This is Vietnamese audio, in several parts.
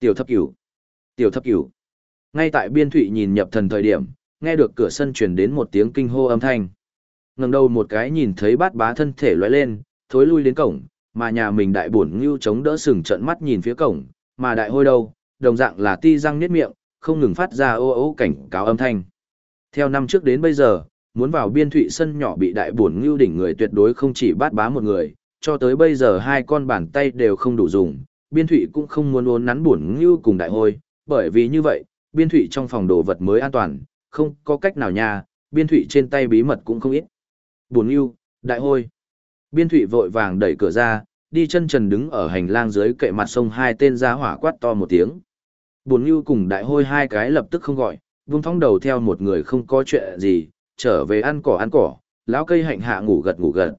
Tiểu thập cửu. Tiểu thập cửu. Ngay tại biên thụy nhìn nhập thần thời điểm, nghe được cửa sân truyền đến một tiếng kinh hô âm thanh. ngẩng đầu một cái nhìn thấy bát bá thân thể lóe lên, thối lui đến cổng, mà nhà mình đại bổn ngưu chống đỡ sừng trận mắt nhìn phía cổng, mà đại hôi đâu, đồng dạng là ti răng niết miệng, không ngừng phát ra ô ô cảnh cáo âm thanh. Theo năm trước đến bây giờ, muốn vào biên thụy sân nhỏ bị đại bổn ngưu đỉnh người tuyệt đối không chỉ bát bá một người, cho tới bây giờ hai con bàn tay đều không đủ dùng, biên thụy cũng không muốn uốn nắn buồn như cùng đại hôi, bởi vì như vậy, biên thụy trong phòng đồ vật mới an toàn, không có cách nào nha, biên thụy trên tay bí mật cũng không ít. Buồn như, đại hôi. Biên thụy vội vàng đẩy cửa ra, đi chân trần đứng ở hành lang dưới kệ mặt sông hai tên ra hỏa quát to một tiếng. Buồn như cùng đại hôi hai cái lập tức không gọi, vung thong đầu theo một người không có chuyện gì, trở về ăn cỏ ăn cỏ, lão cây hạnh hạ ngủ gật ngủ gật.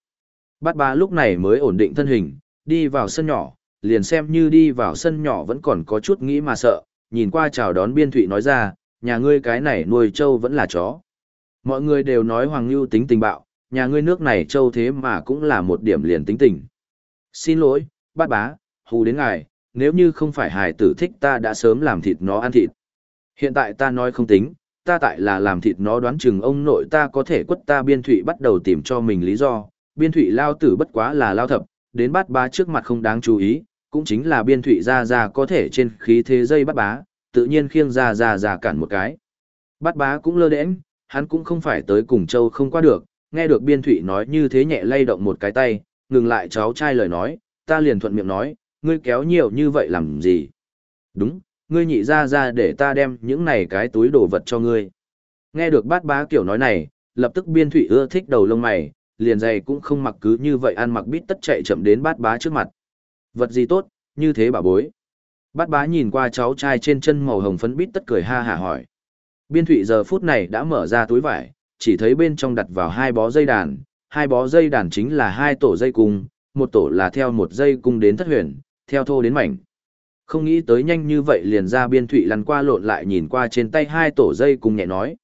Bát ba lúc này mới ổn định thân hình, đi vào sân nhỏ, liền xem như đi vào sân nhỏ vẫn còn có chút nghĩ mà sợ, nhìn qua chào đón biên thụy nói ra, nhà ngươi cái này nuôi trâu vẫn là chó. Mọi người đều nói Hoàng Lưu tính tình bạo, nhà ngươi nước này trâu thế mà cũng là một điểm liền tính tình. Xin lỗi, bát bá, hù đến ngài, nếu như không phải hài tử thích ta đã sớm làm thịt nó ăn thịt. Hiện tại ta nói không tính, ta tại là làm thịt nó đoán chừng ông nội ta có thể quất ta biên thụy bắt đầu tìm cho mình lý do, biên thụy lao tử bất quá là lao thập, đến bát bá trước mặt không đáng chú ý, cũng chính là biên thụy ra ra có thể trên khí thế dây bắt bá, tự nhiên khiêng ra ra ra cản một cái. Bắt bá cũng lơ đễnh, hắn cũng không phải tới cùng châu không qua được, nghe được biên thụy nói như thế nhẹ lay động một cái tay, ngừng lại cháu trai lời nói, ta liền thuận miệng nói, ngươi kéo nhiều như vậy làm gì? Đúng, ngươi nhị ra ra để ta đem những này cái túi đồ vật cho ngươi. Nghe được bát bá kiểu nói này, lập tức biên thủy ưa thích đầu lông mày, liền giày cũng không mặc cứ như vậy ăn mặc bít tất chạy chậm đến bát bá trước mặt. Vật gì tốt, như thế bà bối. Bát bá nhìn qua cháu trai trên chân màu hồng phấn bít tất cười ha hả hỏi. Biên thụy giờ phút này đã mở ra túi vải, chỉ thấy bên trong đặt vào hai bó dây đàn, hai bó dây đàn chính là hai tổ dây cung, một tổ là theo một dây cung đến thất huyền, theo thô đến mảnh. Không nghĩ tới nhanh như vậy liền ra biên thụy lăn qua lộn lại nhìn qua trên tay hai tổ dây cung nhẹ nói.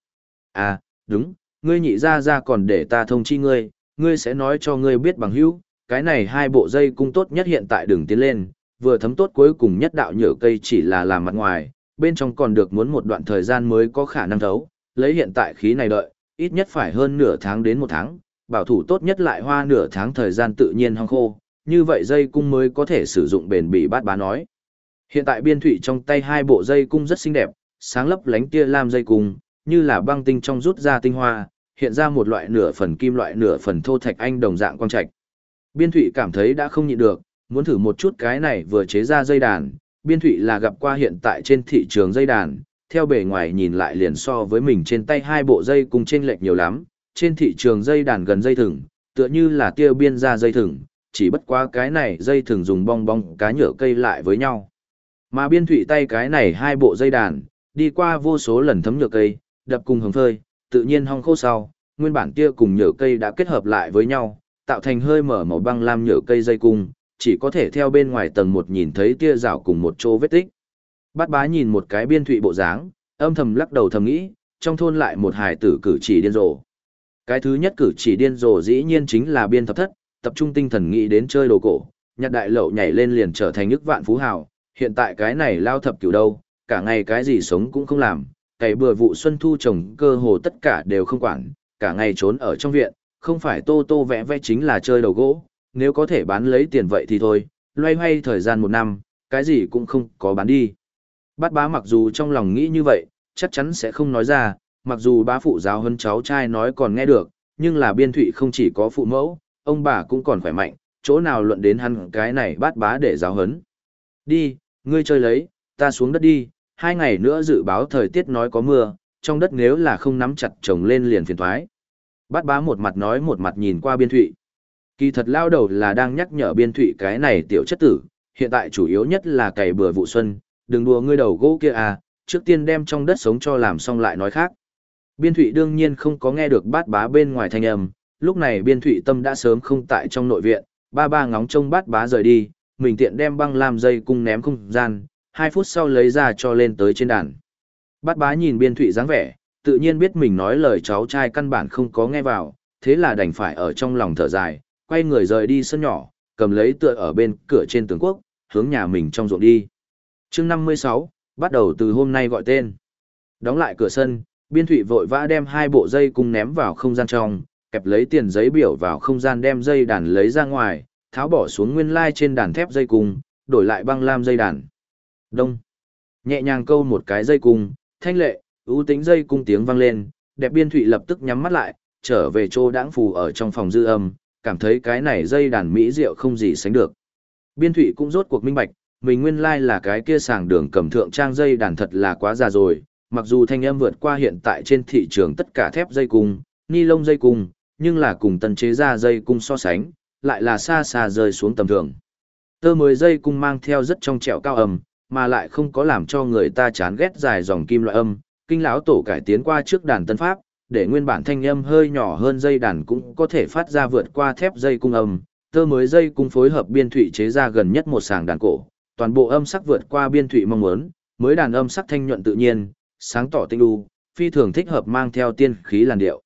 À, đúng, ngươi nhị ra ra còn để ta thông chi ngươi, ngươi sẽ nói cho ngươi biết bằng hữu, cái này hai bộ dây cung tốt nhất hiện tại đường tiến lên, vừa thấm tốt cuối cùng nhất đạo nhựa cây chỉ là làm mặt ngoài, bên trong còn được muốn một đoạn thời gian mới có khả năng thấu, lấy hiện tại khí này đợi, ít nhất phải hơn nửa tháng đến một tháng, bảo thủ tốt nhất lại hoa nửa tháng thời gian tự nhiên hong khô, như vậy dây cung mới có thể sử dụng bền bỉ bát bá nói. Hiện tại biên thủy trong tay hai bộ dây cung rất xinh đẹp, sáng lấp lánh tia lam dây cung, như là băng tinh trong rút ra tinh hoa, hiện ra một loại nửa phần kim loại nửa phần thô thạch anh đồng dạng quang trạch. Biên thụy cảm thấy đã không nhịn được, muốn thử một chút cái này vừa chế ra dây đàn, biên thụy là gặp qua hiện tại trên thị trường dây đàn, theo bề ngoài nhìn lại liền so với mình trên tay hai bộ dây cùng chênh lệch nhiều lắm, trên thị trường dây đàn gần dây thừng, tựa như là tiêu biên ra dây thừng, chỉ bất quá cái này dây thừng dùng bong bong cá nhựa cây lại với nhau. Mà biên thụy tay cái này hai bộ dây đàn, đi qua vô số lần thấm nhựa cây, đập cùng hồng phơi, tự nhiên hong khô sau, nguyên bản kia cùng nhựa cây đã kết hợp lại với nhau, tạo thành hơi mở màu băng lam nhựa cây dây cung, chỉ có thể theo bên ngoài tầng một nhìn thấy tia rào cùng một chỗ vết tích. Bát bá nhìn một cái biên thụy bộ dáng, âm thầm lắc đầu thầm nghĩ, trong thôn lại một hài tử cử chỉ điên rồ. Cái thứ nhất cử chỉ điên rồ dĩ nhiên chính là biên thập thất, tập trung tinh thần nghĩ đến chơi đồ cổ, nhặt đại lậu nhảy lên liền trở thành nước vạn phú hào, hiện tại cái này lao thập cửu đâu, cả ngày cái gì sống cũng không làm, cày bừa vụ xuân thu trồng cơ hồ tất cả đều không quản, cả ngày trốn ở trong viện, không phải tô tô vẽ vẽ chính là chơi đầu gỗ, nếu có thể bán lấy tiền vậy thì thôi, loay hoay thời gian một năm, cái gì cũng không có bán đi. Bát bá mặc dù trong lòng nghĩ như vậy, chắc chắn sẽ không nói ra, mặc dù bá phụ giáo hơn cháu trai nói còn nghe được, nhưng là biên thụy không chỉ có phụ mẫu, ông bà cũng còn khỏe mạnh, chỗ nào luận đến hắn cái này bát bá để giáo hấn. Đi, ngươi chơi lấy, ta xuống đất đi, hai ngày nữa dự báo thời tiết nói có mưa, trong đất nếu là không nắm chặt trồng lên liền phiền thoái. Bát bá một mặt nói một mặt nhìn qua biên thụy. Kỳ thật lao đầu là đang nhắc nhở biên thụy cái này tiểu chất tử, hiện tại chủ yếu nhất là cày bừa vụ xuân, đừng đùa ngươi đầu gỗ kia à, trước tiên đem trong đất sống cho làm xong lại nói khác. Biên thụy đương nhiên không có nghe được bát bá bên ngoài thanh âm, lúc này biên thụy tâm đã sớm không tại trong nội viện, ba ba ngóng trông bát bá rời đi, mình tiện đem băng làm dây cung ném không gian, hai phút sau lấy ra cho lên tới trên đàn. Bát bá nhìn biên thụy dáng vẻ, tự nhiên biết mình nói lời cháu trai căn bản không có nghe vào, thế là đành phải ở trong lòng thở dài, quay người rời đi sân nhỏ, cầm lấy tựa ở bên cửa trên tường quốc, hướng nhà mình trong ruộng đi. chương 56, bắt đầu từ hôm nay gọi tên. Đóng lại cửa sân, biên thụy vội vã đem hai bộ dây cung ném vào không gian trong, kẹp lấy tiền giấy biểu vào không gian đem dây đàn lấy ra ngoài, tháo bỏ xuống nguyên lai trên đàn thép dây cung, đổi lại băng lam dây đàn. Đông. Nhẹ nhàng câu một cái dây cung, thanh lệ, ưu tính dây cung tiếng vang lên, đẹp biên thụy lập tức nhắm mắt lại, trở về chỗ đãng phù ở trong phòng dư âm, cảm thấy cái này dây đàn mỹ diệu không gì sánh được. Biên thụy cũng rốt cuộc minh bạch, mình nguyên lai like là cái kia sàng đường cầm thượng trang dây đàn thật là quá già rồi, mặc dù thanh âm vượt qua hiện tại trên thị trường tất cả thép dây cung, ni lông dây cung, nhưng là cùng tân chế ra dây cung so sánh, lại là xa xa rơi xuống tầm thường. Tơ mới dây cung mang theo rất trong trẻo cao âm, mà lại không có làm cho người ta chán ghét dài dòng kim loại âm, kinh lão tổ cải tiến qua trước đàn tân pháp, để nguyên bản thanh âm hơi nhỏ hơn dây đàn cũng có thể phát ra vượt qua thép dây cung âm, tơ mới dây cung phối hợp biên thủy chế ra gần nhất một sàng đàn cổ, toàn bộ âm sắc vượt qua biên thủy mong muốn, mới đàn âm sắc thanh nhuận tự nhiên, sáng tỏ tinh u, phi thường thích hợp mang theo tiên khí làn điệu.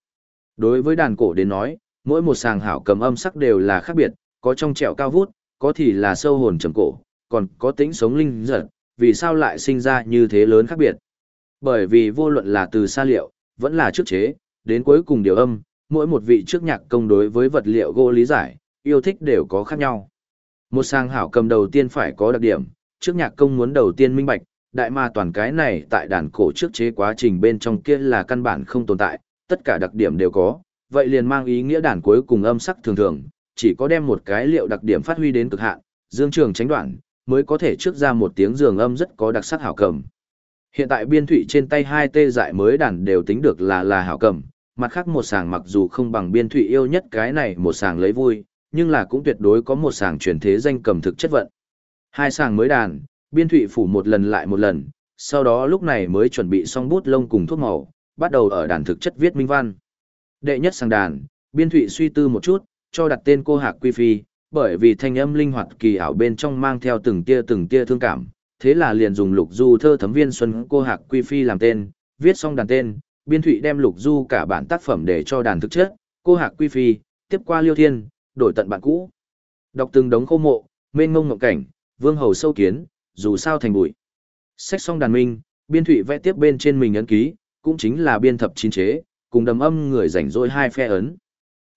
Đối với đàn cổ đến nói, mỗi một sàng hảo cầm âm sắc đều là khác biệt, có trong trẻo cao vút, có thì là sâu hồn trầm cổ, còn có tính sống linh giật, vì sao lại sinh ra như thế lớn khác biệt. Bởi vì vô luận là từ xa liệu, vẫn là trước chế, đến cuối cùng điều âm, mỗi một vị trước nhạc công đối với vật liệu gỗ lý giải, yêu thích đều có khác nhau. Một sang hảo cầm đầu tiên phải có đặc điểm, trước nhạc công muốn đầu tiên minh bạch, đại ma toàn cái này tại đàn cổ trước chế quá trình bên trong kia là căn bản không tồn tại, tất cả đặc điểm đều có, vậy liền mang ý nghĩa đàn cuối cùng âm sắc thường thường, chỉ có đem một cái liệu đặc điểm phát huy đến cực hạn, dương trường tránh đoạn, mới có thể trước ra một tiếng dường âm rất có đặc sắc hảo cầm. Hiện tại biên thủy trên tay hai tê dại mới đàn đều tính được là là hảo cầm, mặt khác một sàng mặc dù không bằng biên thủy yêu nhất cái này một sàng lấy vui, nhưng là cũng tuyệt đối có một sàng truyền thế danh cầm thực chất vận. Hai sàng mới đàn, biên thủy phủ một lần lại một lần, sau đó lúc này mới chuẩn bị xong bút lông cùng thuốc màu, bắt đầu ở đàn thực chất viết minh văn. Đệ nhất sàng đàn, biên thủy suy tư một chút, cho đặt tên cô Hạc Quy Phi, bởi vì thanh âm linh hoạt kỳ ảo bên trong mang theo từng tia từng tia thương cảm, thế là liền dùng lục du thơ thấm viên xuân cô Hạc Quy Phi làm tên, viết xong đàn tên, biên thụy đem lục du cả bản tác phẩm để cho đàn thực chất, cô Hạc Quy Phi, tiếp qua liêu thiên, đổi tận bạn cũ. Đọc từng đống khô mộ, mênh mông ngộng cảnh, vương hầu sâu kiến, dù sao thành bụi. Sách xong đàn minh, biên thụy vẽ tiếp bên trên mình ấn ký, cũng chính là biên thập chín chế, cùng đầm âm người rảnh rỗi hai phe ấn.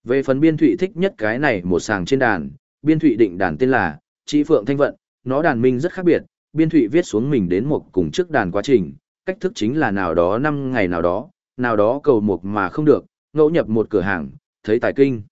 Về phần biên thụy thích nhất cái này một sàng trên đàn, biên thụy định đàn tên là Chị Phượng Thanh Vận, nó đàn minh rất khác biệt, biên thụy viết xuống mình đến một cùng trước đàn quá trình, cách thức chính là nào đó năm ngày nào đó, nào đó cầu mục mà không được, ngẫu nhập một cửa hàng, thấy tài kinh.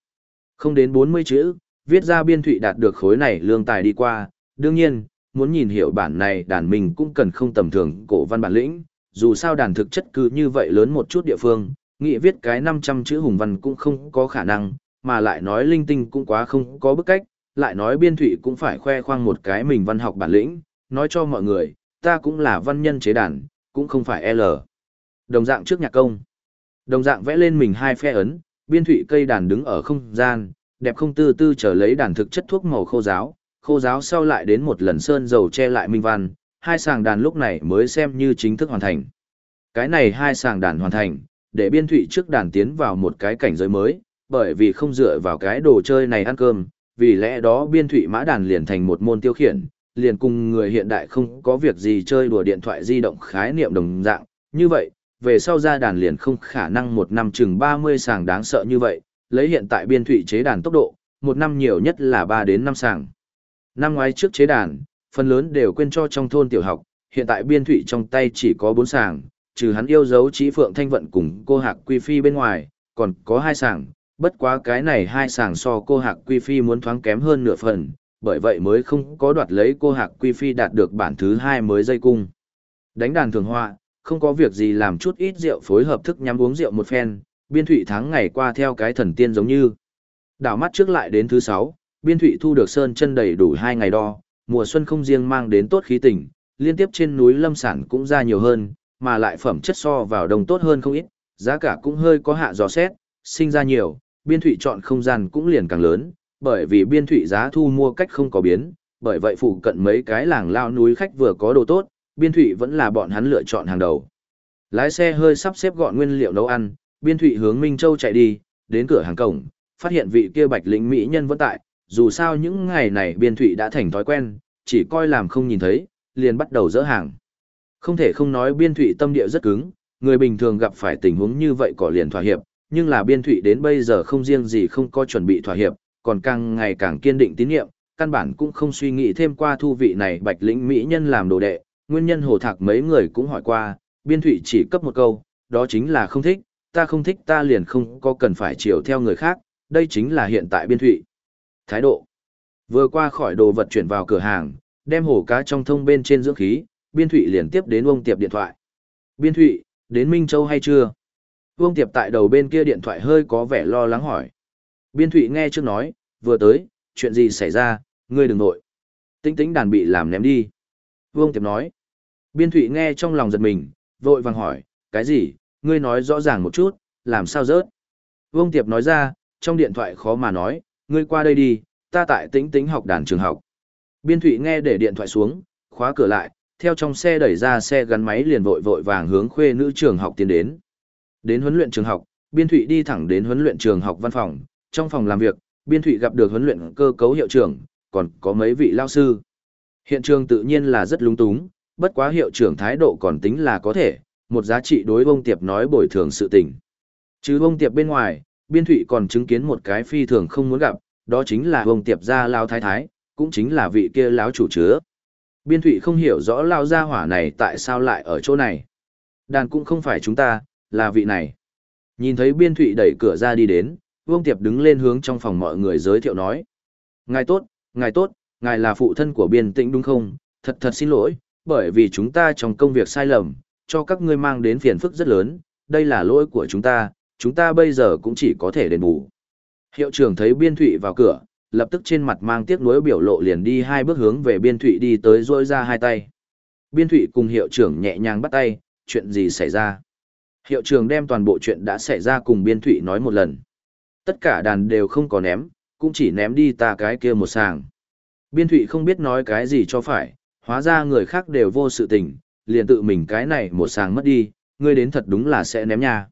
Không đến 40 chữ, viết ra biên thụy đạt được khối này lương tài đi qua, đương nhiên, muốn nhìn hiểu bản này đàn mình cũng cần không tầm thường cổ văn bản lĩnh, dù sao đàn thực chất cứ như vậy lớn một chút địa phương, nghĩ viết cái 500 chữ hùng văn cũng không có khả năng, mà lại nói linh tinh cũng quá không có bức cách, lại nói biên thủy cũng phải khoe khoang một cái mình văn học bản lĩnh, nói cho mọi người, ta cũng là văn nhân chế đàn, cũng không phải L. Đồng dạng trước nhạc công. Đồng dạng vẽ lên mình hai phe ấn, biên thủy cây đàn đứng ở không gian, đẹp không tư tư trở lấy đàn thực chất thuốc màu khô giáo, khô giáo sau lại đến một lần sơn dầu che lại minh văn, hai sàng đàn lúc này mới xem như chính thức hoàn thành. Cái này hai sàng đàn hoàn thành, để biên thủy trước đàn tiến vào một cái cảnh giới mới, bởi vì không dựa vào cái đồ chơi này ăn cơm, vì lẽ đó biên thủy mã đàn liền thành một môn tiêu khiển, liền cùng người hiện đại không có việc gì chơi đùa điện thoại di động khái niệm đồng dạng, như vậy, về sau ra đàn liền không khả năng một năm chừng 30 sàng đáng sợ như vậy, lấy hiện tại biên thụy chế đàn tốc độ, một năm nhiều nhất là 3 đến 5 sàng. Năm ngoái trước chế đàn, phần lớn đều quên cho trong thôn tiểu học, hiện tại biên thụy trong tay chỉ có 4 sàng, trừ hắn yêu dấu trí phượng thanh vận cùng cô hạc quy phi bên ngoài, còn có hai sàng, bất quá cái này hai sàng so cô hạc quy phi muốn thoáng kém hơn nửa phần, bởi vậy mới không có đoạt lấy cô hạc quy phi đạt được bản thứ hai mới dây cung. Đánh đàn thường hoa, không có việc gì làm chút ít rượu phối hợp thức nhắm uống rượu một phen, biên thụy tháng ngày qua theo cái thần tiên giống như. Đảo mắt trước lại đến thứ sáu, biên thụy thu được sơn chân đầy đủ hai ngày đo, mùa xuân không riêng mang đến tốt khí tình liên tiếp trên núi lâm sản cũng ra nhiều hơn, mà lại phẩm chất so vào đồng tốt hơn không ít, giá cả cũng hơi có hạ dò xét, sinh ra nhiều, biên thụy chọn không gian cũng liền càng lớn, bởi vì biên thủy giá thu mua cách không có biến, bởi vậy phụ cận mấy cái làng lao núi khách vừa có đồ tốt, biên thủy vẫn là bọn hắn lựa chọn hàng đầu. Lái xe hơi sắp xếp gọn nguyên liệu nấu ăn, biên thủy hướng Minh Châu chạy đi, đến cửa hàng cổng, phát hiện vị kia bạch lĩnh mỹ nhân vẫn tại, dù sao những ngày này biên thủy đã thành thói quen, chỉ coi làm không nhìn thấy, liền bắt đầu dỡ hàng. Không thể không nói biên thụy tâm địa rất cứng, người bình thường gặp phải tình huống như vậy có liền thỏa hiệp, nhưng là biên thụy đến bây giờ không riêng gì không có chuẩn bị thỏa hiệp, còn càng ngày càng kiên định tín nhiệm, căn bản cũng không suy nghĩ thêm qua thu vị này bạch lĩnh mỹ nhân làm đồ đệ, nguyên nhân hồ thạc mấy người cũng hỏi qua, biên thụy chỉ cấp một câu, đó chính là không thích, ta không thích ta liền không có cần phải chiều theo người khác, đây chính là hiện tại biên thụy. Thái độ Vừa qua khỏi đồ vật chuyển vào cửa hàng, đem hổ cá trong thông bên trên dưỡng khí, biên thụy liền tiếp đến ông tiệp điện thoại. Biên thụy, đến Minh Châu hay chưa? Vương Tiệp tại đầu bên kia điện thoại hơi có vẻ lo lắng hỏi. Biên Thụy nghe trước nói, vừa tới, chuyện gì xảy ra, ngươi đừng nội. Tinh tính đàn bị làm ném đi. Vương Tiệp nói. Biên Thụy nghe trong lòng giật mình, vội vàng hỏi, cái gì, ngươi nói rõ ràng một chút, làm sao rớt. Vương Tiệp nói ra, trong điện thoại khó mà nói, ngươi qua đây đi, ta tại tính tính học đàn trường học. Biên Thụy nghe để điện thoại xuống, khóa cửa lại, theo trong xe đẩy ra xe gắn máy liền vội vội vàng hướng khuê nữ trường học tiến đến. Đến huấn luyện trường học, Biên Thụy đi thẳng đến huấn luyện trường học văn phòng, trong phòng làm việc, Biên Thụy gặp được huấn luyện cơ cấu hiệu trưởng, còn có mấy vị lao sư. Hiện trường tự nhiên là rất lung túng, bất quá hiệu trưởng thái độ còn tính là có thể, một giá trị đối bông tiệp nói bồi thường sự tình. Chứ bông tiệp bên ngoài, Biên Thụy còn chứng kiến một cái phi thường không muốn gặp, đó chính là bông tiệp gia lao thái thái, cũng chính là vị kia lão chủ chứa. Biên Thụy không hiểu rõ lao gia hỏa này tại sao lại ở chỗ này. Đàn cũng không phải chúng ta, là vị này. Nhìn thấy Biên Thụy đẩy cửa ra đi đến, Vương Tiệp đứng lên hướng trong phòng mọi người giới thiệu nói. Ngài tốt, ngài tốt, ngài là phụ thân của Biên Tĩnh đúng không? Thật thật xin lỗi, bởi vì chúng ta trong công việc sai lầm, cho các ngươi mang đến phiền phức rất lớn, đây là lỗi của chúng ta, chúng ta bây giờ cũng chỉ có thể đền bù. Hiệu trưởng thấy Biên Thụy vào cửa, lập tức trên mặt mang tiếc nuối biểu lộ liền đi hai bước hướng về Biên Thụy đi tới rôi ra hai tay. Biên Thụy cùng hiệu trưởng nhẹ nhàng bắt tay, chuyện gì xảy ra? Hiệu trưởng đem toàn bộ chuyện đã xảy ra cùng biên thụy nói một lần. Tất cả đàn đều không có ném, cũng chỉ ném đi ta cái kia một sàng. Biên thụy không biết nói cái gì cho phải, hóa ra người khác đều vô sự tình, liền tự mình cái này một sàng mất đi, ngươi đến thật đúng là sẽ ném nha.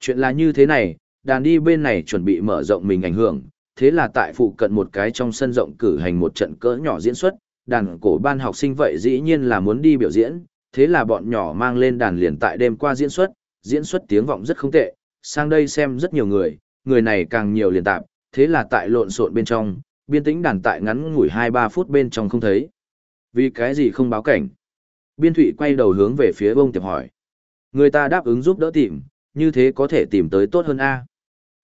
Chuyện là như thế này, đàn đi bên này chuẩn bị mở rộng mình ảnh hưởng, thế là tại phụ cận một cái trong sân rộng cử hành một trận cỡ nhỏ diễn xuất, đàn cổ ban học sinh vậy dĩ nhiên là muốn đi biểu diễn, thế là bọn nhỏ mang lên đàn liền tại đêm qua diễn xuất, diễn xuất tiếng vọng rất không tệ, sang đây xem rất nhiều người, người này càng nhiều liền tạp, thế là tại lộn xộn bên trong, biên tĩnh đàn tại ngắn ngủi 2-3 phút bên trong không thấy. Vì cái gì không báo cảnh? Biên thụy quay đầu hướng về phía bông tiệp hỏi. Người ta đáp ứng giúp đỡ tìm, như thế có thể tìm tới tốt hơn A.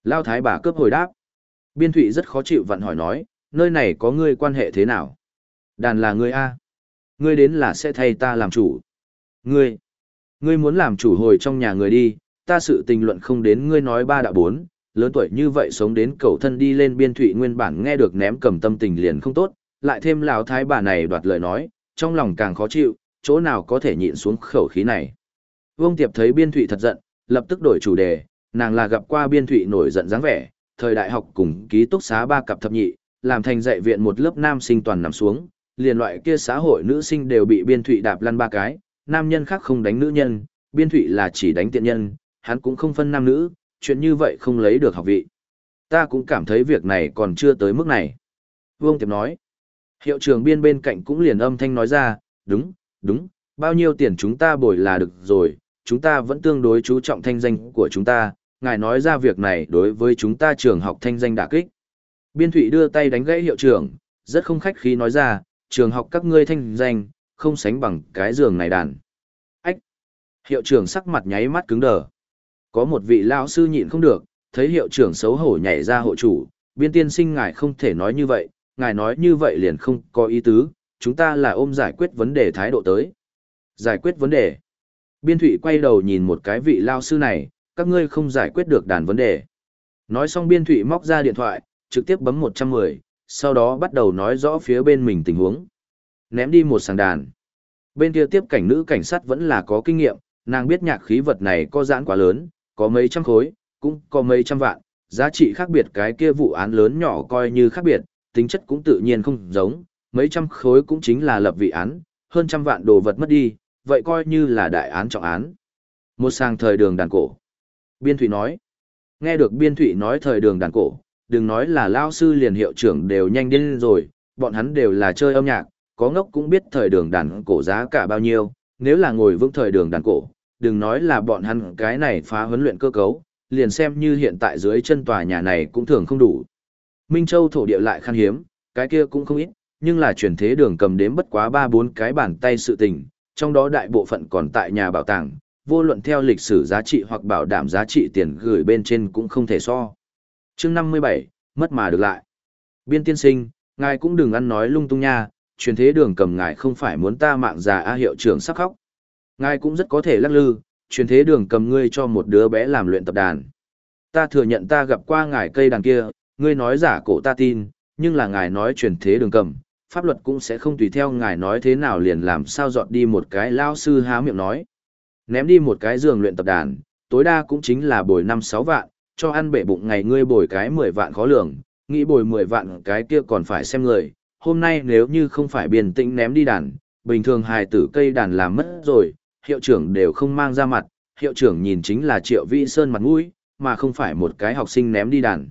Lao thái bà cướp hồi đáp. Biên thụy rất khó chịu vặn hỏi nói, nơi này có ngươi quan hệ thế nào? Đàn là ngươi A. Ngươi đến là sẽ thay ta làm chủ. Ngươi. Ngươi muốn làm chủ hồi trong nhà người đi, ta sự tình luận không đến ngươi nói ba đã bốn, lớn tuổi như vậy sống đến cầu thân đi lên biên thụy nguyên bản nghe được ném cầm tâm tình liền không tốt, lại thêm lão thái bà này đoạt lời nói, trong lòng càng khó chịu, chỗ nào có thể nhịn xuống khẩu khí này. Vương Tiệp thấy biên thụy thật giận, lập tức đổi chủ đề, nàng là gặp qua biên thụy nổi giận dáng vẻ, thời đại học cùng ký túc xá ba cặp thập nhị, làm thành dạy viện một lớp nam sinh toàn nằm xuống, liền loại kia xã hội nữ sinh đều bị biên thụy đạp lăn ba cái, nam nhân khác không đánh nữ nhân, biên thụy là chỉ đánh tiện nhân, hắn cũng không phân nam nữ, chuyện như vậy không lấy được học vị. Ta cũng cảm thấy việc này còn chưa tới mức này. Vương Tiệp nói, hiệu trưởng biên bên cạnh cũng liền âm thanh nói ra, đúng, đúng, bao nhiêu tiền chúng ta bồi là được rồi, chúng ta vẫn tương đối chú trọng thanh danh của chúng ta, ngài nói ra việc này đối với chúng ta trường học thanh danh đả kích. Biên thụy đưa tay đánh gãy hiệu trưởng, rất không khách khí nói ra, trường học các ngươi thanh danh, không sánh bằng cái giường này đàn. Ách! Hiệu trưởng sắc mặt nháy mắt cứng đờ. Có một vị lão sư nhịn không được, thấy hiệu trưởng xấu hổ nhảy ra hộ chủ, biên tiên sinh ngài không thể nói như vậy, ngài nói như vậy liền không có ý tứ, chúng ta là ôm giải quyết vấn đề thái độ tới. Giải quyết vấn đề. Biên thụy quay đầu nhìn một cái vị lao sư này, các ngươi không giải quyết được đàn vấn đề. Nói xong biên thụy móc ra điện thoại, trực tiếp bấm 110, sau đó bắt đầu nói rõ phía bên mình tình huống ném đi một sàng đàn. Bên kia tiếp cảnh nữ cảnh sát vẫn là có kinh nghiệm, nàng biết nhạc khí vật này có giãn quá lớn, có mấy trăm khối, cũng có mấy trăm vạn, giá trị khác biệt cái kia vụ án lớn nhỏ coi như khác biệt, tính chất cũng tự nhiên không giống, mấy trăm khối cũng chính là lập vị án, hơn trăm vạn đồ vật mất đi, vậy coi như là đại án trọng án. Một sàng thời đường đàn cổ. Biên Thụy nói. Nghe được Biên Thụy nói thời đường đàn cổ, đừng nói là lao sư liền hiệu trưởng đều nhanh đến rồi, bọn hắn đều là chơi âm nhạc, có ngốc cũng biết thời đường đàn cổ giá cả bao nhiêu, nếu là ngồi vững thời đường đàn cổ, đừng nói là bọn hắn cái này phá huấn luyện cơ cấu, liền xem như hiện tại dưới chân tòa nhà này cũng thường không đủ. Minh Châu thổ địa lại khan hiếm, cái kia cũng không ít, nhưng là chuyển thế đường cầm đếm bất quá 3-4 cái bàn tay sự tình, trong đó đại bộ phận còn tại nhà bảo tàng, vô luận theo lịch sử giá trị hoặc bảo đảm giá trị tiền gửi bên trên cũng không thể so. chương 57, mất mà được lại. Biên tiên sinh, ngài cũng đừng ăn nói lung tung nha, truyền thế đường cầm ngài không phải muốn ta mạng già A hiệu trưởng sắc khóc. Ngài cũng rất có thể lắc lư, truyền thế đường cầm ngươi cho một đứa bé làm luyện tập đàn. Ta thừa nhận ta gặp qua ngài cây đàn kia, ngươi nói giả cổ ta tin, nhưng là ngài nói truyền thế đường cầm, pháp luật cũng sẽ không tùy theo ngài nói thế nào liền làm sao dọn đi một cái lao sư há miệng nói. Ném đi một cái giường luyện tập đàn, tối đa cũng chính là bồi 5-6 vạn, cho ăn bể bụng ngày ngươi bồi cái 10 vạn khó lường, nghĩ bồi 10 vạn cái kia còn phải xem người. Hôm nay nếu như không phải biên tĩnh ném đi đàn, bình thường hài tử cây đàn làm mất rồi, hiệu trưởng đều không mang ra mặt, hiệu trưởng nhìn chính là Triệu Vĩ Sơn mặt mũi, mà không phải một cái học sinh ném đi đàn.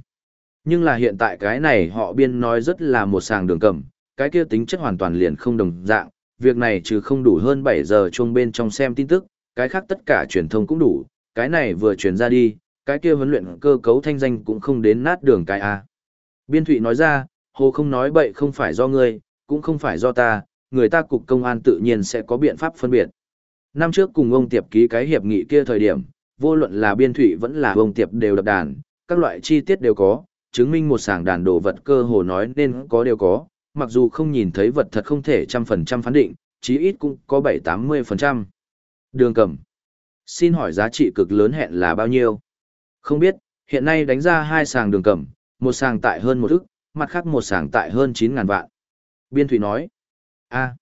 Nhưng là hiện tại cái này họ biên nói rất là một sàng đường cầm, cái kia tính chất hoàn toàn liền không đồng dạng, việc này trừ không đủ hơn 7 giờ chuông bên trong xem tin tức, cái khác tất cả truyền thông cũng đủ, cái này vừa truyền ra đi, cái kia huấn luyện cơ cấu thanh danh cũng không đến nát đường cái A. Biên Thụy nói ra, hồ không nói bậy không phải do ngươi, cũng không phải do ta, người ta cục công an tự nhiên sẽ có biện pháp phân biệt. Năm trước cùng ông Tiệp ký cái hiệp nghị kia thời điểm, vô luận là Biên Thụy vẫn là ông Tiệp đều đập đàn, các loại chi tiết đều có, chứng minh một sàng đàn đồ vật cơ hồ nói nên có đều có, mặc dù không nhìn thấy vật thật không thể trăm phần trăm phán định, chí ít cũng có bảy tám mươi phần trăm. Đường cầm. Xin hỏi giá trị cực lớn hẹn là bao nhiêu? Không biết, hiện nay đánh ra hai sàng đường cầm, một sàng tại hơn một ức, mặt khác một sàng tại hơn 9.000 vạn. Biên Thủy nói, a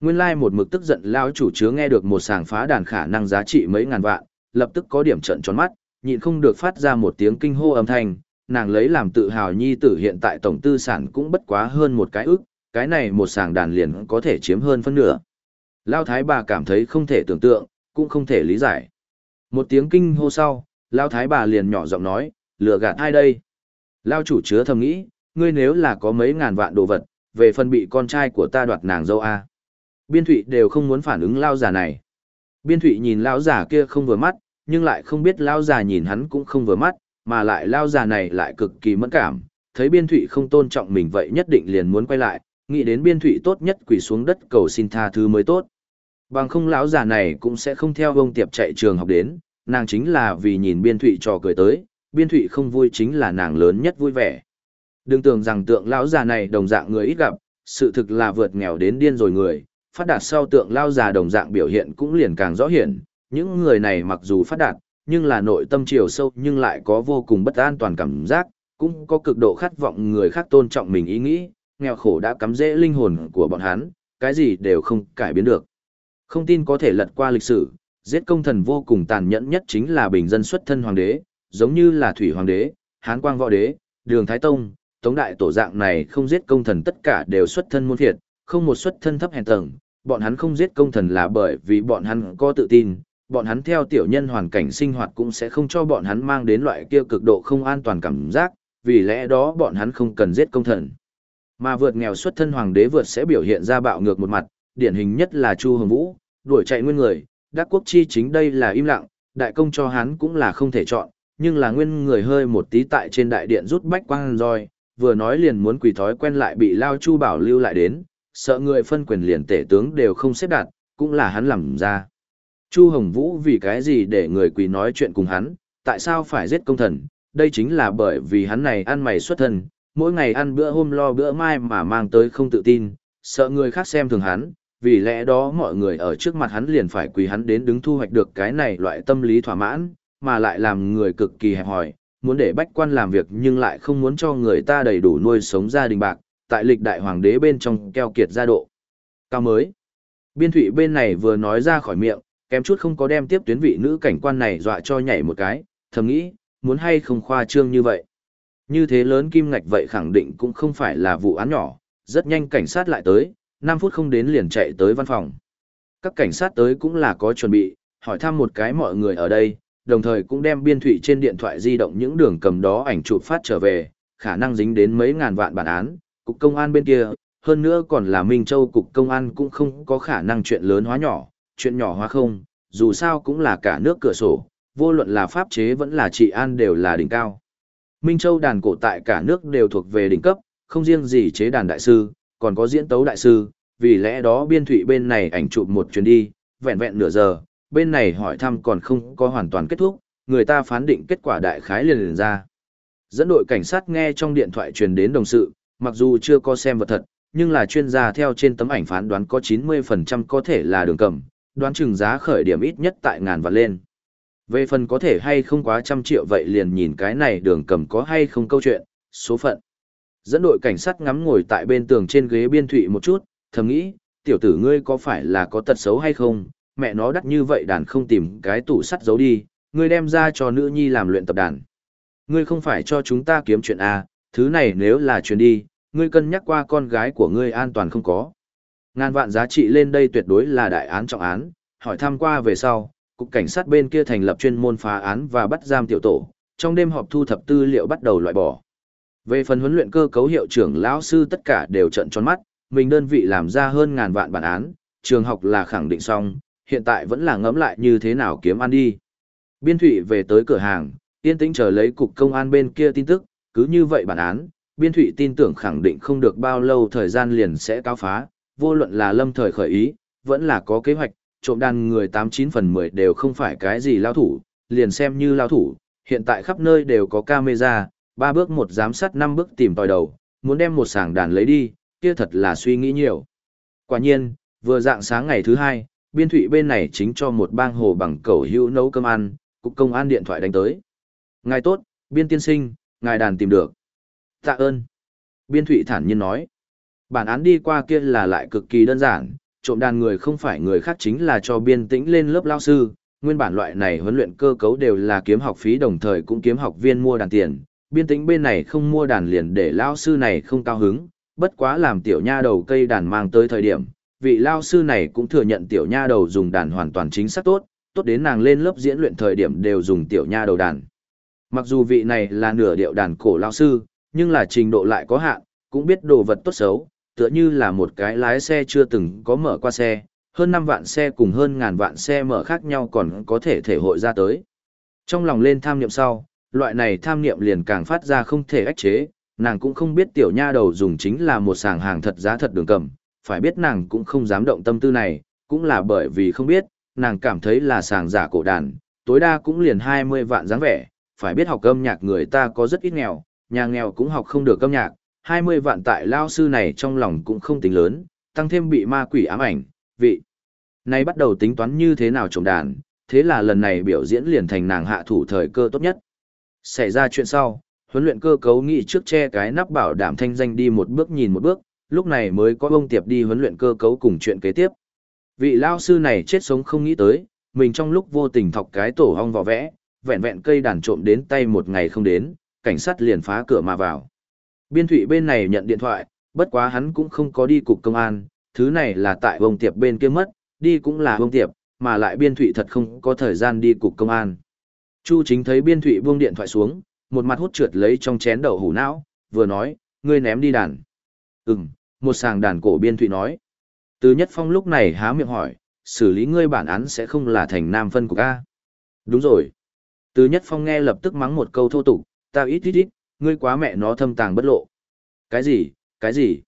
nguyên lai một mực tức giận lao chủ chứa nghe được một sàng phá đàn khả năng giá trị mấy ngàn vạn, lập tức có điểm trận tròn mắt, nhịn không được phát ra một tiếng kinh hô âm thanh, nàng lấy làm tự hào nhi tử hiện tại tổng tư sản cũng bất quá hơn một cái ức, cái này một sàng đàn liền có thể chiếm hơn phân nửa. Lao thái bà cảm thấy không thể tưởng tượng, cũng không thể lý giải. Một tiếng kinh hô sau, Lao thái bà liền nhỏ giọng nói, lừa gạt ai đây? Lao chủ chứa thầm nghĩ, ngươi nếu là có mấy ngàn vạn đồ vật, về phần bị con trai của ta đoạt nàng dâu A. Biên thụy đều không muốn phản ứng Lao già này. Biên thụy nhìn Lao già kia không vừa mắt, nhưng lại không biết Lao già nhìn hắn cũng không vừa mắt, mà lại Lao già này lại cực kỳ mẫn cảm, thấy biên thụy không tôn trọng mình vậy nhất định liền muốn quay lại, nghĩ đến biên thụy tốt nhất quỳ xuống đất cầu xin tha thứ mới tốt. Bằng không lão già này cũng sẽ không theo ông tiệp chạy trường học đến, nàng chính là vì nhìn biên thụy trò cười tới, biên thụy không vui chính là nàng lớn nhất vui vẻ. Đừng tưởng rằng tượng lão già này đồng dạng người ít gặp, sự thực là vượt nghèo đến điên rồi người, phát đạt sau tượng lao già đồng dạng biểu hiện cũng liền càng rõ hiển, những người này mặc dù phát đạt, nhưng là nội tâm chiều sâu nhưng lại có vô cùng bất an toàn cảm giác, cũng có cực độ khát vọng người khác tôn trọng mình ý nghĩ, nghèo khổ đã cắm rễ linh hồn của bọn hắn, cái gì đều không cải biến được. Không tin có thể lật qua lịch sử, giết công thần vô cùng tàn nhẫn nhất chính là bình dân xuất thân hoàng đế, giống như là thủy hoàng đế, hán quang võ đế, đường thái tông, tống đại tổ dạng này không giết công thần tất cả đều xuất thân muôn thiệt, không một xuất thân thấp hèn tầng, bọn hắn không giết công thần là bởi vì bọn hắn có tự tin, bọn hắn theo tiểu nhân hoàn cảnh sinh hoạt cũng sẽ không cho bọn hắn mang đến loại kia cực độ không an toàn cảm giác, vì lẽ đó bọn hắn không cần giết công thần. Mà vượt nghèo xuất thân hoàng đế vượt sẽ biểu hiện ra bạo ngược một mặt, điển hình nhất là Chu Hồng Vũ, đuổi chạy nguyên người, đắc quốc chi chính đây là im lặng, đại công cho hắn cũng là không thể chọn, nhưng là nguyên người hơi một tí tại trên đại điện rút bách quang rồi, vừa nói liền muốn quỳ thói quen lại bị Lao Chu bảo lưu lại đến, sợ người phân quyền liền tể tướng đều không xếp đặt, cũng là hắn làm ra. Chu Hồng Vũ vì cái gì để người quỳ nói chuyện cùng hắn, tại sao phải giết công thần, đây chính là bởi vì hắn này ăn mày xuất thân, mỗi ngày ăn bữa hôm lo bữa mai mà mang tới không tự tin, sợ người khác xem thường hắn, vì lẽ đó mọi người ở trước mặt hắn liền phải quỳ hắn đến đứng thu hoạch được cái này loại tâm lý thỏa mãn, mà lại làm người cực kỳ hẹp hòi, muốn để bách quan làm việc nhưng lại không muốn cho người ta đầy đủ nuôi sống gia đình bạc, tại lịch đại hoàng đế bên trong keo kiệt gia độ. Cao mới. Biên thủy bên này vừa nói ra khỏi miệng, kém chút không có đem tiếp tuyến vị nữ cảnh quan này dọa cho nhảy một cái, thầm nghĩ, muốn hay không khoa trương như vậy. Như thế lớn kim ngạch vậy khẳng định cũng không phải là vụ án nhỏ, rất nhanh cảnh sát lại tới, 5 phút không đến liền chạy tới văn phòng. Các cảnh sát tới cũng là có chuẩn bị, hỏi thăm một cái mọi người ở đây, đồng thời cũng đem biên thủy trên điện thoại di động những đường cầm đó ảnh chụp phát trở về, khả năng dính đến mấy ngàn vạn bản án, cục công an bên kia, hơn nữa còn là Minh Châu cục công an cũng không có khả năng chuyện lớn hóa nhỏ, chuyện nhỏ hóa không, dù sao cũng là cả nước cửa sổ, vô luận là pháp chế vẫn là trị an đều là đỉnh cao. Minh Châu đàn cổ tại cả nước đều thuộc về đỉnh cấp, không riêng gì chế đàn đại sư, còn có diễn tấu đại sư, vì lẽ đó biên thủy bên này ảnh chụp một chuyến đi, vẹn vẹn nửa giờ, bên này hỏi thăm còn không có hoàn toàn kết thúc, người ta phán định kết quả đại khái liền liền ra. Dẫn đội cảnh sát nghe trong điện thoại truyền đến đồng sự, mặc dù chưa có xem vật thật, nhưng là chuyên gia theo trên tấm ảnh phán đoán có 90% có thể là đường cầm, đoán chừng giá khởi điểm ít nhất tại ngàn vạn lên. Về phần có thể hay không quá trăm triệu vậy liền nhìn cái này đường cầm có hay không câu chuyện, số phận. Dẫn đội cảnh sát ngắm ngồi tại bên tường trên ghế biên thụy một chút, thầm nghĩ, tiểu tử ngươi có phải là có tật xấu hay không, mẹ nó đắt như vậy đàn không tìm cái tủ sắt giấu đi, ngươi đem ra cho nữ nhi làm luyện tập đàn. Ngươi không phải cho chúng ta kiếm chuyện à? Thứ này nếu là chuyến đi, ngươi cân nhắc qua con gái của ngươi an toàn không có. Ngàn vạn giá trị lên đây tuyệt đối là đại án trọng án, hỏi thăm qua về sau, cục cảnh sát bên kia thành lập chuyên môn phá án và bắt giam tiểu tổ, trong đêm họp thu thập tư liệu bắt đầu loại bỏ. Về phần huấn luyện cơ cấu hiệu trưởng lão sư tất cả đều trận tròn mắt, mình đơn vị làm ra hơn ngàn vạn bản án, trường học là khẳng định xong, hiện tại vẫn là ngẫm lại như thế nào kiếm ăn đi. Biên thủy về tới cửa hàng, yên tĩnh chờ lấy cục công an bên kia tin tức, cứ như vậy bản án, biên thủy tin tưởng khẳng định không được bao lâu thời gian liền sẽ cao phá, vô luận là lâm thời khởi ý, vẫn là có kế hoạch, trộm đàn người 89 phần 10 đều không phải cái gì lao thủ, liền xem như lao thủ, hiện tại khắp nơi đều có camera, ba bước một giám sát năm bước tìm tòi đầu, muốn đem một sàng đàn lấy đi, kia thật là suy nghĩ nhiều. Quả nhiên, vừa dạng sáng ngày thứ hai, biên thụy bên này chính cho một bang hồ bằng cầu hữu nấu cơm ăn, cục công an điện thoại đánh tới. Ngài tốt, biên tiên sinh, ngài đàn tìm được. Tạ ơn. Biên thụy thản nhiên nói. Bản án đi qua kia là lại cực kỳ đơn giản, trộm đàn người không phải người khác chính là cho biên tĩnh lên lớp lao sư, nguyên bản loại này huấn luyện cơ cấu đều là kiếm học phí đồng thời cũng kiếm học viên mua đàn tiền, biên tĩnh bên này không mua đàn liền để lao sư này không cao hứng, bất quá làm tiểu nha đầu cây đàn mang tới thời điểm, vị lao sư này cũng thừa nhận tiểu nha đầu dùng đàn hoàn toàn chính xác tốt, tốt đến nàng lên lớp diễn luyện thời điểm đều dùng tiểu nha đầu đàn. Mặc dù vị này là nửa điệu đàn cổ lao sư, nhưng là trình độ lại có hạn, cũng biết đồ vật tốt xấu, tựa như là một cái lái xe chưa từng có mở qua xe, hơn 5 vạn xe cùng hơn ngàn vạn xe mở khác nhau còn có thể thể hội ra tới. Trong lòng lên tham niệm sau, loại này tham niệm liền càng phát ra không thể ách chế, nàng cũng không biết tiểu nha đầu dùng chính là một sàng hàng thật giá thật đường cầm, phải biết nàng cũng không dám động tâm tư này, cũng là bởi vì không biết, nàng cảm thấy là sàng giả cổ đàn, tối đa cũng liền 20 vạn dáng vẻ, phải biết học âm nhạc người ta có rất ít nghèo, nhà nghèo cũng học không được âm nhạc, 20 vạn tại lao sư này trong lòng cũng không tính lớn, tăng thêm bị ma quỷ ám ảnh, vị. Này bắt đầu tính toán như thế nào trồng đàn, thế là lần này biểu diễn liền thành nàng hạ thủ thời cơ tốt nhất. Xảy ra chuyện sau, huấn luyện cơ cấu nghị trước che cái nắp bảo đảm thanh danh đi một bước nhìn một bước, lúc này mới có ông tiệp đi huấn luyện cơ cấu cùng chuyện kế tiếp. Vị lao sư này chết sống không nghĩ tới, mình trong lúc vô tình thọc cái tổ hong vỏ vẽ, vẹn vẹn cây đàn trộm đến tay một ngày không đến, cảnh sát liền phá cửa mà vào. Biên thụy bên này nhận điện thoại, bất quá hắn cũng không có đi cục công an, thứ này là tại vông tiệp bên kia mất, đi cũng là vông tiệp, mà lại biên thụy thật không có thời gian đi cục công an. Chu chính thấy biên thụy buông điện thoại xuống, một mặt hút trượt lấy trong chén đậu hủ não, vừa nói, ngươi ném đi đàn. Ừm, một sàng đàn cổ biên thụy nói. Từ nhất phong lúc này há miệng hỏi, xử lý ngươi bản án sẽ không là thành nam phân của ca. Đúng rồi. Từ nhất phong nghe lập tức mắng một câu thô tục, ta ít ít ít, ngươi quá mẹ nó thâm tàng bất lộ. Cái gì, cái gì?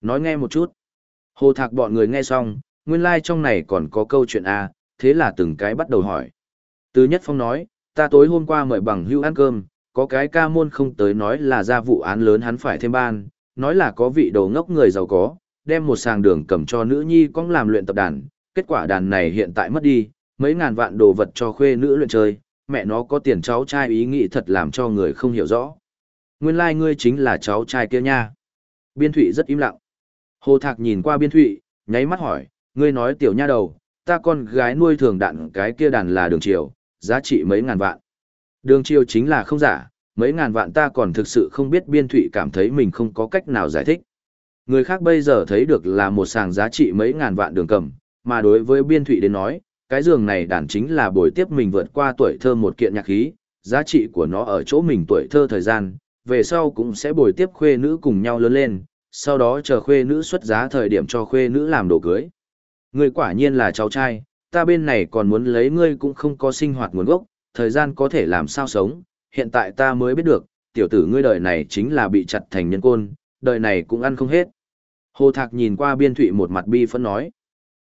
Nói nghe một chút. Hồ thạc bọn người nghe xong, nguyên lai like trong này còn có câu chuyện A, thế là từng cái bắt đầu hỏi. Từ nhất phong nói, ta tối hôm qua mời bằng hưu ăn cơm, có cái ca môn không tới nói là ra vụ án lớn hắn phải thêm ban, nói là có vị đồ ngốc người giàu có, đem một sàng đường cầm cho nữ nhi con làm luyện tập đàn, kết quả đàn này hiện tại mất đi, mấy ngàn vạn đồ vật cho khuê nữ luyện chơi, mẹ nó có tiền cháu trai ý nghĩ thật làm cho người không hiểu rõ. Nguyên lai like ngươi chính là cháu trai kia nha. Biên Thụy rất im lặng. Hồ Thạc nhìn qua Biên Thụy, nháy mắt hỏi, ngươi nói tiểu nha đầu, ta con gái nuôi thường đạn cái kia đàn là đường triều, giá trị mấy ngàn vạn. Đường triều chính là không giả, mấy ngàn vạn ta còn thực sự không biết Biên Thụy cảm thấy mình không có cách nào giải thích. Người khác bây giờ thấy được là một sàng giá trị mấy ngàn vạn đường cầm, mà đối với Biên Thụy đến nói, cái giường này đàn chính là buổi tiếp mình vượt qua tuổi thơ một kiện nhạc khí, giá trị của nó ở chỗ mình tuổi thơ thời gian, về sau cũng sẽ buổi tiếp khuê nữ cùng nhau lớn lên, sau đó chờ khuê nữ xuất giá thời điểm cho khuê nữ làm đồ cưới. Ngươi quả nhiên là cháu trai, ta bên này còn muốn lấy ngươi cũng không có sinh hoạt nguồn gốc, thời gian có thể làm sao sống, hiện tại ta mới biết được, tiểu tử ngươi đời này chính là bị chặt thành nhân côn, đời này cũng ăn không hết. Hồ Thạc nhìn qua biên thụy một mặt bi phẫn nói.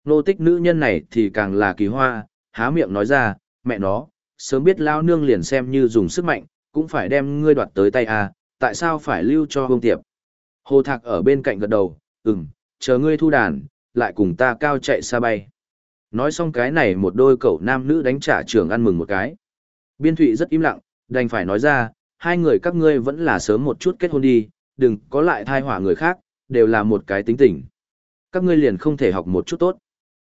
Nô tích nữ nhân này thì càng là kỳ hoa, há miệng nói ra, mẹ nó, sớm biết lao nương liền xem như dùng sức mạnh, cũng phải đem ngươi đoạt tới tay à, tại sao phải lưu cho hông tiệp. Hồ Thạc ở bên cạnh gật đầu, ừm, chờ ngươi thu đàn, lại cùng ta cao chạy xa bay. Nói xong cái này một đôi cậu nam nữ đánh trả trưởng ăn mừng một cái. Biên thụy rất im lặng, đành phải nói ra, hai người các ngươi vẫn là sớm một chút kết hôn đi, đừng có lại thai hỏa người khác, đều là một cái tính tình. Các ngươi liền không thể học một chút tốt.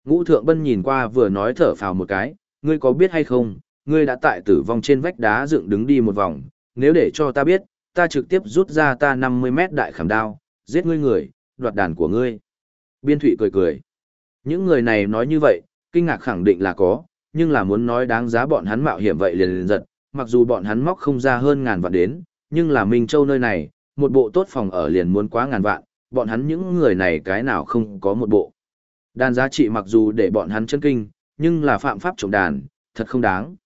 Ngũ Thượng Bân nhìn qua vừa nói thở phào một cái, ngươi có biết hay không, ngươi đã tại tử vong trên vách đá dựng đứng đi một vòng, nếu để cho ta biết, ta trực tiếp rút ra ta 50 mét đại khảm đao, giết ngươi người, đoạt đàn của ngươi. Biên Thụy cười cười. Những người này nói như vậy, kinh ngạc khẳng định là có, nhưng là muốn nói đáng giá bọn hắn mạo hiểm vậy liền liền giật, mặc dù bọn hắn móc không ra hơn ngàn vạn đến, nhưng là Minh Châu nơi này, một bộ tốt phòng ở liền muốn quá ngàn vạn, bọn hắn những người này cái nào không có một bộ. Đàn giá trị mặc dù để bọn hắn chân kinh, nhưng là phạm pháp trộm đàn, thật không đáng.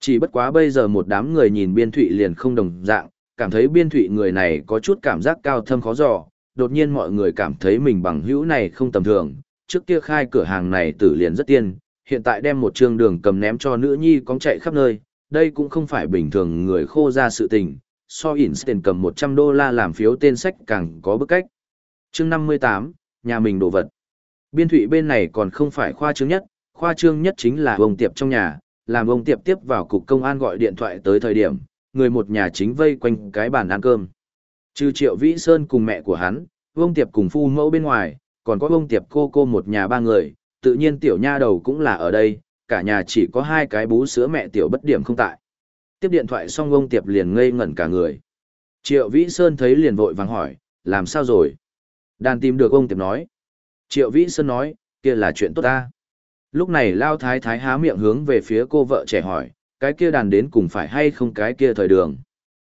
Chỉ bất quá bây giờ một đám người nhìn biên thụy liền không đồng dạng, cảm thấy biên thụy người này có chút cảm giác cao thâm khó dò, đột nhiên mọi người cảm thấy mình bằng hữu này không tầm thường, trước kia khai cửa hàng này tử liền rất tiên, hiện tại đem một trường đường cầm ném cho nữ nhi cóng chạy khắp nơi, đây cũng không phải bình thường người khô ra sự tình, so Einstein cầm 100 đô la làm phiếu tên sách càng có bức cách. chương 58, nhà mình đồ vật. Biên thụy bên này còn không phải khoa trương nhất, khoa trương nhất chính là ông tiệp trong nhà, làm ông tiệp tiếp vào cục công an gọi điện thoại tới thời điểm, người một nhà chính vây quanh cái bàn ăn cơm. Trừ triệu vĩ sơn cùng mẹ của hắn, ông tiệp cùng phu mẫu bên ngoài, còn có ông tiệp cô cô một nhà ba người, tự nhiên tiểu nha đầu cũng là ở đây, cả nhà chỉ có hai cái bú sữa mẹ tiểu bất điểm không tại. Tiếp điện thoại xong ông tiệp liền ngây ngẩn cả người. Triệu Vĩ Sơn thấy liền vội vàng hỏi, làm sao rồi? Đàn tìm được ông tiệp nói. Triệu Vĩ Sơn nói, kia là chuyện tốt ta. Lúc này Lao Thái Thái há miệng hướng về phía cô vợ trẻ hỏi, cái kia đàn đến cùng phải hay không cái kia thời đường?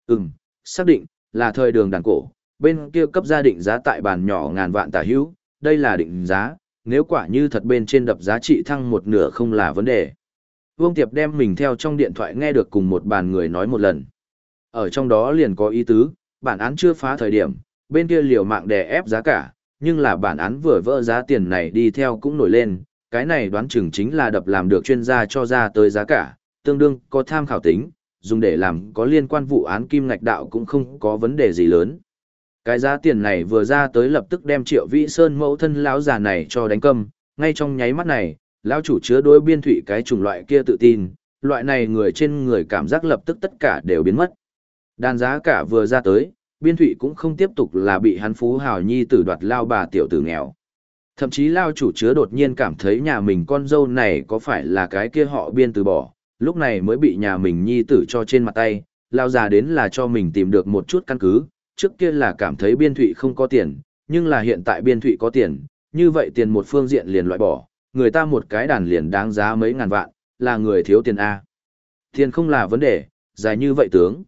Ừm, xác định, là thời đường đàn cổ, bên kia cấp gia định giá tại bàn nhỏ ngàn vạn tả hữu, đây là định giá, nếu quả như thật bên trên đập giá trị thăng một nửa không là vấn đề. Vương Tiệp đem mình theo trong điện thoại nghe được cùng một bàn người nói một lần. Ở trong đó liền có ý tứ, bản án chưa phá thời điểm, bên kia liều mạng đè ép giá cả, nhưng là bản án vừa vỡ giá tiền này đi theo cũng nổi lên, cái này đoán chừng chính là đập làm được chuyên gia cho ra tới giá cả, tương đương có tham khảo tính, dùng để làm có liên quan vụ án kim ngạch đạo cũng không có vấn đề gì lớn. Cái giá tiền này vừa ra tới lập tức đem Triệu Vĩ Sơn mẫu thân lão già này cho đánh câm, ngay trong nháy mắt này, lão chủ chứa đối biên thủy cái chủng loại kia tự tin, loại này người trên người cảm giác lập tức tất cả đều biến mất. Đàn giá cả vừa ra tới, biên thụy cũng không tiếp tục là bị hắn phú hào nhi tử đoạt lao bà tiểu tử nghèo. Thậm chí lao chủ chứa đột nhiên cảm thấy nhà mình con dâu này có phải là cái kia họ biên từ bỏ, lúc này mới bị nhà mình nhi tử cho trên mặt tay, lao già đến là cho mình tìm được một chút căn cứ, trước kia là cảm thấy biên thụy không có tiền, nhưng là hiện tại biên thụy có tiền, như vậy tiền một phương diện liền loại bỏ, người ta một cái đàn liền đáng giá mấy ngàn vạn, là người thiếu tiền A. Tiền không là vấn đề, dài như vậy tướng.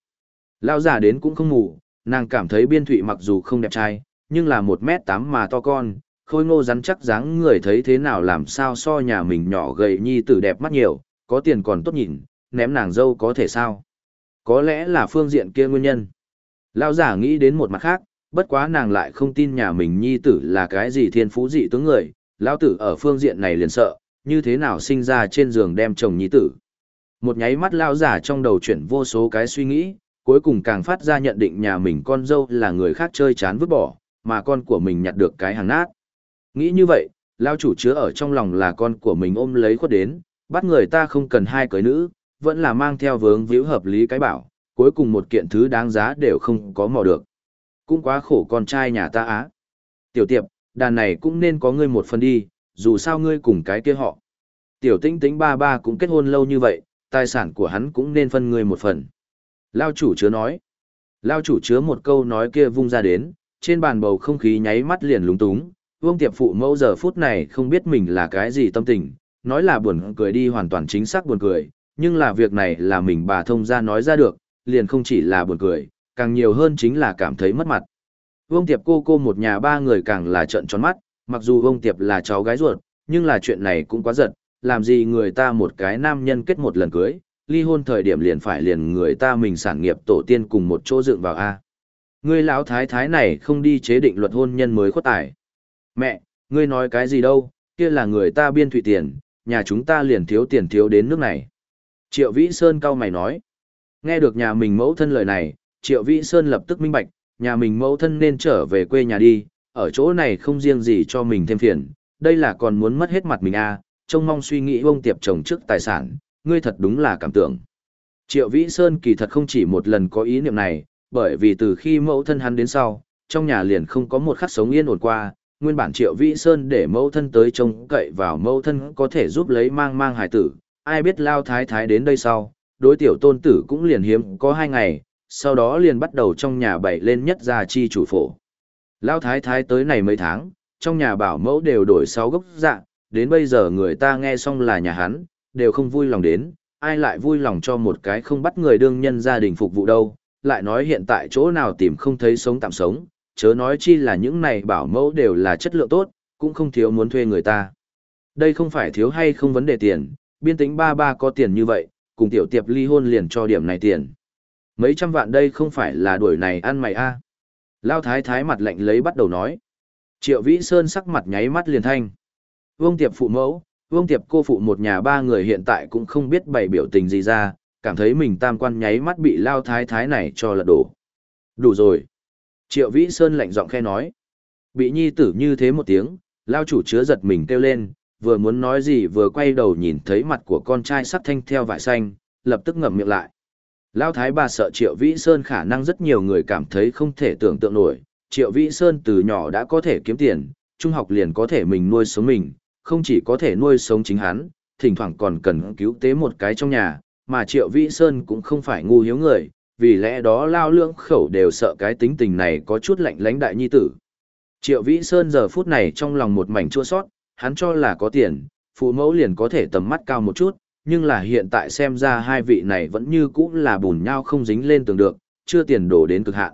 Lao già đến cũng không ngủ, nàng cảm thấy biên thụy mặc dù không đẹp trai, nhưng là một mét tám mà to con, khôi ngô rắn chắc dáng người thấy thế nào làm sao so nhà mình nhỏ gầy nhi tử đẹp mắt nhiều, có tiền còn tốt nhìn, ném nàng dâu có thể sao. Có lẽ là phương diện kia nguyên nhân. Lao giả nghĩ đến một mặt khác, bất quá nàng lại không tin nhà mình nhi tử là cái gì thiên phú dị tướng người, Lao tử ở phương diện này liền sợ, như thế nào sinh ra trên giường đem chồng nhi tử. Một nháy mắt Lao giả trong đầu chuyển vô số cái suy nghĩ, cuối cùng càng phát ra nhận định nhà mình con dâu là người khác chơi chán vứt bỏ, mà con của mình nhặt được cái hàng nát. Nghĩ như vậy, Lao chủ chứa ở trong lòng là con của mình ôm lấy khuất đến, bắt người ta không cần hai cưới nữ, vẫn là mang theo vướng víu hợp lý cái bảo, cuối cùng một kiện thứ đáng giá đều không có mò được. Cũng quá khổ con trai nhà ta á. Tiểu tiệp, đàn này cũng nên có ngươi một phần đi, dù sao ngươi cùng cái kia họ. Tiểu tinh tính ba ba cũng kết hôn lâu như vậy, tài sản của hắn cũng nên phân ngươi một phần. Lao chủ chứa nói. Lao chủ chứa một câu nói kia vung ra đến, trên bàn bầu không khí nháy mắt liền lúng túng. Vương tiệp phụ mẫu giờ phút này không biết mình là cái gì tâm tình, nói là buồn cười đi hoàn toàn chính xác buồn cười, nhưng là việc này là mình bà thông ra nói ra được, liền không chỉ là buồn cười, càng nhiều hơn chính là cảm thấy mất mặt. Vương Tiệp cô cô một nhà ba người càng là trợn tròn mắt, mặc dù Vương Tiệp là cháu gái ruột, nhưng là chuyện này cũng quá giật, làm gì người ta một cái nam nhân kết một lần cưới, ly hôn thời điểm liền phải liền người ta mình sản nghiệp tổ tiên cùng một chỗ dựng vào A. Ngươi lão thái thái này không đi chế định luật hôn nhân mới khuất tài. Mẹ, ngươi nói cái gì đâu, kia là người ta biên thụy tiền, nhà chúng ta liền thiếu tiền thiếu đến nước này. Triệu Vĩ Sơn cau mày nói. Nghe được nhà mình mẫu thân lời này, Triệu Vĩ Sơn lập tức minh bạch, nhà mình mẫu thân nên trở về quê nhà đi, ở chỗ này không riêng gì cho mình thêm phiền, đây là còn muốn mất hết mặt mình à, trông mong suy nghĩ ông tiệp chồng trước tài sản, ngươi thật đúng là cảm tưởng. Triệu Vĩ Sơn kỳ thật không chỉ một lần có ý niệm này, bởi vì từ khi mẫu thân hắn đến sau, trong nhà liền không có một khắc sống yên ổn qua, nguyên bản Triệu Vĩ Sơn để mẫu thân tới trông cậy vào mẫu thân có thể giúp lấy mang mang hải tử, ai biết lao thái thái đến đây sau, đối tiểu tôn tử cũng liền hiếm có hai ngày, sau đó liền bắt đầu trong nhà bày lên nhất gia chi chủ phổ. Lao thái thái tới này mấy tháng, trong nhà bảo mẫu đều đổi sáu gốc dạ, đến bây giờ người ta nghe xong là nhà hắn, đều không vui lòng đến, ai lại vui lòng cho một cái không bắt người đương nhân gia đình phục vụ đâu, lại nói hiện tại chỗ nào tìm không thấy sống tạm sống, chớ nói chi là những này bảo mẫu đều là chất lượng tốt, cũng không thiếu muốn thuê người ta. Đây không phải thiếu hay không vấn đề tiền, biên tính ba ba có tiền như vậy, cùng tiểu tiệp ly hôn liền cho điểm này tiền. Mấy trăm vạn đây không phải là đuổi này ăn mày a Lao thái thái mặt lạnh lấy bắt đầu nói. Triệu Vĩ Sơn sắc mặt nháy mắt liền thanh. Vương Tiệp phụ mẫu, Vương Tiệp cô phụ một nhà ba người hiện tại cũng không biết bày biểu tình gì ra, cảm thấy mình tam quan nháy mắt bị Lao thái thái này cho lật đổ. Đủ rồi. Triệu Vĩ Sơn lạnh giọng khe nói. Bị nhi tử như thế một tiếng, Lao chủ chứa giật mình kêu lên, vừa muốn nói gì vừa quay đầu nhìn thấy mặt của con trai sắt thanh theo vải xanh, lập tức ngậm miệng lại. Lao Thái bà sợ Triệu Vĩ Sơn khả năng rất nhiều người cảm thấy không thể tưởng tượng nổi, Triệu Vĩ Sơn từ nhỏ đã có thể kiếm tiền, trung học liền có thể mình nuôi sống mình, không chỉ có thể nuôi sống chính hắn, thỉnh thoảng còn cần cứu tế một cái trong nhà, mà Triệu Vĩ Sơn cũng không phải ngu hiếu người, vì lẽ đó Lao Lưỡng khẩu đều sợ cái tính tình này có chút lạnh lãnh đại nhi tử. Triệu Vĩ Sơn giờ phút này trong lòng một mảnh chua sót, hắn cho là có tiền, phụ mẫu liền có thể tầm mắt cao một chút, nhưng là hiện tại xem ra hai vị này vẫn như cũ là bùn nhau không dính lên tường được, chưa tiền đổ đến cực hạn.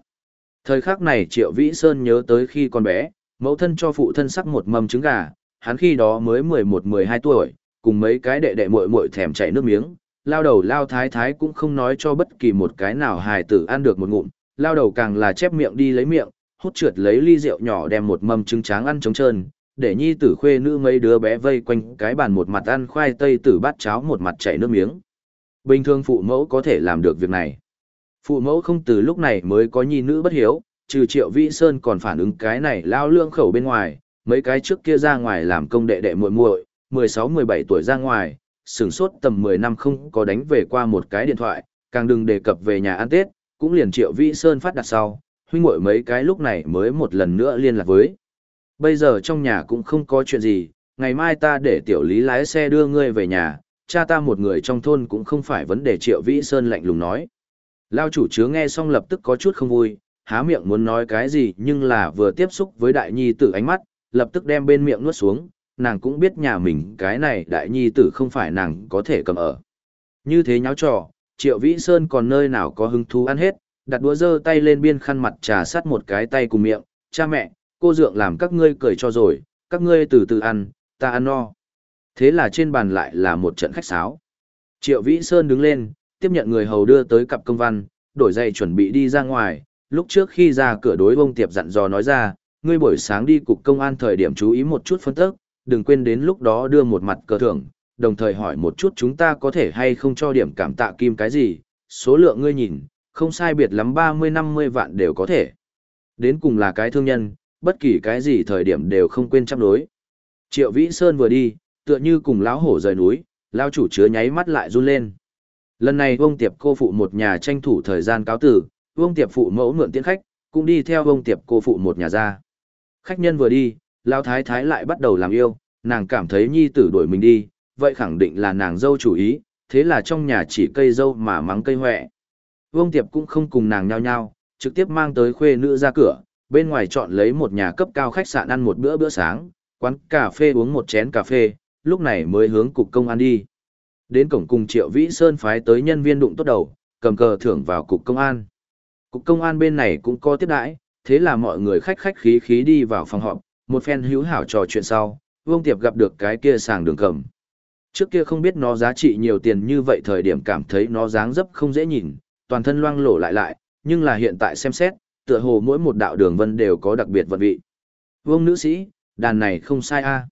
Thời khắc này Triệu Vĩ Sơn nhớ tới khi con bé, mẫu thân cho phụ thân sắc một mâm trứng gà, hắn khi đó mới 11-12 tuổi, cùng mấy cái đệ đệ muội muội thèm chảy nước miếng, lao đầu lao thái thái cũng không nói cho bất kỳ một cái nào hài tử ăn được một ngụm, lao đầu càng là chép miệng đi lấy miệng, hút trượt lấy ly rượu nhỏ đem một mâm trứng tráng ăn trống trơn, để nhi tử khuê nữ mấy đứa bé vây quanh cái bàn một mặt ăn khoai tây tử bát cháo một mặt chảy nước miếng. Bình thường phụ mẫu có thể làm được việc này. Phụ mẫu không từ lúc này mới có nhi nữ bất hiếu, trừ triệu vĩ sơn còn phản ứng cái này lao lương khẩu bên ngoài, mấy cái trước kia ra ngoài làm công đệ đệ muội muội, 16-17 tuổi ra ngoài, sửng sốt tầm 10 năm không có đánh về qua một cái điện thoại, càng đừng đề cập về nhà ăn Tết, cũng liền triệu vĩ sơn phát đặt sau, huynh muội mấy cái lúc này mới một lần nữa liên lạc với. Bây giờ trong nhà cũng không có chuyện gì, ngày mai ta để tiểu lý lái xe đưa ngươi về nhà, cha ta một người trong thôn cũng không phải vấn đề triệu vĩ sơn lạnh lùng nói. Lao chủ chứa nghe xong lập tức có chút không vui, há miệng muốn nói cái gì nhưng là vừa tiếp xúc với đại nhi tử ánh mắt, lập tức đem bên miệng nuốt xuống, nàng cũng biết nhà mình cái này đại nhi tử không phải nàng có thể cầm ở. Như thế nháo trò, triệu vĩ sơn còn nơi nào có hứng thú ăn hết, đặt đũa dơ tay lên biên khăn mặt trà sắt một cái tay cùng miệng, cha mẹ, cô dượng làm các ngươi cười cho rồi, các ngươi từ từ ăn, ta ăn no. Thế là trên bàn lại là một trận khách sáo. Triệu Vĩ Sơn đứng lên, tiếp nhận người hầu đưa tới cặp công văn, đổi giày chuẩn bị đi ra ngoài, lúc trước khi ra cửa đối bông tiệp dặn dò nói ra, ngươi buổi sáng đi cục công an thời điểm chú ý một chút phân tức, đừng quên đến lúc đó đưa một mặt cờ thưởng, đồng thời hỏi một chút chúng ta có thể hay không cho điểm cảm tạ kim cái gì, số lượng ngươi nhìn, không sai biệt lắm 30-50 vạn đều có thể. Đến cùng là cái thương nhân, bất kỳ cái gì thời điểm đều không quên chấp đối. Triệu Vĩ Sơn vừa đi, tựa như cùng lão hổ rời núi, lão chủ chứa nháy mắt lại run lên. Lần này Vương Tiệp cô phụ một nhà tranh thủ thời gian cáo tử, Vương Tiệp phụ mẫu mượn tiễn khách, cũng đi theo Vương Tiệp cô phụ một nhà ra. Khách nhân vừa đi, lão thái thái lại bắt đầu làm yêu, nàng cảm thấy nhi tử đuổi mình đi, vậy khẳng định là nàng dâu chủ ý, thế là trong nhà chỉ cây dâu mà mắng cây hoẹ. Vương Tiệp cũng không cùng nàng nhao nhao, trực tiếp mang tới khuê nữ ra cửa, bên ngoài chọn lấy một nhà cấp cao khách sạn ăn một bữa bữa sáng, quán cà phê uống một chén cà phê, lúc này mới hướng cục công an đi. Đến cổng cùng Triệu Vĩ Sơn phái tới nhân viên đụng tốt đầu, cầm cờ thưởng vào cục công an. Cục công an bên này cũng có tiếp đãi, Thế là mọi người khách khách khí khí đi vào phòng họp, một phen hữu hảo trò chuyện sau, Vương Tiệp gặp được cái kia sàng đường cầm. Trước kia không biết nó giá trị nhiều tiền như vậy thời điểm cảm thấy nó dáng dấp không dễ nhìn, toàn thân loang lổ lại lại, nhưng là hiện tại xem xét, tựa hồ mỗi một đạo đường vân đều có đặc biệt vận vị. Vương nữ sĩ, đàn này không sai a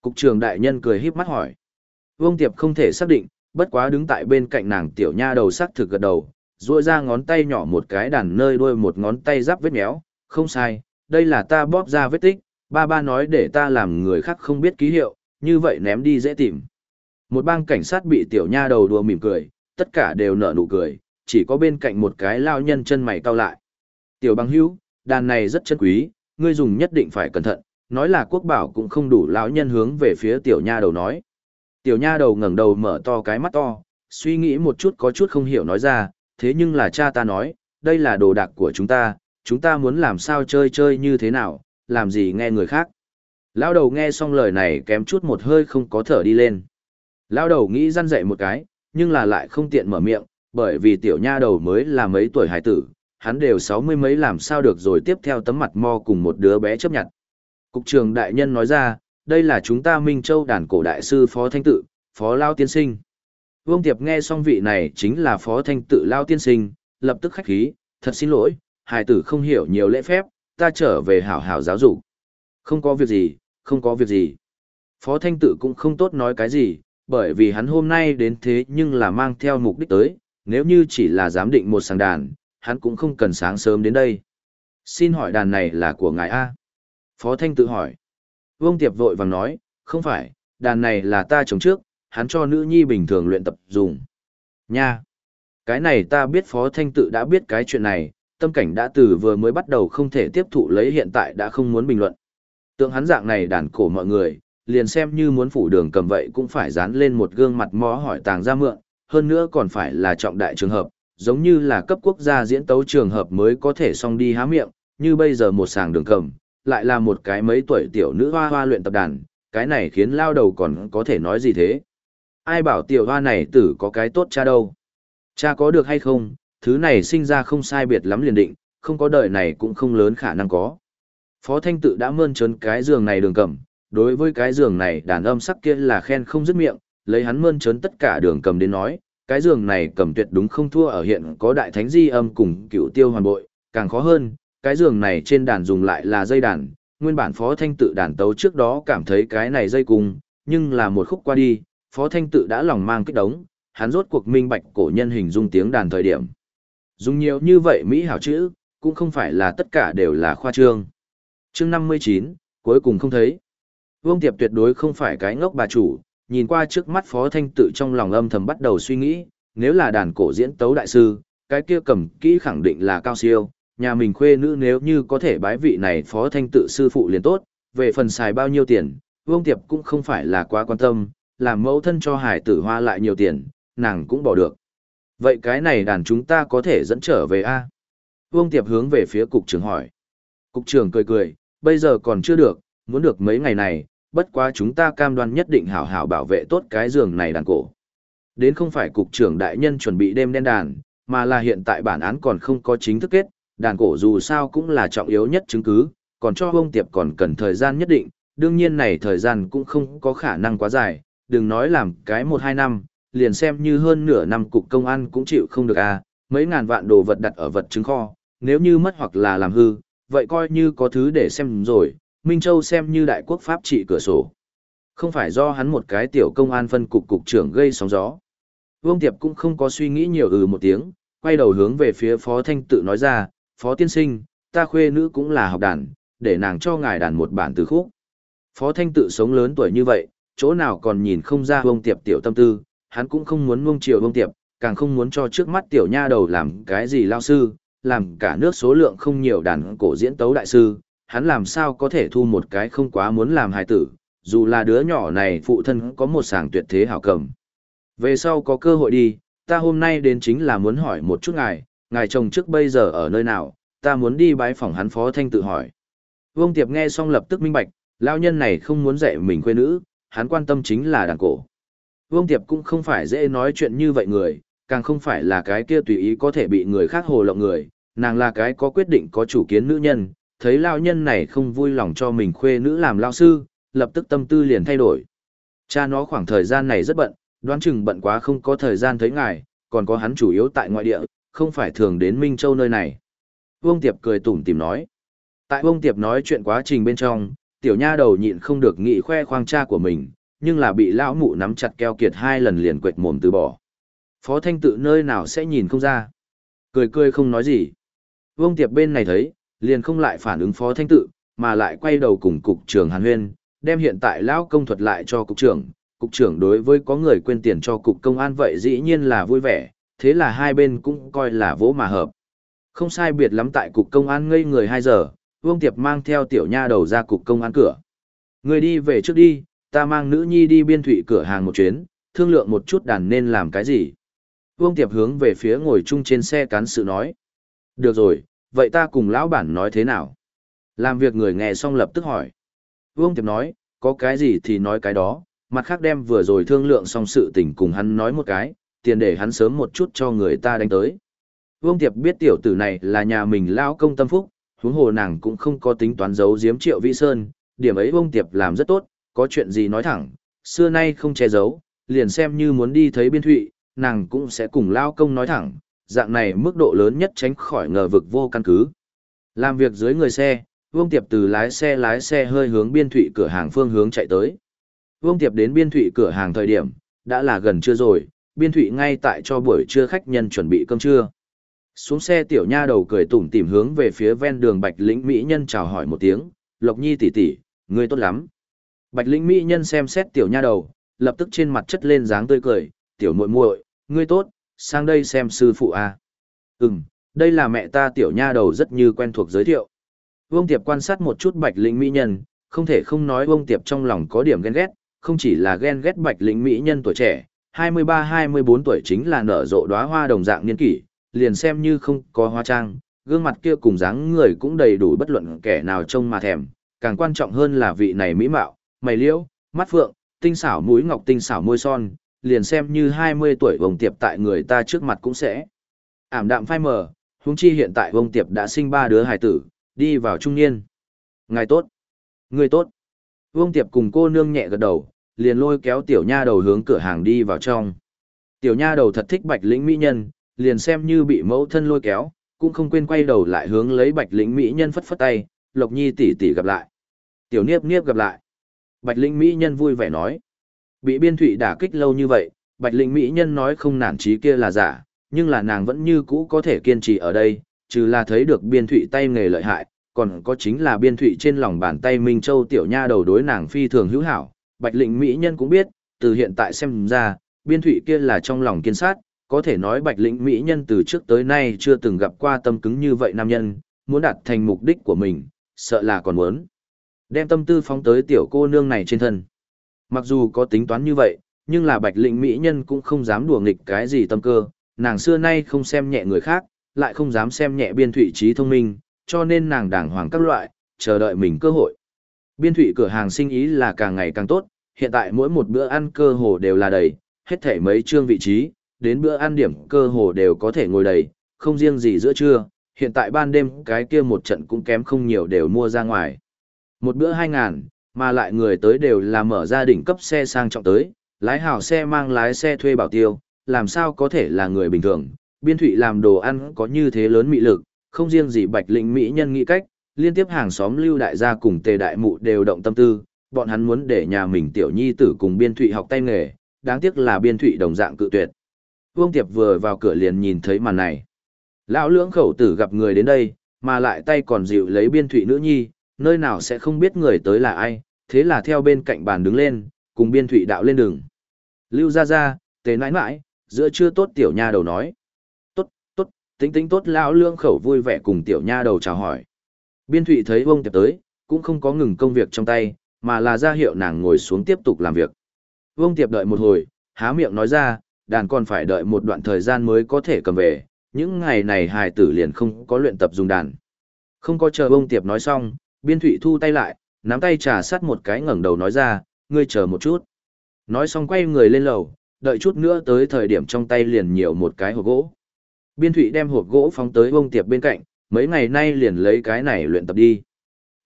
Cục trưởng đại nhân cười híp mắt hỏi. Vương Tiệp không thể xác định, bất quá đứng tại bên cạnh nàng tiểu nha đầu sắc thực gật đầu, duỗi ra ngón tay nhỏ một cái đàn nơi đuôi một ngón tay giáp vết méo, không sai, đây là ta bóp ra vết tích, ba ba nói để ta làm người khác không biết ký hiệu, như vậy ném đi dễ tìm. Một bang cảnh sát bị tiểu nha đầu đùa mỉm cười, tất cả đều nở nụ cười, chỉ có bên cạnh một cái lao nhân chân mày cau lại. Tiểu băng hữu, đàn này rất chân quý, ngươi dùng nhất định phải cẩn thận, nói là quốc bảo cũng không đủ lão nhân hướng về phía tiểu nha đầu nói. Tiểu nha đầu ngẩng đầu mở to cái mắt to, suy nghĩ một chút có chút không hiểu nói ra, thế nhưng là cha ta nói, đây là đồ đạc của chúng ta, chúng ta muốn làm sao chơi chơi như thế nào, làm gì nghe người khác. Lão đầu nghe xong lời này kém chút một hơi không có thở đi lên. Lão đầu nghĩ răn dậy một cái, nhưng là lại không tiện mở miệng, bởi vì tiểu nha đầu mới là mấy tuổi hải tử, hắn đều sáu mươi mấy làm sao được rồi tiếp theo tấm mặt mo cùng một đứa bé chấp nhận. Cục trưởng đại nhân nói ra, đây là chúng ta Minh Châu đàn cổ đại sư Phó Thanh Tự, Phó Lao Tiên Sinh. Vương Tiệp nghe xong vị này chính là Phó Thanh Tự Lao Tiên Sinh, lập tức khách khí, thật xin lỗi, hài tử không hiểu nhiều lễ phép, ta trở về hảo hảo giáo dục. Không có việc gì, không có việc gì. Phó Thanh Tự cũng không tốt nói cái gì, bởi vì hắn hôm nay đến thế nhưng là mang theo mục đích tới, nếu như chỉ là giám định một sàng đàn, hắn cũng không cần sáng sớm đến đây. Xin hỏi đàn này là của ngài A. Phó Thanh tự hỏi. Vương Tiệp vội vàng nói, không phải, đàn này là ta trồng trước, hắn cho nữ nhi bình thường luyện tập dùng. Nha! Cái này ta biết Phó Thanh tự đã biết cái chuyện này, tâm cảnh đã từ vừa mới bắt đầu không thể tiếp thụ lấy hiện tại đã không muốn bình luận. Tượng hắn dạng này đàn cổ mọi người, liền xem như muốn phủ đường cầm vậy cũng phải dán lên một gương mặt mó hỏi tàng ra mượn, hơn nữa còn phải là trọng đại trường hợp, giống như là cấp quốc gia diễn tấu trường hợp mới có thể xong đi há miệng, như bây giờ một sàng đường cầm, lại là một cái mấy tuổi tiểu nữ hoa hoa luyện tập đàn, cái này khiến lao đầu còn có thể nói gì thế. Ai bảo tiểu hoa này tử có cái tốt cha đâu. Cha có được hay không, thứ này sinh ra không sai biệt lắm liền định, không có đời này cũng không lớn khả năng có. Phó Thanh tự đã mơn trớn cái giường này đường cầm, đối với cái giường này đàn âm sắc kia là khen không dứt miệng, lấy hắn mơn trớn tất cả đường cầm đến nói, cái giường này cầm tuyệt đúng không thua ở hiện có đại thánh di âm cùng cựu tiêu hoàn bội, càng khó hơn, cái giường này trên đàn dùng lại là dây đàn, nguyên bản Phó Thanh tự đàn tấu trước đó cảm thấy cái này dây cùng, nhưng là một khúc qua đi, Phó Thanh tự đã lòng mang kích đống, hắn rốt cuộc minh bạch cổ nhân hình dung tiếng đàn thời điểm. Dùng nhiều như vậy Mỹ hảo chữ, cũng không phải là tất cả đều là khoa trương. chương 59, cuối cùng không thấy. Vương Tiệp tuyệt đối không phải cái ngốc bà chủ, nhìn qua trước mắt Phó Thanh tự trong lòng âm thầm bắt đầu suy nghĩ, nếu là đàn cổ diễn tấu đại sư, cái kia cầm kỹ khẳng định là cao siêu, nhà mình khuê nữ nếu như có thể bái vị này phó thanh tự sư phụ liền tốt, về phần xài bao nhiêu tiền, Vương Tiệp cũng không phải là quá quan tâm, làm mẫu thân cho hải tử hoa lại nhiều tiền, nàng cũng bỏ được. Vậy cái này đàn chúng ta có thể dẫn trở về a Vương Tiệp hướng về phía cục trưởng hỏi. Cục trưởng cười cười, bây giờ còn chưa được, muốn được mấy ngày này, bất quá chúng ta cam đoan nhất định hảo hảo bảo vệ tốt cái giường này đàn cổ. Đến không phải cục trưởng đại nhân chuẩn bị đêm đen đàn, mà là hiện tại bản án còn không có chính thức kết, đàn cổ dù sao cũng là trọng yếu nhất chứng cứ, còn cho vương tiệp còn cần thời gian nhất định, đương nhiên này thời gian cũng không có khả năng quá dài, đừng nói làm cái một hai năm, liền xem như hơn nửa năm cục công an cũng chịu không được à, mấy ngàn vạn đồ vật đặt ở vật chứng kho, nếu như mất hoặc là làm hư, vậy coi như có thứ để xem rồi, Minh Châu xem như đại quốc pháp trị cửa sổ. Không phải do hắn một cái tiểu công an phân cục cục trưởng gây sóng gió. Vương Tiệp cũng không có suy nghĩ nhiều ừ một tiếng, quay đầu hướng về phía Phó Thanh tự nói ra, Phó tiên sinh, ta khuê nữ cũng là học đàn, để nàng cho ngài đàn một bản từ khúc. Phó Thanh tự sống lớn tuổi như vậy, chỗ nào còn nhìn không ra Vương Tiệp tiểu tâm tư, hắn cũng không muốn nuông chiều Vương Tiệp, càng không muốn cho trước mắt tiểu nha đầu làm cái gì lao sư, làm cả nước số lượng không nhiều đàn cổ diễn tấu đại sư, hắn làm sao có thể thu một cái không quá muốn làm hài tử, dù là đứa nhỏ này phụ thân có một sàng tuyệt thế hảo cầm. Về sau có cơ hội đi, ta hôm nay đến chính là muốn hỏi một chút ngài, ngài chồng trước bây giờ ở nơi nào, ta muốn đi bái phòng hắn phó thanh tự hỏi. Vương Tiệp nghe xong lập tức minh bạch, lao nhân này không muốn dạy mình quê nữ, hắn quan tâm chính là đàn cổ. Vương Tiệp cũng không phải dễ nói chuyện như vậy người, càng không phải là cái kia tùy ý có thể bị người khác hồ lộng người, nàng là cái có quyết định có chủ kiến nữ nhân, thấy lao nhân này không vui lòng cho mình khuê nữ làm lao sư, lập tức tâm tư liền thay đổi. Cha nó khoảng thời gian này rất bận, đoán chừng bận quá không có thời gian thấy ngài, còn có hắn chủ yếu tại ngoại địa, không phải thường đến Minh Châu nơi này. Vương Tiệp cười tủm tìm nói. Tại Vương Tiệp nói chuyện quá trình bên trong, tiểu nha đầu nhịn không được nghị khoe khoang cha của mình, nhưng là bị lão mụ nắm chặt keo kiệt hai lần liền quệt mồm từ bỏ. Phó Thanh tự nơi nào sẽ nhìn không ra. Cười cười không nói gì. Vương Tiệp bên này thấy, liền không lại phản ứng Phó Thanh tự, mà lại quay đầu cùng cục trưởng Hàn Huyên, đem hiện tại lão công thuật lại cho cục trưởng. Cục trưởng đối với có người quên tiền cho cục công an vậy dĩ nhiên là vui vẻ, thế là hai bên cũng coi là vỗ mà hợp. Không sai biệt lắm tại cục công an ngây người 2 giờ, Vương Tiệp mang theo tiểu nha đầu ra cục công an cửa. Người đi về trước đi, ta mang nữ nhi đi biên thủy cửa hàng một chuyến, thương lượng một chút đàn nên làm cái gì. Vương Tiệp hướng về phía ngồi chung trên xe cán sự nói. Được rồi, vậy ta cùng lão bản nói thế nào? Làm việc người nghe xong lập tức hỏi. Vương Tiệp nói, có cái gì thì nói cái đó, mặt khác đem vừa rồi thương lượng xong sự tình cùng hắn nói một cái, tiền để hắn sớm một chút cho người ta đánh tới. Vương Tiệp biết tiểu tử này là nhà mình lão công tâm phúc, huống hồ nàng cũng không có tính toán giấu giếm Triệu Vĩ Sơn, điểm ấy Vương Tiệp làm rất tốt, có chuyện gì nói thẳng, xưa nay không che giấu, liền xem như muốn đi thấy biên thụy, nàng cũng sẽ cùng lao công nói thẳng, dạng này mức độ lớn nhất tránh khỏi ngờ vực vô căn cứ. Làm việc dưới người xe, Vương Tiệp từ lái xe lái xe hơi hướng biên thụy cửa hàng phương hướng chạy tới. Vương Tiệp đến biên thụy cửa hàng thời điểm, đã là gần trưa rồi, biên thụy ngay tại cho buổi trưa khách nhân chuẩn bị cơm trưa. Xuống xe tiểu nha đầu cười tủm tỉm hướng về phía ven đường Bạch Lĩnh Mỹ Nhân chào hỏi một tiếng, Lộc Nhi tỷ tỷ, ngươi tốt lắm. Bạch Lĩnh Mỹ Nhân xem xét tiểu nha đầu, lập tức trên mặt chất lên dáng tươi cười, tiểu muội muội, ngươi tốt, sang đây xem sư phụ à. Ừm, đây là mẹ ta tiểu nha đầu rất như quen thuộc giới thiệu. Vương Tiệp quan sát một chút Bạch Lĩnh Mỹ Nhân, không thể không nói Vương Tiệp trong lòng có điểm ghen ghét, không chỉ là ghen ghét Bạch Lĩnh Mỹ Nhân tuổi trẻ, 23-24 tuổi chính là nở rộ đóa hoa đồng dạng niên kỷ, liền xem như không có hoa trang, gương mặt kia cùng dáng người cũng đầy đủ bất luận kẻ nào trông mà thèm, càng quan trọng hơn là vị này mỹ mạo, mày liễu, mắt phượng, tinh xảo mũi ngọc tinh xảo môi son, liền xem như 20 tuổi vông tiệp tại người ta trước mặt cũng sẽ ảm đạm phai mờ, huống chi hiện tại vông tiệp đã sinh ba đứa hài tử, đi vào trung niên. Ngài tốt. Người tốt. Vương tiệp cùng cô nương nhẹ gật đầu, liền lôi kéo tiểu nha đầu hướng cửa hàng đi vào trong. Tiểu nha đầu thật thích bạch lĩnh mỹ nhân, liền xem như bị mẫu thân lôi kéo, cũng không quên quay đầu lại hướng lấy bạch lĩnh mỹ nhân phất phất tay, lộc nhi tỷ tỷ gặp lại. Tiểu niếp niếp gặp lại. Bạch lĩnh mỹ nhân vui vẻ nói. Bị biên thủy đả kích lâu như vậy, bạch lĩnh mỹ nhân nói không nản trí kia là giả, nhưng là nàng vẫn như cũ có thể kiên trì ở đây, trừ là thấy được biên thủy tay nghề lợi hại, còn có chính là biên thủy trên lòng bàn tay Minh Châu tiểu nha đầu đối nàng phi thường hữu hảo, Bạch Lĩnh Mỹ Nhân cũng biết, từ hiện tại xem ra, biên thủy kia là trong lòng kiên sát, có thể nói Bạch Lĩnh Mỹ Nhân từ trước tới nay chưa từng gặp qua tâm cứng như vậy nam nhân, muốn đạt thành mục đích của mình, sợ là còn muốn. Đem tâm tư phóng tới tiểu cô nương này trên thân. Mặc dù có tính toán như vậy, nhưng là Bạch Lĩnh Mỹ Nhân cũng không dám đùa nghịch cái gì tâm cơ, nàng xưa nay không xem nhẹ người khác, lại không dám xem nhẹ biên thụy trí thông minh, cho nên nàng đàng hoàng các loại, chờ đợi mình cơ hội. Biên thụy cửa hàng sinh ý là càng ngày càng tốt, hiện tại mỗi một bữa ăn cơ hồ đều là đầy, hết thể mấy chương vị trí, đến bữa ăn điểm cơ hồ đều có thể ngồi đầy, không riêng gì giữa trưa, hiện tại ban đêm cái kia một trận cũng kém không nhiều đều mua ra ngoài. Một bữa hai ngàn, mà lại người tới đều là mở gia đình cấp xe sang trọng tới, lái hảo xe mang lái xe thuê bảo tiêu, làm sao có thể là người bình thường. Biên thụy làm đồ ăn có như thế lớn mị lực, không riêng gì bạch lĩnh mỹ nhân nghĩ cách, liên tiếp hàng xóm lưu đại gia cùng tề đại mụ đều động tâm tư, bọn hắn muốn để nhà mình tiểu nhi tử cùng biên thụy học tay nghề, đáng tiếc là biên thụy đồng dạng cự tuyệt. Vương Tiệp vừa vào cửa liền nhìn thấy màn này. Lão lưỡng khẩu tử gặp người đến đây, mà lại tay còn dịu lấy biên thụy nữ nhi, nơi nào sẽ không biết người tới là ai, thế là theo bên cạnh bàn đứng lên, cùng biên thụy đạo lên đường. Lưu ra ra, tề nãi nãi, giữa chưa tốt tiểu nha đầu nói. Tốt, tốt, tính tính tốt lão lương khẩu vui vẻ cùng tiểu nha đầu chào hỏi. Biên thụy thấy Vương Tiệp tới, cũng không có ngừng công việc trong tay, mà là ra hiệu nàng ngồi xuống tiếp tục làm việc. Vương Tiệp đợi một hồi, há miệng nói ra, đàn còn phải đợi một đoạn thời gian mới có thể cầm về, những ngày này hài tử liền không có luyện tập dùng đàn. Không có chờ Vương Tiệp nói xong, biên thụy thu tay lại, nắm tay trà sát một cái ngẩng đầu nói ra, ngươi chờ một chút. Nói xong quay người lên lầu, đợi chút nữa tới thời điểm trong tay liền nhiều một cái hộp gỗ. Biên Thụy đem hộp gỗ phóng tới Vương Tiệp bên cạnh, mấy ngày nay liền lấy cái này luyện tập đi.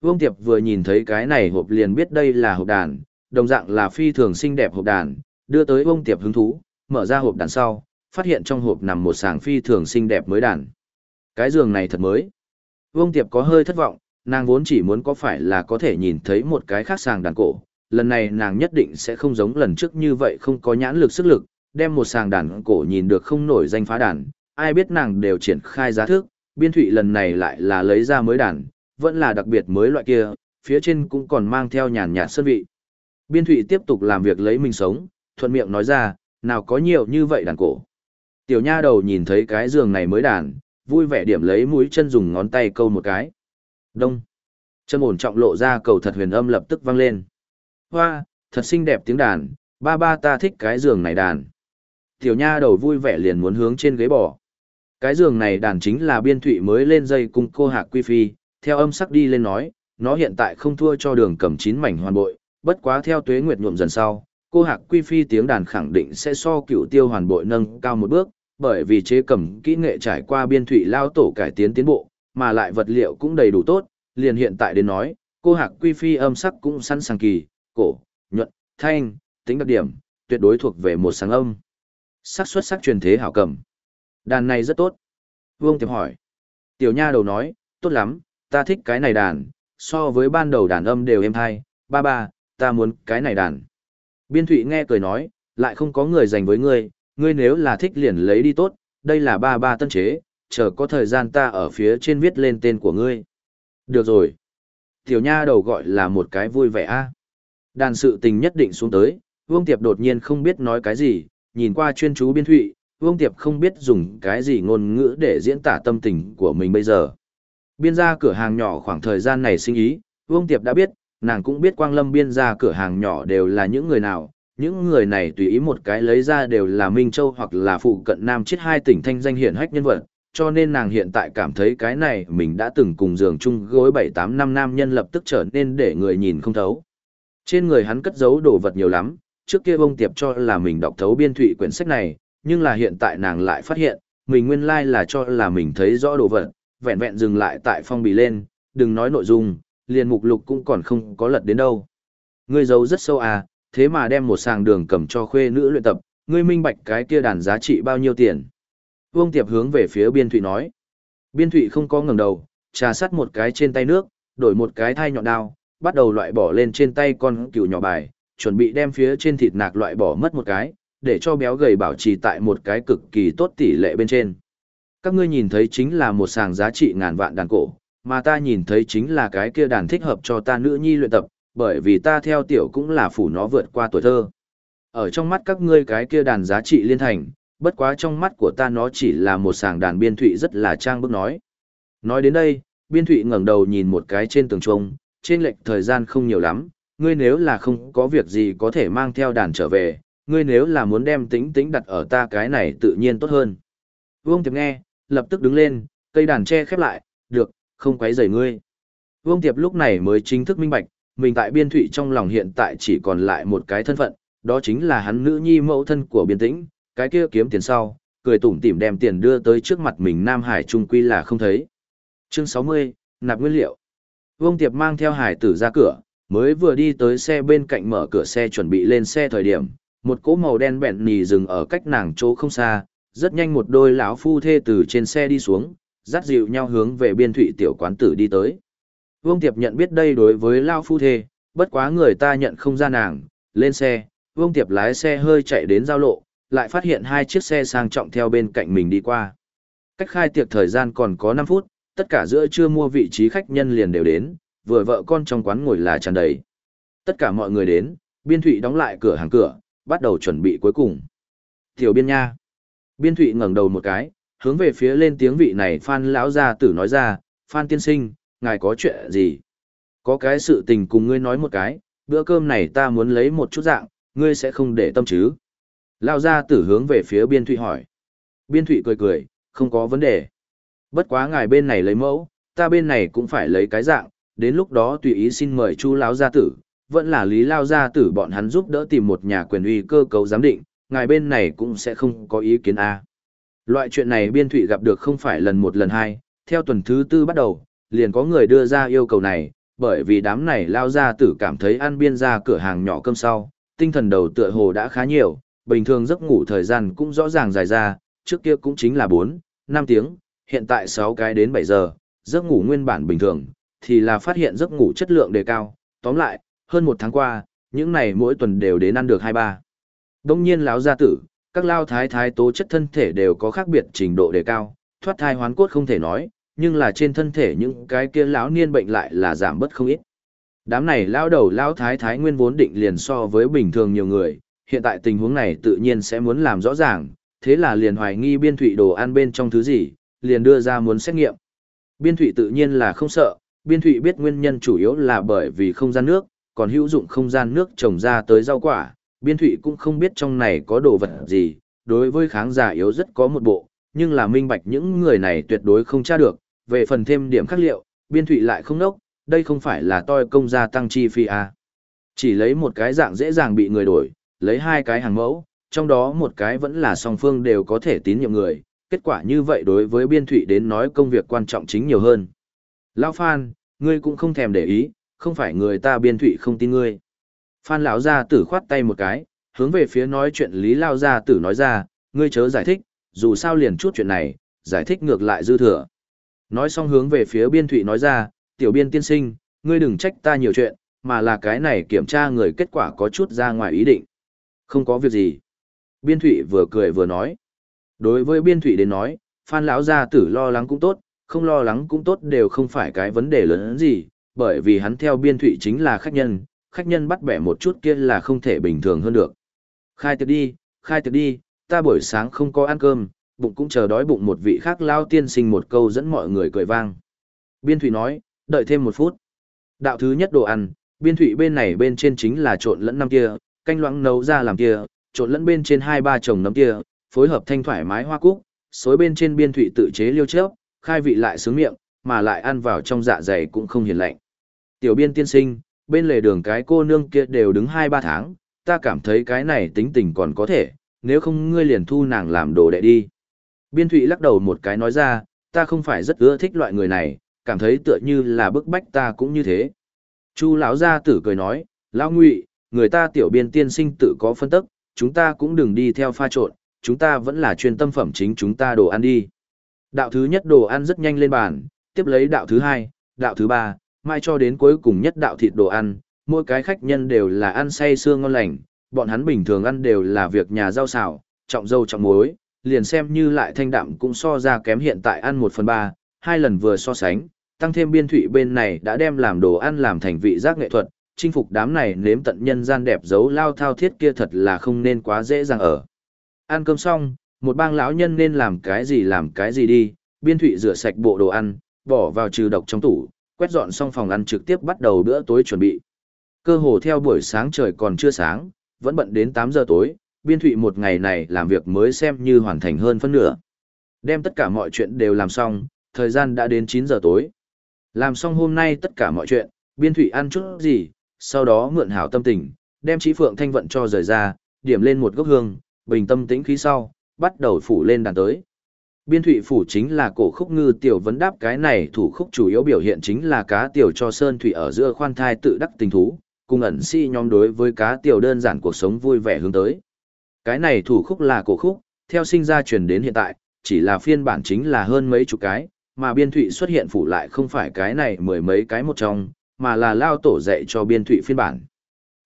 Vương Tiệp vừa nhìn thấy cái này hộp liền biết đây là hộp đàn, đồng dạng là phi thường xinh đẹp hộp đàn, đưa tới Vương Tiệp hứng thú, mở ra hộp đàn sau, phát hiện trong hộp nằm một sàng phi thường xinh đẹp mới đàn. Cái giường này thật mới. Vương Tiệp có hơi thất vọng, nàng vốn chỉ muốn có phải là có thể nhìn thấy một cái khác sàng đàn cổ, lần này nàng nhất định sẽ không giống lần trước như vậy không có nhãn lực sức lực, đem một sàng đàn cổ nhìn được không nổi danh phá đàn, ai biết nàng đều triển khai giá thước. biên thụy lần này lại là lấy ra mới đàn, vẫn là đặc biệt mới loại kia, phía trên cũng còn mang theo nhàn nhạt sơn vị. Biên thụy tiếp tục làm việc lấy mình sống, thuận miệng nói ra, nào có nhiều như vậy đàn cổ. Tiểu nha đầu nhìn thấy cái giường này mới đàn, vui vẻ điểm lấy mũi chân dùng ngón tay câu một cái. Đông. Chân ổn trọng lộ ra cầu thật huyền âm lập tức vang lên. Hoa, thật xinh đẹp tiếng đàn, ba ba ta thích cái giường này đàn. Tiểu nha đầu vui vẻ liền muốn hướng trên ghế bỏ. Cái giường này đàn chính là biên thụy mới lên dây cung cô hạc quy phi, theo âm sắc đi lên nói, nó hiện tại không thua cho đường cầm chín mảnh hoàn bội, bất quá theo tuế nguyệt nhuộm dần sau, cô hạc quy phi tiếng đàn khẳng định sẽ so cựu tiêu hoàn bội nâng cao một bước, bởi vì chế cầm kỹ nghệ trải qua biên thụy lao tổ cải tiến tiến bộ, mà lại vật liệu cũng đầy đủ tốt, liền hiện tại đến nói, cô hạc quy phi âm sắc cũng sẵn sàng kỳ, cổ, nhuận, thanh, tính đặc điểm, tuyệt đối thuộc về một sáng âm. Sắc xuất sắc truyền thế hảo cầm. Đàn này rất tốt. Vương Tiệp hỏi. Tiểu nha đầu nói, tốt lắm, ta thích cái này đàn, so với ban đầu đàn âm đều êm hay, ba ba, ta muốn cái này đàn. Biên Thụy nghe cười nói, lại không có người dành với ngươi, ngươi nếu là thích liền lấy đi tốt, đây là ba ba tân chế, chờ có thời gian ta ở phía trên viết lên tên của ngươi. Được rồi. Tiểu nha đầu gọi là một cái vui vẻ a Đàn sự tình nhất định xuống tới, Vương Tiệp đột nhiên không biết nói cái gì, nhìn qua chuyên chú biên thụy, Vương Tiệp không biết dùng cái gì ngôn ngữ để diễn tả tâm tình của mình bây giờ. Biên gia cửa hàng nhỏ khoảng thời gian này sinh ý, Vương Tiệp đã biết, nàng cũng biết Quang Lâm biên gia cửa hàng nhỏ đều là những người nào, những người này tùy ý một cái lấy ra đều là Minh Châu hoặc là phụ cận Nam chết hai tỉnh thanh danh hiển hách nhân vật, cho nên nàng hiện tại cảm thấy cái này mình đã từng cùng giường chung gối 7-8 năm nam nhân lập tức trở nên để người nhìn không thấu. Trên người hắn cất giấu đồ vật nhiều lắm, trước kia bông tiệp cho là mình đọc thấu biên thụy quyển sách này, nhưng là hiện tại nàng lại phát hiện, mình nguyên lai là cho là mình thấy rõ đồ vật, vẹn vẹn dừng lại tại phong bì lên, đừng nói nội dung, liền mục lục cũng còn không có lật đến đâu. Ngươi giấu rất sâu à, thế mà đem một sàng đường cầm cho khuê nữ luyện tập, ngươi minh bạch cái kia đàn giá trị bao nhiêu tiền. Vương Tiệp hướng về phía Biên Thụy nói. Biên Thụy không có ngẩng đầu, trà sắt một cái trên tay nước, đổi một cái thai nhọn đao, bắt đầu loại bỏ lên trên tay con cừu nhỏ bài, chuẩn bị đem phía trên thịt nạc loại bỏ mất một cái, để cho béo gầy bảo trì tại một cái cực kỳ tốt tỷ lệ bên trên. Các ngươi nhìn thấy chính là một sàng giá trị ngàn vạn đàn cổ, mà ta nhìn thấy chính là cái kia đàn thích hợp cho ta nữ nhi luyện tập, bởi vì ta theo tiểu cũng là phủ nó vượt qua tuổi thơ. Ở trong mắt các ngươi cái kia đàn giá trị liên thành, bất quá trong mắt của ta nó chỉ là một sàng đàn biên thụy rất là trang bức nói. Nói đến đây, biên thụy ngẩng đầu nhìn một cái trên tường trông, trên lệch thời gian không nhiều lắm, ngươi nếu là không có việc gì có thể mang theo đàn trở về, ngươi nếu là muốn đem tính tính đặt ở ta cái này tự nhiên tốt hơn. Vương Tiệp nghe, lập tức đứng lên, cây đàn che khép lại, được, không quấy rầy ngươi. Vương Tiệp lúc này mới chính thức minh bạch, mình tại biên thụy trong lòng hiện tại chỉ còn lại một cái thân phận, đó chính là hắn nữ nhi mẫu thân của biên tĩnh, cái kia kiếm tiền sau, cười tủm tỉm đem tiền đưa tới trước mặt mình Nam Hải trung quy là không thấy. Chương 60, nạp nguyên liệu. Vương Tiệp mang theo hải tử ra cửa, mới vừa đi tới xe bên cạnh mở cửa xe chuẩn bị lên xe thời điểm, một cỗ màu đen bẹn nì dừng ở cách nàng chỗ không xa, rất nhanh một đôi lão phu thê từ trên xe đi xuống, dắt dịu nhau hướng về biên thụy tiểu quán tử đi tới. Vương Tiệp nhận biết đây đối với lão phu thê, bất quá người ta nhận không ra nàng, lên xe, Vương Tiệp lái xe hơi chạy đến giao lộ, lại phát hiện hai chiếc xe sang trọng theo bên cạnh mình đi qua. Cách khai tiệc thời gian còn có 5 phút, tất cả giữa trưa mua vị trí khách nhân liền đều đến, vừa vợ con trong quán ngồi là tràn đầy. Tất cả mọi người đến, biên thụy đóng lại cửa hàng cửa, bắt đầu chuẩn bị cuối cùng. Tiểu biên nha. Biên thụy ngẩng đầu một cái, hướng về phía lên tiếng vị này Phan lão gia tử nói ra, Phan tiên sinh, ngài có chuyện gì? Có cái sự tình cùng ngươi nói một cái, bữa cơm này ta muốn lấy một chút dạng, ngươi sẽ không để tâm chứ? Lao gia tử hướng về phía biên thụy hỏi. Biên thụy cười cười, không có vấn đề. Bất quá ngài bên này lấy mẫu, ta bên này cũng phải lấy cái dạng, đến lúc đó tùy ý xin mời chu lão gia tử, vẫn là lý lao gia tử bọn hắn giúp đỡ tìm một nhà quyền uy cơ cấu giám định, ngài bên này cũng sẽ không có ý kiến a. Loại chuyện này biên thụy gặp được không phải lần một lần hai, theo tuần thứ tư bắt đầu, liền có người đưa ra yêu cầu này, bởi vì đám này lao gia tử cảm thấy ăn biên ra cửa hàng nhỏ cơm sau, tinh thần đầu tựa hồ đã khá nhiều, bình thường giấc ngủ thời gian cũng rõ ràng dài ra, trước kia cũng chính là 4, 5 tiếng, hiện tại 6 cái đến 7 giờ, giấc ngủ nguyên bản bình thường, thì là phát hiện giấc ngủ chất lượng đề cao, tóm lại, hơn một tháng qua, những này mỗi tuần đều đến ăn được 2-3. Đông nhiên lão gia tử, các lao thái thái tố chất thân thể đều có khác biệt trình độ đề cao, thoát thai hoán cốt không thể nói, nhưng là trên thân thể những cái kia lão niên bệnh lại là giảm bớt không ít. Đám này lao đầu lao thái thái nguyên vốn định liền so với bình thường nhiều người, hiện tại tình huống này tự nhiên sẽ muốn làm rõ ràng, thế là liền hoài nghi biên thụy đồ ăn bên trong thứ gì, liền đưa ra muốn xét nghiệm. Biên thụy tự nhiên là không sợ, biên thụy biết nguyên nhân chủ yếu là bởi vì không gian nước, còn hữu dụng không gian nước trồng ra tới rau quả, biên thụy cũng không biết trong này có đồ vật gì, đối với kháng giả yếu rất có một bộ, nhưng là minh bạch những người này tuyệt đối không tra được, về phần thêm điểm khắc liệu, biên thụy lại không nốc, đây không phải là toi công gia tăng chi phí à. Chỉ lấy một cái dạng dễ dàng bị người đổi, lấy hai cái hàng mẫu, trong đó một cái vẫn là song phương đều có thể tín nhiệm người, kết quả như vậy đối với biên thụy đến nói công việc quan trọng chính nhiều hơn. Lão Phan, ngươi cũng không thèm để ý, không phải người ta biên thụy không tin ngươi. Phan lão gia tử khoát tay một cái, hướng về phía nói chuyện Lý Lao gia tử nói ra, ngươi chớ giải thích, dù sao liền chút chuyện này, giải thích ngược lại dư thừa. Nói xong hướng về phía biên thụy nói ra, tiểu biên tiên sinh, ngươi đừng trách ta nhiều chuyện, mà là cái này kiểm tra người kết quả có chút ra ngoài ý định. Không có việc gì. Biên thụy vừa cười vừa nói. Đối với biên thụy đến nói, Phan lão gia tử lo lắng cũng tốt, không lo lắng cũng tốt đều không phải cái vấn đề lớn gì, bởi vì hắn theo biên thụy chính là khách nhân, khách nhân bắt bẻ một chút kia là không thể bình thường hơn được. Khai tiệc đi, khai tiệc đi, ta buổi sáng không có ăn cơm, bụng cũng chờ đói bụng một vị khác lao tiên sinh một câu dẫn mọi người cười vang. Biên thụy nói, đợi thêm một phút. Đạo thứ nhất đồ ăn, biên thụy bên này bên trên chính là trộn lẫn năm kia, canh loãng nấu ra làm kia, trộn lẫn bên trên hai ba chồng nấm kia, phối hợp thanh thoải mái hoa cúc, xối bên trên biên thụy tự chế liêu chớp, khai vị lại sướng miệng, mà lại ăn vào trong dạ dày cũng không hiền lạnh. Tiểu biên tiên sinh, bên lề đường cái cô nương kia đều đứng hai ba tháng, ta cảm thấy cái này tính tình còn có thể, nếu không ngươi liền thu nàng làm đồ đệ đi. Biên thụy lắc đầu một cái nói ra, ta không phải rất ưa thích loại người này, cảm thấy tựa như là bức bách ta cũng như thế. Chu lão gia tử cười nói, lão ngụy, người ta tiểu biên tiên sinh tự có phân tức, chúng ta cũng đừng đi theo pha trộn, chúng ta vẫn là chuyên tâm phẩm chính chúng ta đồ ăn đi. Đạo thứ nhất đồ ăn rất nhanh lên bàn, tiếp lấy đạo thứ hai, đạo thứ ba, mai cho đến cuối cùng nhất đạo thịt đồ ăn, mỗi cái khách nhân đều là ăn say xương ngon lành, bọn hắn bình thường ăn đều là việc nhà rau xào, trọng dâu trọng muối, liền xem như lại thanh đạm cũng so ra kém hiện tại ăn một phần ba, hai lần vừa so sánh, tăng thêm biên thủy bên này đã đem làm đồ ăn làm thành vị giác nghệ thuật, chinh phục đám này nếm tận nhân gian đẹp giấu lao thao thiết kia thật là không nên quá dễ dàng ở. Ăn cơm xong, một bang lão nhân nên làm cái gì làm cái gì đi, biên thụy rửa sạch bộ đồ ăn, bỏ vào trừ độc trong tủ, quét dọn xong phòng ăn trực tiếp bắt đầu bữa tối chuẩn bị. Cơ hồ theo buổi sáng trời còn chưa sáng, vẫn bận đến 8 giờ tối, biên thụy một ngày này làm việc mới xem như hoàn thành hơn phân nửa. Đem tất cả mọi chuyện đều làm xong, thời gian đã đến 9 giờ tối. Làm xong hôm nay tất cả mọi chuyện, biên thụy ăn chút gì, sau đó mượn hảo tâm tình, đem trí phượng thanh vận cho rời ra, điểm lên một gốc hương, bình tâm tĩnh khí sau, bắt đầu phủ lên đàn tới. Biên thụy phủ chính là cổ khúc ngư tiểu vấn đáp cái này thủ khúc chủ yếu biểu hiện chính là cá tiểu cho sơn thủy ở giữa khoan thai tự đắc tình thú, cùng ẩn si nhóm đối với cá tiểu đơn giản cuộc sống vui vẻ hướng tới. Cái này thủ khúc là cổ khúc, theo sinh ra truyền đến hiện tại, chỉ là phiên bản chính là hơn mấy chục cái, mà biên thụy xuất hiện phủ lại không phải cái này mười mấy cái một trong, mà là lao tổ dạy cho biên thụy phiên bản.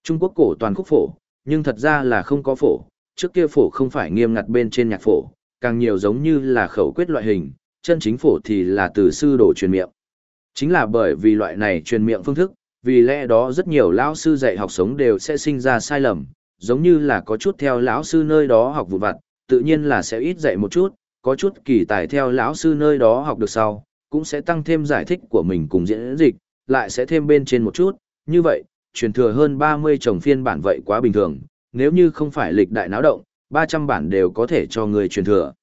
Trung Quốc cổ toàn khúc phổ, nhưng thật ra là không có phổ, trước kia phổ không phải nghiêm ngặt bên trên nhạc phổ, càng nhiều giống như là khẩu quyết loại hình, chân chính phổ thì là từ sư đồ truyền miệng. Chính là bởi vì loại này truyền miệng phương thức, vì lẽ đó rất nhiều lão sư dạy học sống đều sẽ sinh ra sai lầm, giống như là có chút theo lão sư nơi đó học vụn vặt, tự nhiên là sẽ ít dạy một chút, có chút kỳ tài theo lão sư nơi đó học được sau, cũng sẽ tăng thêm giải thích của mình cùng diễn dịch, lại sẽ thêm bên trên một chút, như vậy, truyền thừa hơn 30 chồng phiên bản vậy quá bình thường, nếu như không phải lịch đại náo động, 300 bản đều có thể cho người truyền thừa.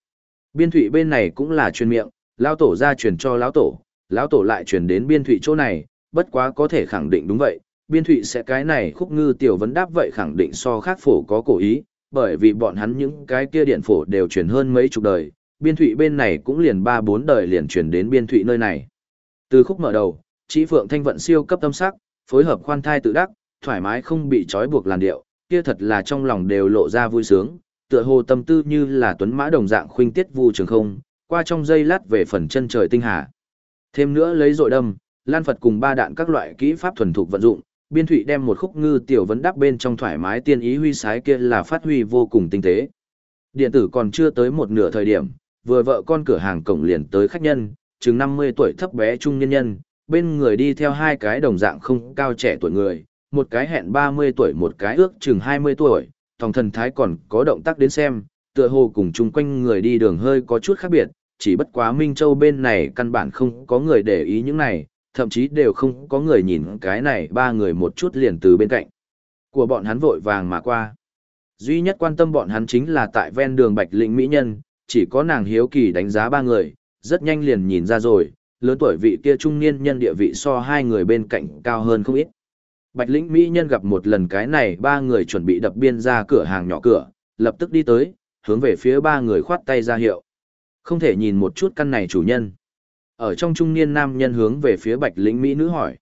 Biên thủy bên này cũng là truyền miệng, lão tổ ra truyền cho lão tổ, lão tổ lại truyền đến biên thủy chỗ này, bất quá có thể khẳng định đúng vậy, biên thủy sẽ cái này khúc ngư tiểu vấn đáp vậy khẳng định so khác phổ có cổ ý, bởi vì bọn hắn những cái kia điện phổ đều truyền hơn mấy chục đời, biên thủy bên này cũng liền ba bốn đời liền truyền đến biên thủy nơi này. Từ khúc mở đầu, chỉ phượng thanh vận siêu cấp tâm sắc, phối hợp khoan thai tự đắc, thoải mái không bị trói buộc làn điệu, kia thật là trong lòng đều lộ ra vui sướng, tựa hồ tâm tư như là tuấn mã đồng dạng khuynh tiết vu trường không, qua trong giây lát về phần chân trời tinh hà. Thêm nữa lấy dội đâm, Lan Phật cùng ba đạn các loại kỹ pháp thuần thục vận dụng, biên thụy đem một khúc ngư tiểu vấn đáp bên trong thoải mái tiên ý huy sái kia là phát huy vô cùng tinh tế. Điện tử còn chưa tới một nửa thời điểm, vừa vợ con cửa hàng cổng liền tới khách nhân, chừng 50 tuổi thấp bé trung nhân nhân, bên người đi theo hai cái đồng dạng không cao trẻ tuổi người, một cái hẹn 30 tuổi một cái ước chừng 20 tuổi, thòng thần thái còn có động tác đến xem, tựa hồ cùng chung quanh người đi đường hơi có chút khác biệt, chỉ bất quá Minh Châu bên này căn bản không có người để ý những này, thậm chí đều không có người nhìn cái này ba người một chút liền từ bên cạnh của bọn hắn vội vàng mà qua. Duy nhất quan tâm bọn hắn chính là tại ven đường Bạch Lĩnh Mỹ Nhân, chỉ có nàng hiếu kỳ đánh giá ba người, rất nhanh liền nhìn ra rồi, lớn tuổi vị kia trung niên nhân địa vị so hai người bên cạnh cao hơn không ít. Bạch lĩnh Mỹ nhân gặp một lần cái này ba người chuẩn bị đập biên ra cửa hàng nhỏ cửa, lập tức đi tới, hướng về phía ba người khoát tay ra hiệu. Không thể nhìn một chút căn này chủ nhân. Ở trong trung niên nam nhân hướng về phía bạch lĩnh Mỹ nữ hỏi.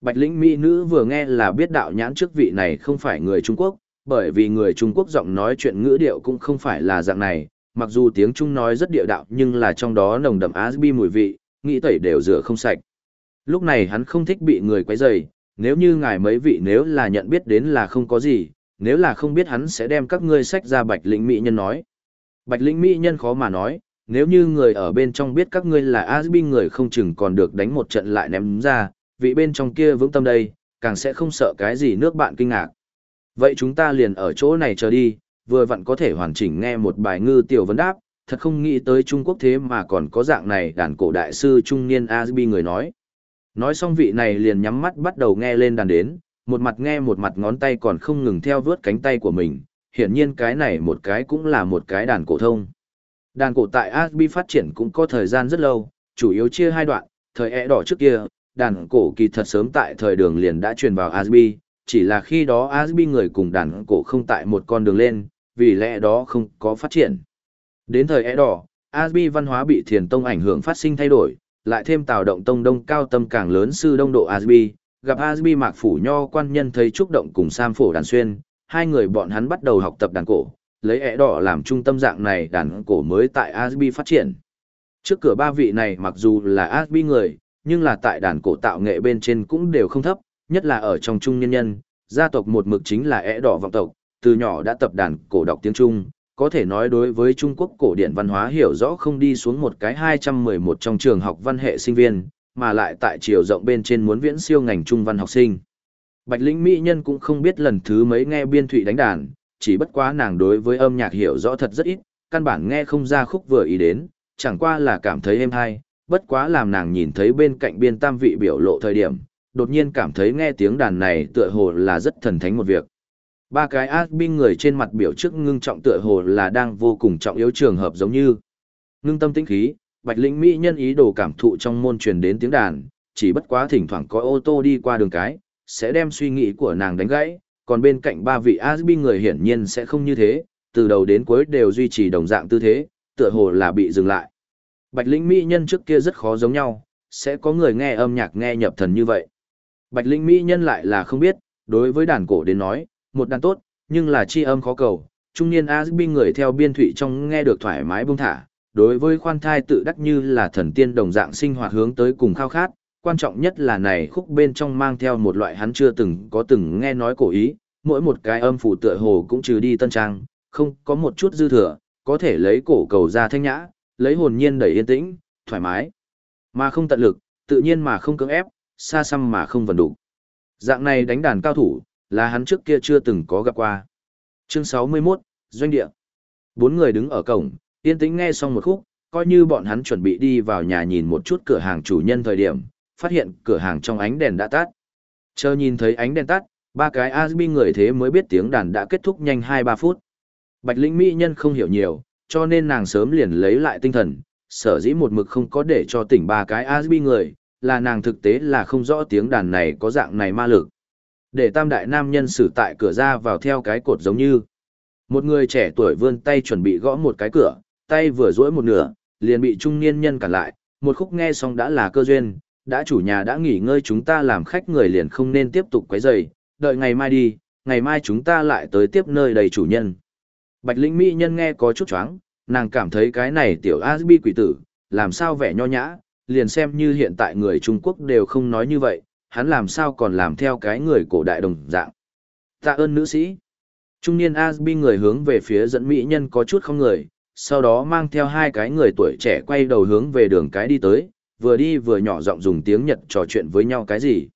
Bạch lĩnh Mỹ nữ vừa nghe là biết đạo nhãn trước vị này không phải người Trung Quốc, bởi vì người Trung Quốc giọng nói chuyện ngữ điệu cũng không phải là dạng này, mặc dù tiếng Trung nói rất địa đạo nhưng là trong đó nồng đậm Asbi mùi vị, nghĩ tẩy đều rửa không sạch. Lúc này hắn không thích bị người quấy rầy, nếu như ngài mấy vị nếu là nhận biết đến là không có gì, nếu là không biết hắn sẽ đem các ngươi sách ra bạch lĩnh mỹ nhân nói. Bạch lĩnh mỹ nhân khó mà nói, nếu như người ở bên trong biết các ngươi là Asbi người không chừng còn được đánh một trận lại ném ra, vị bên trong kia vững tâm đây, càng sẽ không sợ cái gì nước bạn kinh ngạc. Vậy chúng ta liền ở chỗ này chờ đi, vừa vặn có thể hoàn chỉnh nghe một bài ngư tiểu vấn đáp, thật không nghĩ tới Trung Quốc thế mà còn có dạng này đàn cổ đại sư trung niên Asbi người nói. Nói xong vị này liền nhắm mắt bắt đầu nghe lên đàn đến, một mặt nghe một mặt ngón tay còn không ngừng theo vướt cánh tay của mình, hiển nhiên cái này một cái cũng là một cái đàn cổ thông. Đàn cổ tại Asbi phát triển cũng có thời gian rất lâu, chủ yếu chia hai đoạn, thời ẻ đỏ trước kia, đàn cổ kỳ thật sớm tại thời đường liền đã truyền vào Asbi, chỉ là khi đó Asbi người cùng đàn cổ không tại một con đường lên, vì lẽ đó không có phát triển. Đến thời ẻ đỏ, Asbi văn hóa bị thiền tông ảnh hưởng phát sinh thay đổi, lại thêm tào động tông đông cao tâm càng lớn sư đông độ Asbi, gặp Asbi mạc phủ nho quan nhân thấy trúc động cùng Sam phổ đàn xuyên, hai người bọn hắn bắt đầu học tập đàn cổ, lấy ẻ đỏ làm trung tâm dạng này đàn cổ mới tại Asbi phát triển. Trước cửa ba vị này mặc dù là Asbi người, nhưng là tại đàn cổ tạo nghệ bên trên cũng đều không thấp, nhất là ở trong trung nhân nhân, gia tộc một mực chính là ẻ đỏ vọng tộc, từ nhỏ đã tập đàn cổ đọc tiếng Trung, có thể nói đối với Trung Quốc cổ điển văn hóa hiểu rõ không đi xuống một cái 211 trong trường học văn hệ sinh viên, mà lại tại chiều rộng bên trên muốn viễn siêu ngành trung văn học sinh. Bạch lĩnh mỹ nhân cũng không biết lần thứ mấy nghe biên thụy đánh đàn, chỉ bất quá nàng đối với âm nhạc hiểu rõ thật rất ít, căn bản nghe không ra khúc vừa ý đến, chẳng qua là cảm thấy êm hay, bất quá làm nàng nhìn thấy bên cạnh biên tam vị biểu lộ thời điểm, đột nhiên cảm thấy nghe tiếng đàn này tựa hồ là rất thần thánh một việc. Ba cái ác binh người trên mặt biểu trước ngưng trọng tựa hồ là đang vô cùng trọng yếu trường hợp giống như. Ngưng tâm tĩnh khí, bạch lĩnh mỹ nhân ý đồ cảm thụ trong môn truyền đến tiếng đàn, chỉ bất quá thỉnh thoảng có ô tô đi qua đường cái, sẽ đem suy nghĩ của nàng đánh gãy, còn bên cạnh ba vị Asbi người hiển nhiên sẽ không như thế, từ đầu đến cuối đều duy trì đồng dạng tư thế, tựa hồ là bị dừng lại. Bạch lĩnh mỹ nhân trước kia rất khó giống nhau, sẽ có người nghe âm nhạc nghe nhập thần như vậy. Bạch lĩnh mỹ nhân lại là không biết, đối với đàn cổ đến nói, một đàn tốt, nhưng là chi âm khó cầu. Trung niên Azbi người theo biên thụy trong nghe được thoải mái buông thả, đối với khoan thai tự đắc như là thần tiên đồng dạng sinh hoạt hướng tới cùng khao khát, quan trọng nhất là này khúc bên trong mang theo một loại hắn chưa từng có từng nghe nói cổ ý, mỗi một cái âm phủ tựa hồ cũng trừ đi tân trang, không có một chút dư thừa, có thể lấy cổ cầu ra thanh nhã, lấy hồn nhiên đẩy yên tĩnh, thoải mái, mà không tận lực, tự nhiên mà không cưỡng ép, xa xăm mà không vần đủ. Dạng này đánh đàn cao thủ, là hắn trước kia chưa từng có gặp qua. Chương 61, Doanh địa. Bốn người đứng ở cổng, yên tĩnh nghe xong một khúc, coi như bọn hắn chuẩn bị đi vào nhà nhìn một chút cửa hàng chủ nhân thời điểm, phát hiện cửa hàng trong ánh đèn đã tắt. Chờ nhìn thấy ánh đèn tắt, ba cái Asbi người thế mới biết tiếng đàn đã kết thúc nhanh 2-3 phút. Bạch lĩnh mỹ nhân không hiểu nhiều, cho nên nàng sớm liền lấy lại tinh thần, sở dĩ một mực không có để cho tỉnh ba cái Asbi người, là nàng thực tế là không rõ tiếng đàn này có dạng này ma lực. Để tam đại nam nhân xử tại cửa ra vào theo cái cột giống như. Một người trẻ tuổi vươn tay chuẩn bị gõ một cái cửa, tay vừa duỗi một nửa, liền bị trung niên nhân cản lại, một khúc nghe xong đã là cơ duyên, đã chủ nhà đã nghỉ ngơi chúng ta làm khách người liền không nên tiếp tục quấy rầy, đợi ngày mai đi, ngày mai chúng ta lại tới tiếp nơi đầy chủ nhân. Bạch lĩnh mỹ nhân nghe có chút choáng, nàng cảm thấy cái này tiểu Asbi quỷ tử, làm sao vẻ nho nhã, liền xem như hiện tại người Trung Quốc đều không nói như vậy, hắn làm sao còn làm theo cái người cổ đại đồng dạng. Tạ ơn nữ sĩ. Trung niên Asbi người hướng về phía dẫn mỹ nhân có chút không người, sau đó mang theo hai cái người tuổi trẻ quay đầu hướng về đường cái đi tới, vừa đi vừa nhỏ giọng dùng tiếng Nhật trò chuyện với nhau cái gì.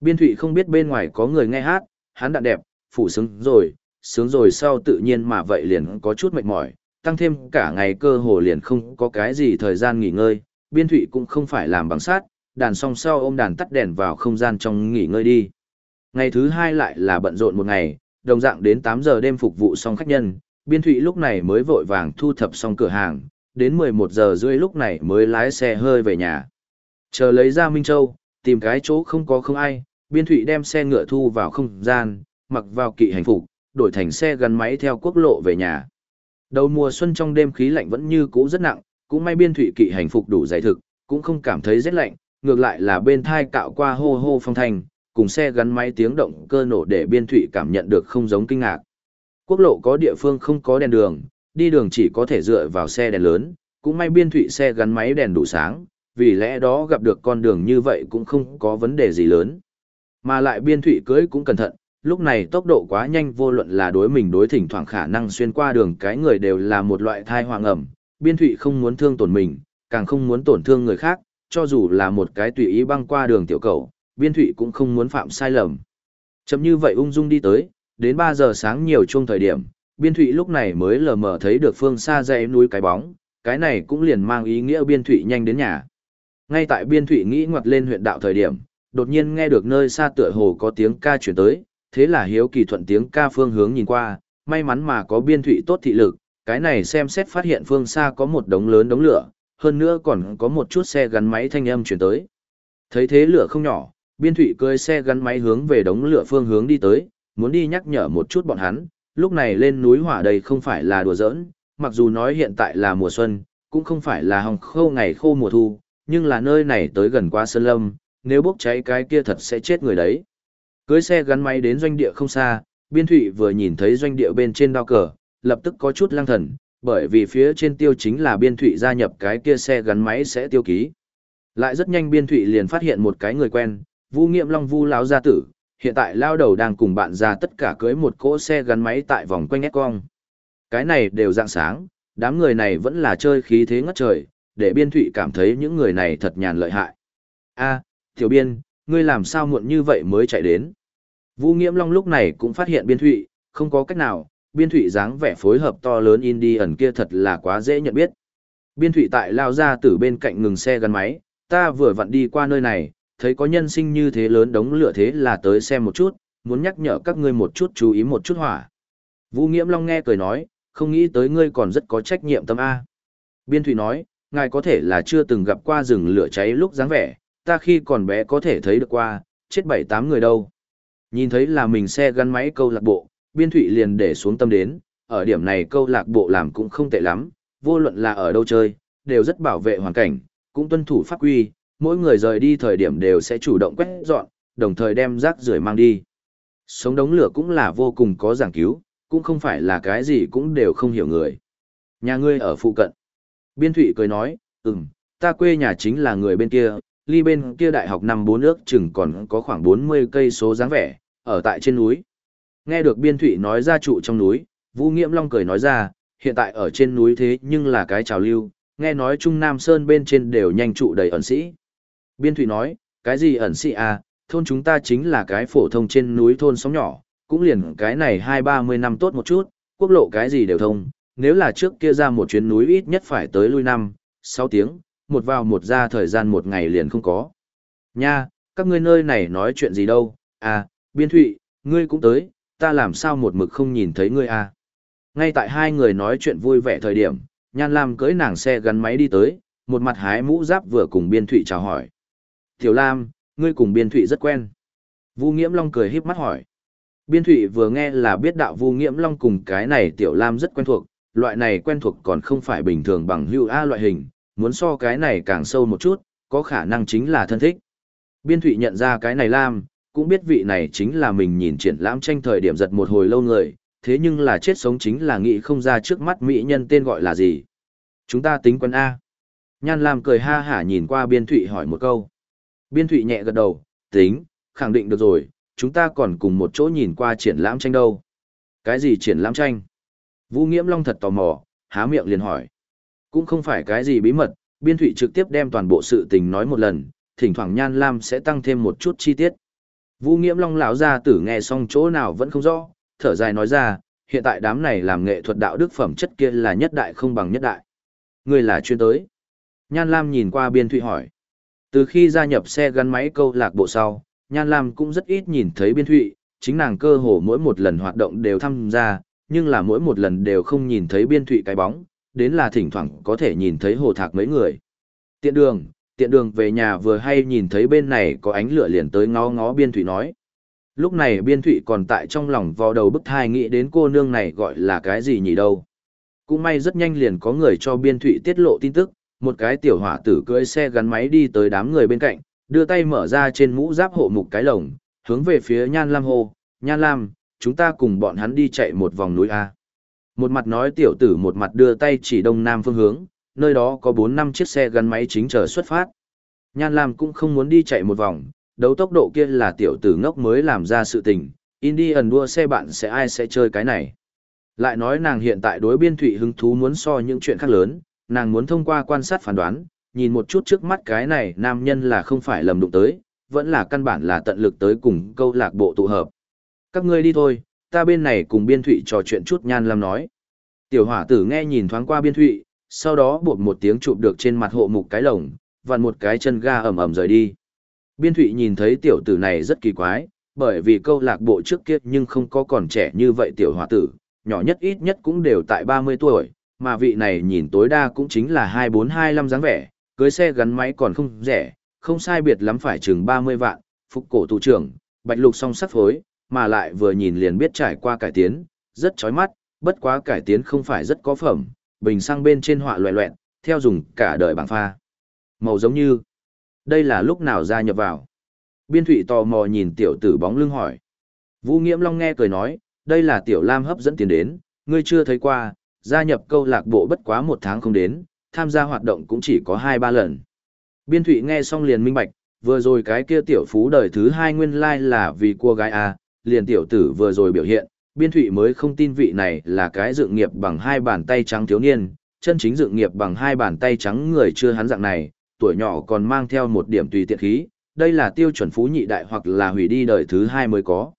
Biên thụy không biết bên ngoài có người nghe hát, hắn đạn đẹp, phủ sướng rồi, sướng rồi sau tự nhiên mà vậy liền có chút mệt mỏi, tăng thêm cả ngày cơ hồ liền không có cái gì thời gian nghỉ ngơi, biên thụy cũng không phải làm bằng sát, đàn song sau ôm đàn tắt đèn vào không gian trong nghỉ ngơi đi. Ngày thứ hai lại là bận rộn một ngày, đồng dạng đến 8 giờ đêm phục vụ xong khách nhân, biên thụy lúc này mới vội vàng thu thập xong cửa hàng, đến 11 giờ rưỡi lúc này mới lái xe hơi về nhà. Chờ lấy ra Minh Châu, tìm cái chỗ không có không ai, biên thụy đem xe ngựa thu vào không gian, mặc vào kỵ hành phục, đổi thành xe gắn máy theo quốc lộ về nhà. Đầu mùa xuân trong đêm khí lạnh vẫn như cũ rất nặng, cũng may biên thụy kỵ hành phục đủ dày thực, cũng không cảm thấy rét lạnh, ngược lại là bên thai cạo qua hô hô phong thanh, cùng xe gắn máy tiếng động cơ nổ để biên thụy cảm nhận được không giống kinh ngạc. Quốc lộ có địa phương không có đèn đường, đi đường chỉ có thể dựa vào xe đèn lớn, cũng may biên thụy xe gắn máy đèn đủ sáng, vì lẽ đó gặp được con đường như vậy cũng không có vấn đề gì lớn. Mà lại biên thụy cưới cũng cẩn thận, lúc này tốc độ quá nhanh vô luận là đối mình đối thỉnh thoảng khả năng xuyên qua đường cái người đều là một loại thai hoàng ẩm, biên thụy không muốn thương tổn mình, càng không muốn tổn thương người khác, cho dù là một cái tùy ý băng qua đường tiểu cầu, biên thụy cũng không muốn phạm sai lầm. Chậm như vậy ung dung đi tới, đến 3 giờ sáng nhiều chung thời điểm, biên thụy lúc này mới lờ mờ thấy được phương xa dãy núi cái bóng, cái này cũng liền mang ý nghĩa biên thụy nhanh đến nhà. Ngay tại biên thụy nghĩ ngoặt lên huyện đạo thời điểm, đột nhiên nghe được nơi xa tựa hồ có tiếng ca chuyển tới, thế là hiếu kỳ thuận tiếng ca phương hướng nhìn qua, may mắn mà có biên thụy tốt thị lực, cái này xem xét phát hiện phương xa có một đống lớn đống lửa, hơn nữa còn có một chút xe gắn máy thanh âm chuyển tới. Thấy thế lửa không nhỏ, biên thủy cưới xe gắn máy hướng về đống lửa phương hướng đi tới, muốn đi nhắc nhở một chút bọn hắn, lúc này lên núi hỏa đây không phải là đùa giỡn, mặc dù nói hiện tại là mùa xuân, cũng không phải là hồng khô ngày khô mùa thu, nhưng là nơi này tới gần qua sơn lâm, nếu bốc cháy cái kia thật sẽ chết người đấy. Cưới xe gắn máy đến doanh địa không xa, biên thủy vừa nhìn thấy doanh địa bên trên đao cờ, lập tức có chút lang thần, bởi vì phía trên tiêu chính là biên thụy gia nhập cái kia xe gắn máy sẽ tiêu ký. Lại rất nhanh biên thụy liền phát hiện một cái người quen, Vu Nghiệm Long Vu lão gia tử, hiện tại lao đầu đang cùng bạn ra tất cả cưới một cỗ xe gắn máy tại vòng quanh ép cong. Cái này đều dạng sáng, đám người này vẫn là chơi khí thế ngất trời, để biên thụy cảm thấy những người này thật nhàn lợi hại. a tiểu biên, ngươi làm sao muộn như vậy mới chạy đến. Vũ Nghiễm Long lúc này cũng phát hiện biên thụy, không có cách nào, biên thụy dáng vẻ phối hợp to lớn Indian ẩn kia thật là quá dễ nhận biết. Biên thụy tại lao ra từ bên cạnh ngừng xe gắn máy, ta vừa vặn đi qua nơi này, thấy có nhân sinh như thế lớn đống lửa thế là tới xem một chút, muốn nhắc nhở các ngươi một chút chú ý một chút hỏa. Vũ Nghiễm Long nghe cười nói, không nghĩ tới ngươi còn rất có trách nhiệm tâm A. Biên Thụy nói, ngài có thể là chưa từng gặp qua rừng lửa cháy lúc dáng vẻ, ta khi còn bé có thể thấy được qua, chết bảy tám người đâu. Nhìn thấy là mình xe gắn máy câu lạc bộ, Biên Thụy liền để xuống tâm đến, ở điểm này câu lạc bộ làm cũng không tệ lắm, vô luận là ở đâu chơi, đều rất bảo vệ hoàn cảnh, cũng tuân thủ pháp quy, mỗi người rời đi thời điểm đều sẽ chủ động quét dọn, đồng thời đem rác rưởi mang đi. Sống đống lửa cũng là vô cùng có giảng cứu, cũng không phải là cái gì cũng đều không hiểu người. Nhà ngươi ở phụ cận. Biên Thụy cười nói, ừm, ta quê nhà chính là người bên kia, ly bên kia đại học năm bốn nước chừng còn có khoảng 40 cây số dáng vẻ, ở tại trên núi. Nghe được Biên Thụy nói ra trụ trong núi, Vũ Nghiễm Long cười nói ra, hiện tại ở trên núi thế nhưng là cái trào lưu, nghe nói Trung Nam Sơn bên trên đều nhanh trụ đầy ẩn sĩ. Biên Thụy nói, cái gì ẩn sĩ à, thôn chúng ta chính là cái phổ thông trên núi thôn sóng nhỏ, cũng liền cái này hai ba mươi năm tốt một chút, quốc lộ cái gì đều thông, nếu là trước kia ra một chuyến núi ít nhất phải tới lui năm, sáu tiếng, một vào một ra thời gian một ngày liền không có. Nha, các ngươi nơi này nói chuyện gì đâu, à, Biên Thụy, ngươi cũng tới, ta làm sao một mực không nhìn thấy ngươi à. Ngay tại hai người nói chuyện vui vẻ thời điểm, Nhan Lam cưỡi nàng xe gắn máy đi tới, một mặt hái mũ giáp vừa cùng Biên Thụy chào hỏi. Tiểu Lam, ngươi cùng Biên Thụy rất quen. Vu Nghiễm Long cười híp mắt hỏi. Biên Thụy vừa nghe là biết đạo Vu Nghiễm Long cùng cái này Tiểu Lam rất quen thuộc, loại này quen thuộc còn không phải bình thường bằng hữu A loại hình, muốn so cái này càng sâu một chút, có khả năng chính là thân thích. Biên Thụy nhận ra cái này Lam, cũng biết vị này chính là mình nhìn triển lãm tranh thời điểm giật một hồi lâu người, thế nhưng là chết sống chính là nghĩ không ra trước mắt mỹ nhân tên gọi là gì. Chúng ta tính quân A. Nhan Lam cười ha hả nhìn qua Biên Thụy hỏi một câu. Biên Thụy nhẹ gật đầu, tính, khẳng định được rồi, chúng ta còn cùng một chỗ nhìn qua triển lãm tranh đâu. Cái gì triển lãm tranh? Vũ Nghiễm Long thật tò mò, há miệng liền hỏi. Cũng không phải cái gì bí mật, Biên Thụy trực tiếp đem toàn bộ sự tình nói một lần, thỉnh thoảng Nhan Lam sẽ tăng thêm một chút chi tiết. Vũ Nghiễm Long lão gia tử nghe xong chỗ nào vẫn không rõ, thở dài nói ra, hiện tại đám này làm nghệ thuật đạo đức phẩm chất kia là nhất đại không bằng nhất đại. Người là chuyên tới. Nhan Lam nhìn qua Biên Thụy hỏi. Từ khi gia nhập xe gắn máy câu lạc bộ sau, Nhan Lam cũng rất ít nhìn thấy Biên Thụy, chính nàng cơ hồ mỗi một lần hoạt động đều tham gia, nhưng là mỗi một lần đều không nhìn thấy Biên Thụy cái bóng, đến là thỉnh thoảng có thể nhìn thấy hồ thạc mấy người. Tiện đường, tiện đường về nhà vừa hay nhìn thấy bên này có ánh lửa liền tới ngó ngó Biên Thụy nói. Lúc này Biên Thụy còn tại trong lòng vò đầu bức thai nghĩ đến cô nương này gọi là cái gì nhỉ đâu. Cũng may rất nhanh liền có người cho Biên Thụy tiết lộ tin tức, một cái tiểu hỏa tử cưỡi xe gắn máy đi tới đám người bên cạnh, đưa tay mở ra trên mũ giáp hộ mục cái lồng, hướng về phía Nhan Lam hô, Nhan Lam, chúng ta cùng bọn hắn đi chạy một vòng núi A. Một mặt nói tiểu tử một mặt đưa tay chỉ đông nam phương hướng, nơi đó có 4 năm chiếc xe gắn máy chính chờ xuất phát. Nhan Lam cũng không muốn đi chạy một vòng, đấu tốc độ kia là tiểu tử ngốc mới làm ra sự tình, Indian đua xe bạn sẽ ai sẽ chơi cái này. Lại nói nàng hiện tại đối biên thủy hứng thú muốn so những chuyện khác lớn, nàng muốn thông qua quan sát phán đoán, nhìn một chút trước mắt cái này nam nhân là không phải lầm đụng tới, vẫn là căn bản là tận lực tới cùng câu lạc bộ tụ hợp. Các ngươi đi thôi, ta bên này cùng biên thủy trò chuyện chút nhan lam nói. Tiểu hỏa tử nghe nhìn thoáng qua biên thủy, sau đó buộc một tiếng chụp được trên mặt hộ mục cái lồng, vặn một cái chân ga ẩm ẩm rời đi. Biên thụy nhìn thấy tiểu tử này rất kỳ quái, bởi vì câu lạc bộ trước kia nhưng không có còn trẻ như vậy tiểu hòa tử, nhỏ nhất ít nhất cũng đều tại 30 tuổi, mà vị này nhìn tối đa cũng chính là 24-25 dáng vẻ, cưới xe gắn máy còn không rẻ, không sai biệt lắm phải chừng 30 vạn, phục cổ thủ trưởng, bạch lục song sắc phối, mà lại vừa nhìn liền biết trải qua cải tiến, rất chói mắt, bất quá cải tiến không phải rất có phẩm, bình xăng bên trên họa loẹ loẹn, theo dùng cả đời bảng pha. Màu giống như, đây là lúc nào gia nhập vào. Biên thụy tò mò nhìn tiểu tử bóng lưng hỏi. Vũ Nghiễm Long nghe cười nói, đây là tiểu lam hấp dẫn tiền đến, ngươi chưa thấy qua, gia nhập câu lạc bộ bất quá một tháng không đến, tham gia hoạt động cũng chỉ có hai ba lần. Biên thụy nghe xong liền minh bạch, vừa rồi cái kia tiểu phú đời thứ hai nguyên lai like là vì cô gái A, liền tiểu tử vừa rồi biểu hiện, biên thụy mới không tin vị này là cái dựng nghiệp bằng hai bàn tay trắng thiếu niên, chân chính dựng nghiệp bằng hai bàn tay trắng người chưa hắn dạng này, tuổi nhỏ còn mang theo một điểm tùy tiện khí, đây là tiêu chuẩn phú nhị đại hoặc là hủy đi đời thứ hai mới có.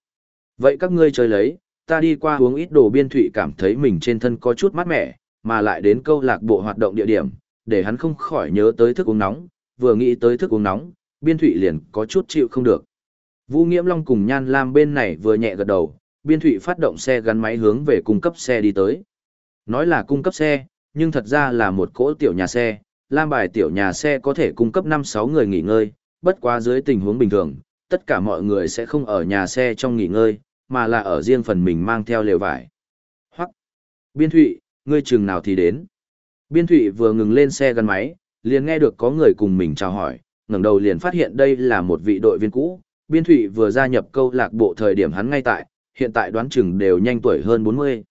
Vậy các ngươi chơi lấy, ta đi qua uống ít đồ biên thụy cảm thấy mình trên thân có chút mát mẻ, mà lại đến câu lạc bộ hoạt động địa điểm, để hắn không khỏi nhớ tới thức uống nóng, vừa nghĩ tới thức uống nóng, biên thụy liền có chút chịu không được. Vũ Nghiễm Long cùng Nhan Lam bên này vừa nhẹ gật đầu, biên thụy phát động xe gắn máy hướng về cung cấp xe đi tới. Nói là cung cấp xe, nhưng thật ra là một cỗ tiểu nhà xe, Lam bài tiểu nhà xe có thể cung cấp 5-6 người nghỉ ngơi, bất quá dưới tình huống bình thường, tất cả mọi người sẽ không ở nhà xe trong nghỉ ngơi, mà là ở riêng phần mình mang theo lều vải. Hoặc, biên thụy, ngươi chừng nào thì đến. Biên thụy vừa ngừng lên xe gắn máy, liền nghe được có người cùng mình chào hỏi, ngẩng đầu liền phát hiện đây là một vị đội viên cũ. Biên thụy vừa gia nhập câu lạc bộ thời điểm hắn ngay tại, hiện tại đoán chừng đều nhanh tuổi hơn 40.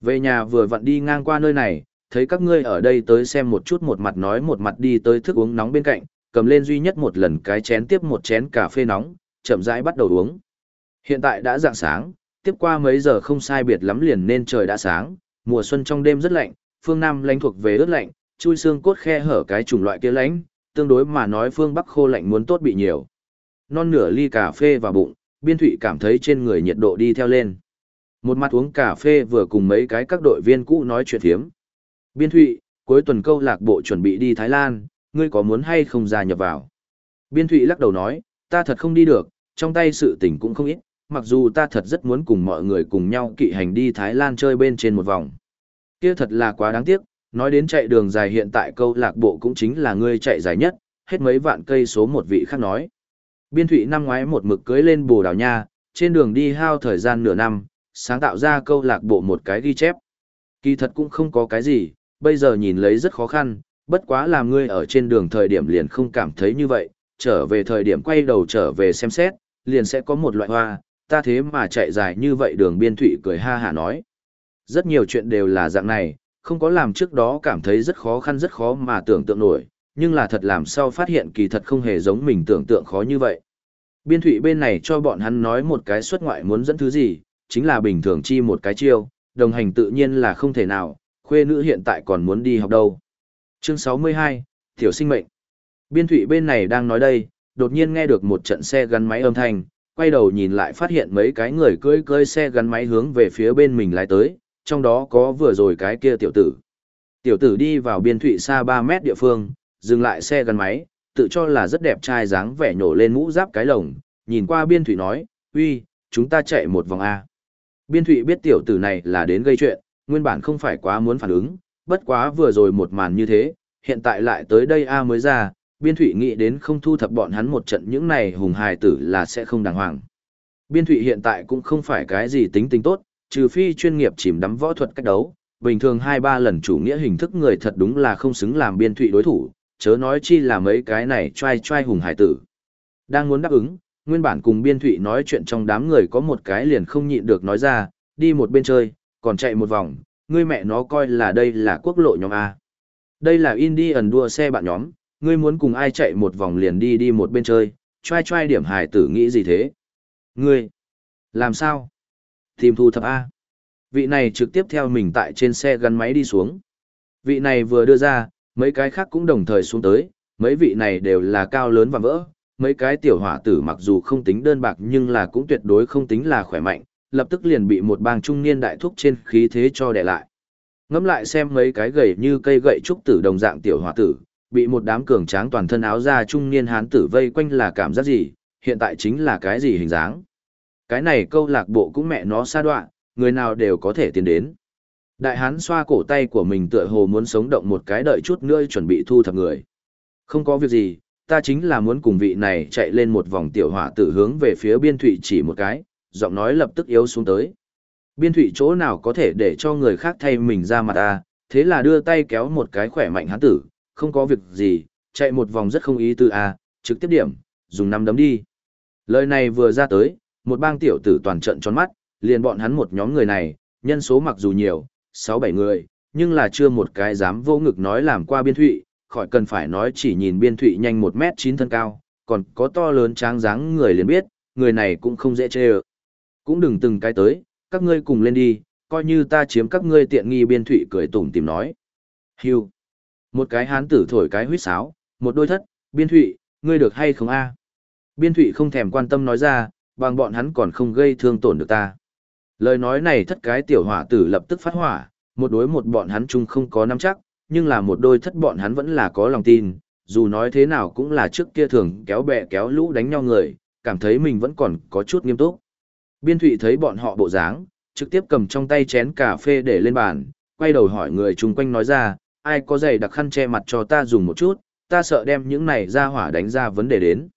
Về nhà vừa vặn đi ngang qua nơi này, thấy các ngươi ở đây tới xem một chút một mặt nói một mặt đi tới thức uống nóng bên cạnh, cầm lên duy nhất một lần cái chén tiếp một chén cà phê nóng, chậm rãi bắt đầu uống. Hiện tại đã dạng sáng, tiếp qua mấy giờ không sai biệt lắm liền nên trời đã sáng, mùa xuân trong đêm rất lạnh, phương Nam lãnh thuộc về ướt lạnh, chui xương cốt khe hở cái chủng loại kia lạnh, tương đối mà nói phương Bắc khô lạnh muốn tốt bị nhiều. Non nửa ly cà phê vào bụng, biên thụy cảm thấy trên người nhiệt độ đi theo lên. Một mặt uống cà phê vừa cùng mấy cái các đội viên cũ nói chuyện thiếm. Biên thụy, cuối tuần câu lạc bộ chuẩn bị đi Thái Lan, ngươi có muốn hay không gia nhập vào? Biên thụy lắc đầu nói, ta thật không đi được, trong tay sự tình cũng không ít, mặc dù ta thật rất muốn cùng mọi người cùng nhau kỵ hành đi Thái Lan chơi bên trên một vòng. Kia thật là quá đáng tiếc, nói đến chạy đường dài hiện tại câu lạc bộ cũng chính là ngươi chạy dài nhất, hết mấy vạn cây số một vị khác nói. Biên thụy năm ngoái một mực cưới lên bồ đào nha, trên đường đi hao thời gian nửa năm, sáng tạo ra câu lạc bộ một cái ghi chép. Kỳ thật cũng không có cái gì, bây giờ nhìn lấy rất khó khăn, bất quá làm ngươi ở trên đường thời điểm liền không cảm thấy như vậy, trở về thời điểm quay đầu trở về xem xét, liền sẽ có một loại hoa, ta thế mà chạy dài như vậy đường biên thụy cười ha hả nói. Rất nhiều chuyện đều là dạng này, không có làm trước đó cảm thấy rất khó khăn rất khó mà tưởng tượng nổi, nhưng là thật làm sao phát hiện kỳ thật không hề giống mình tưởng tượng khó như vậy. Biên thủy bên này cho bọn hắn nói một cái xuất ngoại muốn dẫn thứ gì, chính là bình thường chi một cái chiêu, đồng hành tự nhiên là không thể nào, khuê nữ hiện tại còn muốn đi học đâu. Chương 62, Tiểu sinh mệnh. Biên thủy bên này đang nói đây, đột nhiên nghe được một trận xe gắn máy âm thanh, quay đầu nhìn lại phát hiện mấy cái người cưỡi cưỡi xe gắn máy hướng về phía bên mình lái tới, trong đó có vừa rồi cái kia tiểu tử. Tiểu tử đi vào biên thủy xa 3 mét địa phương, dừng lại xe gắn máy, tự cho là rất đẹp trai dáng vẻ nhổ lên mũ giáp cái lồng, nhìn qua biên thụy nói, uy, chúng ta chạy một vòng A. Biên thụy biết tiểu tử này là đến gây chuyện, nguyên bản không phải quá muốn phản ứng, bất quá vừa rồi một màn như thế, hiện tại lại tới đây A mới ra, biên thụy nghĩ đến không thu thập bọn hắn một trận những này hùng hài tử là sẽ không đàng hoàng. Biên thụy hiện tại cũng không phải cái gì tính tính tốt, trừ phi chuyên nghiệp chìm đắm võ thuật cách đấu, bình thường hai ba lần chủ nghĩa hình thức người thật đúng là không xứng làm biên thụy đối thủ, chớ nói chi là mấy cái này trai trai hùng hải tử. Đang muốn đáp ứng, nguyên bản cùng biên thụy nói chuyện trong đám người có một cái liền không nhịn được nói ra, đi một bên chơi, còn chạy một vòng, ngươi mẹ nó coi là đây là quốc lộ nhóm A. Đây là Indian đua xe bạn nhóm, ngươi muốn cùng ai chạy một vòng liền đi đi một bên chơi, trai trai điểm hải tử nghĩ gì thế? Ngươi, làm sao? Tìm thu thập A. Vị này trực tiếp theo mình tại trên xe gắn máy đi xuống. Vị này vừa đưa ra, mấy cái khác cũng đồng thời xuống tới, mấy vị này đều là cao lớn và vỡ. Mấy cái tiểu hỏa tử mặc dù không tính đơn bạc nhưng là cũng tuyệt đối không tính là khỏe mạnh, lập tức liền bị một bang trung niên đại thúc trên khí thế cho đè lại. Ngắm lại xem mấy cái gầy như cây gậy trúc tử đồng dạng tiểu hỏa tử, bị một đám cường tráng toàn thân áo da trung niên hán tử vây quanh là cảm giác gì, hiện tại chính là cái gì hình dáng. Cái này câu lạc bộ cũng mẹ nó xa đoạn, người nào đều có thể tiến đến. Đại hán xoa cổ tay của mình tựa hồ muốn sống động một cái đợi chút nữa chuẩn bị thu thập người. Không có việc gì, ta chính là muốn cùng vị này chạy lên một vòng tiểu hỏa tử hướng về phía biên thụy chỉ một cái, giọng nói lập tức yếu xuống tới. Biên thụy chỗ nào có thể để cho người khác thay mình ra mặt ta, thế là đưa tay kéo một cái khỏe mạnh hán tử, không có việc gì, chạy một vòng rất không ý tư a trực tiếp điểm, dùng năm đấm đi. Lời này vừa ra tới, một bang tiểu tử toàn trận tròn mắt, liền bọn hắn một nhóm người này, nhân số mặc dù nhiều, 6-7 người, nhưng là chưa một cái dám vô ngực nói làm qua biên thụy, khỏi cần phải nói chỉ nhìn biên thụy nhanh một m chín thân cao, còn có to lớn tráng dáng người liền biết, người này cũng không dễ chê ơ. Cũng đừng từng cái tới, các ngươi cùng lên đi, coi như ta chiếm các ngươi tiện nghi biên thụy cười tủm tìm nói. Hưu. Một cái hán tử thổi cái huýt sáo, một đôi thất, biên thụy, ngươi được hay không a Biên thụy không thèm quan tâm nói ra, bằng bọn hắn còn không gây thương tổn được ta. Lời nói này thất cái tiểu hỏa tử lập tức phát hỏa, một đối một bọn hắn chung không có nắm chắc, nhưng là một đôi thất bọn hắn vẫn là có lòng tin, dù nói thế nào cũng là trước kia thường kéo bè kéo lũ đánh nhau người, cảm thấy mình vẫn còn có chút nghiêm túc. Biên thụy thấy bọn họ bộ dáng, trực tiếp cầm trong tay chén cà phê để lên bàn, quay đầu hỏi người chung quanh nói ra, ai có giày đặc khăn che mặt cho ta dùng một chút, ta sợ đem những này ra hỏa đánh ra vấn đề đến.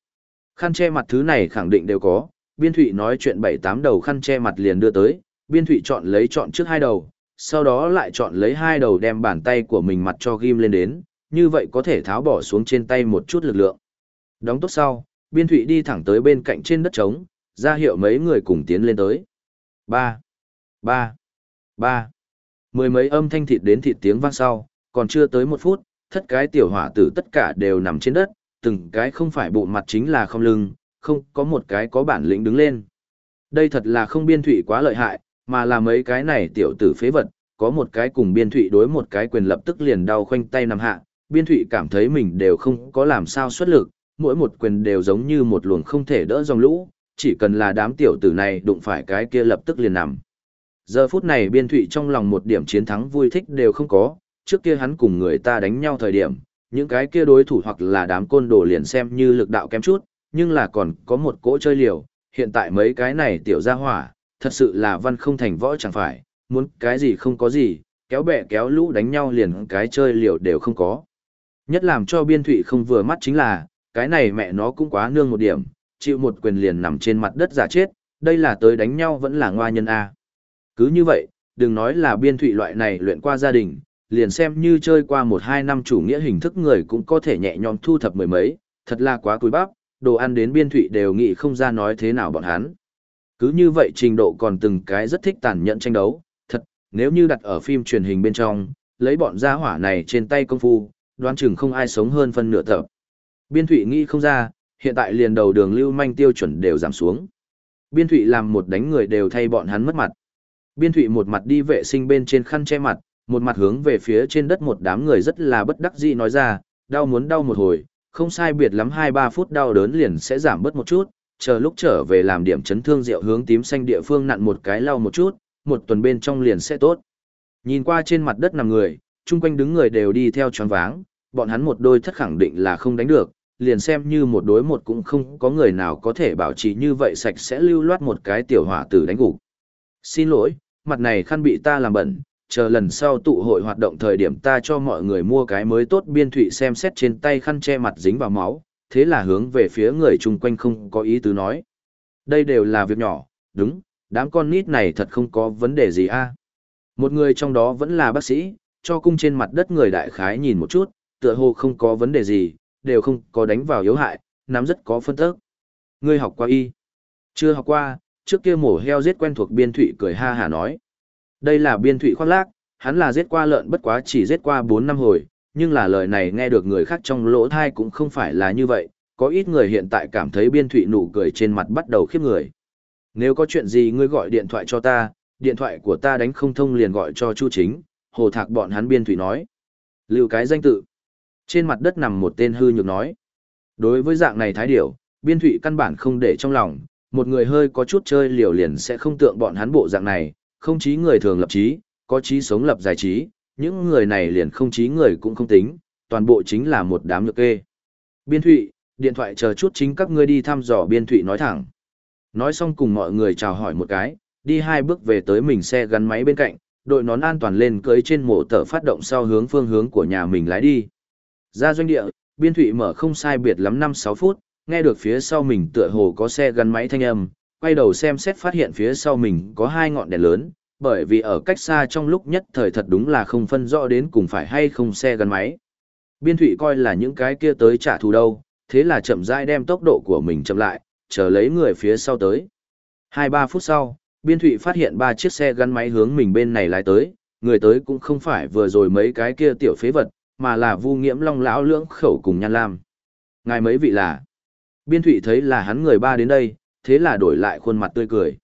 Khăn che mặt thứ này khẳng định đều có, biên thụy nói chuyện bảy tám đầu khăn che mặt liền đưa tới, biên thụy chọn lấy chọn trước hai đầu, sau đó lại chọn lấy hai đầu đem bàn tay của mình mặt cho ghim lên đến, như vậy có thể tháo bỏ xuống trên tay một chút lực lượng. Đóng tốt sau, biên thụy đi thẳng tới bên cạnh trên đất trống, ra hiệu mấy người cùng tiến lên tới. ba ba ba Mười mấy âm thanh thịt đến thịt tiếng vang sau, còn chưa tới một phút, thất cái tiểu hỏa tử tất cả đều nằm trên đất, từng cái không phải bộ mặt chính là không lưng, không có một cái có bản lĩnh đứng lên. Đây thật là không biên thụy quá lợi hại, mà là mấy cái này tiểu tử phế vật, có một cái cùng biên thụy đối một cái quyền lập tức liền đau khoanh tay nằm hạ, biên thụy cảm thấy mình đều không có làm sao xuất lực, mỗi một quyền đều giống như một luồng không thể đỡ dòng lũ, chỉ cần là đám tiểu tử này đụng phải cái kia lập tức liền nằm. Giờ phút này biên thụy trong lòng một điểm chiến thắng vui thích đều không có, trước kia hắn cùng người ta đánh nhau thời điểm, những cái kia đối thủ hoặc là đám côn đồ liền xem như lực đạo kém chút, nhưng là còn có một cỗ chơi liều, hiện tại mấy cái này tiểu gia hỏa, thật sự là văn không thành võ chẳng phải, muốn cái gì không có gì, kéo bè kéo lũ đánh nhau liền cái chơi liều đều không có. Nhất làm cho biên thụy không vừa mắt chính là, cái này mẹ nó cũng quá nương một điểm, chịu một quyền liền nằm trên mặt đất giả chết, đây là tới đánh nhau vẫn là ngoa nhân A. Cứ như vậy, đừng nói là biên thụy loại này luyện qua gia đình, liền xem như chơi qua một hai năm chủ nghĩa hình thức người cũng có thể nhẹ nhõm thu thập mười mấy, thật là quá cúi bắp, đồ ăn đến biên thụy đều nghĩ không ra nói thế nào bọn hắn. Cứ như vậy trình độ còn từng cái rất thích tàn nhẫn tranh đấu, thật, nếu như đặt ở phim truyền hình bên trong, lấy bọn gia hỏa này trên tay công phu, đoán chừng không ai sống hơn phân nửa tập. Biên thụy nghĩ không ra, hiện tại liền đầu đường lưu manh tiêu chuẩn đều giảm xuống. Biên thụy làm một đánh người đều thay bọn hắn mất mặt. Biên thụy một mặt đi vệ sinh bên trên khăn che mặt, một mặt hướng về phía trên đất một đám người rất là bất đắc dĩ nói ra, đau muốn đau một hồi, không sai biệt lắm 2-3 phút đau đớn liền sẽ giảm bớt một chút, chờ lúc trở về làm điểm chấn thương rượu hướng tím xanh địa phương nặn một cái lau một chút, một tuần bên trong liền sẽ tốt. Nhìn qua trên mặt đất nằm người, chung quanh đứng người đều đi theo tròn váng, bọn hắn một đôi thất khẳng định là không đánh được, liền xem như một đối một cũng không có người nào có thể bảo trì như vậy sạch sẽ lưu loát một cái tiểu hỏa tử đánh gục. Xin lỗi, mặt này khăn bị ta làm bẩn, chờ lần sau tụ hội hoạt động thời điểm ta cho mọi người mua cái mới tốt biên thụy xem xét trên tay khăn che mặt dính vào máu, thế là hướng về phía người chung quanh không có ý tứ nói. Đây đều là việc nhỏ, đúng, đám con nít này thật không có vấn đề gì a Một người trong đó vẫn là bác sĩ, cho cung trên mặt đất người đại khái nhìn một chút, tựa hồ không có vấn đề gì, đều không có đánh vào yếu hại, nắm rất có phân tức. Ngươi học qua y? Chưa học qua, trước kia mổ heo giết quen thuộc biên thụy cười ha hà nói. Đây là biên thụy khoác lác, hắn là giết qua lợn bất quá chỉ giết qua 4 năm hồi, nhưng là lời này nghe được người khác trong lỗ thai cũng không phải là như vậy, có ít người hiện tại cảm thấy biên thụy nụ cười trên mặt bắt đầu khiếp người. Nếu có chuyện gì ngươi gọi điện thoại cho ta, điện thoại của ta đánh không thông liền gọi cho Chu Chính, hồ thạc bọn hắn biên thụy nói. Lưu cái danh tự. Trên mặt đất nằm một tên hư nhược nói. Đối với dạng này thái điểu, biên thụy căn bản không để trong lòng, một người hơi có chút chơi liều liền sẽ không tượng bọn hắn bộ dạng này, không chí người thường lập trí, có trí sống lập giải trí, những người này liền không chí người cũng không tính, toàn bộ chính là một đám nhược kê. Biên thụy, điện thoại chờ chút chính các ngươi đi thăm dò biên thụy nói thẳng. Nói xong cùng mọi người chào hỏi một cái, đi hai bước về tới mình xe gắn máy bên cạnh, đội nón an toàn lên cưới trên mộ tờ phát động sau hướng phương hướng của nhà mình lái đi. Ra doanh địa, biên thụy mở không sai biệt lắm 5-6 phút, nghe được phía sau mình tựa hồ có xe gắn máy thanh âm, quay đầu xem xét phát hiện phía sau mình có hai ngọn đèn lớn, bởi vì ở cách xa trong lúc nhất thời thật đúng là không phân rõ đến cùng phải hay không xe gắn máy. Biên thủy coi là những cái kia tới trả thù đâu, thế là chậm rãi đem tốc độ của mình chậm lại, chờ lấy người phía sau tới. 2-3 phút sau, biên thủy phát hiện ba chiếc xe gắn máy hướng mình bên này lái tới, người tới cũng không phải vừa rồi mấy cái kia tiểu phế vật, mà là vu nghiễm long lão lưỡng khẩu cùng nhan lam. Ngài mấy vị là, biên thủy thấy là hắn người ba đến đây, thế là đổi lại khuôn mặt tươi cười.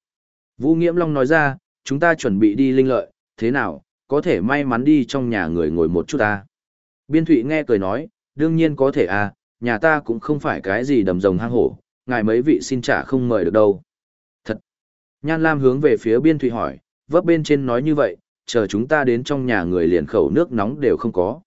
Vu nghiễm long nói ra, chúng ta chuẩn bị đi linh lợi, thế nào, có thể may mắn đi trong nhà người ngồi một chút ta. Biên thụy nghe cười nói, đương nhiên có thể à, nhà ta cũng không phải cái gì đầm rồng hang hổ, ngài mấy vị xin trả không mời được đâu. Thật! Nhan Lam hướng về phía biên thụy hỏi, vấp bên trên nói như vậy, chờ chúng ta đến trong nhà người liền khẩu nước nóng đều không có.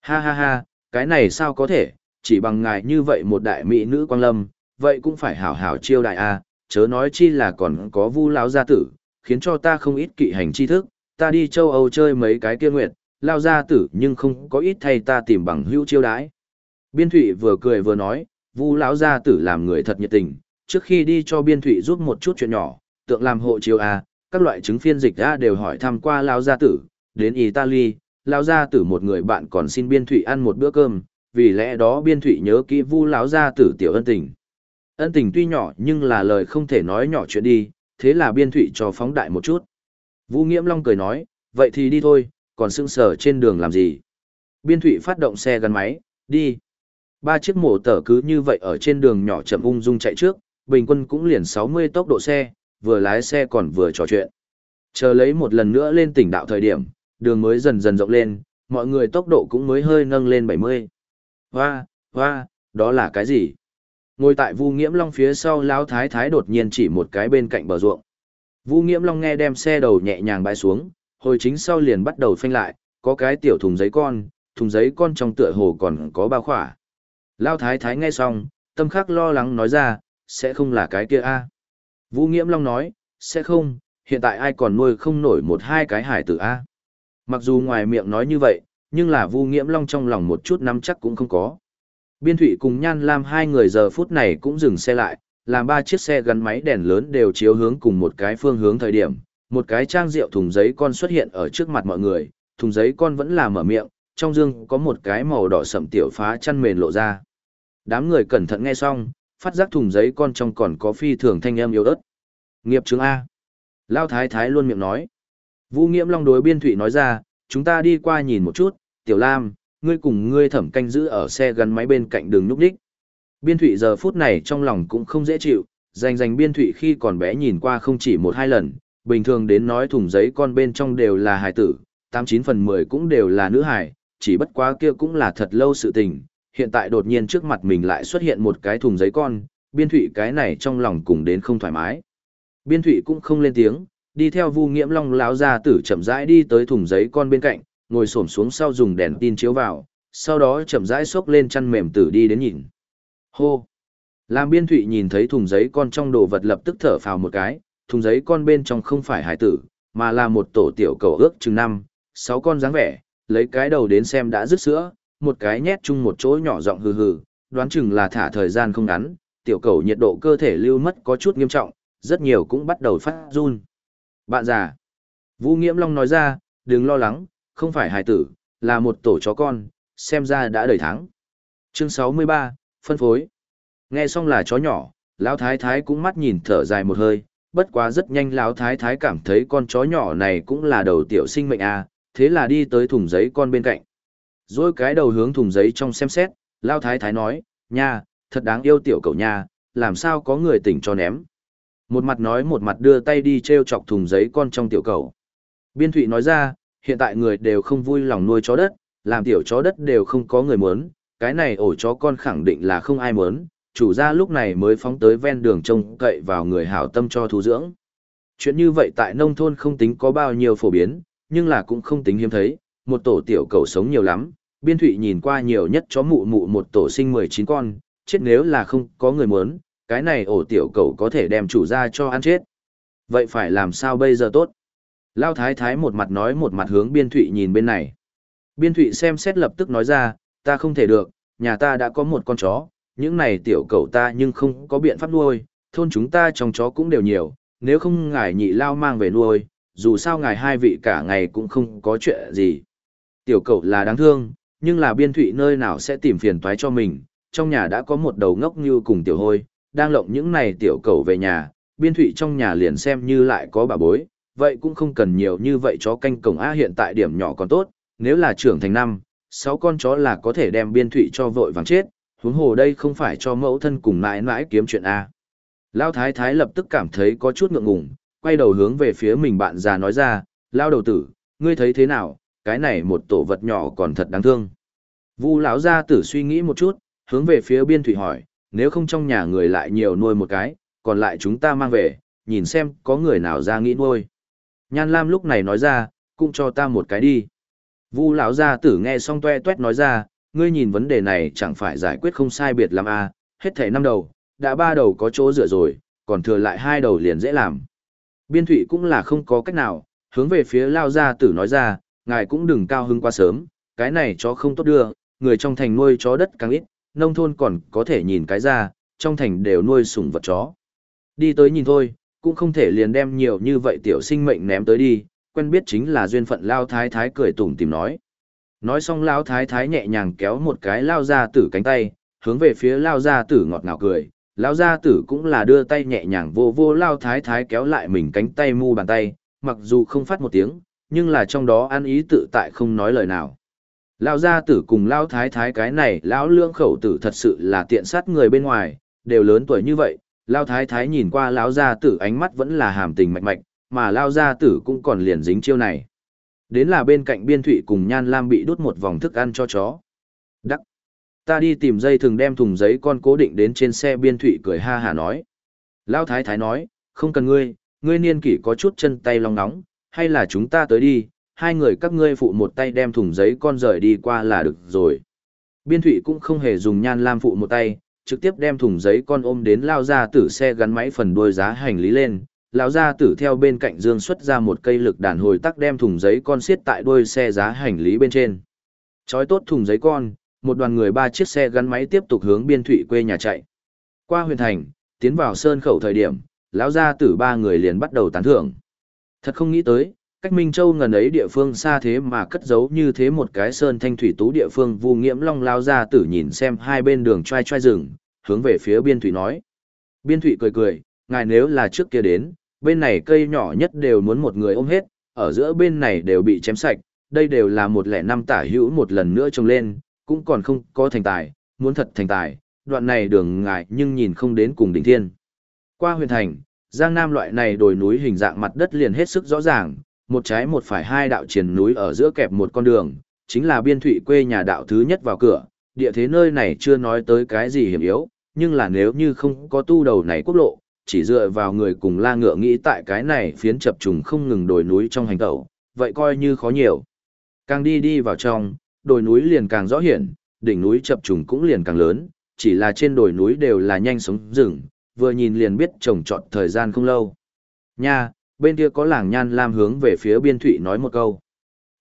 Ha ha ha, cái này sao có thể, chỉ bằng ngài như vậy một đại mỹ nữ quang lâm, vậy cũng phải hảo hảo chiêu đại a, chớ nói chi là còn có vu lão gia tử, khiến cho ta không ít kỵ hành tri thức, ta đi châu Âu chơi mấy cái kia nguyệt, lao gia tử nhưng không có ít thay ta tìm bằng hữu chiêu đãi. Biên Thụy vừa cười vừa nói, Vu lão gia tử làm người thật nhiệt tình, trước khi đi cho Biên Thụy giúp một chút chuyện nhỏ, tượng làm hộ chiếu a, à, các loại chứng phiên dịch a đều hỏi thăm qua lão gia tử, đến Italy, lão gia tử một người bạn còn xin Biên Thụy ăn một bữa cơm, vì lẽ đó Biên Thụy nhớ kỹ Vu lão gia tử tiểu ân tình. Ân tình tuy nhỏ nhưng là lời không thể nói nhỏ chuyện đi, thế là Biên Thụy cho phóng đại một chút. Vu Nghiễm Long cười nói, vậy thì đi thôi, còn sưng sở trên đường làm gì? Biên Thụy phát động xe gắn máy, đi. Ba chiếc mổ tở cứ như vậy ở trên đường nhỏ chậm ung dung chạy trước, bình quân cũng liền 60 tốc độ xe, vừa lái xe còn vừa trò chuyện. Chờ lấy một lần nữa lên tỉnh đạo thời điểm, đường mới dần dần rộng lên, mọi người tốc độ cũng mới hơi nâng lên 70. Hoa, hoa, đó là cái gì? Ngồi tại Vu Nghiễm Long phía sau lão thái thái đột nhiên chỉ một cái bên cạnh bờ ruộng. Vu Nghiễm Long nghe đem xe đầu nhẹ nhàng bãi xuống, hồi chính sau liền bắt đầu phanh lại, có cái tiểu thùng giấy con, thùng giấy con trong tựa hồ còn có bao khỏa. Lão thái thái nghe xong, tâm khắc lo lắng nói ra, sẽ không là cái kia a. Vu Nghiễm Long nói, sẽ không, hiện tại ai còn nuôi không nổi một hai cái hải tử a. Mặc dù ngoài miệng nói như vậy, nhưng là Vu Nghiễm Long trong lòng một chút nắm chắc cũng không có. Biên Thụy cùng Nhan Lam hai người giờ phút này cũng dừng xe lại, làm ba chiếc xe gắn máy đèn lớn đều chiếu hướng cùng một cái phương hướng thời điểm, một cái trang rượu thùng giấy con xuất hiện ở trước mặt mọi người, thùng giấy con vẫn là mở miệng, trong dương có một cái màu đỏ sậm tiểu phá chăn mền lộ ra. Đám người cẩn thận nghe xong, phát giác thùng giấy con trong còn có phi thường thanh âm yếu ớt. Nghiệp chứng A. Lao Thái Thái luôn miệng nói. Vũ Nghiễm Long đối Biên Thụy nói ra, chúng ta đi qua nhìn một chút, Tiểu Lam, ngươi cùng ngươi thẩm canh giữ ở xe gắn máy bên cạnh đường nhúc đích. Biên thủy giờ phút này trong lòng cũng không dễ chịu, dành dành Biên thủy khi còn bé nhìn qua không chỉ một hai lần, bình thường đến nói thùng giấy con bên trong đều là hài tử, 89 phần 10 cũng đều là nữ hài, chỉ bất quá kia cũng là thật lâu sự tình, hiện tại đột nhiên trước mặt mình lại xuất hiện một cái thùng giấy con, Biên thủy cái này trong lòng cùng đến không thoải mái. Biên thủy cũng không lên tiếng, đi theo Vu Nghiễm Long láo ra tử chậm rãi đi tới thùng giấy con bên cạnh, ngồi xổm xuống sau dùng đèn tin chiếu vào, sau đó chậm rãi xốc lên chăn mềm tử đi đến nhìn. Hô! Làm biên thụy nhìn thấy thùng giấy con trong đồ vật lập tức thở phào một cái, thùng giấy con bên trong không phải hải tử, mà là một tổ tiểu cầu ước chừng năm, sáu con dáng vẻ, lấy cái đầu đến xem đã rứt sữa, một cái nhét chung một chỗ nhỏ giọng hừ hừ, đoán chừng là thả thời gian không ngắn, tiểu cầu nhiệt độ cơ thể lưu mất có chút nghiêm trọng, rất nhiều cũng bắt đầu phát run. Bạn già. Vũ Nghiễm Long nói ra, đừng lo lắng, không phải hài tử, là một tổ chó con, xem ra đã đầy tháng. Chương 63, phân phối. Nghe xong là chó nhỏ, Lão Thái Thái cũng mắt nhìn thở dài một hơi, bất quá rất nhanh Lão Thái Thái cảm thấy con chó nhỏ này cũng là đầu tiểu sinh mệnh à, thế là đi tới thùng giấy con bên cạnh. Rồi cái đầu hướng thùng giấy trong xem xét, Lão Thái Thái nói, nha, thật đáng yêu tiểu cậu nha, làm sao có người tỉnh cho ném. Một mặt nói một mặt đưa tay đi treo chọc thùng giấy con trong tiểu cậu. Biên Thụy nói ra, hiện tại người đều không vui lòng nuôi chó đất, làm tiểu chó đất đều không có người muốn, cái này ổ chó con khẳng định là không ai muốn, chủ gia lúc này mới phóng tới ven đường trông cậy vào người hảo tâm cho thu dưỡng. Chuyện như vậy tại nông thôn không tính có bao nhiêu phổ biến, nhưng là cũng không tính hiếm thấy, một tổ tiểu cầu sống nhiều lắm, biên thụy nhìn qua nhiều nhất chó mụ mụ một tổ sinh 19 con, chết nếu là không có người muốn, cái này ổ tiểu cầu có thể đem chủ gia cho ăn chết. Vậy phải làm sao bây giờ tốt? Lao thái thái một mặt nói một mặt hướng biên thụy nhìn bên này. Biên thụy xem xét lập tức nói ra, ta không thể được, nhà ta đã có một con chó, những này tiểu cầu ta nhưng không có biện pháp nuôi, thôn chúng ta trong chó cũng đều nhiều, nếu không ngài nhị lao mang về nuôi, dù sao ngài hai vị cả ngày cũng không có chuyện gì. Tiểu cầu là đáng thương, nhưng là biên thụy nơi nào sẽ tìm phiền toái cho mình, trong nhà đã có một đầu ngốc như cùng tiểu hôi, đang lộng những này tiểu cầu về nhà, biên thụy trong nhà liền xem như lại có bà bối, vậy cũng không cần nhiều như vậy chó canh cổng A hiện tại điểm nhỏ còn tốt, nếu là trưởng thành năm, sáu con chó là có thể đem biên thụy cho vội vàng chết, huống hồ đây không phải cho mẫu thân cùng mãi mãi kiếm chuyện A. Lao thái thái lập tức cảm thấy có chút ngượng ngùng, quay đầu hướng về phía mình bạn già nói ra, Lao đầu tử, ngươi thấy thế nào, cái này một tổ vật nhỏ còn thật đáng thương. Vu lão gia tử suy nghĩ một chút, hướng về phía biên thủy hỏi, nếu không trong nhà người lại nhiều nuôi một cái, còn lại chúng ta mang về, nhìn xem có người nào ra nghĩ nuôi. Nhan Lam lúc này nói ra, cũng cho ta một cái đi. Vu lão gia tử nghe xong toe toét nói ra, ngươi nhìn vấn đề này chẳng phải giải quyết không sai biệt lắm à, hết thảy năm đầu, đã ba đầu có chỗ dựa rồi, còn thừa lại hai đầu liền dễ làm. Biên thụy cũng là không có cách nào, hướng về phía lao gia tử nói ra, ngài cũng đừng cao hưng quá sớm, cái này chó không tốt đưa, người trong thành nuôi chó đất càng ít, nông thôn còn có thể nhìn cái ra, trong thành đều nuôi sủng vật chó. Đi tới nhìn thôi, cũng không thể liền đem nhiều như vậy tiểu sinh mệnh ném tới đi, quen biết chính là duyên phận lao thái thái cười tủm tìm nói. Nói xong lao thái thái nhẹ nhàng kéo một cái lao ra tử cánh tay, hướng về phía lao ra tử ngọt ngào cười. Lao gia tử cũng là đưa tay nhẹ nhàng vô vô lao thái thái kéo lại mình cánh tay mu bàn tay, mặc dù không phát một tiếng, nhưng là trong đó ăn ý tự tại không nói lời nào. Lao gia tử cùng lao thái thái cái này lão lương khẩu tử thật sự là tiện sát người bên ngoài, đều lớn tuổi như vậy, lao thái thái nhìn qua lão gia tử ánh mắt vẫn là hàm tình mạch mạch, mà lao gia tử cũng còn liền dính chiêu này. Đến là bên cạnh biên thụy cùng nhan lam bị đút một vòng thức ăn cho chó. Đắc. Ta đi tìm dây thường đem thùng giấy con cố định đến trên xe biên thụy cười ha hà nói. Lao thái thái nói, không cần ngươi, ngươi niên kỷ có chút chân tay long nóng, hay là chúng ta tới đi, hai người các ngươi phụ một tay đem thùng giấy con rời đi qua là được rồi. Biên thụy cũng không hề dùng nhan lam phụ một tay, trực tiếp đem thùng giấy con ôm đến lao ra tử xe gắn máy phần đuôi giá hành lý lên. Lão gia tử theo bên cạnh dương xuất ra một cây lực đàn hồi tắc đem thùng giấy con xiết tại đuôi xe giá hành lý bên trên. Chói tốt thùng giấy con, một đoàn người ba chiếc xe gắn máy tiếp tục hướng biên thụy quê nhà chạy. Qua huyện thành, tiến vào sơn khẩu thời điểm, lão gia tử ba người liền bắt đầu tán thưởng. Thật không nghĩ tới, cách Minh Châu ngần ấy địa phương xa thế mà cất giấu như thế một cái sơn thanh thủy tú địa phương vu nghiễm long lao ra tử nhìn xem hai bên đường trai trai rừng, hướng về phía biên thủy nói. Biên thủy cười cười, ngài nếu là trước kia đến, bên này cây nhỏ nhất đều muốn một người ôm hết, ở giữa bên này đều bị chém sạch, đây đều là một lẻ năm tả hữu một lần nữa trồng lên, cũng còn không có thành tài, muốn thật thành tài, đoạn này đường ngại nhưng nhìn không đến cùng đỉnh thiên. Qua huyền thành, Giang Nam loại này đồi núi hình dạng mặt đất liền hết sức rõ ràng, một trái một phải hai đạo triển núi ở giữa kẹp một con đường, chính là biên thủy quê nhà đạo thứ nhất vào cửa, địa thế nơi này chưa nói tới cái gì hiểm yếu, nhưng là nếu như không có tu đầu này quốc lộ, chỉ dựa vào người cùng la ngựa nghĩ tại cái này phiến chập trùng không ngừng đồi núi trong hành tẩu, vậy coi như khó nhiều. Càng đi đi vào trong, đồi núi liền càng rõ hiển, đỉnh núi chập trùng cũng liền càng lớn, chỉ là trên đồi núi đều là nhanh sống rừng, vừa nhìn liền biết trồng trọt thời gian không lâu. Nha, bên kia có làng nhan lam hướng về phía biên thụy nói một câu.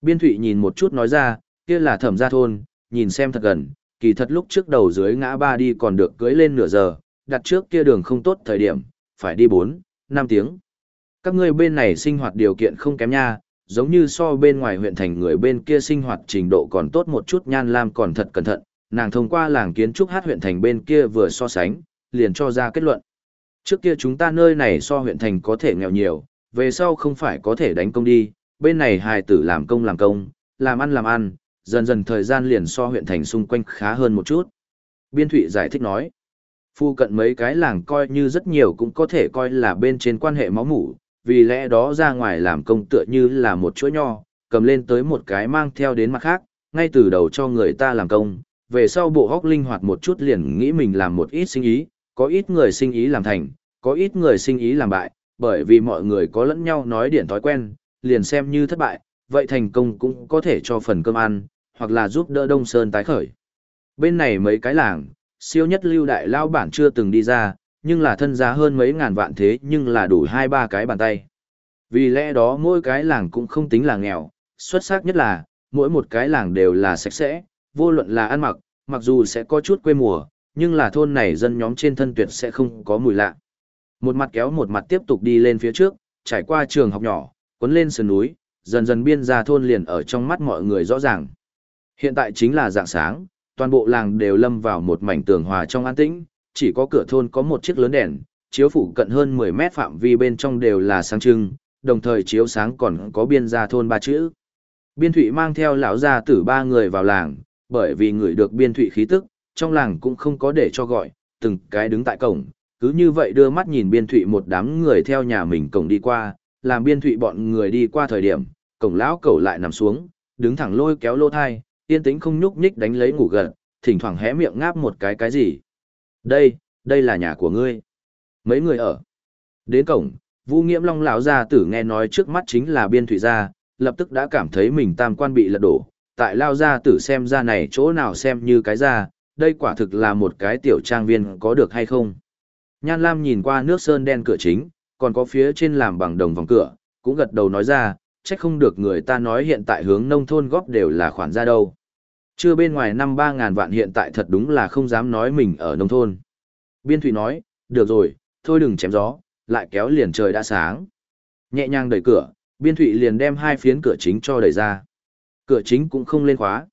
Biên thụy nhìn một chút nói ra, kia là thẩm gia thôn, nhìn xem thật gần, kỳ thật lúc trước đầu dưới ngã ba đi còn được cưới lên nửa giờ, đặt trước kia đường không tốt thời điểm, phải đi 4, 5 tiếng. Các ngươi bên này sinh hoạt điều kiện không kém nha, giống như so bên ngoài huyện thành người bên kia sinh hoạt trình độ còn tốt một chút nhan lam còn thật cẩn thận, nàng thông qua làng kiến trúc hát huyện thành bên kia vừa so sánh, liền cho ra kết luận. Trước kia chúng ta nơi này so huyện thành có thể nghèo nhiều, về sau không phải có thể đánh công đi, bên này hài tử làm công làm công, làm ăn làm ăn, dần dần thời gian liền so huyện thành xung quanh khá hơn một chút. Biên Thụy giải thích nói, phu cận mấy cái làng coi như rất nhiều cũng có thể coi là bên trên quan hệ máu mủ, vì lẽ đó ra ngoài làm công tựa như là một chuỗi nho, cầm lên tới một cái mang theo đến mặt khác, ngay từ đầu cho người ta làm công, về sau bộ hóc linh hoạt một chút liền nghĩ mình làm một ít sinh ý, có ít người sinh ý làm thành, có ít người sinh ý làm bại, bởi vì mọi người có lẫn nhau nói điện thói quen, liền xem như thất bại, vậy thành công cũng có thể cho phần cơm ăn, hoặc là giúp đỡ Đông Sơn tái khởi. Bên này mấy cái làng, siêu nhất lưu đại lao bản chưa từng đi ra, nhưng là thân giá hơn mấy ngàn vạn thế nhưng là đủ hai ba cái bàn tay. Vì lẽ đó mỗi cái làng cũng không tính là nghèo, xuất sắc nhất là, mỗi một cái làng đều là sạch sẽ, vô luận là ăn mặc, mặc dù sẽ có chút quê mùa, nhưng là thôn này dân nhóm trên thân tuyệt sẽ không có mùi lạ. Một mặt kéo một mặt tiếp tục đi lên phía trước, trải qua trường học nhỏ, cuốn lên sườn núi, dần dần biên ra thôn liền ở trong mắt mọi người rõ ràng. Hiện tại chính là dạng sáng, toàn bộ làng đều lâm vào một mảnh tường hòa trong an tĩnh, chỉ có cửa thôn có một chiếc lớn đèn, chiếu phủ cận hơn 10 mét phạm vi bên trong đều là sáng trưng, đồng thời chiếu sáng còn có biên gia thôn ba chữ. Biên thụy mang theo lão gia tử ba người vào làng, bởi vì người được biên thụy khí tức, trong làng cũng không có để cho gọi, từng cái đứng tại cổng, cứ như vậy đưa mắt nhìn biên thụy một đám người theo nhà mình cổng đi qua, làm biên thụy bọn người đi qua thời điểm, cổng lão cẩu lại nằm xuống, đứng thẳng lôi kéo lô thai, yên tĩnh không nhúc nhích đánh lấy ngủ gần, thỉnh thoảng hé miệng ngáp một cái cái gì. Đây, đây là nhà của ngươi. Mấy người ở. Đến cổng, Vũ Nghiễm Long lão gia tử nghe nói trước mắt chính là biên thụy gia, lập tức đã cảm thấy mình tam quan bị lật đổ. Tại lao gia tử xem ra này chỗ nào xem như cái ra, đây quả thực là một cái tiểu trang viên có được hay không. Nhan Lam nhìn qua nước sơn đen cửa chính, còn có phía trên làm bằng đồng vòng cửa, cũng gật đầu nói ra, trách không được người ta nói hiện tại hướng nông thôn góp đều là khoản ra đâu. Chưa bên ngoài năm ba ngàn vạn hiện tại thật đúng là không dám nói mình ở nông thôn. Biên Thụy nói, được rồi, thôi đừng chém gió, lại kéo liền trời đã sáng. Nhẹ nhàng đẩy cửa, Biên Thụy liền đem hai phiến cửa chính cho đẩy ra. Cửa chính cũng không lên khóa.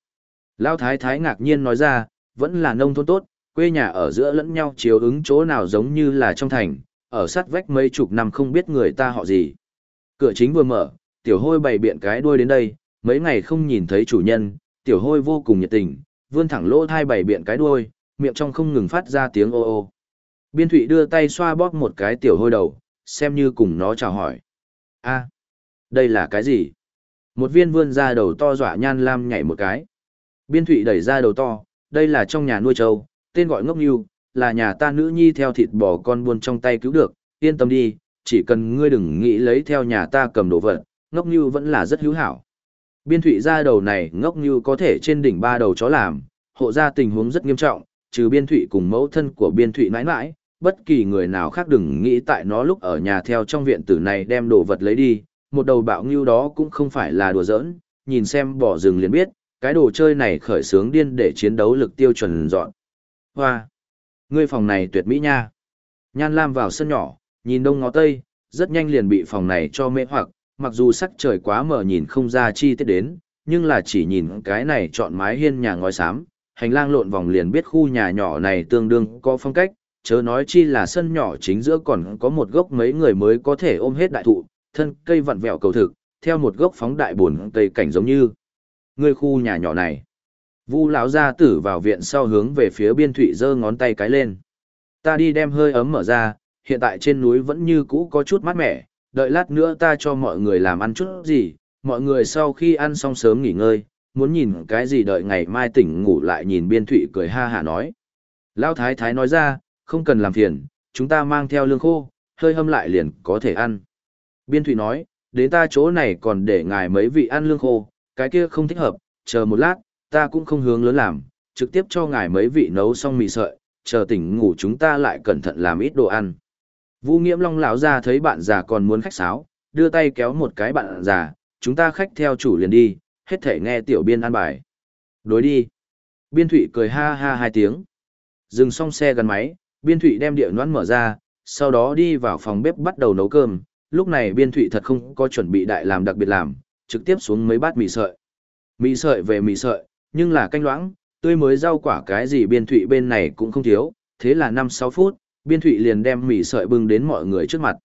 Lao Thái Thái ngạc nhiên nói ra, vẫn là nông thôn tốt, quê nhà ở giữa lẫn nhau chiếu ứng chỗ nào giống như là trong thành, ở sát vách mấy chục năm không biết người ta họ gì. Cửa chính vừa mở, tiểu hôi bày biện cái đuôi đến đây, mấy ngày không nhìn thấy chủ nhân, tiểu hôi vô cùng nhiệt tình, vươn thẳng lỗ thai bày biện cái đuôi, miệng trong không ngừng phát ra tiếng ô ô. Biên thụy đưa tay xoa bóp một cái tiểu hôi đầu, xem như cùng nó chào hỏi. a đây là cái gì? Một viên vươn ra đầu to dọa nhan lam nhảy một cái. Biên thụy đẩy ra đầu to, đây là trong nhà nuôi trâu, tên gọi ngốc nhiêu, là nhà ta nữ nhi theo thịt bò con buôn trong tay cứu được, yên tâm đi, chỉ cần ngươi đừng nghĩ lấy theo nhà ta cầm đồ vật, ngốc nhiêu vẫn là rất hữu hảo. Biên thủy ra đầu này ngốc như có thể trên đỉnh ba đầu chó làm, hộ ra tình huống rất nghiêm trọng, trừ biên thủy cùng mẫu thân của biên thủy nãi nãi, bất kỳ người nào khác đừng nghĩ tại nó lúc ở nhà theo trong viện tử này đem đồ vật lấy đi, một đầu bạo ngưu đó cũng không phải là đùa giỡn, nhìn xem bỏ rừng liền biết, cái đồ chơi này khởi sướng điên để chiến đấu lực tiêu chuẩn dọn. Hoa! Ngươi phòng này tuyệt mỹ nha! Nhan Lam vào sân nhỏ, nhìn đông ngó tây, rất nhanh liền bị phòng này cho mê hoặc, mặc dù sắc trời quá mờ nhìn không ra chi tiết đến, nhưng là chỉ nhìn cái này chọn mái hiên nhà ngói xám, hành lang lộn vòng liền biết khu nhà nhỏ này tương đương có phong cách, chớ nói chi là sân nhỏ chính giữa còn có một gốc mấy người mới có thể ôm hết đại thụ, thân cây vặn vẹo cầu thực, theo một gốc phóng đại buồn cây cảnh giống như người khu nhà nhỏ này. Vu lão gia tử vào viện sau hướng về phía biên thụy giơ ngón tay cái lên. Ta đi đem hơi ấm mở ra, hiện tại trên núi vẫn như cũ có chút mát mẻ, đợi lát nữa ta cho mọi người làm ăn chút gì, mọi người sau khi ăn xong sớm nghỉ ngơi, muốn nhìn cái gì đợi ngày mai tỉnh ngủ lại nhìn biên thụy cười ha hả nói. Lão thái thái nói ra, không cần làm phiền, chúng ta mang theo lương khô, hơi hâm lại liền có thể ăn. Biên thụy nói, đến ta chỗ này còn để ngài mấy vị ăn lương khô, cái kia không thích hợp, chờ một lát, ta cũng không hướng lớn làm, trực tiếp cho ngài mấy vị nấu xong mì sợi, chờ tỉnh ngủ chúng ta lại cẩn thận làm ít đồ ăn. Vũ Nghiễm Long lão ra thấy bạn già còn muốn khách sáo, đưa tay kéo một cái bạn già, chúng ta khách theo chủ liền đi, hết thể nghe tiểu biên ăn bài. Đối đi. Biên thụy cười ha ha hai tiếng. Dừng xong xe gần máy, biên thụy đem địa noãn mở ra, sau đó đi vào phòng bếp bắt đầu nấu cơm. Lúc này biên thụy thật không có chuẩn bị đại làm đặc biệt làm, trực tiếp xuống mấy bát mì sợi. Mì sợi về mì sợi, nhưng là canh loãng, tươi mới rau quả cái gì biên thụy bên này cũng không thiếu, thế là 5-6 phút, biên thụy liền đem mì sợi bưng đến mọi người trước mặt.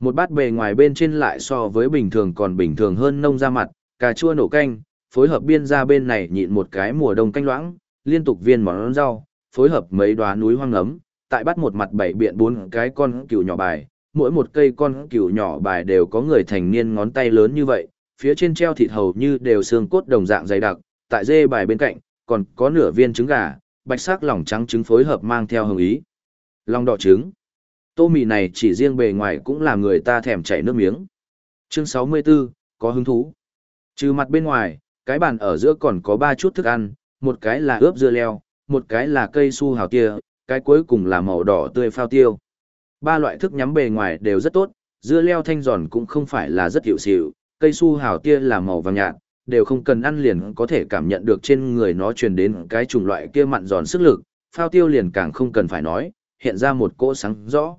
Một bát bề ngoài bên trên lại so với bình thường còn bình thường hơn nông ra mặt, cà chua nổ canh, phối hợp biên ra bên này nhịn một cái mùa đông canh loãng, liên tục viên món rau, phối hợp mấy đóa núi hoang ấm, tại bắt một mặt bảy biện bốn cái con cừu nhỏ bài, mỗi một cây con cừu nhỏ bài đều có người thành niên ngón tay lớn như vậy, phía trên treo thịt hầu như đều xương cốt đồng dạng dày đặc, tại dê bài bên cạnh, còn có nửa viên trứng gà, bạch sắc lòng trắng trứng phối hợp mang theo hương ý. Lòng đỏ trứng. Tô mì này chỉ riêng bề ngoài cũng làm người ta thèm chảy nước miếng. Chương 64, có hứng thú. Trừ mặt bên ngoài, cái bàn ở giữa còn có ba chút thức ăn, một cái là ướp dưa leo, một cái là cây su hào tia, cái cuối cùng là màu đỏ tươi phao tiêu. Ba loại thức nhắm bề ngoài đều rất tốt, dưa leo thanh giòn cũng không phải là rất hiệu xịu, cây su hào tia là màu vàng nhạt, đều không cần ăn liền có thể cảm nhận được trên người nó truyền đến cái chủng loại kia mặn giòn sức lực, phao tiêu liền càng không cần phải nói, hiện ra một cỗ sáng rõ.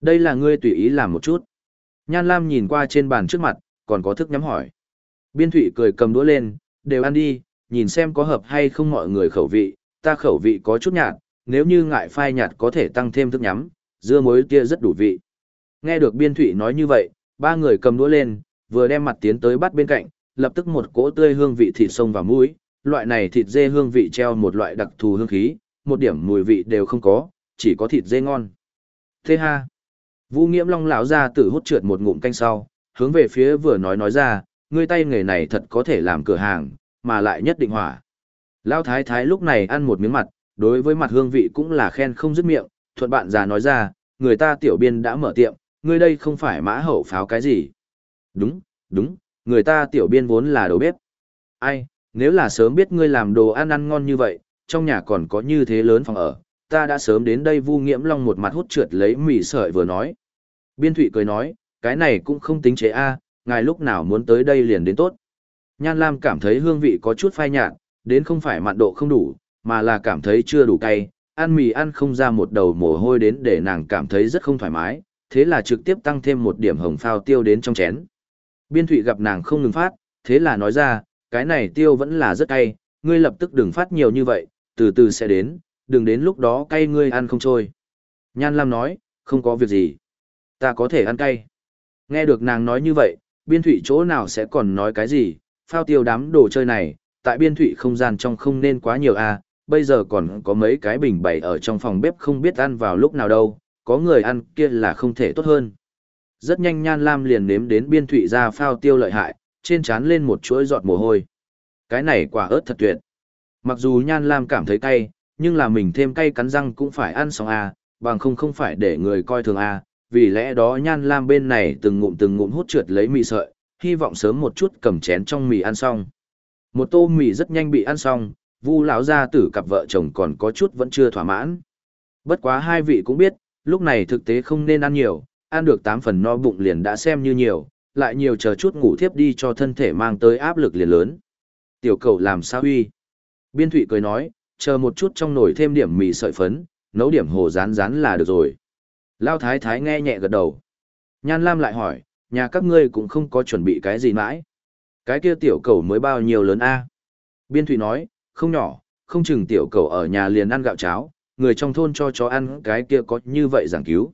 Đây là ngươi tùy ý làm một chút. Nhan Lam nhìn qua trên bàn trước mặt, còn có thức nhắm hỏi. Biên Thụy cười cầm đũa lên, đều ăn đi, nhìn xem có hợp hay không mọi người khẩu vị, ta khẩu vị có chút nhạt, nếu như ngại phai nhạt có thể tăng thêm thức nhắm, dưa muối kia rất đủ vị. Nghe được Biên Thụy nói như vậy, ba người cầm đũa lên, vừa đem mặt tiến tới bắt bên cạnh, lập tức một cỗ tươi hương vị thịt sông vào mũi, loại này thịt dê hương vị treo một loại đặc thù hương khí, một điểm mùi vị đều không có, chỉ có thịt dê ngon. Thế ha. Vũ Nghiễm Long lão ra tử hút trượt một ngụm canh sau, hướng về phía vừa nói nói ra, ngươi tay nghề này thật có thể làm cửa hàng, mà lại nhất định hỏa. Lão thái thái lúc này ăn một miếng mặt, đối với mặt hương vị cũng là khen không dứt miệng, thuận bạn già nói ra, người ta tiểu biên đã mở tiệm, ngươi đây không phải mã hậu pháo cái gì. Đúng, đúng, người ta tiểu biên vốn là đầu bếp. Ai, nếu là sớm biết ngươi làm đồ ăn ăn ngon như vậy, trong nhà còn có như thế lớn phòng ở, ta đã sớm đến đây vu nghiễm long một mặt hút trượt lấy mì sợi vừa nói. Biên thụy cười nói, cái này cũng không tính chế a ngài lúc nào muốn tới đây liền đến tốt. Nhan Lam cảm thấy hương vị có chút phai nhạt, đến không phải mặn độ không đủ, mà là cảm thấy chưa đủ cay, ăn mì ăn không ra một đầu mồ hôi đến để nàng cảm thấy rất không thoải mái, thế là trực tiếp tăng thêm một điểm hồng phao tiêu đến trong chén. Biên thụy gặp nàng không ngừng phát, thế là nói ra, cái này tiêu vẫn là rất cay, ngươi lập tức đừng phát nhiều như vậy, từ từ sẽ đến, đừng đến lúc đó cay ngươi ăn không trôi. Nhan Lam nói, không có việc gì. Ta có thể ăn cay. Nghe được nàng nói như vậy, biên thụy chỗ nào sẽ còn nói cái gì, phao tiêu đám đồ chơi này, tại biên thụy không gian trong không nên quá nhiều a à, bây giờ còn có mấy cái bình bày ở trong phòng bếp không biết ăn vào lúc nào đâu, có người ăn kia là không thể tốt hơn. Rất nhanh Nhan Lam liền nếm đến biên thụy ra phao tiêu lợi hại, trên trán lên một chuỗi giọt mồ hôi. Cái này quả ớt thật tuyệt. Mặc dù Nhan Lam cảm thấy cay, nhưng là mình thêm cay cắn răng cũng phải ăn xong à, bằng không không phải để người coi thường à, vì lẽ đó Nhan Lam bên này từng ngụm từng ngụm hút trượt lấy mì sợi, hy vọng sớm một chút cầm chén trong mì ăn xong. Một tô mì rất nhanh bị ăn xong, Vu lão gia tử cặp vợ chồng còn có chút vẫn chưa thỏa mãn. Bất quá hai vị cũng biết, lúc này thực tế không nên ăn nhiều, ăn được 8 phần no bụng liền đã xem như nhiều, lại nhiều chờ chút ngủ thiếp đi cho thân thể mang tới áp lực liền lớn. Tiểu cầu làm sao huy? Biên thụy cười nói, chờ một chút trong nồi thêm điểm mì sợi phấn, nấu điểm hồ rán rán là được rồi. Lao thái thái nghe nhẹ gật đầu. Nhan Lam lại hỏi, nhà các ngươi cũng không có chuẩn bị cái gì mãi. Cái kia tiểu cầu mới bao nhiêu lớn a? Biên Thụy nói, không nhỏ, không chừng tiểu cầu ở nhà liền ăn gạo cháo, người trong thôn cho chó ăn cái kia có như vậy giảng cứu.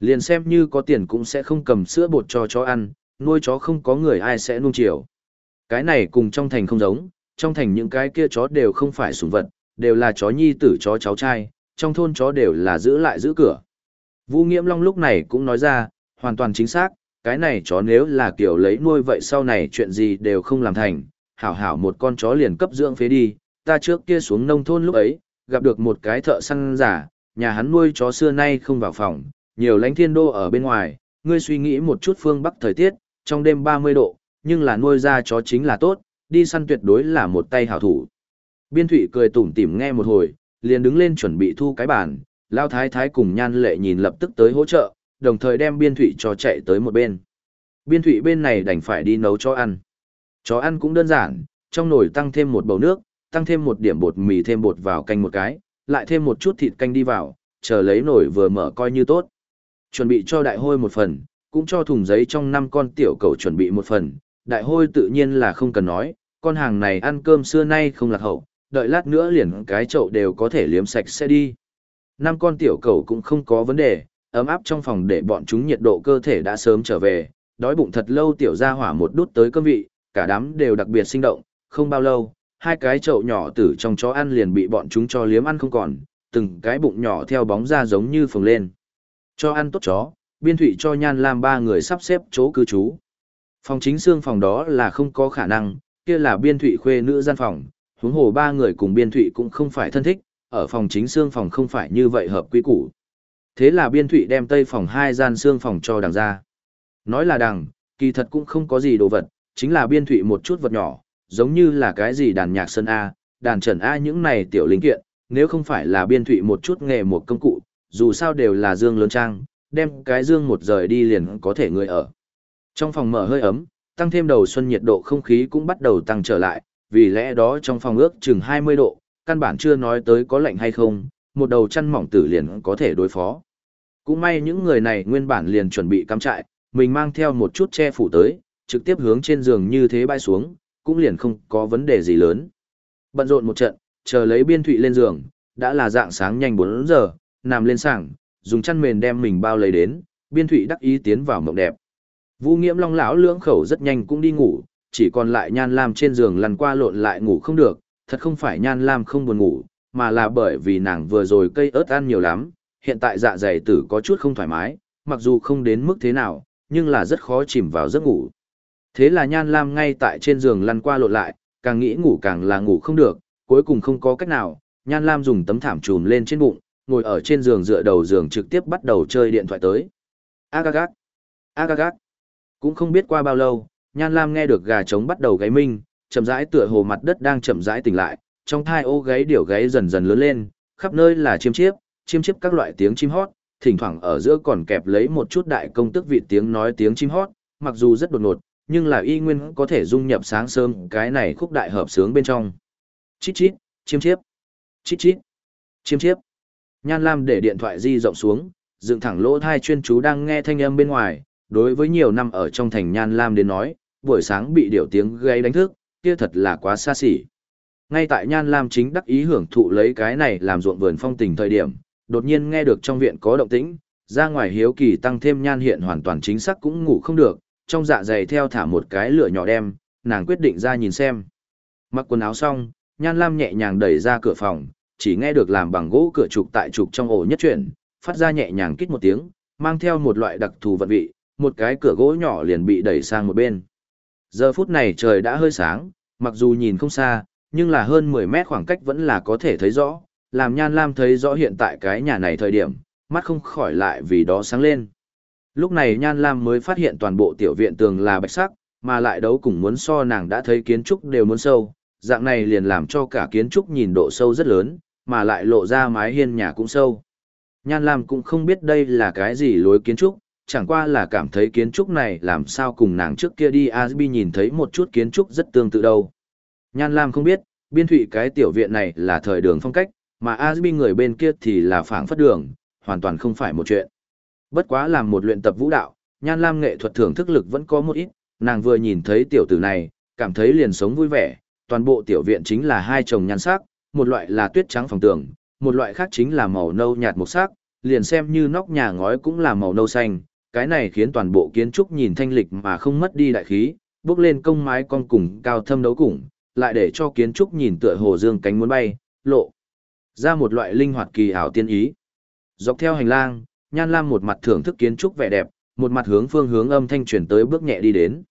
Liền xem như có tiền cũng sẽ không cầm sữa bột cho chó ăn, nuôi chó không có người ai sẽ nuông chiều. Cái này cùng trong thành không giống, trong thành những cái kia chó đều không phải sủng vật, đều là chó nhi tử chó cháu trai, trong thôn chó đều là giữ lại giữ cửa. Vũ Nghiễm Long lúc này cũng nói ra, hoàn toàn chính xác, cái này chó nếu là kiểu lấy nuôi vậy sau này chuyện gì đều không làm thành, hảo hảo một con chó liền cấp dưỡng phế đi, ta trước kia xuống nông thôn lúc ấy, gặp được một cái thợ săn giả, nhà hắn nuôi chó xưa nay không vào phòng, nhiều lánh thiên đô ở bên ngoài, ngươi suy nghĩ một chút phương bắc thời tiết, trong đêm 30 độ, nhưng là nuôi ra chó chính là tốt, đi săn tuyệt đối là một tay hảo thủ. Biên thủy cười tủm tỉm nghe một hồi, liền đứng lên chuẩn bị thu cái bàn, lao thái thái cùng nhan lệ nhìn lập tức tới hỗ trợ, đồng thời đem biên thủy cho chạy tới một bên. Biên thủy bên này đành phải đi nấu cho ăn. Chó ăn cũng đơn giản, trong nồi tăng thêm một bầu nước, tăng thêm một điểm bột mì thêm bột vào canh một cái, lại thêm một chút thịt canh đi vào, chờ lấy nồi vừa mở coi như tốt. Chuẩn bị cho đại hôi một phần, cũng cho thùng giấy trong năm con tiểu cầu chuẩn bị một phần, đại hôi tự nhiên là không cần nói, con hàng này ăn cơm xưa nay không lạc hậu, đợi lát nữa liền cái chậu đều có thể liếm sạch sẽ đi. Năm con tiểu cầu cũng không có vấn đề, ấm áp trong phòng để bọn chúng nhiệt độ cơ thể đã sớm trở về, đói bụng thật lâu tiểu ra hỏa một đút tới cơm vị, cả đám đều đặc biệt sinh động, không bao lâu, hai cái chậu nhỏ tử trong chó ăn liền bị bọn chúng cho liếm ăn không còn, từng cái bụng nhỏ theo bóng ra giống như phồng lên. Cho ăn tốt chó, biên thủy cho nhan lam ba người sắp xếp chỗ cư trú. Phòng chính xương phòng đó là không có khả năng, kia là biên thủy khuê nữ gian phòng, huống hồ ba người cùng biên thủy cũng không phải thân thích, ở phòng chính xương phòng không phải như vậy hợp quy củ. Thế là biên thủy đem tây phòng hai gian xương phòng cho đằng ra. Nói là đằng, kỳ thật cũng không có gì đồ vật, chính là biên thủy một chút vật nhỏ, giống như là cái gì đàn nhạc sân A, đàn trần A những này tiểu linh kiện, nếu không phải là biên thủy một chút nghề một công cụ, dù sao đều là dương lớn trang, đem cái dương một rời đi liền có thể người ở. Trong phòng mở hơi ấm, tăng thêm đầu xuân nhiệt độ không khí cũng bắt đầu tăng trở lại, vì lẽ đó trong phòng ước chừng 20 độ, căn bản chưa nói tới có lạnh hay không, một đầu chăn mỏng tử liền có thể đối phó. Cũng may những người này nguyên bản liền chuẩn bị cắm trại, mình mang theo một chút che phủ tới, trực tiếp hướng trên giường như thế bay xuống, cũng liền không có vấn đề gì lớn. Bận rộn một trận, chờ lấy biên thụy lên giường, đã là dạng sáng nhanh 4 giờ, nằm lên sảng, dùng chăn mền đem mình bao lấy đến, biên thụy đắc ý tiến vào mộng đẹp. Vũ Nghiễm Long lão lưỡng khẩu rất nhanh cũng đi ngủ, chỉ còn lại Nhan Lam trên giường lăn qua lộn lại ngủ không được, thật không phải Nhan Lam không buồn ngủ, mà là bởi vì nàng vừa rồi cây ớt ăn nhiều lắm, hiện tại dạ dày tử có chút không thoải mái, mặc dù không đến mức thế nào, nhưng là rất khó chìm vào giấc ngủ. Thế là Nhan Lam ngay tại trên giường lăn qua lộn lại, càng nghĩ ngủ càng là ngủ không được, cuối cùng không có cách nào, Nhan Lam dùng tấm thảm trùm lên trên bụng, ngồi ở trên giường dựa đầu giường trực tiếp bắt đầu chơi điện thoại tới. Agagag! Agagag! Cũng không biết qua bao lâu, Nhan Lam nghe được gà trống bắt đầu gáy minh, chậm rãi tựa hồ mặt đất đang chậm rãi tỉnh lại, trong thai ô gáy điểu gáy dần dần lớn lên, khắp nơi là chiêm chiếp, chiêm chiếp các loại tiếng chim hót, thỉnh thoảng ở giữa còn kẹp lấy một chút đại công tức vị tiếng nói tiếng chim hót, mặc dù rất đột ngột, nhưng là y nguyên có thể dung nhập sáng sớm cái này khúc đại hợp sướng bên trong. Chít chít, chiêm chiếp. Chít chít, chiêm chiếp. Nhan Lam để điện thoại di rộng xuống, dựng thẳng lỗ thai chuyên chú đang nghe thanh âm bên ngoài, đối với nhiều năm ở trong thành Nhan Lam đến nói, buổi sáng bị điều tiếng gây đánh thức, kia thật là quá xa xỉ. Ngay tại Nhan Lam chính đắc ý hưởng thụ lấy cái này làm ruộng vườn phong tình thời điểm, đột nhiên nghe được trong viện có động tĩnh, ra ngoài hiếu kỳ tăng thêm Nhan hiện hoàn toàn chính xác cũng ngủ không được, trong dạ dày theo thả một cái lửa nhỏ đem, nàng quyết định ra nhìn xem. Mặc quần áo xong, Nhan Lam nhẹ nhàng đẩy ra cửa phòng, chỉ nghe được làm bằng gỗ cửa trục tại trục trong ổ nhất chuyển, phát ra nhẹ nhàng kít một tiếng, mang theo một loại đặc thù vận vị, một cái cửa gỗ nhỏ liền bị đẩy sang một bên. Giờ phút này trời đã hơi sáng, mặc dù nhìn không xa, nhưng là hơn 10 mét khoảng cách vẫn là có thể thấy rõ, làm Nhan Lam thấy rõ hiện tại cái nhà này thời điểm, mắt không khỏi lại vì đó sáng lên. Lúc này Nhan Lam mới phát hiện toàn bộ tiểu viện tường là bạch sắc, mà lại đấu cùng muốn so nàng đã thấy kiến trúc đều muốn sâu, dạng này liền làm cho cả kiến trúc nhìn độ sâu rất lớn, mà lại lộ ra mái hiên nhà cũng sâu. Nhan Lam cũng không biết đây là cái gì lối kiến trúc, chẳng qua là cảm thấy kiến trúc này làm sao cùng nàng trước kia đi Asbi nhìn thấy một chút kiến trúc rất tương tự đâu. Nhan Lam không biết, biên thụy cái tiểu viện này là thời đường phong cách, mà Asbi người bên kia thì là phảng phất đường, hoàn toàn không phải một chuyện. Bất quá làm một luyện tập vũ đạo, Nhan Lam nghệ thuật thưởng thức lực vẫn có một ít, nàng vừa nhìn thấy tiểu tử này, cảm thấy liền sống vui vẻ, toàn bộ tiểu viện chính là hai chồng nhan sắc, một loại là tuyết trắng phòng tường, một loại khác chính là màu nâu nhạt một sắc, liền xem như nóc nhà ngói cũng là màu nâu xanh, cái này khiến toàn bộ kiến trúc nhìn thanh lịch mà không mất đi đại khí, bước lên công mái con cùng cao thâm đấu cùng, lại để cho kiến trúc nhìn tựa hồ dương cánh muốn bay, lộ ra một loại linh hoạt kỳ ảo tiên ý. Dọc theo hành lang, Nhan Lam một mặt thưởng thức kiến trúc vẻ đẹp, một mặt hướng phương hướng âm thanh chuyển tới bước nhẹ đi đến.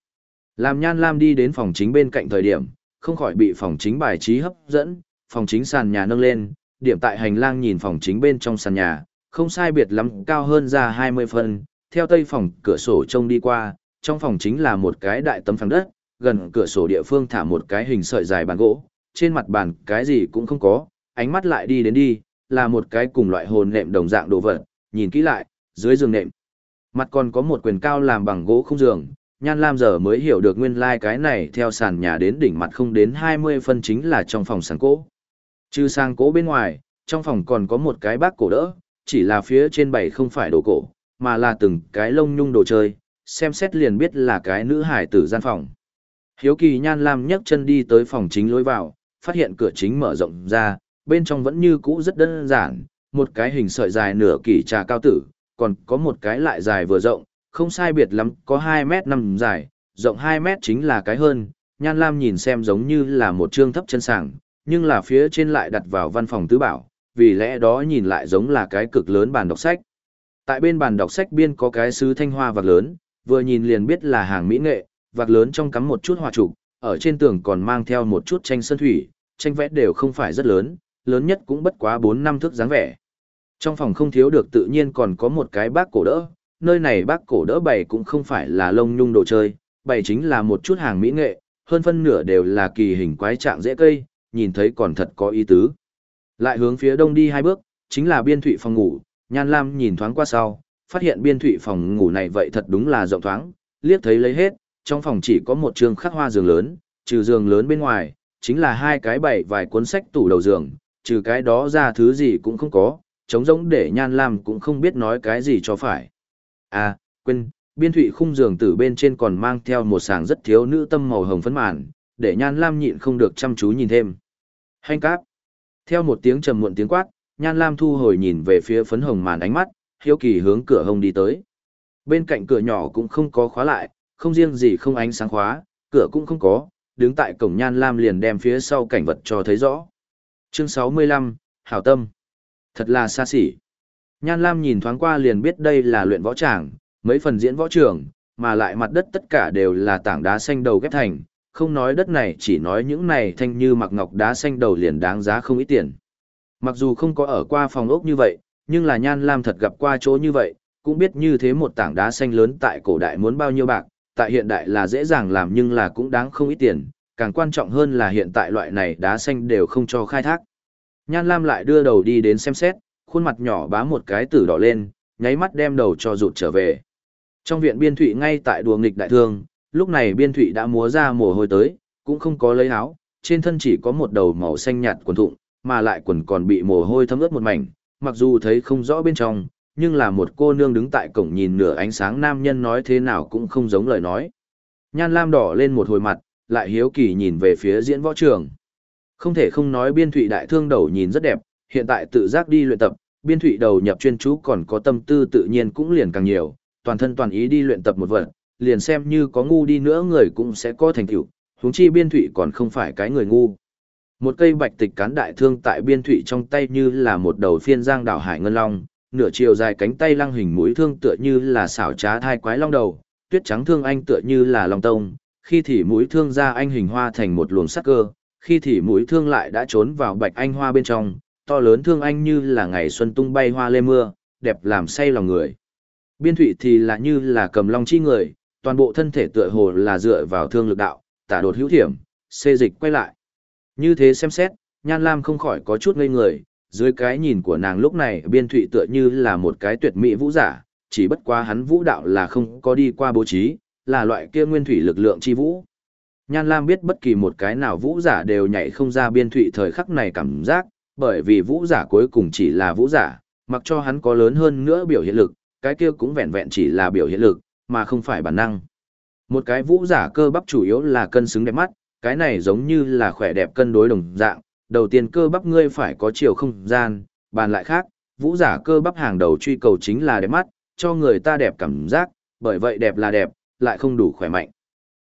Làm Nhan Lam đi đến phòng chính bên cạnh thời điểm, không khỏi bị phòng chính bài trí hấp dẫn, phòng chính sàn nhà nâng lên, điểm tại hành lang nhìn phòng chính bên trong sàn nhà, không sai biệt lắm cao hơn ra 20 phân, theo tây phòng cửa sổ trông đi qua, trong phòng chính là một cái đại tấm phẳng đất, gần cửa sổ địa phương thả một cái hình sợi dài bàn gỗ, trên mặt bàn cái gì cũng không có, ánh mắt lại đi đến đi, là một cái cùng loại hồn nệm đồng dạng đồ vật, nhìn kỹ lại, dưới giường nệm. Mặt còn có một quyền cao làm bằng gỗ không giường, Nhan Lam giờ mới hiểu được nguyên lai like cái này theo sàn nhà đến đỉnh mặt không đến 20 phân chính là trong phòng sàn cỗ. Trừ sang cố bên ngoài, trong phòng còn có một cái bác cổ đỡ, chỉ là phía trên bày không phải đồ cổ, mà là từng cái lông nhung đồ chơi, xem xét liền biết là cái nữ hải tử gian phòng. Hiếu kỳ Nhan Lam nhấc chân đi tới phòng chính lối vào, phát hiện cửa chính mở rộng ra, bên trong vẫn như cũ rất đơn giản, một cái hình sợi dài nửa kỷ trà cao tử, còn có một cái lại dài vừa rộng, không sai biệt lắm, có 2 mét 5 dài, rộng 2 mét chính là cái hơn, Nhan Lam nhìn xem giống như là một trương thấp chân sàng, nhưng là phía trên lại đặt vào văn phòng tứ bảo, vì lẽ đó nhìn lại giống là cái cực lớn bàn đọc sách. Tại bên bàn đọc sách biên có cái sứ thanh hoa vạc lớn, vừa nhìn liền biết là hàng mỹ nghệ, vạc lớn trong cắm một chút hoa trục, ở trên tường còn mang theo một chút tranh sơn thủy, tranh vẽ đều không phải rất lớn, lớn nhất cũng bất quá 4 năm thước dáng vẻ. Trong phòng không thiếu được tự nhiên còn có một cái bác cổ đỡ, nơi này bác cổ đỡ bày cũng không phải là lông nhung đồ chơi, bày chính là một chút hàng mỹ nghệ, hơn phân nửa đều là kỳ hình quái trạng dễ cây, nhìn thấy còn thật có ý tứ. Lại hướng phía đông đi hai bước, chính là biên thủy phòng ngủ, Nhan Lam nhìn thoáng qua sau, phát hiện biên thủy phòng ngủ này vậy thật đúng là rộng thoáng, liếc thấy lấy hết, trong phòng chỉ có một trường khắc hoa giường lớn, trừ giường lớn bên ngoài, chính là hai cái bảy vài cuốn sách tủ đầu giường, trừ cái đó ra thứ gì cũng không có, trống rỗng để Nhan Lam cũng không biết nói cái gì cho phải. À, quên, biên thụy khung giường từ bên trên còn mang theo một sàng rất thiếu nữ tâm màu hồng phấn màn, để Nhan Lam nhịn không được chăm chú nhìn thêm. Hành cáp. Theo một tiếng trầm muộn tiếng quát, Nhan Lam thu hồi nhìn về phía phấn hồng màn ánh mắt, hiếu kỳ hướng cửa hồng đi tới. Bên cạnh cửa nhỏ cũng không có khóa lại, không riêng gì không ánh sáng khóa, cửa cũng không có, đứng tại cổng Nhan Lam liền đem phía sau cảnh vật cho thấy rõ. Chương 65, Hảo Tâm. Thật là xa xỉ. Nhan Lam nhìn thoáng qua liền biết đây là luyện võ tràng, mấy phần diễn võ trường, mà lại mặt đất tất cả đều là tảng đá xanh đầu ghép thành, không nói đất này chỉ nói những này thanh như mặc ngọc đá xanh đầu liền đáng giá không ít tiền. Mặc dù không có ở qua phòng ốc như vậy, nhưng là Nhan Lam thật gặp qua chỗ như vậy, cũng biết như thế một tảng đá xanh lớn tại cổ đại muốn bao nhiêu bạc, tại hiện đại là dễ dàng làm nhưng là cũng đáng không ít tiền, càng quan trọng hơn là hiện tại loại này đá xanh đều không cho khai thác. Nhan Lam lại đưa đầu đi đến xem xét, khuôn mặt nhỏ bá một cái tử đỏ lên, nháy mắt đem đầu cho rụt trở về. Trong viện biên thụy ngay tại đùa nghịch đại thương, lúc này biên thụy đã múa ra mồ hôi tới, cũng không có lấy áo, trên thân chỉ có một đầu màu xanh nhạt quần thụng, mà lại quần còn bị mồ hôi thấm ướt một mảnh, mặc dù thấy không rõ bên trong, nhưng là một cô nương đứng tại cổng nhìn nửa ánh sáng nam nhân nói thế nào cũng không giống lời nói. Nhan Lam đỏ lên một hồi mặt, lại hiếu kỳ nhìn về phía diễn võ trường. Không thể không nói biên thụy đại thương đầu nhìn rất đẹp, hiện tại tự giác đi luyện tập, biên thụy đầu nhập chuyên chú còn có tâm tư tự nhiên cũng liền càng nhiều, toàn thân toàn ý đi luyện tập một vật, liền xem như có ngu đi nữa người cũng sẽ có thành tựu, huống chi biên thụy còn không phải cái người ngu. Một cây bạch tịch cán đại thương tại biên thụy trong tay như là một đầu phiên giang đảo hải ngân long, nửa chiều dài cánh tay lăng hình mũi thương tựa như là xảo trá thai quái long đầu, tuyết trắng thương anh tựa như là long tông, khi thì mũi thương ra anh hình hoa thành một luồng sắc cơ, khi thì mũi thương lại đã trốn vào bạch anh hoa bên trong, to lớn thương anh như là ngày xuân tung bay hoa lê mưa, đẹp làm say lòng người. Biên thụy thì là như là cầm long chi người, toàn bộ thân thể tựa hồ là dựa vào thương lực đạo, tả đột hữu thiểm, xê dịch quay lại. Như thế xem xét, Nhan Lam không khỏi có chút ngây người, dưới cái nhìn của nàng lúc này biên thụy tựa như là một cái tuyệt mỹ vũ giả, chỉ bất quá hắn vũ đạo là không có đi qua bố trí, là loại kia nguyên thủy lực lượng chi vũ. Nhan Lam biết bất kỳ một cái nào vũ giả đều nhảy không ra biên thụy thời khắc này cảm giác, bởi vì vũ giả cuối cùng chỉ là vũ giả, mặc cho hắn có lớn hơn nữa biểu hiện lực, cái kia cũng vẹn vẹn chỉ là biểu hiện lực, mà không phải bản năng. Một cái vũ giả cơ bắp chủ yếu là cân xứng đẹp mắt, cái này giống như là khỏe đẹp cân đối đồng dạng, đầu tiên cơ bắp ngươi phải có chiều không gian, bàn lại khác, vũ giả cơ bắp hàng đầu truy cầu chính là đẹp mắt, cho người ta đẹp cảm giác, bởi vậy đẹp là đẹp, lại không đủ khỏe mạnh.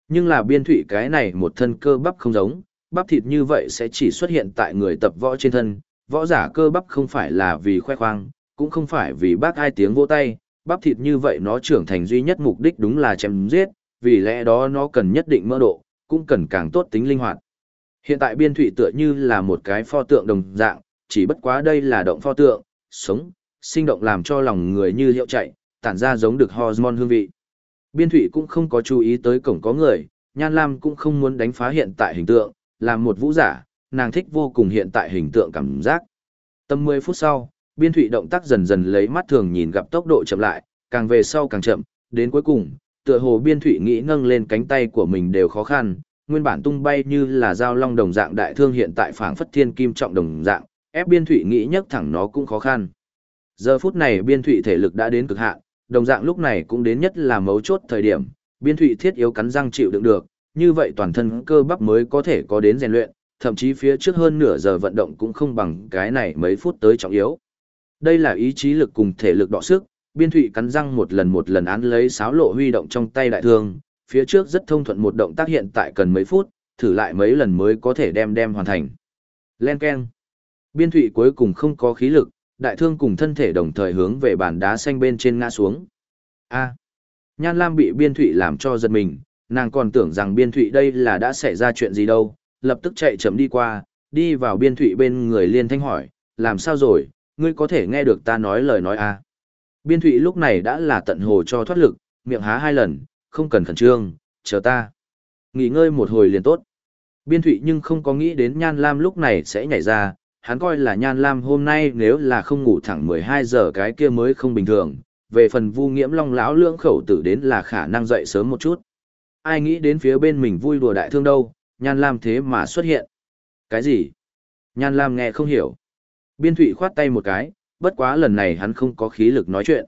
Nhưng là biên thủy cái này một thân cơ bắp không giống, bắp thịt như vậy sẽ chỉ xuất hiện tại người tập võ trên thân, võ giả cơ bắp không phải là vì khoe khoang, cũng không phải vì bác ai tiếng vỗ tay, bắp thịt như vậy nó trưởng thành duy nhất mục đích đúng là chém giết, vì lẽ đó nó cần nhất định mơ độ, cũng cần càng tốt tính linh hoạt. Hiện tại biên thủy tựa như là một cái pho tượng đồng dạng, chỉ bất quá đây là động pho tượng, sống, sinh động làm cho lòng người như hiệu chạy, tản ra giống được hormone hương vị. Biên thủy cũng không có chú ý tới cổng có người, Nhan Lam cũng không muốn đánh phá hiện tại hình tượng, làm một vũ giả, nàng thích vô cùng hiện tại hình tượng cảm giác. Tầm 10 phút sau, biên Thụy động tác dần dần lấy mắt thường nhìn gặp tốc độ chậm lại, càng về sau càng chậm, đến cuối cùng, tựa hồ biên Thụy nghĩ nâng lên cánh tay của mình đều khó khăn, nguyên bản tung bay như là dao long đồng dạng đại thương hiện tại phảng phất thiên kim trọng đồng dạng, ép biên Thụy nghĩ nhấc thẳng nó cũng khó khăn. Giờ phút này biên Thụy thể lực đã đến cực hạn, đồng dạng lúc này cũng đến nhất là mấu chốt thời điểm, biên Thụy thiết yếu cắn răng chịu đựng được, như vậy toàn thân cơ bắp mới có thể có đến rèn luyện, thậm chí phía trước hơn nửa giờ vận động cũng không bằng cái này mấy phút tới trọng yếu. Đây là ý chí lực cùng thể lực đọ sức, biên thụy cắn răng một lần một lần án lấy sáo lộ huy động trong tay đại thương, phía trước rất thông thuận một động tác hiện tại cần mấy phút, thử lại mấy lần mới có thể đem đem hoàn thành. Len Ken. Biên thụy cuối cùng không có khí lực, đại thương cùng thân thể đồng thời hướng về bàn đá xanh bên trên ngã xuống. A. Nhan Lam bị biên thụy làm cho giật mình, nàng còn tưởng rằng biên thụy đây là đã xảy ra chuyện gì đâu, lập tức chạy chậm đi qua, đi vào biên thụy bên người liên thanh hỏi, làm sao rồi, ngươi có thể nghe được ta nói lời nói à? Biên thủy lúc này đã là tận hồ cho thoát lực, miệng há hai lần, không cần khẩn trương, chờ ta. Nghỉ ngơi một hồi liền tốt. Biên thủy nhưng không có nghĩ đến Nhan Lam lúc này sẽ nhảy ra, hắn coi là Nhan Lam hôm nay nếu là không ngủ thẳng 12 giờ cái kia mới không bình thường, về phần vu nghiễm long lão lưỡng khẩu tử đến là khả năng dậy sớm một chút. Ai nghĩ đến phía bên mình vui đùa đại thương đâu, Nhan Lam thế mà xuất hiện. Cái gì? Nhan Lam nghe không hiểu. Biên Thụy khoát tay một cái, bất quá lần này hắn không có khí lực nói chuyện.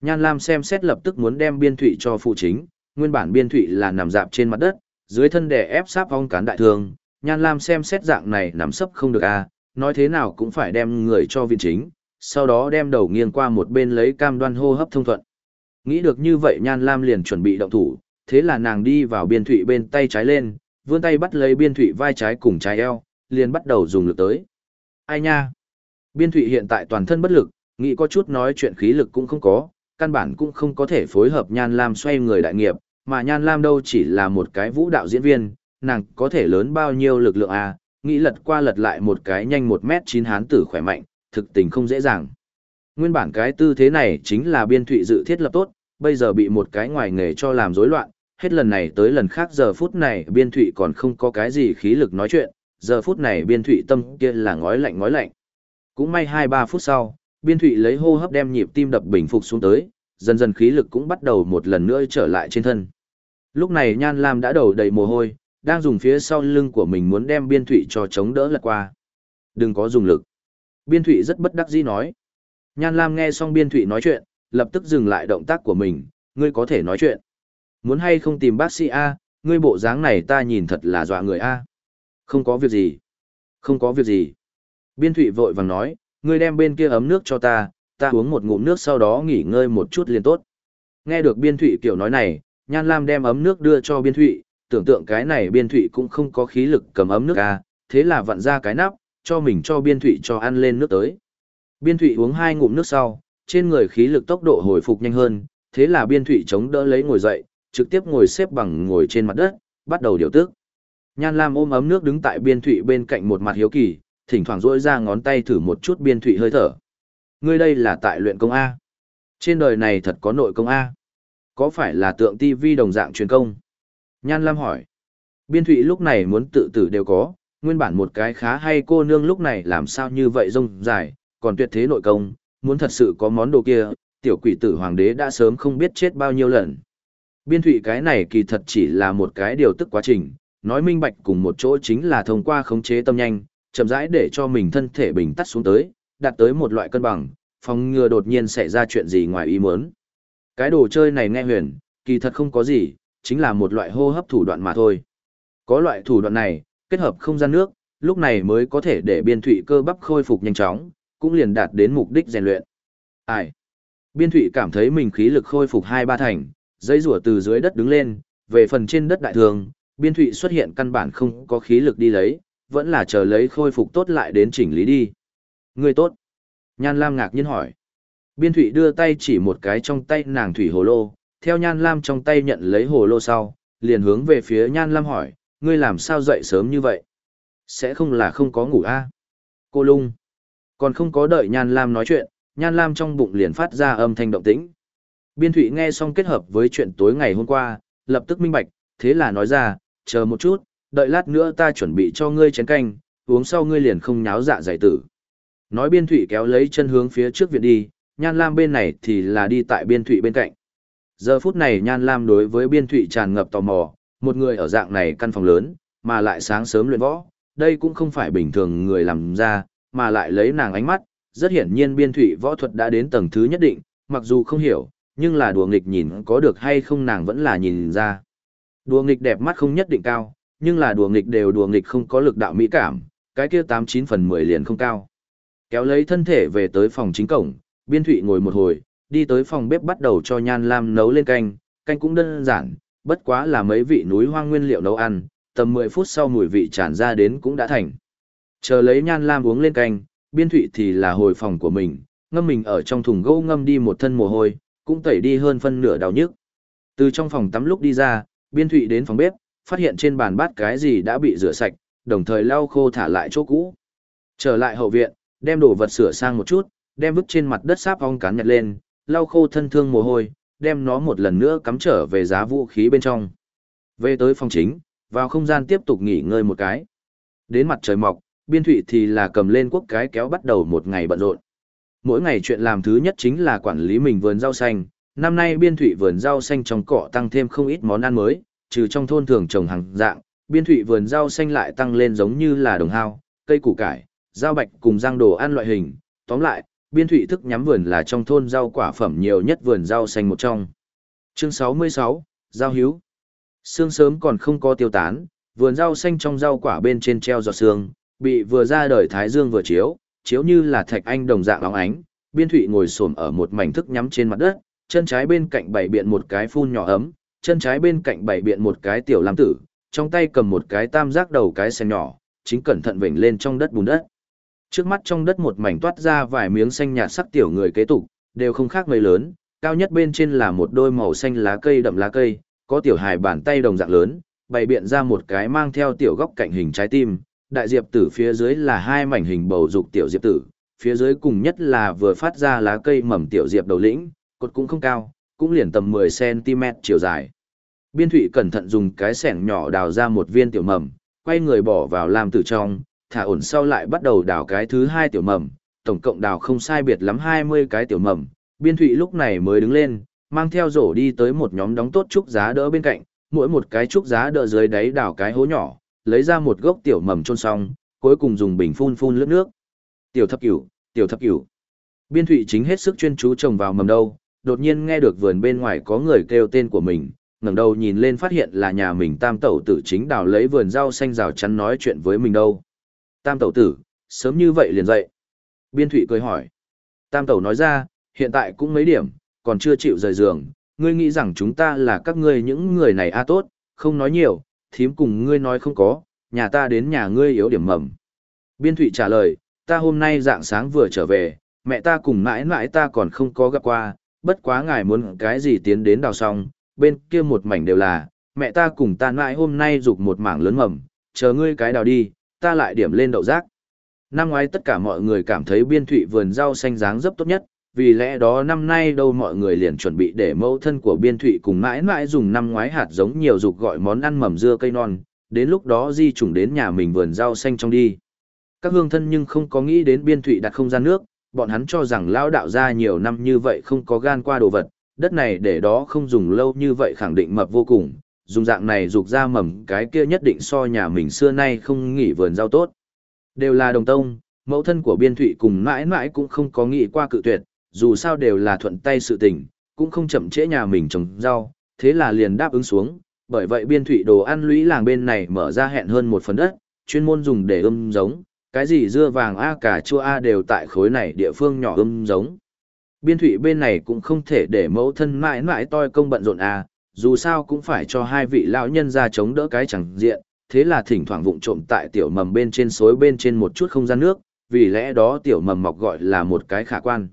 Nhan Lam xem xét lập tức muốn đem biên Thụy cho phụ chính, nguyên bản biên Thụy là nằm dạp trên mặt đất, dưới thân đè ép sáp ong cán đại thương, Nhan Lam xem xét dạng này nằm sấp không được à, nói thế nào cũng phải đem người cho viên chính, sau đó đem đầu nghiêng qua một bên lấy cam đoan hô hấp thông thuận. Nghĩ được như vậy Nhan Lam liền chuẩn bị động thủ, thế là nàng đi vào biên Thụy bên tay trái lên, vươn tay bắt lấy biên Thụy vai trái cùng trái eo, liền bắt đầu dùng lực tới. Ai nha? Biên Thụy hiện tại toàn thân bất lực, nghĩ có chút nói chuyện khí lực cũng không có, căn bản cũng không có thể phối hợp Nhan Lam xoay người đại nghiệp, mà Nhan Lam đâu chỉ là một cái vũ đạo diễn viên, nàng có thể lớn bao nhiêu lực lượng à, nghĩ lật qua lật lại một cái nhanh một mét chín hán tử khỏe mạnh, thực tình không dễ dàng. Nguyên bản cái tư thế này chính là biên thụy dự thiết lập tốt, bây giờ bị một cái ngoài nghề cho làm rối loạn, hết lần này tới lần khác giờ phút này biên thụy còn không có cái gì khí lực nói chuyện, giờ phút này biên thụy tâm kia là ngói lạnh ngói lạnh. Cũng may 2-3 phút sau, biên thụy lấy hô hấp đem nhịp tim đập bình phục xuống tới, dần dần khí lực cũng bắt đầu một lần nữa trở lại trên thân. Lúc này Nhan Lam đã đầu đầy mồ hôi, đang dùng phía sau lưng của mình muốn đem biên thụy cho chống đỡ lật qua. Đừng có dùng lực. Biên thụy rất bất đắc dĩ nói. Nhan Lam nghe xong biên thụy nói chuyện, lập tức dừng lại động tác của mình, ngươi có thể nói chuyện. Muốn hay không tìm bác sĩ A, ngươi bộ dáng này ta nhìn thật là dọa người A. Không có việc gì. Không có việc gì. Biên thụy vội vàng nói, ngươi đem bên kia ấm nước cho ta, ta uống một ngụm nước sau đó nghỉ ngơi một chút liền tốt. Nghe được biên thụy kiểu nói này, Nhan Lam đem ấm nước đưa cho biên thụy, tưởng tượng cái này biên thụy cũng không có khí lực cầm ấm nước à, thế là vặn ra cái nắp, cho mình cho biên thụy cho ăn lên nước tới. Biên thụy uống hai ngụm nước sau, trên người khí lực tốc độ hồi phục nhanh hơn, thế là biên thụy chống đỡ lấy ngồi dậy, trực tiếp ngồi xếp bằng ngồi trên mặt đất, bắt đầu điều tức. Nhan Lam ôm ấm nước đứng tại biên thụy bên cạnh một mặt hiếu kỳ, thỉnh thoảng rỗi ra ngón tay thử một chút biên thụy hơi thở. Ngươi đây là tại luyện công A. Trên đời này thật có nội công A. Có phải là tượng ti vi đồng dạng truyền công? Nhan Lam hỏi. Biên thụy lúc này muốn tự tử đều có, nguyên bản một cái khá hay cô nương lúc này làm sao như vậy rông dài, còn tuyệt thế nội công, muốn thật sự có món đồ kia, tiểu quỷ tử hoàng đế đã sớm không biết chết bao nhiêu lần. Biên thụy cái này kỳ thật chỉ là một cái điều tức quá trình, nói minh bạch cùng một chỗ chính là thông qua khống chế tâm nhanh, chậm rãi để cho mình thân thể bình tắt xuống tới, đạt tới một loại cân bằng, phòng ngừa đột nhiên xảy ra chuyện gì ngoài ý muốn. Cái đồ chơi này nghe huyền, kỳ thật không có gì, chính là một loại hô hấp thủ đoạn mà thôi. Có loại thủ đoạn này, kết hợp không gian nước, lúc này mới có thể để biên thụy cơ bắp khôi phục nhanh chóng, cũng liền đạt đến mục đích rèn luyện. Ai? Biên thụy cảm thấy mình khí lực khôi phục hai ba thành, dây rùa từ dưới đất đứng lên, về phần trên đất đại thường, biên thụy xuất hiện căn bản không có khí lực đi lấy, vẫn là chờ lấy khôi phục tốt lại đến chỉnh lý đi. Người tốt. Nhan Lam ngạc nhiên hỏi. Biên thụy đưa tay chỉ một cái trong tay nàng thủy hồ lô, theo Nhan Lam trong tay nhận lấy hồ lô sau, liền hướng về phía Nhan Lam hỏi, ngươi làm sao dậy sớm như vậy? Sẽ không là không có ngủ a à? Cô lung. Còn không có đợi Nhan Lam nói chuyện, Nhan Lam trong bụng liền phát ra âm thanh động tĩnh. Biên thụy nghe xong kết hợp với chuyện tối ngày hôm qua, lập tức minh bạch, thế là nói ra, chờ một chút, đợi lát nữa ta chuẩn bị cho ngươi chén canh, uống sau ngươi liền không nháo dạ giải tử. Nói biên thụy kéo lấy chân hướng phía trước viện đi, Nhan Lam bên này thì là đi tại biên thụy bên cạnh. Giờ phút này Nhan Lam đối với biên thụy tràn ngập tò mò, một người ở dạng này căn phòng lớn, mà lại sáng sớm luyện võ, đây cũng không phải bình thường người làm ra, mà lại lấy nàng ánh mắt, rất hiển nhiên biên thụy võ thuật đã đến tầng thứ nhất định, mặc dù không hiểu, nhưng là đùa nghịch nhìn có được hay không nàng vẫn là nhìn ra. Đùa nghịch đẹp mắt không nhất định cao, nhưng là đùa nghịch đều đùa nghịch không có lực đạo mỹ cảm, cái kia 89 phần 10 liền không cao. Kéo lấy thân thể về tới phòng chính cổng, biên thụy ngồi một hồi, đi tới phòng bếp bắt đầu cho Nhan Lam nấu lên canh, canh cũng đơn giản, bất quá là mấy vị núi hoang nguyên liệu nấu ăn, tầm 10 phút sau mùi vị tràn ra đến cũng đã thành. Chờ lấy Nhan Lam uống lên canh, biên thụy thì là hồi phòng của mình, ngâm mình ở trong thùng gỗ ngâm đi một thân mồ hôi, cũng tẩy đi hơn phân nửa đau nhức. Từ trong phòng tắm lúc đi ra, biên thụy đến phòng bếp, phát hiện trên bàn bát cái gì đã bị rửa sạch, đồng thời lau khô thả lại chỗ cũ. Trở lại hậu viện, đem đồ vật sửa sang một chút, đem vứt trên mặt đất sáp ong cán nhặt lên, lau khô thân thương mồ hôi, đem nó một lần nữa cắm trở về giá vũ khí bên trong. Về tới phòng chính, vào không gian tiếp tục nghỉ ngơi một cái. Đến mặt trời mọc, biên thụy thì là cầm lên quốc cái kéo bắt đầu một ngày bận rộn. Mỗi ngày chuyện làm thứ nhất chính là quản lý mình vườn rau xanh. Năm nay biên thụy vườn rau xanh trong cỏ tăng thêm không ít món ăn mới, trừ trong thôn thường trồng hàng dạng, biên thụy vườn rau xanh lại tăng lên giống như là đồng hao, cây củ cải, rau bạch cùng rang đồ ăn loại hình. Tóm lại, biên thụy thức nhắm vườn là trong thôn rau quả phẩm nhiều nhất vườn rau xanh một trong. Chương 66, Giao Hiếu Sương sớm còn không có tiêu tán, vườn rau xanh trong rau quả bên trên treo giọt sương, bị vừa ra đời thái dương vừa chiếu, chiếu như là thạch anh đồng dạng óng ánh, biên thụy ngồi xổm ở một mảnh thức nhắm trên mặt đất, chân trái bên cạnh bảy biện một cái phun nhỏ ấm, chân trái bên cạnh bảy biện một cái tiểu lam tử, trong tay cầm một cái tam giác đầu cái sen nhỏ, chính cẩn thận vểnh lên trong đất bùn đất. Trước mắt trong đất một mảnh toát ra vài miếng xanh nhạt sắc tiểu người kế tục, đều không khác mấy lớn, cao nhất bên trên là một đôi màu xanh lá cây đậm lá cây, có tiểu hài bàn tay đồng dạng lớn, bày biện ra một cái mang theo tiểu góc cạnh hình trái tim, đại diệp tử phía dưới là hai mảnh hình bầu dục tiểu diệp tử, phía dưới cùng nhất là vừa phát ra lá cây mầm tiểu diệp đầu lĩnh, cột cũng không cao, cũng liền tầm 10cm chiều dài. Biên thụy cẩn thận dùng cái sẻng nhỏ đào ra một viên tiểu mầm, quay người bỏ vào làm tử trong, thả ổn sau lại bắt đầu đào cái thứ hai tiểu mầm, tổng cộng đào không sai biệt lắm 20 cái tiểu mầm. Biên thụy lúc này mới đứng lên, mang theo rổ đi tới một nhóm đóng tốt trúc giá đỡ bên cạnh, mỗi một cái trúc giá đỡ dưới đáy đào cái hố nhỏ, lấy ra một gốc tiểu mầm trôn xong, cuối cùng dùng bình phun phun lướt nước. Tiểu thập cửu, tiểu thập cửu. Biên thụy chính hết sức chuyên chú trồng vào mầm đâu, đột nhiên nghe được vườn bên ngoài có người kêu tên của mình, ngẩng đầu nhìn lên phát hiện là nhà mình tam tẩu tử chính đào lấy vườn rau xanh rào chắn nói chuyện với mình đâu. Tam tẩu tử, sớm như vậy liền dậy. Biên thụy cười hỏi. Tam tẩu nói ra, hiện tại cũng mấy điểm, còn chưa chịu rời giường, ngươi nghĩ rằng chúng ta là các ngươi những người này a tốt, không nói nhiều, thím cùng ngươi nói không có, nhà ta đến nhà ngươi yếu điểm mầm. Biên thụy trả lời, ta hôm nay dạng sáng vừa trở về, mẹ ta cùng mãi mãi ta còn không có gặp qua, bất quá ngài muốn cái gì tiến đến đào xong, bên kia một mảnh đều là, mẹ ta cùng ta mãi hôm nay rục một mảng lớn mầm, chờ ngươi cái đào đi, ta lại điểm lên đậu rác. Năm ngoái tất cả mọi người cảm thấy biên thụy vườn rau xanh dáng dấp tốt nhất, vì lẽ đó năm nay đâu mọi người liền chuẩn bị để mẫu thân của biên thụy cùng mãi mãi dùng năm ngoái hạt giống nhiều dục gọi món ăn mầm dưa cây non, đến lúc đó di trùng đến nhà mình vườn rau xanh trong đi. Các hương thân nhưng không có nghĩ đến biên thụy đặt không gian nước, bọn hắn cho rằng lao đạo ra nhiều năm như vậy không có gan qua đồ vật, đất này để đó không dùng lâu như vậy khẳng định mập vô cùng, dùng dạng này rục ra mầm cái kia nhất định so nhà mình xưa nay không nghỉ vườn rau tốt. Đều là đồng tông, mẫu thân của biên thụy cùng mãi mãi cũng không có nghĩ qua cự tuyệt, dù sao đều là thuận tay sự tình, cũng không chậm trễ nhà mình trồng rau, thế là liền đáp ứng xuống, bởi vậy biên thủy đồ ăn lũy làng bên này mở ra hẹn hơn một phần đất, chuyên môn dùng để ươm giống, cái gì dưa vàng A cà chua A đều tại khối này địa phương nhỏ ươm giống. Biên thủy bên này cũng không thể để mẫu thân mãi mãi toi công bận rộn à, dù sao cũng phải cho hai vị lão nhân ra chống đỡ cái chẳng diện, thế là thỉnh thoảng vụng trộm tại tiểu mầm bên trên suối bên trên một chút không gian nước, vì lẽ đó tiểu mầm mọc gọi là một cái khả quan.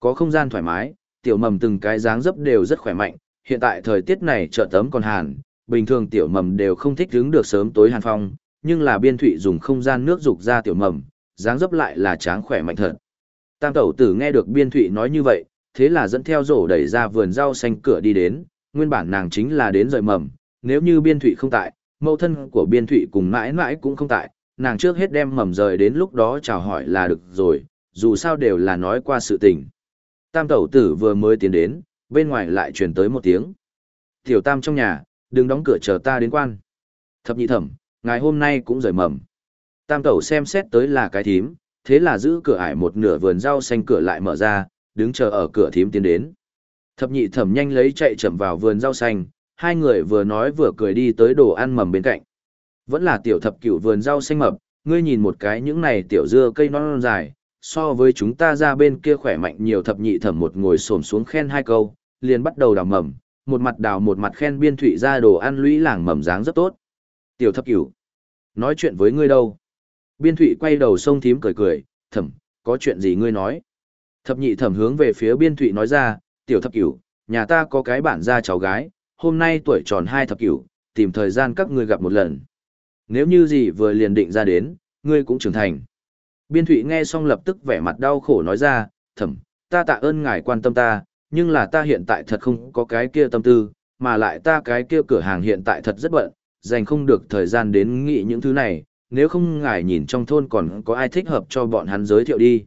Có không gian thoải mái, tiểu mầm từng cái dáng dấp đều rất khỏe mạnh, hiện tại thời tiết này trợ tấm còn hàn, bình thường tiểu mầm đều không thích hứng được sớm tối hàn phong, nhưng là biên thụy dùng không gian nước dục ra tiểu mầm, dáng dấp lại là tráng khỏe mạnh thật. Tam tẩu tử nghe được biên thụy nói như vậy, thế là dẫn theo rổ đẩy ra vườn rau xanh cửa đi đến, nguyên bản nàng chính là đến rời mầm, nếu như biên thụy không tại, mẫu thân của biên thụy cùng mãi mãi cũng không tại, nàng trước hết đem mầm rời đến lúc đó chào hỏi là được rồi, dù sao đều là nói qua sự tình. Tam tẩu tử vừa mới tiến đến, bên ngoài lại truyền tới một tiếng. Tiểu tam trong nhà, đừng đóng cửa chờ ta đến quan. Thập nhị thẩm, ngài hôm nay cũng rời mầm. Tam tẩu xem xét tới là cái thím, thế là giữ cửa ải một nửa vườn rau xanh cửa lại mở ra, đứng chờ ở cửa thím tiến đến. Thập nhị thẩm nhanh lấy chạy chậm vào vườn rau xanh, hai người vừa nói vừa cười đi tới đồ ăn mầm bên cạnh. Vẫn là tiểu thập cửu vườn rau xanh mập, ngươi nhìn một cái những này tiểu dưa cây non, non dài, so với chúng ta ra bên kia khỏe mạnh nhiều thập nhị thẩm một ngồi xổm xuống khen hai câu, liền bắt đầu đào mầm, một mặt đào một mặt khen biên thụy ra đồ ăn lũy làng mầm dáng rất tốt. Tiểu thập cửu, nói chuyện với ngươi đâu? Biên thụy quay đầu sông thím cười cười, thẩm, có chuyện gì ngươi nói? Thập nhị thẩm hướng về phía biên thụy nói ra, tiểu thập cửu, nhà ta có cái bản gia cháu gái, hôm nay tuổi tròn hai thập cửu, tìm thời gian các ngươi gặp một lần. Nếu như gì vừa liền định ra đến, ngươi cũng trưởng thành. Biên thụy nghe xong lập tức vẻ mặt đau khổ nói ra, thẩm, ta tạ ơn ngài quan tâm ta, nhưng là ta hiện tại thật không có cái kia tâm tư, mà lại ta cái kia cửa hàng hiện tại thật rất bận, dành không được thời gian đến nghĩ những thứ này, nếu không ngài nhìn trong thôn còn có ai thích hợp cho bọn hắn giới thiệu đi.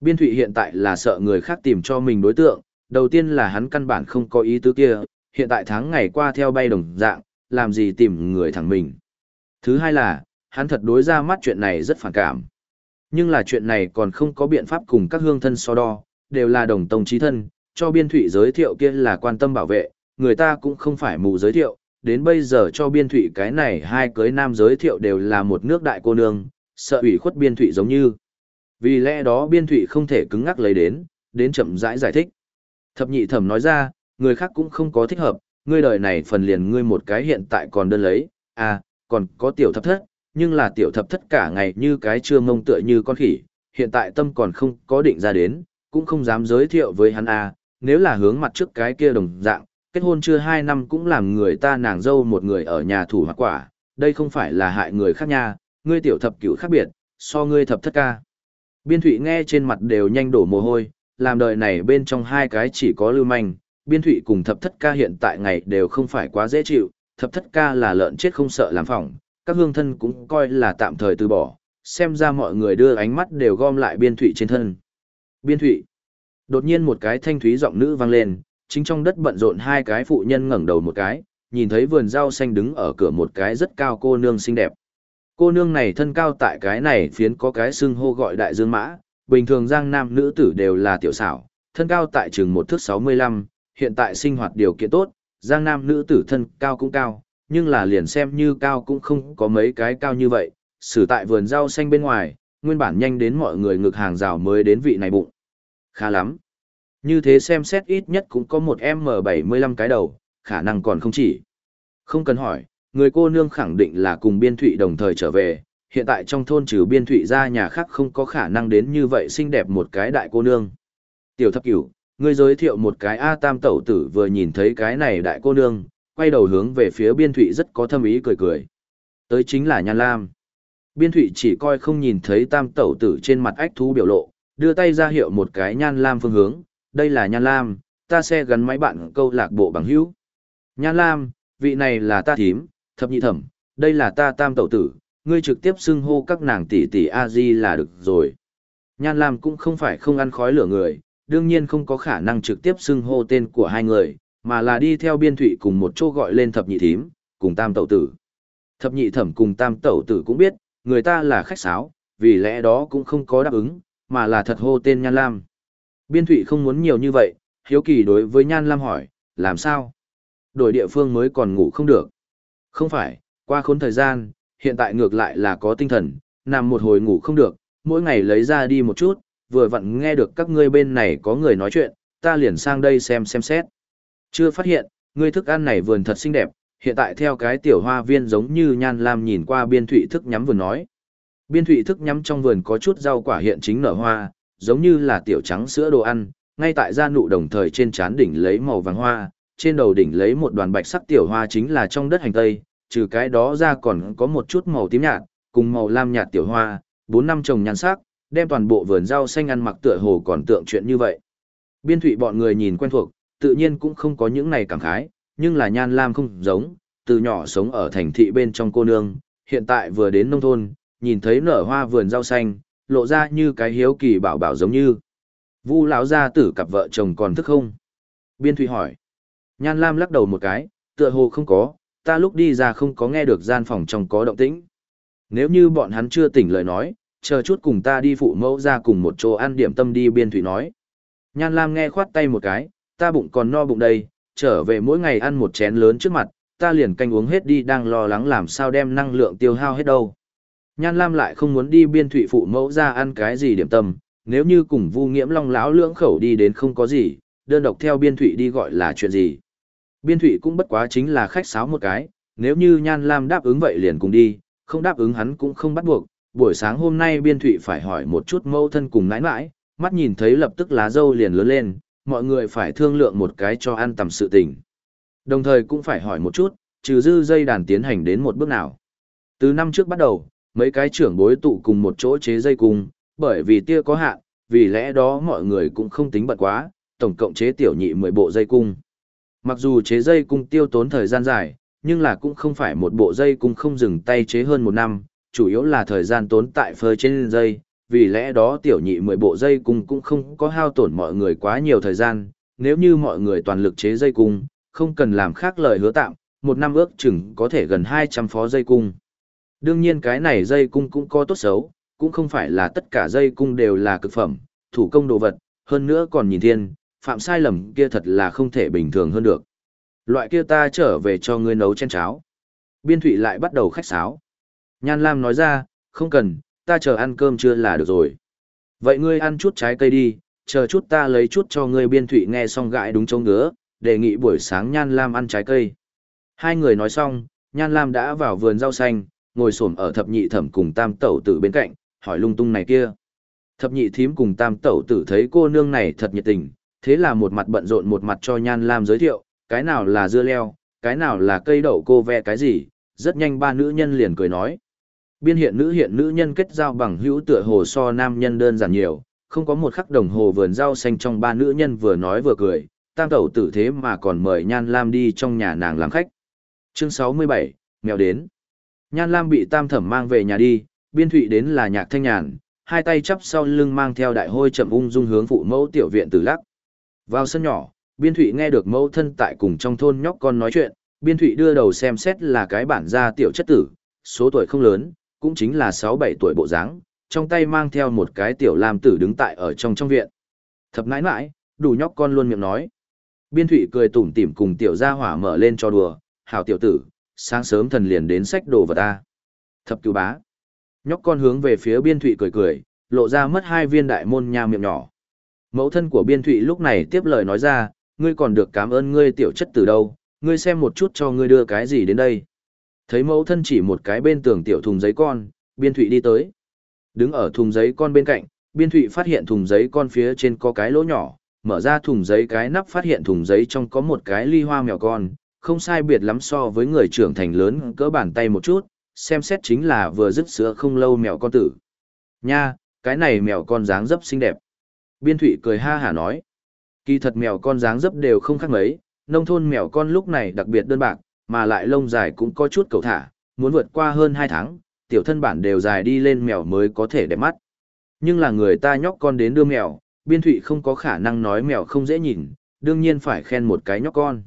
Biên thụy hiện tại là sợ người khác tìm cho mình đối tượng, đầu tiên là hắn căn bản không có ý tứ kia, hiện tại tháng ngày qua theo bay đồng dạng, làm gì tìm người thẳng mình. Thứ hai là, hắn thật đối ra mắt chuyện này rất phản cảm. Nhưng là chuyện này còn không có biện pháp cùng các hương thân so đo, đều là đồng tông trí thân, cho biên thủy giới thiệu kia là quan tâm bảo vệ, người ta cũng không phải mù giới thiệu, đến bây giờ cho biên thụy cái này hai cưới nam giới thiệu đều là một nước đại cô nương, sợ ủy khuất biên thụy giống như. Vì lẽ đó biên thụy không thể cứng ngắc lấy đến, đến chậm rãi giải, giải thích. Thập nhị thẩm nói ra, người khác cũng không có thích hợp, ngươi đời này phần liền ngươi một cái hiện tại còn đơn lấy, à, còn có tiểu thập thất, nhưng là tiểu thập thất cả ngày như cái chưa mông tựa như con khỉ, hiện tại tâm còn không có định ra đến, cũng không dám giới thiệu với hắn à, nếu là hướng mặt trước cái kia đồng dạng, kết hôn chưa hai năm cũng làm người ta nàng dâu một người ở nhà thủ hoặc quả, đây không phải là hại người khác nha, ngươi tiểu thập cửu khác biệt, so ngươi thập thất ca. Biên thụy nghe trên mặt đều nhanh đổ mồ hôi, làm đời này bên trong hai cái chỉ có lưu manh, biên thụy cùng thập thất ca hiện tại ngày đều không phải quá dễ chịu, thập thất ca là lợn chết không sợ làm phỏng, các hương thân cũng coi là tạm thời từ bỏ, xem ra mọi người đưa ánh mắt đều gom lại biên thụy trên thân. Biên thụy. Đột nhiên một cái thanh thúy giọng nữ vang lên, chính trong đất bận rộn hai cái phụ nhân ngẩng đầu một cái, nhìn thấy vườn rau xanh đứng ở cửa một cái rất cao cô nương xinh đẹp. Cô nương này thân cao tại cái này phiến có cái xưng hô gọi đại dương mã, bình thường giang nam nữ tử đều là tiểu xảo, thân cao tại chừng một thước 65, hiện tại sinh hoạt điều kiện tốt, giang nam nữ tử thân cao cũng cao, nhưng là liền xem như cao cũng không có mấy cái cao như vậy, xử tại vườn rau xanh bên ngoài, nguyên bản nhanh đến mọi người ngực hàng rào mới đến vị này bụng. Khá lắm. Như thế xem xét ít nhất cũng có một M75 cái đầu, khả năng còn không chỉ. Không cần hỏi, người cô nương khẳng định là cùng biên thụy đồng thời trở về, hiện tại trong thôn trừ biên thụy ra nhà khác không có khả năng đến như vậy xinh đẹp một cái đại cô nương. Tiểu thập cửu, ngươi giới thiệu một cái A tam tẩu tử vừa nhìn thấy cái này đại cô nương, quay đầu hướng về phía biên thụy rất có thâm ý cười cười. Tới chính là Nhan Lam. Biên thụy chỉ coi không nhìn thấy tam tẩu tử trên mặt ách thú biểu lộ, đưa tay ra hiệu một cái Nhan Lam phương hướng, đây là Nhan Lam, ta sẽ gắn máy bạn câu lạc bộ bằng hữu. Nhan Lam, vị này là ta thím, thập nhị thẩm, đây là ta tam tẩu tử, ngươi trực tiếp xưng hô các nàng tỷ tỷ a di là được rồi. Nhan Lam cũng không phải không ăn khói lửa người, đương nhiên không có khả năng trực tiếp xưng hô tên của hai người, mà là đi theo biên thụy cùng một chỗ gọi lên thập nhị thím, cùng tam tẩu tử. Thập nhị thẩm cùng tam tẩu tử cũng biết, người ta là khách sáo, vì lẽ đó cũng không có đáp ứng, mà là thật hô tên Nhan Lam. Biên thụy không muốn nhiều như vậy, hiếu kỳ đối với Nhan Lam hỏi, làm sao? Đổi địa phương mới còn ngủ không được. Không phải, qua khốn thời gian, hiện tại ngược lại là có tinh thần, nằm một hồi ngủ không được, mỗi ngày lấy ra đi một chút, vừa vặn nghe được các ngươi bên này có người nói chuyện, ta liền sang đây xem xem xét. Chưa phát hiện, ngươi thức ăn này vườn thật xinh đẹp, hiện tại theo cái tiểu hoa viên giống như nhan lam nhìn qua biên thụy thức nhắm vườn nói. Biên thụy thức nhắm trong vườn có chút rau quả hiện chính nở hoa, giống như là tiểu trắng sữa đồ ăn, ngay tại gia nụ đồng thời trên trán đỉnh lấy màu vàng hoa, trên đầu đỉnh lấy một đoàn bạch sắc tiểu hoa chính là trong đất hành tây, trừ cái đó ra còn có một chút màu tím nhạt, cùng màu lam nhạt tiểu hoa, bốn năm trồng nhan sắc, đem toàn bộ vườn rau xanh ăn mặc tựa hồ còn tượng chuyện như vậy. Biên thủy bọn người nhìn quen thuộc, tự nhiên cũng không có những này cảm khái, nhưng là nhan lam không giống, từ nhỏ sống ở thành thị bên trong cô nương, hiện tại vừa đến nông thôn, nhìn thấy nở hoa vườn rau xanh, lộ ra như cái hiếu kỳ bảo bảo giống như. Vu lão gia tử cặp vợ chồng còn thức không? Biên Thụy hỏi. Nhan Lam lắc đầu một cái, tựa hồ không có, ta lúc đi ra không có nghe được gian phòng trong có động tĩnh. Nếu như bọn hắn chưa tỉnh lời nói, chờ chút cùng ta đi phụ mẫu ra cùng một chỗ ăn điểm tâm đi Biên Thụy nói. Nhan Lam nghe khoát tay một cái, ta bụng còn no bụng đây, trở về mỗi ngày ăn một chén lớn trước mặt, ta liền canh uống hết đi đang lo lắng làm sao đem năng lượng tiêu hao hết đâu. Nhan Lam lại không muốn đi biên thụy phụ mẫu ra ăn cái gì điểm tâm, nếu như cùng Vu Nghiễm Long lão lưỡng khẩu đi đến không có gì, đơn độc theo biên thụy đi gọi là chuyện gì. Biên thụy cũng bất quá chính là khách sáo một cái, nếu như Nhan Lam đáp ứng vậy liền cùng đi, không đáp ứng hắn cũng không bắt buộc. Buổi sáng hôm nay biên thụy phải hỏi một chút mâu thân cùng nãi nãi, mắt nhìn thấy lập tức lá dâu liền lớn lên, mọi người phải thương lượng một cái cho ăn tầm sự tình. Đồng thời cũng phải hỏi một chút, trừ dư dây đàn tiến hành đến một bước nào. Từ năm trước bắt đầu, mấy cái trưởng bối tụ cùng một chỗ chế dây cung, bởi vì tia có hạn, vì lẽ đó mọi người cũng không tính bận quá, tổng cộng chế tiểu nhị 10 bộ dây cung. Mặc dù chế dây cung tiêu tốn thời gian dài, nhưng là cũng không phải một bộ dây cung không dừng tay chế hơn một năm, chủ yếu là thời gian tốn tại phơi trên dây, vì lẽ đó tiểu nhị 10 bộ dây cung cũng không có hao tổn mọi người quá nhiều thời gian, nếu như mọi người toàn lực chế dây cung, không cần làm khác lời hứa tạm, một năm ước chừng có thể gần 200 phó dây cung. Đương nhiên cái này dây cung cũng có tốt xấu, cũng không phải là tất cả dây cung đều là cực phẩm, thủ công đồ vật, hơn nữa còn nhìn thiên, phạm sai lầm kia thật là không thể bình thường hơn được. Loại kia ta trở về cho ngươi nấu chén cháo. Biên thụy lại bắt đầu khách sáo. Nhan Lam nói ra, không cần, ta chờ ăn cơm chưa là được rồi. Vậy ngươi ăn chút trái cây đi, chờ chút ta lấy chút cho ngươi biên thụy nghe xong gãi đúng chống ngứa, đề nghị buổi sáng Nhan Lam ăn trái cây. Hai người nói xong, Nhan Lam đã vào vườn rau xanh, ngồi xổm ở thập nhị thẩm cùng tam tẩu tử bên cạnh, hỏi lung tung này kia. Thập nhị thím cùng tam tẩu tử thấy cô nương này thật nhiệt tình, thế là một mặt bận rộn một mặt cho Nhan Lam giới thiệu, cái nào là dưa leo, cái nào là cây đậu cô ve cái gì, rất nhanh ba nữ nhân liền cười nói. Biên hiện nữ hiện nữ nhân kết giao bằng hữu tựa hồ so nam nhân đơn giản nhiều, không có một khắc đồng hồ vườn rau xanh trong ba nữ nhân vừa nói vừa cười, tam tẩu tử thế mà còn mời Nhan Lam đi trong nhà nàng làm khách. Chương 67, mèo đến. Nhan Lam bị tam thẩm mang về nhà đi, biên thụy đến là nhạc thanh nhàn, hai tay chắp sau lưng mang theo đại hôi chậm ung dung hướng phụ mẫu tiểu viện từ lắc. Vào sân nhỏ, biên thụy nghe được mẫu thân tại cùng trong thôn nhóc con nói chuyện, biên thụy đưa đầu xem xét là cái bản gia tiểu chất tử, số tuổi không lớn, cũng chính là 6-7 tuổi bộ dáng trong tay mang theo một cái tiểu lam tử đứng tại ở trong trong viện. Thập nãi nãi, đủ nhóc con luôn miệng nói. Biên thụy cười tủm tỉm cùng tiểu gia hỏa mở lên cho đùa, hảo tiểu tử, sáng sớm thần liền đến sách đồ vật ta. Thập cứu bá. Nhóc con hướng về phía biên thụy cười cười, lộ ra mất hai viên đại môn nha miệng nhỏ. Mẫu thân của biên thụy lúc này tiếp lời nói ra, ngươi còn được cảm ơn ngươi tiểu chất từ đâu, ngươi xem một chút cho ngươi đưa cái gì đến đây. Thấy mẫu thân chỉ một cái bên tường tiểu thùng giấy con, biên thụy đi tới. Đứng ở thùng giấy con bên cạnh, biên thụy phát hiện thùng giấy con phía trên có cái lỗ nhỏ, mở ra thùng giấy cái nắp phát hiện thùng giấy trong có một cái ly hoa mèo con, không sai biệt lắm so với người trưởng thành lớn cỡ bàn tay một chút, xem xét chính là vừa dứt sữa không lâu mèo con tử. Nha, cái này mèo con dáng dấp xinh đẹp. Biên thụy cười ha hả nói. Kỳ thật mèo con dáng dấp đều không khác mấy, nông thôn mèo con lúc này đặc biệt đơn bạc, mà lại lông dài cũng có chút cầu thả, muốn vượt qua hơn 2 tháng, tiểu thân bản đều dài đi lên mèo mới có thể đẹp mắt. Nhưng là người ta nhóc con đến đưa mèo, biên thụy không có khả năng nói mèo không dễ nhìn, đương nhiên phải khen một cái nhóc con.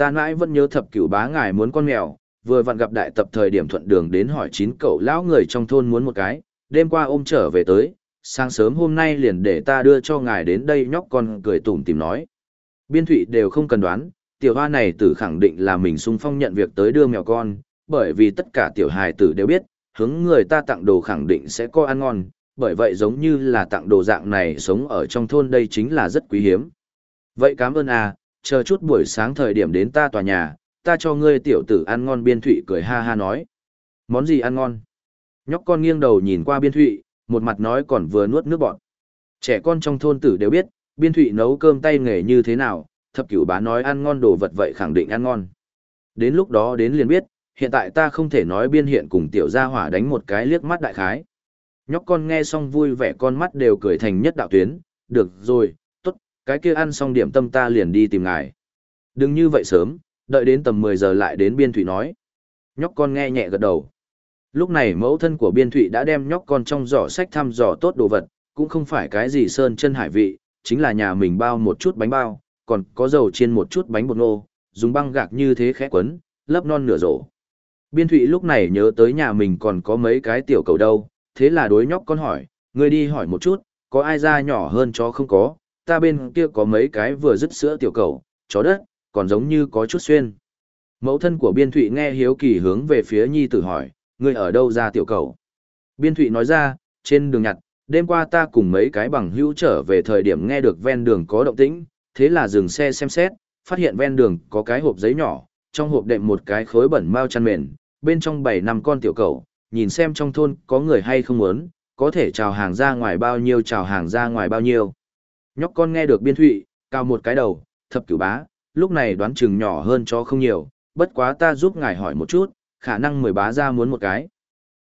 Ta nãi vẫn nhớ thập cửu bá ngài muốn con mèo, vừa vặn gặp đại tập thời điểm thuận đường đến hỏi chín cậu lão người trong thôn muốn một cái, đêm qua ôm trở về tới, sáng sớm hôm nay liền để ta đưa cho ngài đến đây nhóc con cười tủm tìm nói. Biên thụy đều không cần đoán, tiểu hoa này tử khẳng định là mình sung phong nhận việc tới đưa mèo con, bởi vì tất cả tiểu hài tử đều biết, hướng người ta tặng đồ khẳng định sẽ có ăn ngon, bởi vậy giống như là tặng đồ dạng này sống ở trong thôn đây chính là rất quý hiếm. Vậy cảm ơn à, chờ chút buổi sáng thời điểm đến ta tòa nhà, ta cho ngươi tiểu tử ăn ngon biên thụy cười ha ha nói. Món gì ăn ngon? Nhóc con nghiêng đầu nhìn qua biên thụy, một mặt nói còn vừa nuốt nước bọt. Trẻ con trong thôn tử đều biết, biên thụy nấu cơm tay nghề như thế nào, thập cửu bá nói ăn ngon đồ vật vậy khẳng định ăn ngon. Đến lúc đó đến liền biết, hiện tại ta không thể nói biên hiện cùng tiểu gia hỏa đánh một cái liếc mắt đại khái. Nhóc con nghe xong vui vẻ con mắt đều cười thành nhất đạo tuyến, được rồi, cái kia ăn xong điểm tâm ta liền đi tìm ngài. Đừng như vậy sớm, đợi đến tầm 10 giờ lại đến biên thụy nói. Nhóc con nghe nhẹ gật đầu. Lúc này mẫu thân của biên thụy đã đem nhóc con trong giỏ sách thăm dò tốt đồ vật, cũng không phải cái gì sơn chân hải vị, chính là nhà mình bao một chút bánh bao, còn có dầu chiên một chút bánh bột nô, dùng băng gạc như thế khẽ quấn, lấp non nửa rổ. Biên thụy lúc này nhớ tới nhà mình còn có mấy cái tiểu cầu đâu, thế là đối nhóc con hỏi, người đi hỏi một chút, có ai ra nhỏ hơn chó không có, ta bên kia có mấy cái vừa dứt sữa tiểu cầu, chó đất, còn giống như có chút xuyên. Mẫu thân của biên thụy nghe hiếu kỳ hướng về phía nhi tử hỏi, người ở đâu ra tiểu cầu? Biên thụy nói ra, trên đường nhặt, đêm qua ta cùng mấy cái bằng hữu trở về thời điểm nghe được ven đường có động tĩnh, thế là dừng xe xem xét, phát hiện ven đường có cái hộp giấy nhỏ, trong hộp đệm một cái khối bẩn mau chăn mền, bên trong bảy năm con tiểu cầu, nhìn xem trong thôn có người hay không muốn, có thể chào hàng ra ngoài bao nhiêu chào hàng ra ngoài bao nhiêu. Nhóc con nghe được biên thụy, cao một cái đầu, thập cửu bá, lúc này đoán chừng nhỏ hơn cho không nhiều, bất quá ta giúp ngài hỏi một chút, khả năng mười bá ra muốn một cái.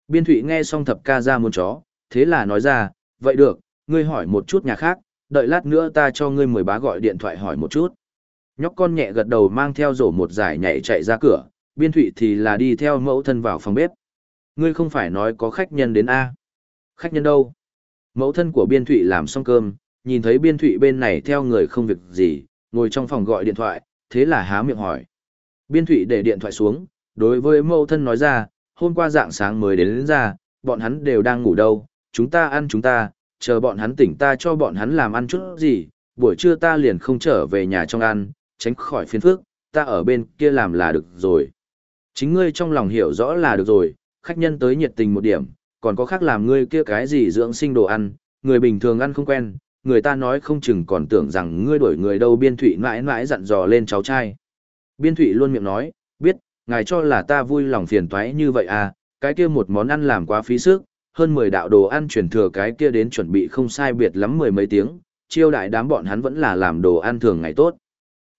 Biên thụy nghe xong thập ca ra muốn chó, thế là nói ra, vậy được, ngươi hỏi một chút nhà khác, đợi lát nữa ta cho ngươi mười bá gọi điện thoại hỏi một chút. Nhóc con nhẹ gật đầu mang theo rổ một giải nhảy chạy ra cửa, biên thụy thì là đi theo mẫu thân vào phòng bếp. Ngươi không phải nói có khách nhân đến A. Khách nhân đâu? Mẫu thân của biên thụy làm xong cơm, nhìn thấy biên thụy bên này theo người không việc gì, ngồi trong phòng gọi điện thoại, thế là há miệng hỏi. Biên thụy để điện thoại xuống, đối với mẫu thân nói ra, hôm qua dạng sáng mới đến, đến ra, bọn hắn đều đang ngủ đâu, chúng ta ăn chúng ta, chờ bọn hắn tỉnh ta cho bọn hắn làm ăn chút gì, buổi trưa ta liền không trở về nhà trong ăn, tránh khỏi phiền phức, ta ở bên kia làm là được rồi. Chính ngươi trong lòng hiểu rõ là được rồi, khách nhân tới nhiệt tình một điểm, còn có khác làm ngươi kia cái gì dưỡng sinh đồ ăn, người bình thường ăn không quen, người ta nói không chừng còn tưởng rằng ngươi đổi người đâu biên thụy mãi mãi dặn dò lên cháu trai. Biên thụy luôn miệng nói, biết, ngài cho là ta vui lòng phiền toái như vậy à, cái kia một món ăn làm quá phí sức, hơn 10 đạo đồ ăn chuyển thừa cái kia đến chuẩn bị không sai biệt lắm mười mấy tiếng, chiêu đại đám bọn hắn vẫn là làm đồ ăn thường ngày tốt.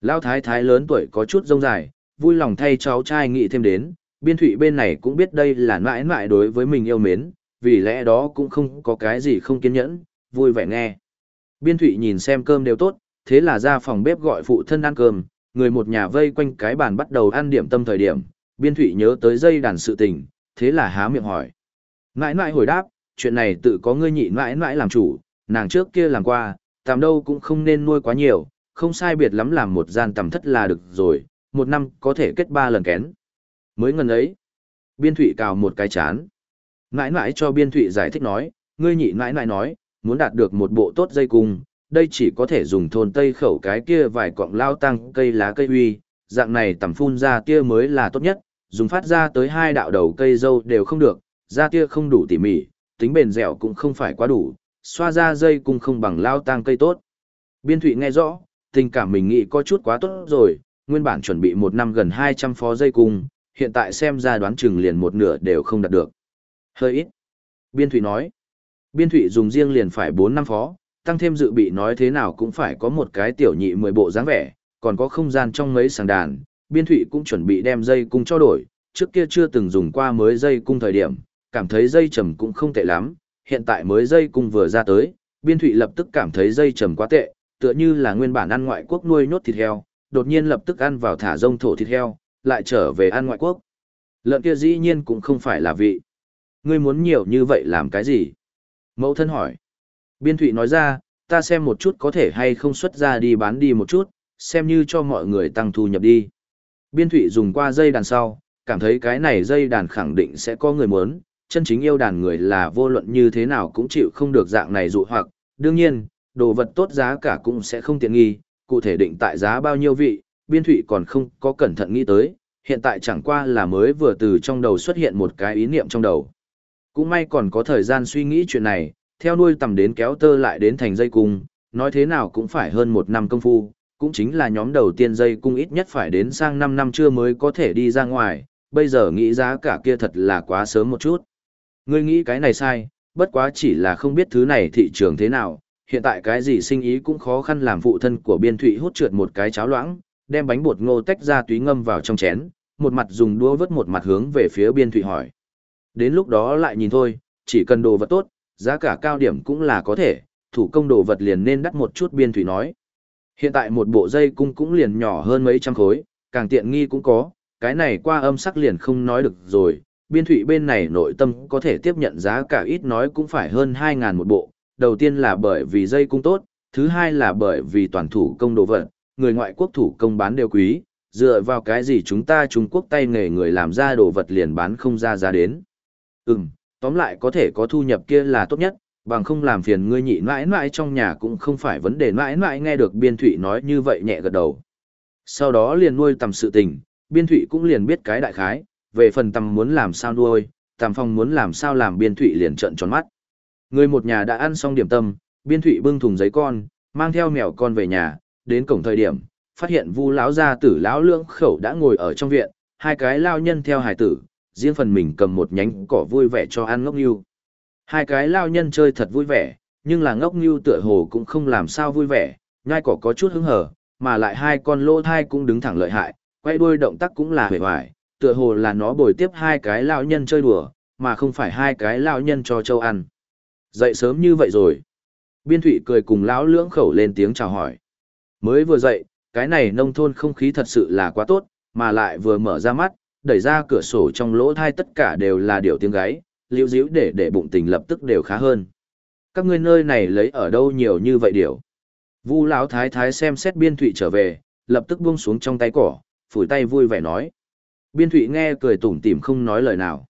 Lao thái thái lớn tuổi có chút rông dài, vui lòng thay cháu trai nghĩ thêm đến, biên thụy bên này cũng biết đây là mãi mãi đối với mình yêu mến, vì lẽ đó cũng không có cái gì không kiên nhẫn, vui vẻ nghe. Biên thụy nhìn xem cơm đều tốt, thế là ra phòng bếp gọi phụ thân ăn cơm, người một nhà vây quanh cái bàn bắt đầu ăn điểm tâm thời điểm, biên thụy nhớ tới dây đàn sự tình, thế là há miệng hỏi. Nãi nãi hồi đáp, chuyện này tự có ngươi nhị nãi nãi làm chủ, nàng trước kia làm qua, tạm đâu cũng không nên nuôi quá nhiều, không sai biệt lắm làm một gian tầm thất là được rồi, một năm có thể kết ba lần kén. Mới ngần ấy, biên thụy cào một cái chán. Nãi nãi cho biên thụy giải thích nói, ngươi nhị nãi nãi nói, muốn đạt được một bộ tốt dây cung, đây chỉ có thể dùng thôn tây khẩu cái kia vài cọng lao tăng cây lá cây huy, dạng này tầm phun ra tia mới là tốt nhất, dùng phát ra tới hai đạo đầu cây dâu đều không được, ra tia không đủ tỉ mỉ, tính bền dẻo cũng không phải quá đủ, xoa ra dây cung không bằng lao tăng cây tốt. Biên thụy nghe rõ, tình cảm mình nghĩ có chút quá tốt rồi, nguyên bản chuẩn bị một năm gần 200 phó dây cung, hiện tại xem ra đoán chừng liền một nửa đều không đạt được. Hơi ít. Biên thụy nói, biên thụy dùng riêng liền phải 4 năm phó, tăng thêm dự bị nói thế nào cũng phải có một cái tiểu nhị 10 bộ dáng vẻ, còn có không gian trong mấy sàng đàn, biên thụy cũng chuẩn bị đem dây cung cho đổi, trước kia chưa từng dùng qua mới dây cung thời điểm, cảm thấy dây trầm cũng không tệ lắm, hiện tại mới dây cung vừa ra tới, biên thụy lập tức cảm thấy dây trầm quá tệ, tựa như là nguyên bản ăn ngoại quốc nuôi nhốt thịt heo, đột nhiên lập tức ăn vào thả rông thổ thịt heo, lại trở về ăn ngoại quốc. Lợn kia dĩ nhiên cũng không phải là vị. Ngươi muốn nhiều như vậy làm cái gì? Mẫu thân hỏi. Biên thụy nói ra, ta xem một chút có thể hay không xuất ra đi bán đi một chút, xem như cho mọi người tăng thu nhập đi. Biên thụy dùng qua dây đàn sau, cảm thấy cái này dây đàn khẳng định sẽ có người muốn, chân chính yêu đàn người là vô luận như thế nào cũng chịu không được dạng này dụ hoặc, đương nhiên, đồ vật tốt giá cả cũng sẽ không tiện nghi, cụ thể định tại giá bao nhiêu vị, biên thụy còn không có cẩn thận nghĩ tới, hiện tại chẳng qua là mới vừa từ trong đầu xuất hiện một cái ý niệm trong đầu. Cũng may còn có thời gian suy nghĩ chuyện này, theo nuôi tầm đến kéo tơ lại đến thành dây cung, nói thế nào cũng phải hơn một năm công phu, cũng chính là nhóm đầu tiên dây cung ít nhất phải đến sang 5 năm chưa mới có thể đi ra ngoài, bây giờ nghĩ giá cả kia thật là quá sớm một chút. Ngươi nghĩ cái này sai, bất quá chỉ là không biết thứ này thị trường thế nào, hiện tại cái gì sinh ý cũng khó khăn làm phụ thân của biên thụy hút trượt một cái cháo loãng, đem bánh bột ngô tách ra túy ngâm vào trong chén, một mặt dùng đũa vớt một mặt hướng về phía biên thụy hỏi. Đến lúc đó lại nhìn thôi, chỉ cần đồ vật tốt, giá cả cao điểm cũng là có thể, thủ công đồ vật liền nên đắt một chút biên thụy nói. Hiện tại một bộ dây cung cũng liền nhỏ hơn mấy trăm khối, càng tiện nghi cũng có, cái này qua âm sắc liền không nói được rồi. Biên thụy bên này nội tâm có thể tiếp nhận giá cả ít nói cũng phải hơn 2.000 một bộ. Đầu tiên là bởi vì dây cung tốt, thứ hai là bởi vì toàn thủ công đồ vật, người ngoại quốc thủ công bán đều quý, dựa vào cái gì chúng ta Trung Quốc tay nghề người làm ra đồ vật liền bán không ra ra đến. Ừm, tóm lại có thể có thu nhập kia là tốt nhất, bằng không làm phiền ngươi nhị mãi mãi trong nhà cũng không phải vấn đề mãi mãi nghe được biên thụy nói như vậy nhẹ gật đầu. Sau đó liền nuôi tầm sự tình, biên thụy cũng liền biết cái đại khái, về phần tầm muốn làm sao nuôi, tầm phong muốn làm sao làm biên thụy liền trận tròn mắt. Người một nhà đã ăn xong điểm tâm, biên thụy bưng thùng giấy con, mang theo mèo con về nhà, đến cổng thời điểm, phát hiện vu lão gia tử lão lưỡng khẩu đã ngồi ở trong viện, hai cái lao nhân theo hải tử, riêng phần mình cầm một nhánh cỏ vui vẻ cho ăn ngốc nghiêu. Hai cái lao nhân chơi thật vui vẻ, nhưng là ngốc nghiêu tựa hồ cũng không làm sao vui vẻ, nhai cỏ có chút hứng hở, mà lại hai con lỗ thai cũng đứng thẳng lợi hại, quay đuôi động tác cũng là hề hoài, tựa hồ là nó bồi tiếp hai cái lao nhân chơi đùa, mà không phải hai cái lao nhân cho châu ăn. Dậy sớm như vậy rồi. Biên thủy cười cùng lão lưỡng khẩu lên tiếng chào hỏi. Mới vừa dậy, cái này nông thôn không khí thật sự là quá tốt, mà lại vừa mở ra mắt, đẩy ra cửa sổ trong lỗ thai tất cả đều là điều tiếng gáy, liễu díu để để bụng tình lập tức đều khá hơn. Các ngươi nơi này lấy ở đâu nhiều như vậy điều. Vu lão thái thái xem xét biên thụy trở về, lập tức buông xuống trong tay cỏ, phủi tay vui vẻ nói. Biên thụy nghe cười tủm tỉm không nói lời nào.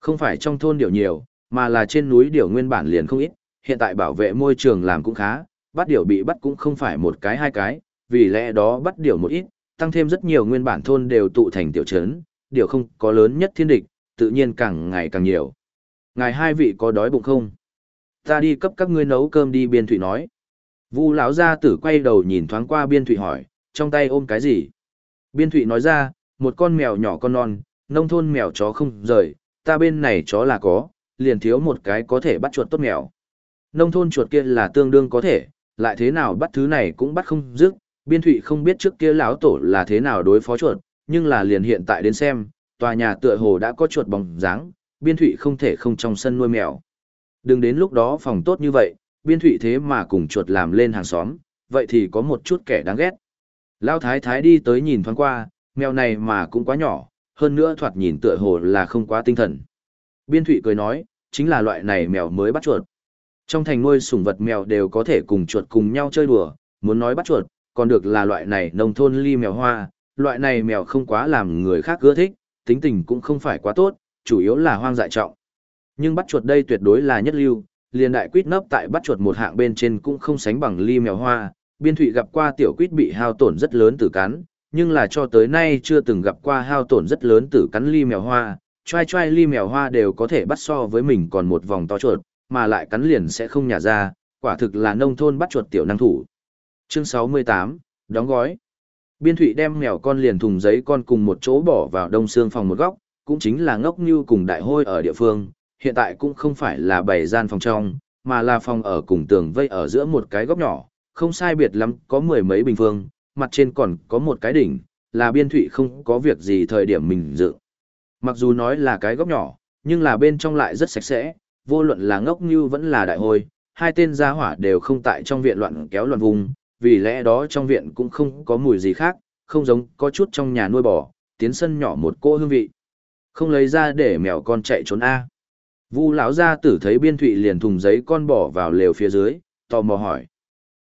Không phải trong thôn điều nhiều, mà là trên núi điều nguyên bản liền không ít, hiện tại bảo vệ môi trường làm cũng khá, bắt điều bị bắt cũng không phải một cái hai cái, vì lẽ đó bắt điều một ít, tăng thêm rất nhiều nguyên bản thôn đều tụ thành tiểu trấn, điều không có lớn nhất thiên địch, tự nhiên càng ngày càng nhiều. Ngài hai vị có đói bụng không? Ta đi cấp các ngươi nấu cơm đi biên thụy nói. Vu lão gia tử quay đầu nhìn thoáng qua biên thụy hỏi, trong tay ôm cái gì? Biên thụy nói ra, một con mèo nhỏ con non, nông thôn mèo chó không rời, ta bên này chó là có, liền thiếu một cái có thể bắt chuột tốt mèo. Nông thôn chuột kia là tương đương có thể, lại thế nào bắt thứ này cũng bắt không dứt, biên thụy không biết trước kia lão tổ là thế nào đối phó chuột, nhưng là liền hiện tại đến xem, tòa nhà tựa hồ đã có chuột bóng dáng, biên thụy không thể không trong sân nuôi mèo. Đừng đến lúc đó phòng tốt như vậy, biên thụy thế mà cùng chuột làm lên hàng xóm, vậy thì có một chút kẻ đáng ghét. Lao thái thái đi tới nhìn thoáng qua, mèo này mà cũng quá nhỏ, hơn nữa thoạt nhìn tựa hồ là không quá tinh thần. Biên thụy cười nói, chính là loại này mèo mới bắt chuột. Trong thành nuôi sủng vật mèo đều có thể cùng chuột cùng nhau chơi đùa, muốn nói bắt chuột, còn được là loại này nông thôn ly mèo hoa, loại này mèo không quá làm người khác ưa thích, tính tình cũng không phải quá tốt, chủ yếu là hoang dại trọng. Nhưng bắt chuột đây tuyệt đối là nhất lưu, liền đại quýt nấp tại bắt chuột một hạng bên trên cũng không sánh bằng ly mèo hoa, biên thụy gặp qua tiểu quýt bị hao tổn rất lớn từ cắn, nhưng là cho tới nay chưa từng gặp qua hao tổn rất lớn từ cắn ly mèo hoa, trai trai ly mèo hoa đều có thể bắt so với mình còn một vòng to chuột, mà lại cắn liền sẽ không nhả ra, quả thực là nông thôn bắt chuột tiểu năng thủ. Chương 68, đóng gói. Biên thụy đem mèo con liền thùng giấy con cùng một chỗ bỏ vào đông xương phòng một góc, cũng chính là ngốc như cùng đại hôi ở địa phương, hiện tại cũng không phải là bảy gian phòng trong, mà là phòng ở cùng tường vây ở giữa một cái góc nhỏ, không sai biệt lắm, có mười mấy bình phương, mặt trên còn có một cái đỉnh, là biên thụy không có việc gì thời điểm mình dự. Mặc dù nói là cái góc nhỏ, nhưng là bên trong lại rất sạch sẽ, vô luận là ngốc như vẫn là đại hôi, hai tên gia hỏa đều không tại trong viện loạn kéo loạn vùng, vì lẽ đó trong viện cũng không có mùi gì khác, không giống có chút trong nhà nuôi bò, tiến sân nhỏ một cô hương vị. Không lấy ra để mèo con chạy trốn A. Vu lão gia tử thấy biên thụy liền thùng giấy con bỏ vào lều phía dưới, tò mò hỏi.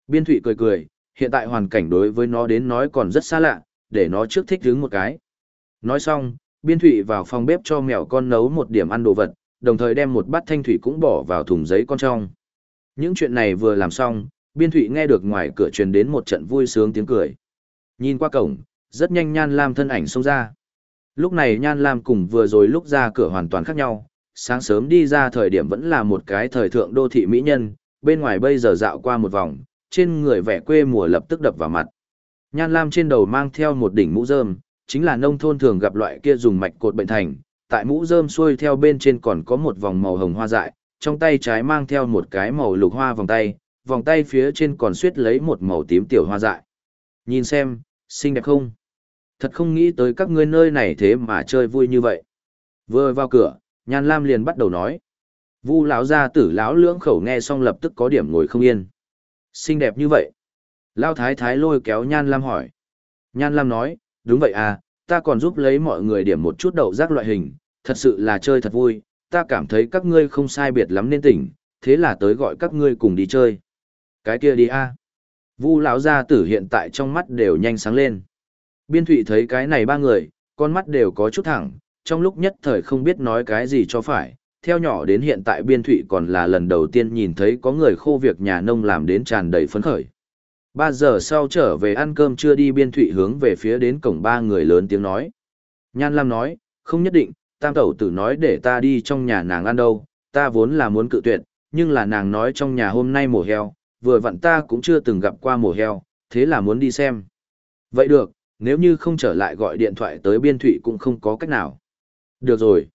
Biên thụy cười cười, hiện tại hoàn cảnh đối với nó đến nói còn rất xa lạ, để nó trước thích đứng một cái. Nói xong, biên thụy vào phòng bếp cho mèo con nấu một điểm ăn đồ vật, đồng thời đem một bát thanh thủy cũng bỏ vào thùng giấy con trong. Những chuyện này vừa làm xong, biên thụy nghe được ngoài cửa truyền đến một trận vui sướng tiếng cười. Nhìn qua cổng, rất nhanh Nhan Lam thân ảnh xông ra. Lúc này Nhan Lam cùng vừa rồi lúc ra cửa hoàn toàn khác nhau, sáng sớm đi ra thời điểm vẫn là một cái thời thượng đô thị mỹ nhân, bên ngoài bây giờ dạo qua một vòng, trên người vẻ quê mùa lập tức đập vào mặt. Nhan Lam trên đầu mang theo một đỉnh mũ rơm, chính là nông thôn thường gặp loại kia dùng mạch cột bệnh thành, tại mũ rơm xuôi theo bên trên còn có một vòng màu hồng hoa dại, trong tay trái mang theo một cái màu lục hoa vòng tay, vòng tay phía trên còn suýt lấy một màu tím tiểu hoa dại. Nhìn xem, xinh đẹp không? Thật không nghĩ tới các ngươi nơi này thế mà chơi vui như vậy. Vừa vào cửa, Nhan Lam liền bắt đầu nói. Vu lão gia tử lão lưỡng khẩu nghe xong lập tức có điểm ngồi không yên. Xinh đẹp như vậy. Lão thái thái lôi kéo Nhan Lam hỏi. Nhan Lam nói, đúng vậy à, ta còn giúp lấy mọi người điểm một chút đậu rác loại hình, thật sự là chơi thật vui, ta cảm thấy các ngươi không sai biệt lắm nên tỉnh, thế là tới gọi các ngươi cùng đi chơi. Cái kia đi a. Vu lão gia tử hiện tại trong mắt đều nhanh sáng lên. Biên Thụy thấy cái này ba người, con mắt đều có chút thẳng, trong lúc nhất thời không biết nói cái gì cho phải. Theo nhỏ đến hiện tại Biên Thụy còn là lần đầu tiên nhìn thấy có người khô việc nhà nông làm đến tràn đầy phấn khởi. Ba giờ sau trở về ăn cơm chưa đi Biên Thụy hướng về phía đến cổng ba người lớn tiếng nói. Nhan Lam nói, không nhất định, tam tẩu tử nói để ta đi trong nhà nàng ăn đâu, ta vốn là muốn cự tuyệt, nhưng là nàng nói trong nhà hôm nay mổ heo, vừa vặn ta cũng chưa từng gặp qua mổ heo, thế là muốn đi xem. Vậy được, nếu như không trở lại gọi điện thoại tới biên thụy cũng không có cách nào. Được rồi.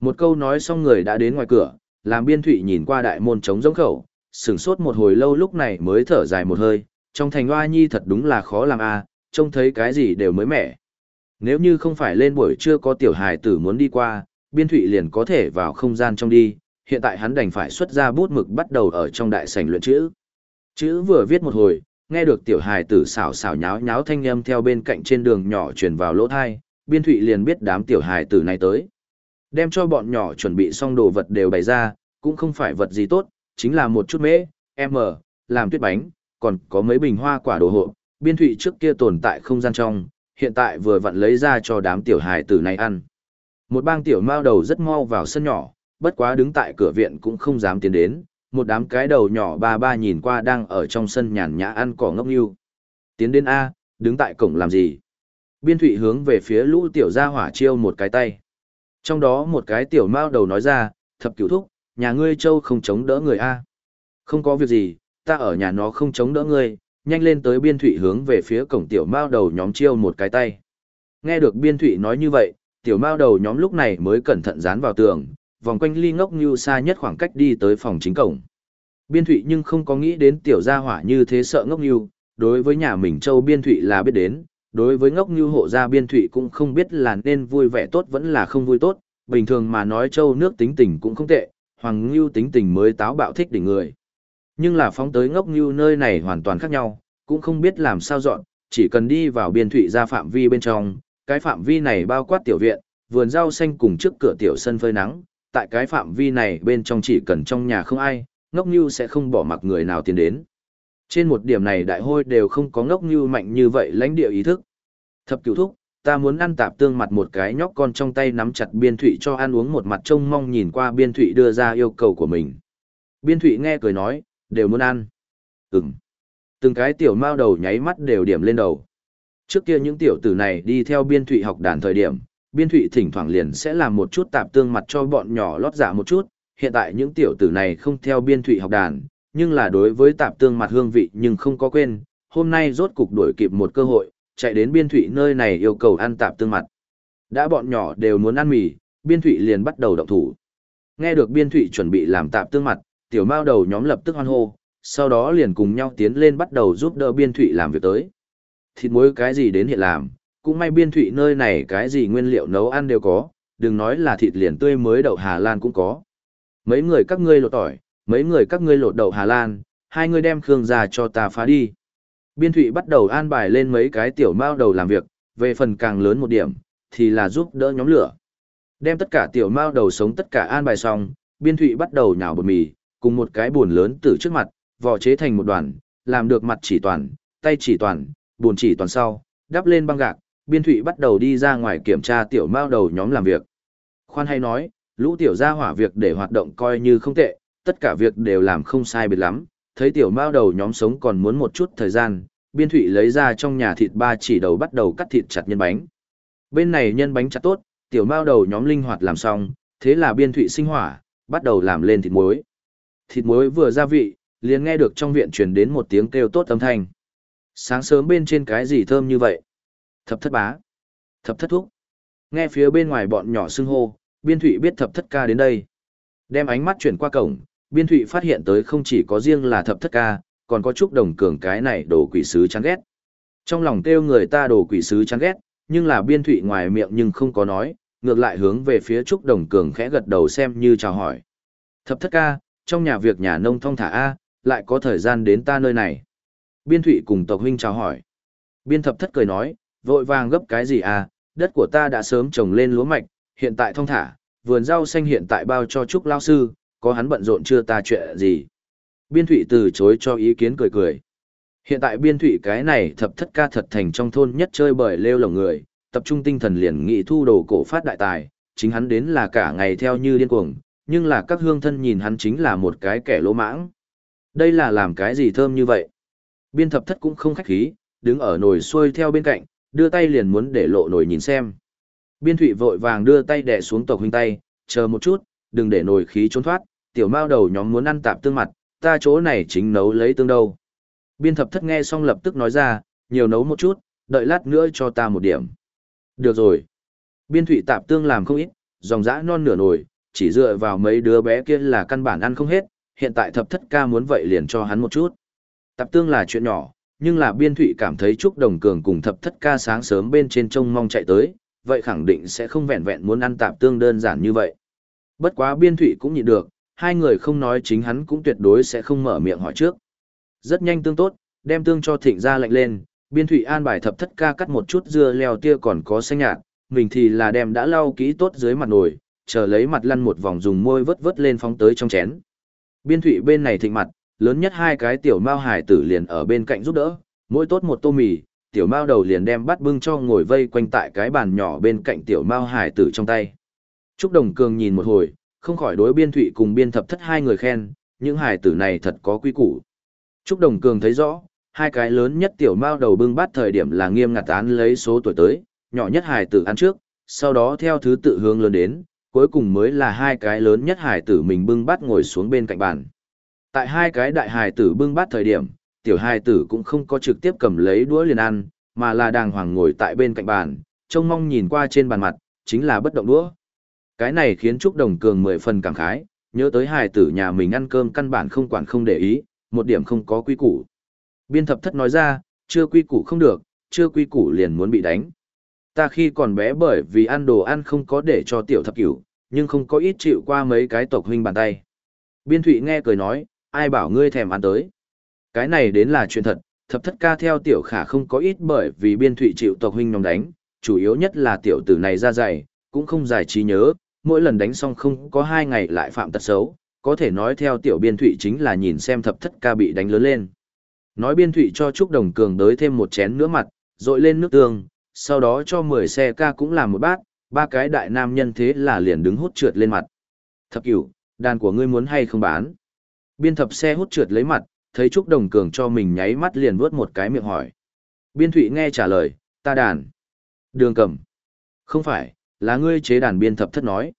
Một câu nói xong người đã đến ngoài cửa, làm biên thụy nhìn qua đại môn trống giống khẩu, sửng sốt một hồi lâu lúc này mới thở dài một hơi, trong thành hoa nhi thật đúng là khó làm a trông thấy cái gì đều mới mẻ. Nếu như không phải lên buổi trưa có tiểu hài tử muốn đi qua, biên thụy liền có thể vào không gian trong đi, hiện tại hắn đành phải xuất ra bút mực bắt đầu ở trong đại sảnh luyện chữ. Chữ vừa viết một hồi, nghe được tiểu hài tử xảo xảo nháo nháo thanh âm theo bên cạnh trên đường nhỏ truyền vào lỗ thai, biên thụy liền biết đám tiểu hài tử này tới. Đem cho bọn nhỏ chuẩn bị xong đồ vật đều bày ra, cũng không phải vật gì tốt, chính là một chút mễ, m, làm tuyết bánh, còn có mấy bình hoa quả đồ hộ, biên thụy trước kia tồn tại không gian trong, hiện tại vừa vặn lấy ra cho đám tiểu hài tử này ăn. Một bang tiểu mao đầu rất mau vào sân nhỏ, bất quá đứng tại cửa viện cũng không dám tiến đến, một đám cái đầu nhỏ ba ba nhìn qua đang ở trong sân nhàn nhã ăn cỏ ngốc nghiêu. Tiến đến A, đứng tại cổng làm gì? Biên thụy hướng về phía lũ tiểu gia hỏa chiêu một cái tay. Trong đó một cái tiểu mao đầu nói ra, thập cửu thúc, nhà ngươi châu không chống đỡ người A. Không có việc gì, ta ở nhà nó không chống đỡ ngươi, nhanh lên tới biên thụy hướng về phía cổng tiểu mao đầu nhóm chiêu một cái tay. Nghe được biên thụy nói như vậy, tiểu mao đầu nhóm lúc này mới cẩn thận dán vào tường, vòng quanh ly ngốc như xa nhất khoảng cách đi tới phòng chính cổng. Biên thụy nhưng không có nghĩ đến tiểu gia hỏa như thế sợ ngốc như, đối với nhà mình châu biên thụy là biết đến, đối với ngốc như hộ gia biên thụy cũng không biết là nên vui vẻ tốt vẫn là không vui tốt, bình thường mà nói châu nước tính tình cũng không tệ, hoàng như tính tình mới táo bạo thích đỉnh người. Nhưng là phóng tới ngốc như nơi này hoàn toàn khác nhau, cũng không biết làm sao dọn, chỉ cần đi vào biên thụy ra phạm vi bên trong, cái phạm vi này bao quát tiểu viện, vườn rau xanh cùng trước cửa tiểu sân phơi nắng, tại cái phạm vi này bên trong chỉ cần trong nhà không ai, ngốc như sẽ không bỏ mặc người nào tiến đến. Trên một điểm này đại hôi đều không có ngốc như mạnh như vậy lãnh địa ý thức. Thập cửu thúc, ta muốn ăn tạp tương mặt một cái nhóc con trong tay nắm chặt biên thụy cho ăn uống một mặt trông mong nhìn qua biên thụy đưa ra yêu cầu của mình. Biên thụy nghe cười nói, đều muốn ăn. Ừm. Từng cái tiểu mao đầu nháy mắt đều điểm lên đầu. Trước kia những tiểu tử này đi theo biên thụy học đàn thời điểm, biên thụy thỉnh thoảng liền sẽ làm một chút tạp tương mặt cho bọn nhỏ lót dạ một chút. Hiện tại những tiểu tử này không theo biên thụy học đàn, nhưng là đối với tạp tương mặt hương vị nhưng không có quên. Hôm nay rốt cục đuổi kịp một cơ hội, chạy đến biên thụy nơi này yêu cầu ăn tạp tương mặt. Đã bọn nhỏ đều muốn ăn mì, biên thụy liền bắt đầu động thủ. Nghe được biên thụy chuẩn bị làm tạp tương mặt, tiểu mao đầu nhóm lập tức hoan hô, sau đó liền cùng nhau tiến lên bắt đầu giúp đỡ biên thụy làm việc tới. Thịt muối cái gì đến hiện làm, cũng may biên thụy nơi này cái gì nguyên liệu nấu ăn đều có, đừng nói là thịt liền tươi mới đậu Hà Lan cũng có. Mấy người các ngươi lột tỏi, mấy người các ngươi lột đậu Hà Lan, hai người đem khương ra cho ta phá đi. Biên thụy bắt đầu an bài lên mấy cái tiểu mao đầu làm việc, về phần càng lớn một điểm, thì là giúp đỡ nhóm lửa. Đem tất cả tiểu mao đầu sống tất cả an bài xong, biên thụy bắt đầu nhào bột mì, cùng một cái buồn lớn từ trước mặt, vò chế thành một đoàn, làm được mặt chỉ toàn, tay chỉ toàn, buồn chỉ toàn sau, đắp lên băng gạc, biên thụy bắt đầu đi ra ngoài kiểm tra tiểu mao đầu nhóm làm việc. Khoan hay nói, lũ tiểu gia hỏa việc để hoạt động coi như không tệ, tất cả việc đều làm không sai biệt lắm, thấy tiểu mao đầu nhóm sống còn muốn một chút thời gian, Biên Thụy lấy ra trong nhà thịt ba chỉ đầu bắt đầu cắt thịt chặt nhân bánh. Bên này nhân bánh chặt tốt, tiểu mao đầu nhóm linh hoạt làm xong, thế là Biên Thụy sinh hỏa, bắt đầu làm lên thịt muối. Thịt muối vừa gia vị, liền nghe được trong viện truyền đến một tiếng kêu tốt âm thanh. Sáng sớm bên trên cái gì thơm như vậy? Thập thất bá. Thập thất thúc. Nghe phía bên ngoài bọn nhỏ xưng hô, Biên Thụy biết thập thất ca đến đây. Đem ánh mắt chuyển qua cổng, Biên Thụy phát hiện tới không chỉ có riêng là thập thất ca, còn có chúc đồng cường cái này đồ quỷ sứ chán ghét. Trong lòng kêu người ta đồ quỷ sứ chán ghét, nhưng là Biên Thụy ngoài miệng nhưng không có nói, ngược lại hướng về phía Trúc Đồng Cường khẽ gật đầu xem như chào hỏi. Thập thất ca, trong nhà việc nhà nông thong thả A, lại có thời gian đến ta nơi này. Biên Thụy cùng tộc huynh chào hỏi. Biên thập thất cười nói, vội vàng gấp cái gì à, đất của ta đã sớm trồng lên lúa mạch, hiện tại thông thả, vườn rau xanh hiện tại bao cho Trúc Lao Sư, có hắn bận rộn chưa ta chuyện gì. Biên Thụy từ chối cho ý kiến cười cười. Hiện tại Biên Thụy cái này thập thất ca thật thành trong thôn nhất chơi bời lêu lồng người, tập trung tinh thần liền nghị thu đồ cổ phát đại tài, chính hắn đến là cả ngày theo như điên cuồng, nhưng là các hương thân nhìn hắn chính là một cái kẻ lỗ mãng. Đây là làm cái gì thơm như vậy? Biên thập thất cũng không khách khí, đứng ở nồi xuôi theo bên cạnh, đưa tay liền muốn để lộ nồi nhìn xem. Biên thụy vội vàng đưa tay đè xuống tộc huynh tay, chờ một chút, đừng để nồi khí trốn thoát, tiểu mao đầu nhóm muốn ăn tạp tương mặt, ta chỗ này chính nấu lấy tương đâu. Biên thập thất nghe xong lập tức nói ra, nhiều nấu một chút, đợi lát nữa cho ta một điểm. Được rồi. Biên thụy tạp tương làm không ít, dòng dã non nửa nồi, chỉ dựa vào mấy đứa bé kia là căn bản ăn không hết, hiện tại thập thất ca muốn vậy liền cho hắn một chút. Tạp tương là chuyện nhỏ, nhưng là biên thụy cảm thấy Trúc Đồng Cường cùng thập thất ca sáng sớm bên trên trông mong chạy tới, vậy khẳng định sẽ không vẹn vẹn muốn ăn tạp tương đơn giản như vậy. Bất quá biên thụy cũng nhịn được, hai người không nói chính hắn cũng tuyệt đối sẽ không mở miệng hỏi trước. Rất nhanh tương tốt, đem tương cho thịnh ra lạnh lên, biên thụy an bài thập thất ca cắt một chút dưa leo tia còn có xanh nhạt, mình thì là đem đã lau kỹ tốt dưới mặt nồi, chờ lấy mặt lăn một vòng dùng môi vớt vớt lên phóng tới trong chén. Biên thụy bên này thịnh mặt, lớn nhất hai cái tiểu mao hải tử liền ở bên cạnh giúp đỡ, mỗi tốt một tô mì, tiểu mao đầu liền đem bắt bưng cho ngồi vây quanh tại cái bàn nhỏ bên cạnh tiểu mao hải tử trong tay. Trúc Đồng Cường nhìn một hồi, không khỏi đối biên thụy cùng biên thập thất hai người khen, những hải tử này thật có quy củ. Trúc Đồng Cường thấy rõ, hai cái lớn nhất tiểu mao đầu bưng bát thời điểm là nghiêm ngặt án lấy số tuổi tới, nhỏ nhất hải tử ăn trước, sau đó theo thứ tự hướng lớn đến, cuối cùng mới là hai cái lớn nhất hải tử mình bưng bát ngồi xuống bên cạnh bàn. Tại hai cái đại hài tử bưng bát thời điểm, tiểu hài tử cũng không có trực tiếp cầm lấy đũa liền ăn, mà là đàng hoàng ngồi tại bên cạnh bàn, trông mong nhìn qua trên bàn mặt, chính là bất động đũa. Cái này khiến Trúc Đồng Cường mười phần cảm khái, nhớ tới hài tử nhà mình ăn cơm căn bản không quản không để ý, một điểm không có quy củ. Biên thập thất nói ra, chưa quy củ không được, chưa quy củ liền muốn bị đánh. Ta khi còn bé bởi vì ăn đồ ăn không có để cho tiểu thập cửu, nhưng không có ít chịu qua mấy cái tộc huynh bàn tay. Biên Thụy nghe cười nói, ai bảo ngươi thèm ăn tới. Cái này đến là chuyện thật, thập thất ca theo tiểu khả không có ít bởi vì Biên Thụy chịu tộc huynh nhóm đánh, chủ yếu nhất là tiểu tử này ra dày, cũng không giải trí nhớ, mỗi lần đánh xong không có hai ngày lại phạm tật xấu, có thể nói theo tiểu Biên Thụy chính là nhìn xem thập thất ca bị đánh lớn lên. Nói Biên Thụy cho Trúc Đồng Cường đới thêm một chén nữa mặt, rội lên nước tương, sau đó cho 10 xe ca cũng làm một bát, ba cái đại nam nhân thế là liền đứng hút trượt lên mặt. Thập cửu, đàn của ngươi muốn hay không bán? Biên thập xe hút trượt lấy mặt, thấy Trúc Đồng Cường cho mình nháy mắt liền vuốt một cái miệng hỏi. Biên Thụy nghe trả lời, ta đàn. Đường cầm. Không phải, là ngươi chế đàn biên thập thất nói.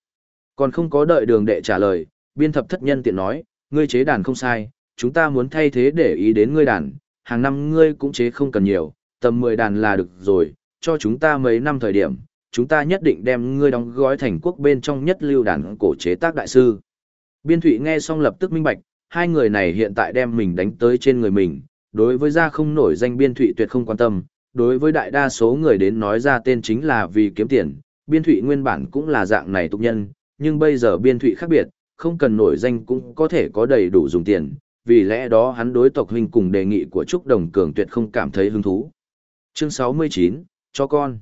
Còn không có đợi đường đệ trả lời, biên thập thất nhân tiện nói, ngươi chế đàn không sai, chúng ta muốn thay thế để ý đến ngươi đàn, hàng năm ngươi cũng chế không cần nhiều, tầm 10 đàn là được rồi, cho chúng ta mấy năm thời điểm, chúng ta nhất định đem ngươi đóng gói thành quốc bên trong nhất lưu đàn cổ chế tác đại sư. Biên Thụy nghe xong lập tức minh bạch, hai người này hiện tại đem mình đánh tới trên người mình, đối với gia không nổi danh Biên Thụy tuyệt không quan tâm, đối với đại đa số người đến nói ra tên chính là vì kiếm tiền, Biên Thụy nguyên bản cũng là dạng này tục nhân, nhưng bây giờ Biên Thụy khác biệt, không cần nổi danh cũng có thể có đầy đủ dùng tiền, vì lẽ đó hắn đối tộc huynh cùng đề nghị của Trúc Đồng Cường tuyệt không cảm thấy hứng thú. Chương 69, cho con.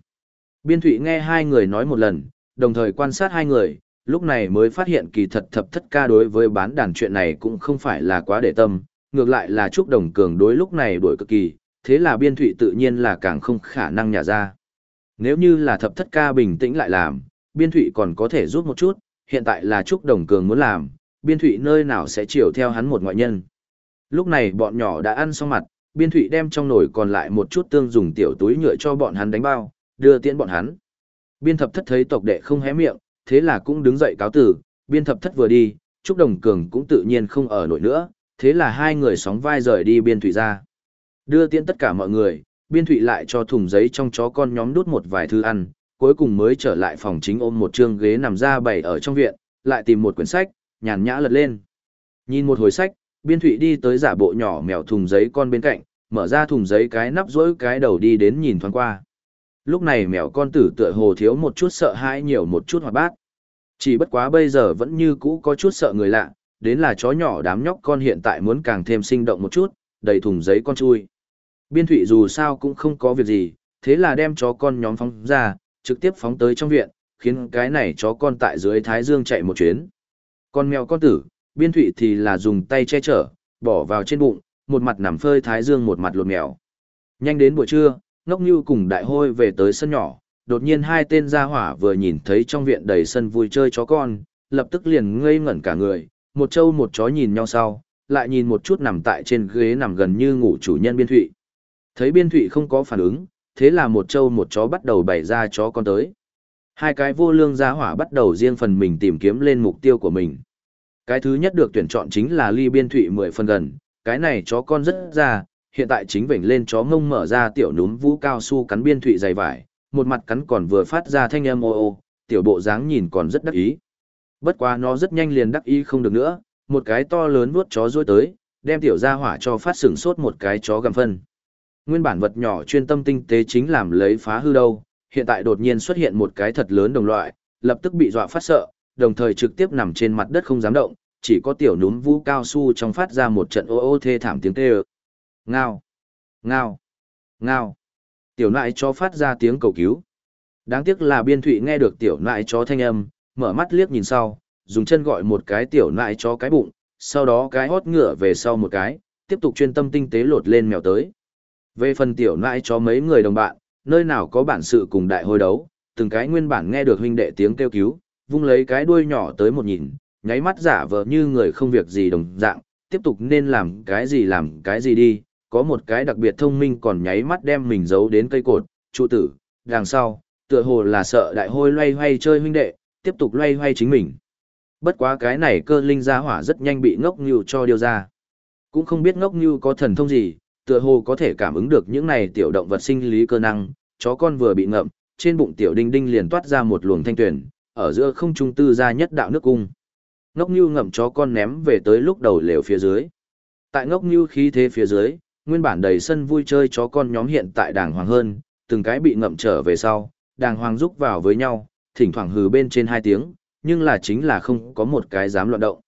Biên Thụy nghe hai người nói một lần, đồng thời quan sát hai người, lúc này mới phát hiện kỳ thật thập thất ca đối với bán đàn chuyện này cũng không phải là quá để tâm, ngược lại là Trúc Đồng Cường đối lúc này đổi cực kỳ, thế là Biên Thụy tự nhiên là càng không khả năng nhả ra. Nếu như là thập thất ca bình tĩnh lại làm, Biên Thụy còn có thể rút một chút, hiện tại là Trúc Đồng Cường muốn làm, Biên Thụy nơi nào sẽ chiều theo hắn một ngoại nhân. Lúc này bọn nhỏ đã ăn xong mặt, Biên Thụy đem trong nồi còn lại một chút tương dùng tiểu túi nhựa cho bọn hắn đánh bao, đưa tiễn bọn hắn. Biên thập thất thấy tộc đệ không hé miệng, thế là cũng đứng dậy cáo tử, biên thập thất vừa đi, Trúc Đồng Cường cũng tự nhiên không ở nổi nữa, thế là hai người sóng vai rời đi biên thụy ra. Đưa tiễn tất cả mọi người, biên thụy lại cho thùng giấy trong chó con nhóm đút một vài thứ ăn, cuối cùng mới trở lại phòng chính ôm một chương ghế nằm ra bày ở trong viện, lại tìm một quyển sách, nhàn nhã lật lên. Nhìn một hồi sách, biên thụy đi tới giả bộ nhỏ mèo thùng giấy con bên cạnh, mở ra thùng giấy cái nắp rỗi cái đầu đi đến nhìn thoáng qua. Lúc này mèo con tử tựa hồ thiếu một chút sợ hãi nhiều một chút hoạt bát. Chỉ bất quá bây giờ vẫn như cũ có chút sợ người lạ, đến là chó nhỏ đám nhóc con hiện tại muốn càng thêm sinh động một chút, đầy thùng giấy con chui. Biên thủy dù sao cũng không có việc gì, thế là đem chó con nhóm phóng ra, trực tiếp phóng tới trong viện, khiến cái này chó con tại dưới thái dương chạy một chuyến. Con mèo con tử, biên thủy thì là dùng tay che chở, bỏ vào trên bụng, một mặt nằm phơi thái dương một mặt lột mèo. Nhanh đến buổi trưa, ngốc như cùng đại hôi về tới sân nhỏ, đột nhiên hai tên gia hỏa vừa nhìn thấy trong viện đầy sân vui chơi chó con, lập tức liền ngây ngẩn cả người, một trâu một chó nhìn nhau sau, lại nhìn một chút nằm tại trên ghế nằm gần như ngủ chủ nhân biên thụy. Thấy biên thụy không có phản ứng, thế là một trâu một chó bắt đầu bày ra chó con tới. Hai cái vô lương gia hỏa bắt đầu riêng phần mình tìm kiếm lên mục tiêu của mình. Cái thứ nhất được tuyển chọn chính là ly biên thụy 10 phần gần, cái này chó con rất ra, hiện tại chính vểnh lên chó ngông mở ra tiểu núm vũ cao su cắn biên thụy dày vải, một mặt cắn còn vừa phát ra thanh âm ô ô, tiểu bộ dáng nhìn còn rất đắc ý. Bất quá nó rất nhanh liền đắc ý không được nữa, một cái to lớn vuốt chó rối tới, đem tiểu ra hỏa cho phát sừng sốt một cái chó gầm phân. Nguyên bản vật nhỏ chuyên tâm tinh tế chính làm lấy phá hư đâu, hiện tại đột nhiên xuất hiện một cái thật lớn đồng loại, lập tức bị dọa phát sợ, đồng thời trực tiếp nằm trên mặt đất không dám động, chỉ có tiểu núm vũ cao su trong phát ra một trận ô ô thê thảm tiếng kêu. Ngao, ngao, ngao. Tiểu nại chó phát ra tiếng cầu cứu. Đáng tiếc là biên thụy nghe được tiểu nại chó thanh âm, mở mắt liếc nhìn sau, dùng chân gọi một cái tiểu nại chó cái bụng, sau đó cái hót ngựa về sau một cái, tiếp tục chuyên tâm tinh tế lột lên mèo tới. Về phần tiểu nại chó mấy người đồng bạn, nơi nào có bản sự cùng đại hôi đấu, từng cái nguyên bản nghe được huynh đệ tiếng kêu cứu, vung lấy cái đuôi nhỏ tới một nhìn, nháy mắt giả vờ như người không việc gì đồng dạng, tiếp tục nên làm cái gì làm cái gì đi, có một cái đặc biệt thông minh còn nháy mắt đem mình giấu đến cây cột, trụ tử, đằng sau, tựa hồ là sợ đại hôi loay hoay chơi huynh đệ, tiếp tục loay hoay chính mình. Bất quá cái này cơ linh gia hỏa rất nhanh bị ngốc như cho điều ra. Cũng không biết ngốc như có thần thông gì, tựa hồ có thể cảm ứng được những này tiểu động vật sinh lý cơ năng, chó con vừa bị ngậm, trên bụng tiểu đinh đinh liền toát ra một luồng thanh tuyển, ở giữa không trung tư ra nhất đạo nước cung. Ngốc như ngậm chó con ném về tới lúc đầu lều phía dưới. Tại ngốc như khí thế phía dưới, nguyên bản đầy sân vui chơi chó con nhóm hiện tại đàng hoàng hơn, từng cái bị ngậm trở về sau, đàng hoàng rúc vào với nhau, thỉnh thoảng hừ bên trên hai tiếng, nhưng là chính là không có một cái dám loạn động.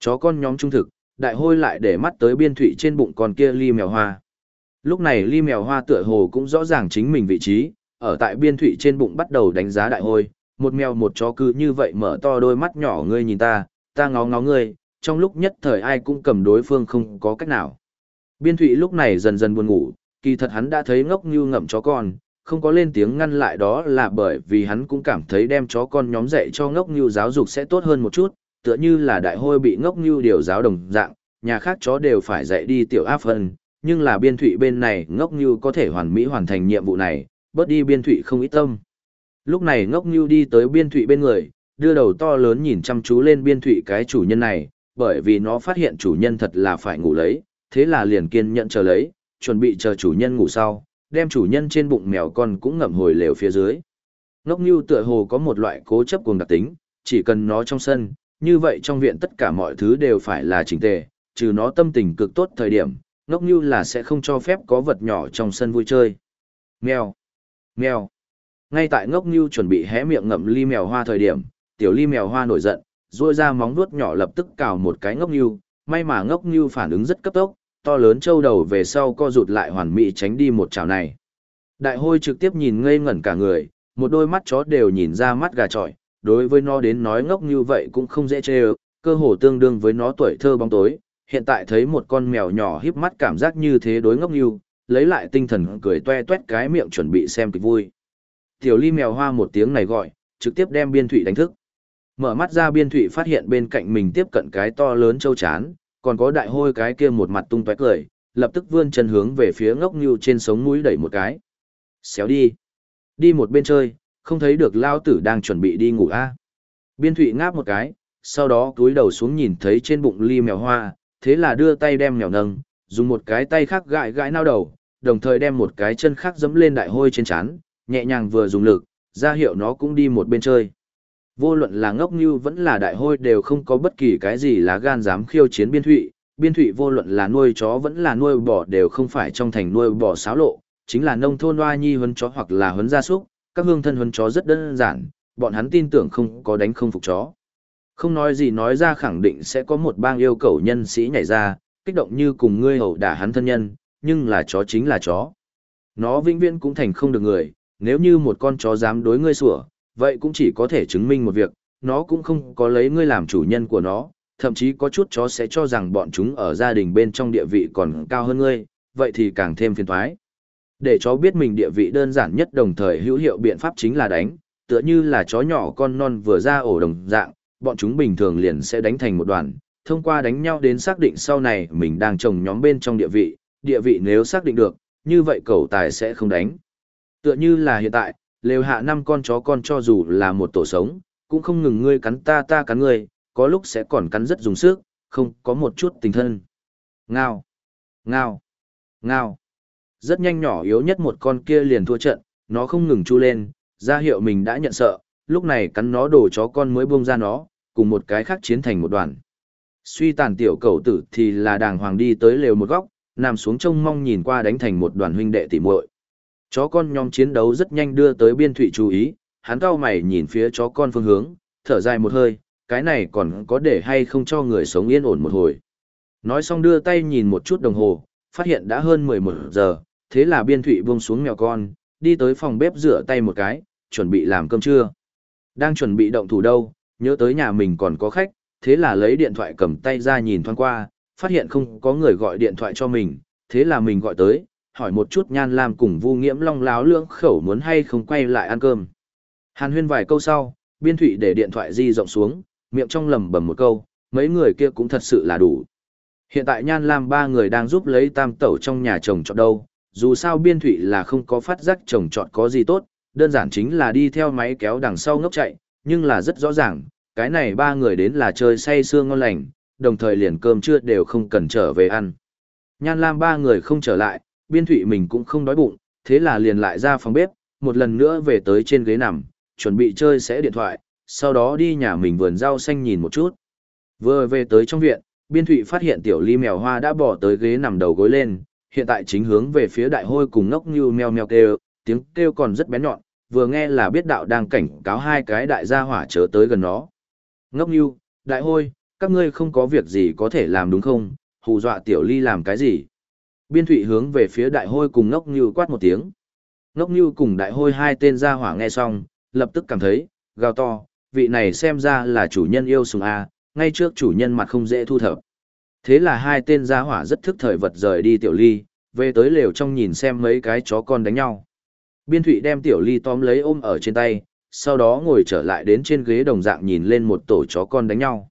Chó con nhóm trung thực, đại hôi lại để mắt tới biên thụy trên bụng con kia ly mèo hoa. Lúc này ly mèo hoa tựa hồ cũng rõ ràng chính mình vị trí, ở tại biên thụy trên bụng bắt đầu đánh giá đại hôi, một mèo một chó cứ như vậy mở to đôi mắt nhỏ ngươi nhìn ta, ta ngó ngó ngươi, trong lúc nhất thời ai cũng cầm đối phương không có cách nào. Biên thụy lúc này dần dần buồn ngủ, kỳ thật hắn đã thấy ngốc như ngậm chó con, không có lên tiếng ngăn lại đó là bởi vì hắn cũng cảm thấy đem chó con nhóm dạy cho ngốc như giáo dục sẽ tốt hơn một chút, tựa như là đại hôi bị ngốc như điều giáo đồng dạng, nhà khác chó đều phải dạy đi tiểu áp hơn, nhưng là biên thụy bên này ngốc như có thể hoàn mỹ hoàn thành nhiệm vụ này, bớt đi biên thụy không ít tâm. Lúc này ngốc như đi tới biên thụy bên người, đưa đầu to lớn nhìn chăm chú lên biên thụy cái chủ nhân này, bởi vì nó phát hiện chủ nhân thật là phải ngủ lấy, thế là liền kiên nhận chờ lấy, chuẩn bị chờ chủ nhân ngủ sau, đem chủ nhân trên bụng mèo con cũng ngậm hồi lều phía dưới. Ngốc Nưu tựa hồ có một loại cố chấp cuồng đặc tính, chỉ cần nó trong sân, như vậy trong viện tất cả mọi thứ đều phải là chỉnh tề, trừ nó tâm tình cực tốt thời điểm, Ngốc Nưu là sẽ không cho phép có vật nhỏ trong sân vui chơi. Mèo, mèo. Ngay tại Ngốc Nưu chuẩn bị hé miệng ngậm ly mèo hoa thời điểm, tiểu ly mèo hoa nổi giận, duỗi ra móng vuốt nhỏ lập tức cào một cái Ngốc Nưu, may mà Ngốc Nưu phản ứng rất cấp tốc, to lớn trâu đầu về sau co rụt lại hoàn mỹ tránh đi một chảo này. Đại hôi trực tiếp nhìn ngây ngẩn cả người, một đôi mắt chó đều nhìn ra mắt gà trọi, đối với nó đến nói ngốc như vậy cũng không dễ chê cơ hồ tương đương với nó tuổi thơ bóng tối, hiện tại thấy một con mèo nhỏ híp mắt cảm giác như thế đối ngốc như, lấy lại tinh thần cười toe toét cái miệng chuẩn bị xem kịch vui. Tiểu ly mèo hoa một tiếng này gọi, trực tiếp đem biên thụy đánh thức. Mở mắt ra biên thụy phát hiện bên cạnh mình tiếp cận cái to lớn châu chán, còn có đại hôi cái kia một mặt tung tóe cười, lập tức vươn chân hướng về phía ngốc như trên sống mũi đẩy một cái. Xéo đi. Đi một bên chơi, không thấy được lao tử đang chuẩn bị đi ngủ a Biên thụy ngáp một cái, sau đó cúi đầu xuống nhìn thấy trên bụng ly mèo hoa, thế là đưa tay đem mèo nâng, dùng một cái tay khác gãi gãi nao đầu, đồng thời đem một cái chân khác dẫm lên đại hôi trên chán, nhẹ nhàng vừa dùng lực, ra hiệu nó cũng đi một bên chơi. Vô luận là ngốc như vẫn là đại hôi đều không có bất kỳ cái gì là gan dám khiêu chiến biên thụy, biên thụy vô luận là nuôi chó vẫn là nuôi bò đều không phải trong thành nuôi bò xáo lộ, chính là nông thôn hoa nhi huấn chó hoặc là huấn gia súc, các hương thân huấn chó rất đơn giản, bọn hắn tin tưởng không có đánh không phục chó. Không nói gì nói ra khẳng định sẽ có một bang yêu cầu nhân sĩ nhảy ra, kích động như cùng ngươi hầu đả hắn thân nhân, nhưng là chó chính là chó. Nó vĩnh viễn cũng thành không được người, nếu như một con chó dám đối ngươi sủa, vậy cũng chỉ có thể chứng minh một việc, nó cũng không có lấy ngươi làm chủ nhân của nó, thậm chí có chút chó sẽ cho rằng bọn chúng ở gia đình bên trong địa vị còn cao hơn ngươi, vậy thì càng thêm phiền toái. Để chó biết mình địa vị đơn giản nhất đồng thời hữu hiệu biện pháp chính là đánh, tựa như là chó nhỏ con non vừa ra ổ đồng dạng, bọn chúng bình thường liền sẽ đánh thành một đoàn, thông qua đánh nhau đến xác định sau này mình đang trồng nhóm bên trong địa vị, địa vị nếu xác định được, như vậy cầu tài sẽ không đánh. Tựa như là hiện tại, lều hạ năm con chó con cho dù là một tổ sống, cũng không ngừng ngươi cắn ta ta cắn ngươi, có lúc sẽ còn cắn rất dùng sức, không có một chút tình thân. Ngao, ngao, ngao. Rất nhanh nhỏ yếu nhất một con kia liền thua trận, nó không ngừng chu lên, ra hiệu mình đã nhận sợ, lúc này cắn nó đổ chó con mới buông ra nó, cùng một cái khác chiến thành một đoàn. Suy tàn tiểu cầu tử thì là đàng hoàng đi tới lều một góc, nằm xuống trông mong nhìn qua đánh thành một đoàn huynh đệ tỉ muội. Chó con nhóm chiến đấu rất nhanh đưa tới biên thụy chú ý, hắn cao mày nhìn phía chó con phương hướng, thở dài một hơi, cái này còn có để hay không cho người sống yên ổn một hồi. Nói xong đưa tay nhìn một chút đồng hồ, phát hiện đã hơn 11 giờ, thế là biên thụy buông xuống mèo con, đi tới phòng bếp rửa tay một cái, chuẩn bị làm cơm trưa. Đang chuẩn bị động thủ đâu, nhớ tới nhà mình còn có khách, thế là lấy điện thoại cầm tay ra nhìn thoáng qua, phát hiện không có người gọi điện thoại cho mình, thế là mình gọi tới, hỏi một chút Nhan Lam cùng Vu Nghiễm Long láo lưỡng khẩu muốn hay không quay lại ăn cơm. Hàn huyên vài câu sau, biên thụy để điện thoại di rộng xuống, miệng trong lầm bầm một câu, mấy người kia cũng thật sự là đủ. Hiện tại Nhan Lam ba người đang giúp lấy tam tẩu trong nhà chồng chọn đâu, dù sao biên thụy là không có phát giác chồng chọn có gì tốt, đơn giản chính là đi theo máy kéo đằng sau ngốc chạy, nhưng là rất rõ ràng, cái này ba người đến là chơi say sương ngon lành, đồng thời liền cơm trưa đều không cần trở về ăn. Nhan Lam ba người không trở lại, biên thụy mình cũng không đói bụng, thế là liền lại ra phòng bếp, một lần nữa về tới trên ghế nằm, chuẩn bị chơi sẽ điện thoại, sau đó đi nhà mình vườn rau xanh nhìn một chút. Vừa về tới trong viện, biên thụy phát hiện tiểu ly mèo hoa đã bỏ tới ghế nằm đầu gối lên, hiện tại chính hướng về phía đại hôi cùng ngốc như mèo mèo kêu, tiếng kêu còn rất bén nhọn, vừa nghe là biết đạo đang cảnh cáo hai cái đại gia hỏa chớ tới gần nó. Ngốc như, đại hôi, các ngươi không có việc gì có thể làm đúng không, hù dọa tiểu ly làm cái gì. Biên thụy hướng về phía đại hôi cùng ngốc như quát một tiếng. Ngốc như cùng đại hôi hai tên gia hỏa nghe xong, lập tức cảm thấy, gào to, vị này xem ra là chủ nhân yêu sùng A, ngay trước chủ nhân mặt không dễ thu thập. Thế là hai tên gia hỏa rất thức thời vật rời đi tiểu ly, về tới lều trong nhìn xem mấy cái chó con đánh nhau. Biên thụy đem tiểu ly tóm lấy ôm ở trên tay, sau đó ngồi trở lại đến trên ghế đồng dạng nhìn lên một tổ chó con đánh nhau.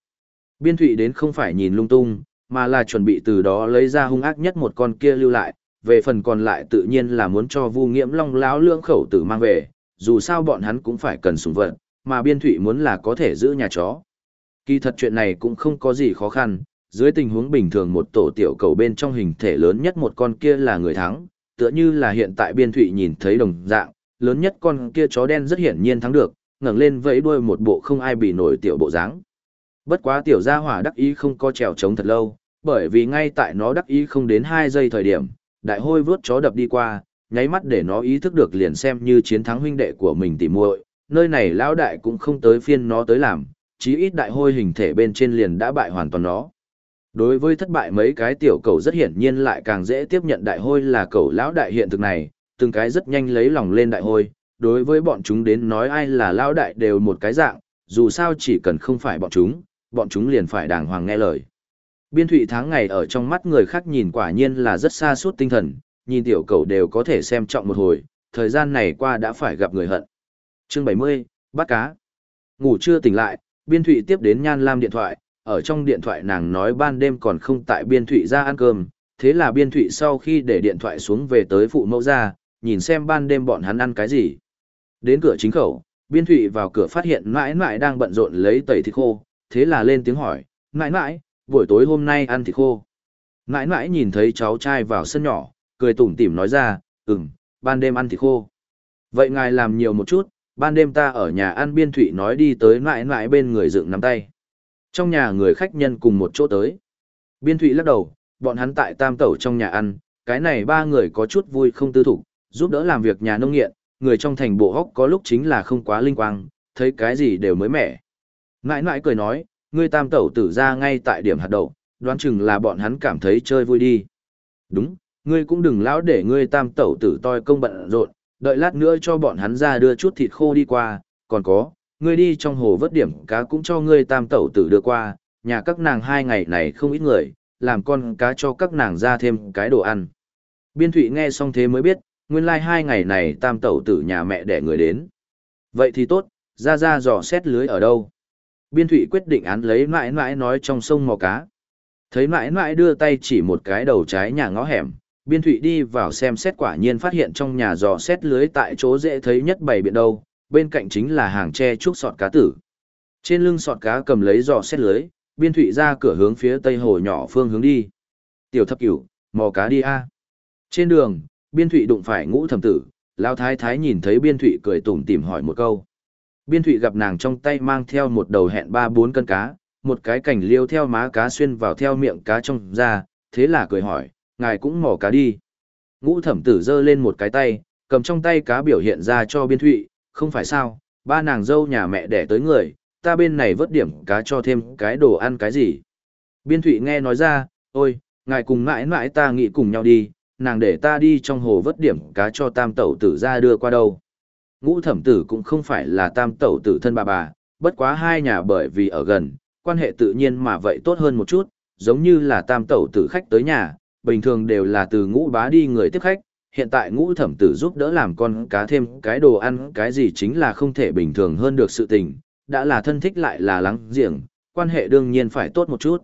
Biên thụy đến không phải nhìn lung tung, mà là chuẩn bị từ đó lấy ra hung ác nhất một con kia lưu lại, về phần còn lại tự nhiên là muốn cho vu nghiễm long láo lưỡng khẩu tử mang về, dù sao bọn hắn cũng phải cần sủng vật, mà biên thụy muốn là có thể giữ nhà chó. Kỳ thật chuyện này cũng không có gì khó khăn, dưới tình huống bình thường một tổ tiểu cầu bên trong hình thể lớn nhất một con kia là người thắng, tựa như là hiện tại biên thụy nhìn thấy đồng dạng, lớn nhất con kia chó đen rất hiển nhiên thắng được, ngẩng lên vẫy đuôi một bộ không ai bị nổi tiểu bộ dáng. Bất quá tiểu gia hỏa đắc ý không có trèo trống thật lâu, bởi vì ngay tại nó đắc ý không đến 2 giây thời điểm, đại hôi vướt chó đập đi qua, nháy mắt để nó ý thức được liền xem như chiến thắng huynh đệ của mình tỉ muội, nơi này lão đại cũng không tới phiên nó tới làm, chí ít đại hôi hình thể bên trên liền đã bại hoàn toàn nó. Đối với thất bại mấy cái tiểu cầu rất hiển nhiên lại càng dễ tiếp nhận đại hôi là cầu lão đại hiện thực này, từng cái rất nhanh lấy lòng lên đại hôi, đối với bọn chúng đến nói ai là lão đại đều một cái dạng, dù sao chỉ cần không phải bọn chúng, bọn chúng liền phải đàng hoàng nghe lời. Biên thụy tháng ngày ở trong mắt người khác nhìn quả nhiên là rất xa suốt tinh thần, nhìn tiểu cầu đều có thể xem trọng một hồi, thời gian này qua đã phải gặp người hận. chương 70, bắt cá. Ngủ chưa tỉnh lại, biên thụy tiếp đến Nhan Lam điện thoại, ở trong điện thoại nàng nói ban đêm còn không tại biên thụy ra ăn cơm, thế là biên thụy sau khi để điện thoại xuống về tới phụ mẫu ra, nhìn xem ban đêm bọn hắn ăn cái gì. Đến cửa chính khẩu, biên thụy vào cửa phát hiện mãi mãi đang bận rộn lấy tẩy thịt khô, thế là lên tiếng hỏi, mãi mãi, buổi tối hôm nay ăn thịt khô. Mãi mãi nhìn thấy cháu trai vào sân nhỏ, cười tủm tỉm nói ra, ừm, ban đêm ăn thịt khô. Vậy ngài làm nhiều một chút, ban đêm ta ở nhà ăn biên thụy nói đi tới mãi mãi bên người dựng nắm tay. Trong nhà người khách nhân cùng một chỗ tới. Biên thụy lắc đầu, bọn hắn tại tam tẩu trong nhà ăn, cái này ba người có chút vui không tư thủ, giúp đỡ làm việc nhà nông nghiện, người trong thành bộ hóc có lúc chính là không quá linh quang, thấy cái gì đều mới mẻ. Nãi nãi cười nói, ngươi tam tẩu tử ra ngay tại điểm hạt đậu, đoán chừng là bọn hắn cảm thấy chơi vui đi. Đúng, ngươi cũng đừng lão để ngươi tam tẩu tử toi công bận rộn, đợi lát nữa cho bọn hắn ra đưa chút thịt khô đi qua, còn có, ngươi đi trong hồ vớt điểm cá cũng cho ngươi tam tẩu tử đưa qua, nhà các nàng hai ngày này không ít người, làm con cá cho các nàng ra thêm cái đồ ăn. Biên Thụy nghe xong thế mới biết, nguyên lai like hai ngày này tam tẩu tử nhà mẹ đẻ người đến. Vậy thì tốt, ra ra dò xét lưới ở đâu. Biên Thụy quyết định án lấy mãi mãi nói trong sông mò cá. Thấy mãi mãi đưa tay chỉ một cái đầu trái nhà ngõ hẻm, Biên Thụy đi vào xem xét quả nhiên phát hiện trong nhà giò xét lưới tại chỗ dễ thấy nhất bầy biển đâu, bên cạnh chính là hàng tre trúc sọt cá tử. Trên lưng sọt cá cầm lấy giò xét lưới, Biên Thụy ra cửa hướng phía tây hồ nhỏ phương hướng đi. Tiểu thập cửu, mò cá đi a Trên đường, Biên Thụy đụng phải ngũ thẩm tử, Lão Thái Thái nhìn thấy Biên Thụy cười tủm tỉm hỏi một câu. Biên Thụy gặp nàng trong tay mang theo một đầu hẹn ba bốn cân cá, một cái cảnh liêu theo má cá xuyên vào theo miệng cá trong ra, thế là cười hỏi, ngài cũng mò cá đi. Ngũ thẩm tử dơ lên một cái tay, cầm trong tay cá biểu hiện ra cho biên thụy, không phải sao, ba nàng dâu nhà mẹ đẻ tới người, ta bên này vớt điểm cá cho thêm cái đồ ăn cái gì. Biên thụy nghe nói ra, ôi, ngài cùng mãi mãi ta nghĩ cùng nhau đi, nàng để ta đi trong hồ vớt điểm cá cho tam tẩu tử ra đưa qua đâu. Ngũ thẩm tử cũng không phải là tam tẩu tử thân bà bà, bất quá hai nhà bởi vì ở gần, quan hệ tự nhiên mà vậy tốt hơn một chút, giống như là tam tẩu tử khách tới nhà, bình thường đều là từ ngũ bá đi người tiếp khách, hiện tại ngũ thẩm tử giúp đỡ làm con cá thêm cái đồ ăn cái gì chính là không thể bình thường hơn được sự tình, đã là thân thích lại là lắng giềng, quan hệ đương nhiên phải tốt một chút.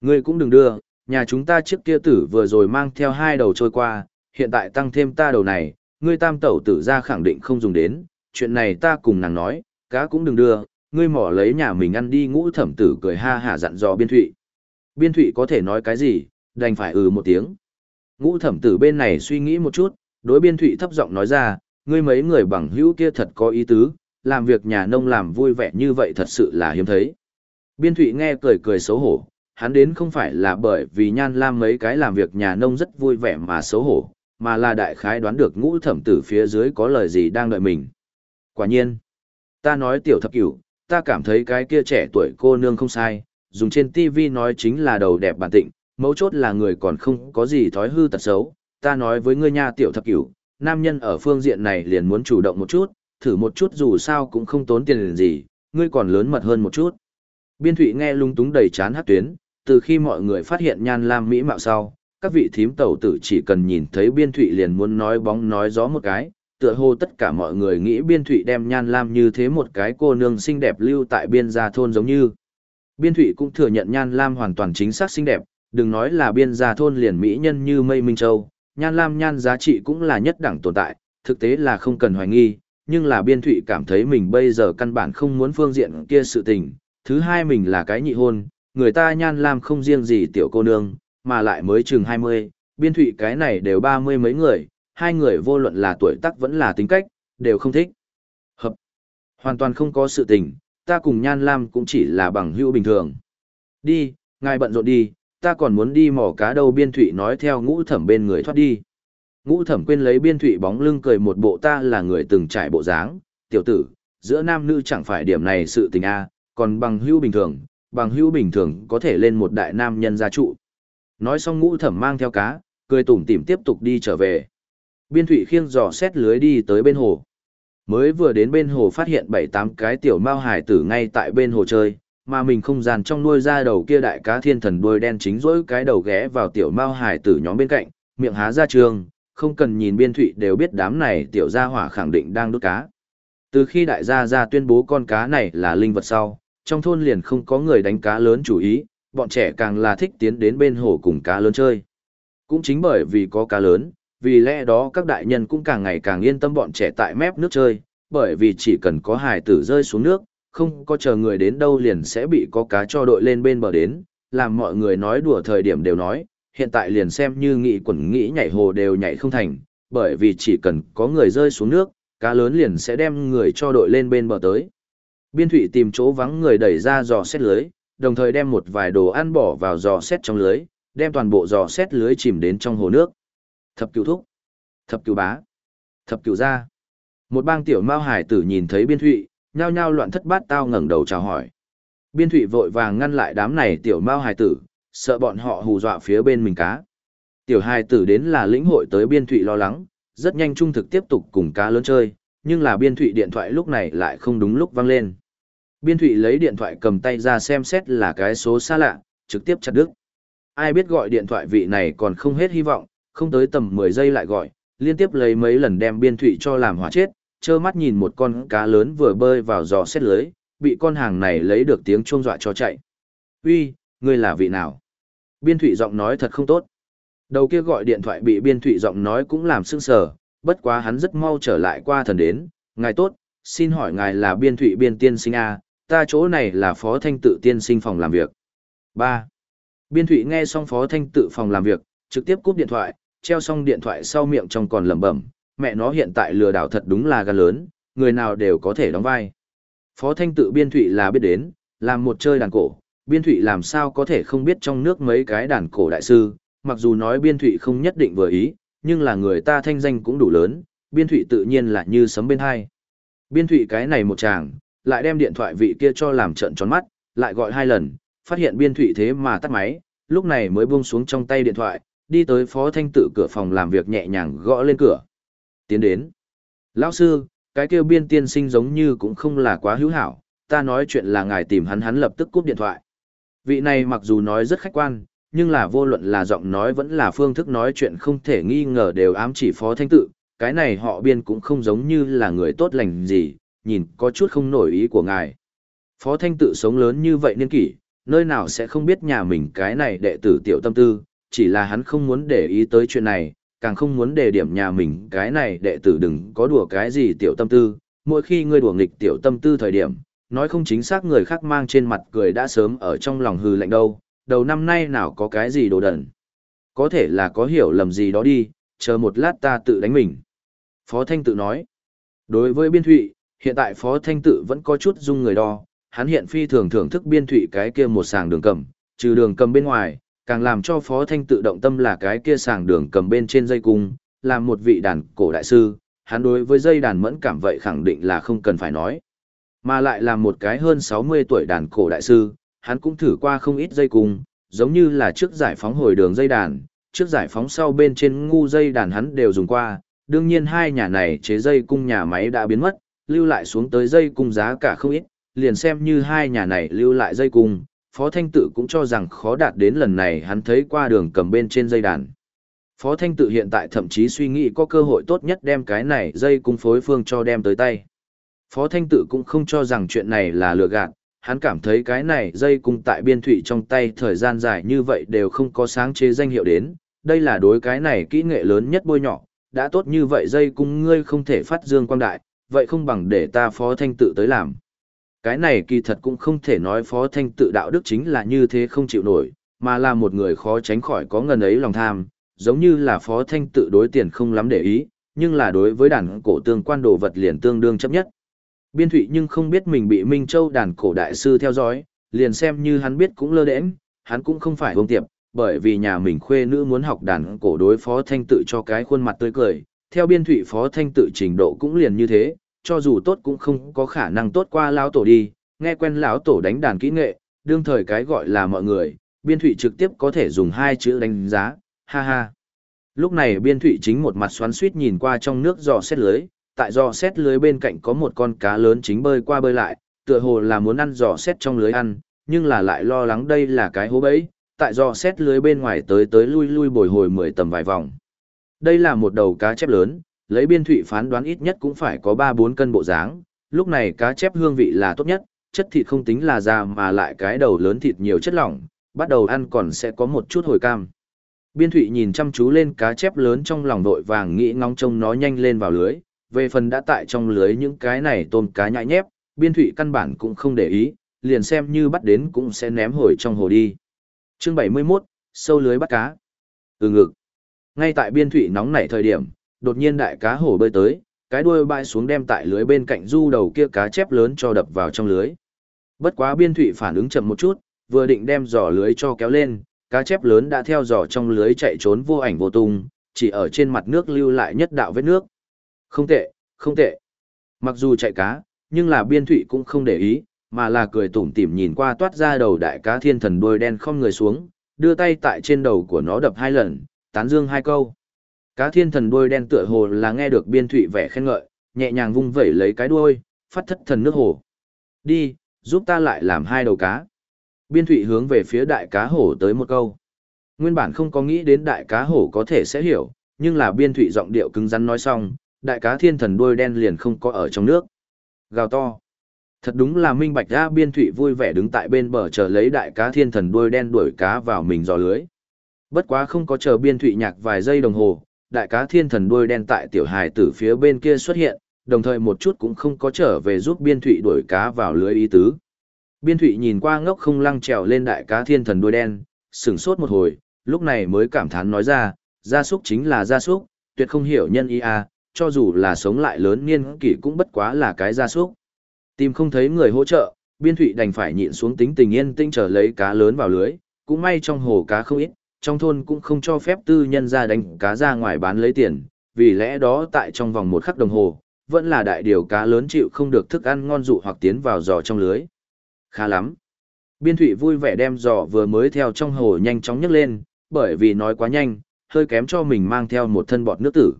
Ngươi cũng đừng đưa, nhà chúng ta trước kia tử vừa rồi mang theo hai đầu trôi qua, hiện tại tăng thêm ta đầu này, ngươi tam tẩu tử ra khẳng định không dùng đến, chuyện này ta cùng nàng nói, cá cũng đừng đưa, ngươi mỏ lấy nhà mình ăn đi ngũ thẩm tử cười ha hả dặn dò biên thụy. Biên thụy có thể nói cái gì, đành phải ừ một tiếng. Ngũ thẩm tử bên này suy nghĩ một chút, đối biên thụy thấp giọng nói ra, ngươi mấy người bằng hữu kia thật có ý tứ, làm việc nhà nông làm vui vẻ như vậy thật sự là hiếm thấy. Biên thụy nghe cười cười xấu hổ, hắn đến không phải là bởi vì nhan lam mấy cái làm việc nhà nông rất vui vẻ mà xấu hổ, mà là đại khái đoán được ngũ thẩm tử phía dưới có lời gì đang đợi mình. Quả nhiên, ta nói tiểu thập cửu, ta cảm thấy cái kia trẻ tuổi cô nương không sai, dùng trên TV nói chính là đầu đẹp bản tịnh, mấu chốt là người còn không có gì thói hư tật xấu. Ta nói với ngươi nha tiểu thập cửu, nam nhân ở phương diện này liền muốn chủ động một chút, thử một chút dù sao cũng không tốn tiền gì, ngươi còn lớn mật hơn một chút. Biên thụy nghe lung túng đầy chán hát tuyến, từ khi mọi người phát hiện nhan lam mỹ mạo sau, các vị thím tẩu tử chỉ cần nhìn thấy biên thụy liền muốn nói bóng nói gió một cái, tựa hồ tất cả mọi người nghĩ biên thụy đem nhan lam như thế một cái cô nương xinh đẹp lưu tại biên gia thôn giống như. Biên thụy cũng thừa nhận nhan lam hoàn toàn chính xác xinh đẹp, đừng nói là biên gia thôn liền mỹ nhân như mây minh châu, nhan lam nhan giá trị cũng là nhất đẳng tồn tại, thực tế là không cần hoài nghi, nhưng là biên thụy cảm thấy mình bây giờ căn bản không muốn phương diện kia sự tình. Thứ hai mình là cái nhị hôn, người ta nhan lam không riêng gì tiểu cô nương, mà lại mới chừng 20, biên thụy cái này đều ba mươi mấy người, hai người vô luận là tuổi tác vẫn là tính cách, đều không thích. Hợp. Hoàn toàn không có sự tình, ta cùng nhan lam cũng chỉ là bằng hữu bình thường. Đi, ngài bận rộn đi, ta còn muốn đi mò cá đâu biên thụy nói theo ngũ thẩm bên người thoát đi. Ngũ thẩm quên lấy biên thụy bóng lưng cười một bộ ta là người từng trải bộ dáng, tiểu tử, giữa nam nữ chẳng phải điểm này sự tình a còn bằng hữu bình thường, bằng hữu bình thường có thể lên một đại nam nhân gia trụ. Nói xong ngũ thẩm mang theo cá, cười tủm tỉm tiếp tục đi trở về. Biên thủy khiêng dò xét lưới đi tới bên hồ. Mới vừa đến bên hồ phát hiện bảy tám cái tiểu mao hải tử ngay tại bên hồ chơi, mà mình không gian trong nuôi ra đầu kia đại cá thiên thần đuôi đen chính rỗi cái đầu ghé vào tiểu mao hải tử nhóm bên cạnh, miệng há ra trường, không cần nhìn biên thụy đều biết đám này tiểu gia hỏa khẳng định đang đốt cá. Từ khi đại gia gia tuyên bố con cá này là linh vật sau, trong thôn liền không có người đánh cá lớn chủ ý, bọn trẻ càng là thích tiến đến bên hồ cùng cá lớn chơi. Cũng chính bởi vì có cá lớn, vì lẽ đó các đại nhân cũng càng ngày càng yên tâm bọn trẻ tại mép nước chơi, bởi vì chỉ cần có hải tử rơi xuống nước, không có chờ người đến đâu liền sẽ bị có cá cho đội lên bên bờ đến, làm mọi người nói đùa thời điểm đều nói, hiện tại liền xem như nghị quẩn nghĩ nhảy hồ đều nhảy không thành, bởi vì chỉ cần có người rơi xuống nước, cá lớn liền sẽ đem người cho đội lên bên bờ tới. Biên thủy tìm chỗ vắng người đẩy ra dò xét lưới, đồng thời đem một vài đồ ăn bỏ vào giò xét trong lưới, đem toàn bộ giò xét lưới chìm đến trong hồ nước. Thập cửu thúc, thập cửu bá, thập cửu gia. Một bang tiểu mao hải tử nhìn thấy biên thụy, nhao nhao loạn thất bát tao ngẩng đầu chào hỏi. Biên thụy vội vàng ngăn lại đám này tiểu mao hải tử, sợ bọn họ hù dọa phía bên mình cá. Tiểu hải tử đến là lĩnh hội tới biên thụy lo lắng, rất nhanh trung thực tiếp tục cùng cá lớn chơi, nhưng là biên thụy điện thoại lúc này lại không đúng lúc vang lên. Biên thụy lấy điện thoại cầm tay ra xem xét là cái số xa lạ, trực tiếp chặt đứt. Ai biết gọi điện thoại vị này còn không hết hy vọng, không tới tầm 10 giây lại gọi, liên tiếp lấy mấy lần đem biên thụy cho làm hỏa chết, trơ mắt nhìn một con cá lớn vừa bơi vào giò xét lưới, bị con hàng này lấy được tiếng chuông dọa cho chạy. Uy, ngươi là vị nào? Biên thụy giọng nói thật không tốt. Đầu kia gọi điện thoại bị biên thụy giọng nói cũng làm sưng sờ, bất quá hắn rất mau trở lại qua thần đến. Ngài tốt, xin hỏi ngài là biên thụy biên tiên sinh A, ta chỗ này là phó thanh tự tiên sinh phòng làm việc. 3. Biên thụy nghe xong phó thanh tự phòng làm việc, trực tiếp cúp điện thoại, treo xong điện thoại sau miệng trong còn lẩm bẩm, mẹ nó hiện tại lừa đảo thật đúng là gan lớn, người nào đều có thể đóng vai. Phó Thanh tự biên thụy là biết đến, làm một chơi đàn cổ, biên thụy làm sao có thể không biết trong nước mấy cái đàn cổ đại sư, mặc dù nói biên thụy không nhất định vừa ý, nhưng là người ta thanh danh cũng đủ lớn, biên thụy tự nhiên là như sấm bên hai. Biên thụy cái này một chàng, lại đem điện thoại vị kia cho làm trận tròn mắt, lại gọi hai lần, phát hiện biên thủy thế mà tắt máy, lúc này mới buông xuống trong tay điện thoại, đi tới phó thanh tự cửa phòng làm việc nhẹ nhàng gõ lên cửa. Tiến đến. Lão sư, cái kêu biên tiên sinh giống như cũng không là quá hữu hảo, ta nói chuyện là ngài tìm hắn hắn lập tức cúp điện thoại. Vị này mặc dù nói rất khách quan, nhưng là vô luận là giọng nói vẫn là phương thức nói chuyện không thể nghi ngờ đều ám chỉ phó thanh tự, cái này họ biên cũng không giống như là người tốt lành gì, nhìn có chút không nổi ý của ngài. Phó thanh tự sống lớn như vậy niên kỷ, nơi nào sẽ không biết nhà mình cái này đệ tử tiểu tâm tư, chỉ là hắn không muốn để ý tới chuyện này, càng không muốn đề điểm nhà mình cái này đệ tử đừng có đùa cái gì tiểu tâm tư, mỗi khi ngươi đùa nghịch tiểu tâm tư thời điểm, nói không chính xác người khác mang trên mặt cười đã sớm ở trong lòng hư lạnh đâu, đầu năm nay nào có cái gì đồ đẩn. Có thể là có hiểu lầm gì đó đi, chờ một lát ta tự đánh mình. Phó Thanh tự nói, đối với biên thụy, hiện tại Phó Thanh tự vẫn có chút dung người đo, hắn hiện phi thường thưởng thức biên thụy cái kia một sàng đường cầm, trừ đường cầm bên ngoài, càng làm cho Phó Thanh tự động tâm là cái kia sàng đường cầm bên trên dây cung, làm một vị đàn cổ đại sư, hắn đối với dây đàn mẫn cảm vậy khẳng định là không cần phải nói. Mà lại là một cái hơn 60 tuổi đàn cổ đại sư, hắn cũng thử qua không ít dây cung, giống như là trước giải phóng hồi đường dây đàn, trước giải phóng sau bên trên ngu dây đàn hắn đều dùng qua, đương nhiên hai nhà này chế dây cung nhà máy đã biến mất, lưu lại xuống tới dây cung giá cả không ít, liền xem như hai nhà này lưu lại dây cung, Phó Thanh Tự cũng cho rằng khó đạt đến lần này hắn thấy qua đường cầm bên trên dây đàn. Phó Thanh Tự hiện tại thậm chí suy nghĩ có cơ hội tốt nhất đem cái này dây cung phối phương cho đem tới tay. Phó Thanh Tự cũng không cho rằng chuyện này là lừa gạt, hắn cảm thấy cái này dây cung tại biên thủy trong tay thời gian dài như vậy đều không có sáng chế danh hiệu đến, đây là đối cái này kỹ nghệ lớn nhất bôi nhỏ đã tốt như vậy dây cung ngươi không thể phát dương quang đại, vậy không bằng để ta Phó Thanh Tự tới làm. Cái này kỳ thật cũng không thể nói phó thanh tự đạo đức chính là như thế không chịu nổi, mà là một người khó tránh khỏi có ngần ấy lòng tham, giống như là phó thanh tự đối tiền không lắm để ý, nhưng là đối với đàn cổ tương quan đồ vật liền tương đương chấp nhất. Biên thụy nhưng không biết mình bị Minh Châu đàn cổ đại sư theo dõi, liền xem như hắn biết cũng lơ đễnh, hắn cũng không phải vông tiệp, bởi vì nhà mình khuê nữ muốn học đàn cổ đối phó thanh tự cho cái khuôn mặt tươi cười, theo biên thụy phó thanh tự trình độ cũng liền như thế, cho dù tốt cũng không có khả năng tốt qua lão tổ đi, nghe quen lão tổ đánh đàn kỹ nghệ, đương thời cái gọi là mọi người, biên thụy trực tiếp có thể dùng hai chữ đánh giá, ha ha. Lúc này biên thụy chính một mặt xoắn suýt nhìn qua trong nước giò xét lưới, tại giò xét lưới bên cạnh có một con cá lớn chính bơi qua bơi lại, tựa hồ là muốn ăn giò xét trong lưới ăn, nhưng là lại lo lắng đây là cái hố bẫy, tại giò xét lưới bên ngoài tới tới lui lui bồi hồi mười tầm vài vòng. Đây là một đầu cá chép lớn, lấy biên thụy phán đoán ít nhất cũng phải có 3-4 cân bộ dáng, lúc này cá chép hương vị là tốt nhất, chất thịt không tính là già mà lại cái đầu lớn thịt nhiều chất lỏng, bắt đầu ăn còn sẽ có một chút hồi cam. Biên thụy nhìn chăm chú lên cá chép lớn trong lòng đội vàng nghĩ ngóng trông nó nhanh lên vào lưới, về phần đã tại trong lưới những cái này tôm cá nhãi nhép, biên thụy căn bản cũng không để ý, liền xem như bắt đến cũng sẽ ném hồi trong hồ đi. chương 71, sâu lưới bắt cá. Ừ ngực. Ngay tại biên thụy nóng nảy thời điểm, đột nhiên đại cá hổ bơi tới, cái đuôi bay xuống đem tại lưới bên cạnh du đầu kia cá chép lớn cho đập vào trong lưới. Bất quá biên thụy phản ứng chậm một chút, vừa định đem giỏ lưới cho kéo lên, cá chép lớn đã theo giỏ trong lưới chạy trốn vô ảnh vô tung, chỉ ở trên mặt nước lưu lại nhất đạo vết nước. Không tệ, không tệ. Mặc dù chạy cá, nhưng là biên thụy cũng không để ý, mà là cười tủm tỉm nhìn qua toát ra đầu đại cá thiên thần đuôi đen không người xuống, đưa tay tại trên đầu của nó đập hai lần, tán dương hai câu. Cá thiên thần đuôi đen tựa hồ là nghe được biên thụy vẻ khen ngợi, nhẹ nhàng vung vẩy lấy cái đuôi, phát thất thần nước hồ. Đi, giúp ta lại làm hai đầu cá. Biên thụy hướng về phía đại cá hổ tới một câu. Nguyên bản không có nghĩ đến đại cá hổ có thể sẽ hiểu, nhưng là biên thụy giọng điệu cứng rắn nói xong, đại cá thiên thần đuôi đen liền không có ở trong nước. Gào to. Thật đúng là minh bạch ra biên thụy vui vẻ đứng tại bên bờ chờ lấy đại cá thiên thần đuôi đen đuổi cá vào mình dò lưới. Bất quá không có chờ biên thụy nhạc vài giây đồng hồ, đại cá thiên thần đuôi đen tại tiểu hài tử phía bên kia xuất hiện, đồng thời một chút cũng không có trở về giúp biên thụy đuổi cá vào lưới ý tứ. Biên thụy nhìn qua ngốc không lăng trèo lên đại cá thiên thần đuôi đen, sửng sốt một hồi, lúc này mới cảm thán nói ra, gia súc chính là gia súc, tuyệt không hiểu nhân ý à, cho dù là sống lại lớn niên kỷ cũng bất quá là cái gia súc. Tìm không thấy người hỗ trợ, biên thụy đành phải nhịn xuống tính tình yên tinh trở lấy cá lớn vào lưới, cũng may trong hồ cá không ít, trong thôn cũng không cho phép tư nhân ra đánh cá ra ngoài bán lấy tiền, vì lẽ đó tại trong vòng một khắc đồng hồ, vẫn là đại điều cá lớn chịu không được thức ăn ngon dụ hoặc tiến vào giò trong lưới. Khá lắm. Biên thụy vui vẻ đem giò vừa mới theo trong hồ nhanh chóng nhấc lên, bởi vì nói quá nhanh, hơi kém cho mình mang theo một thân bọt nước tử.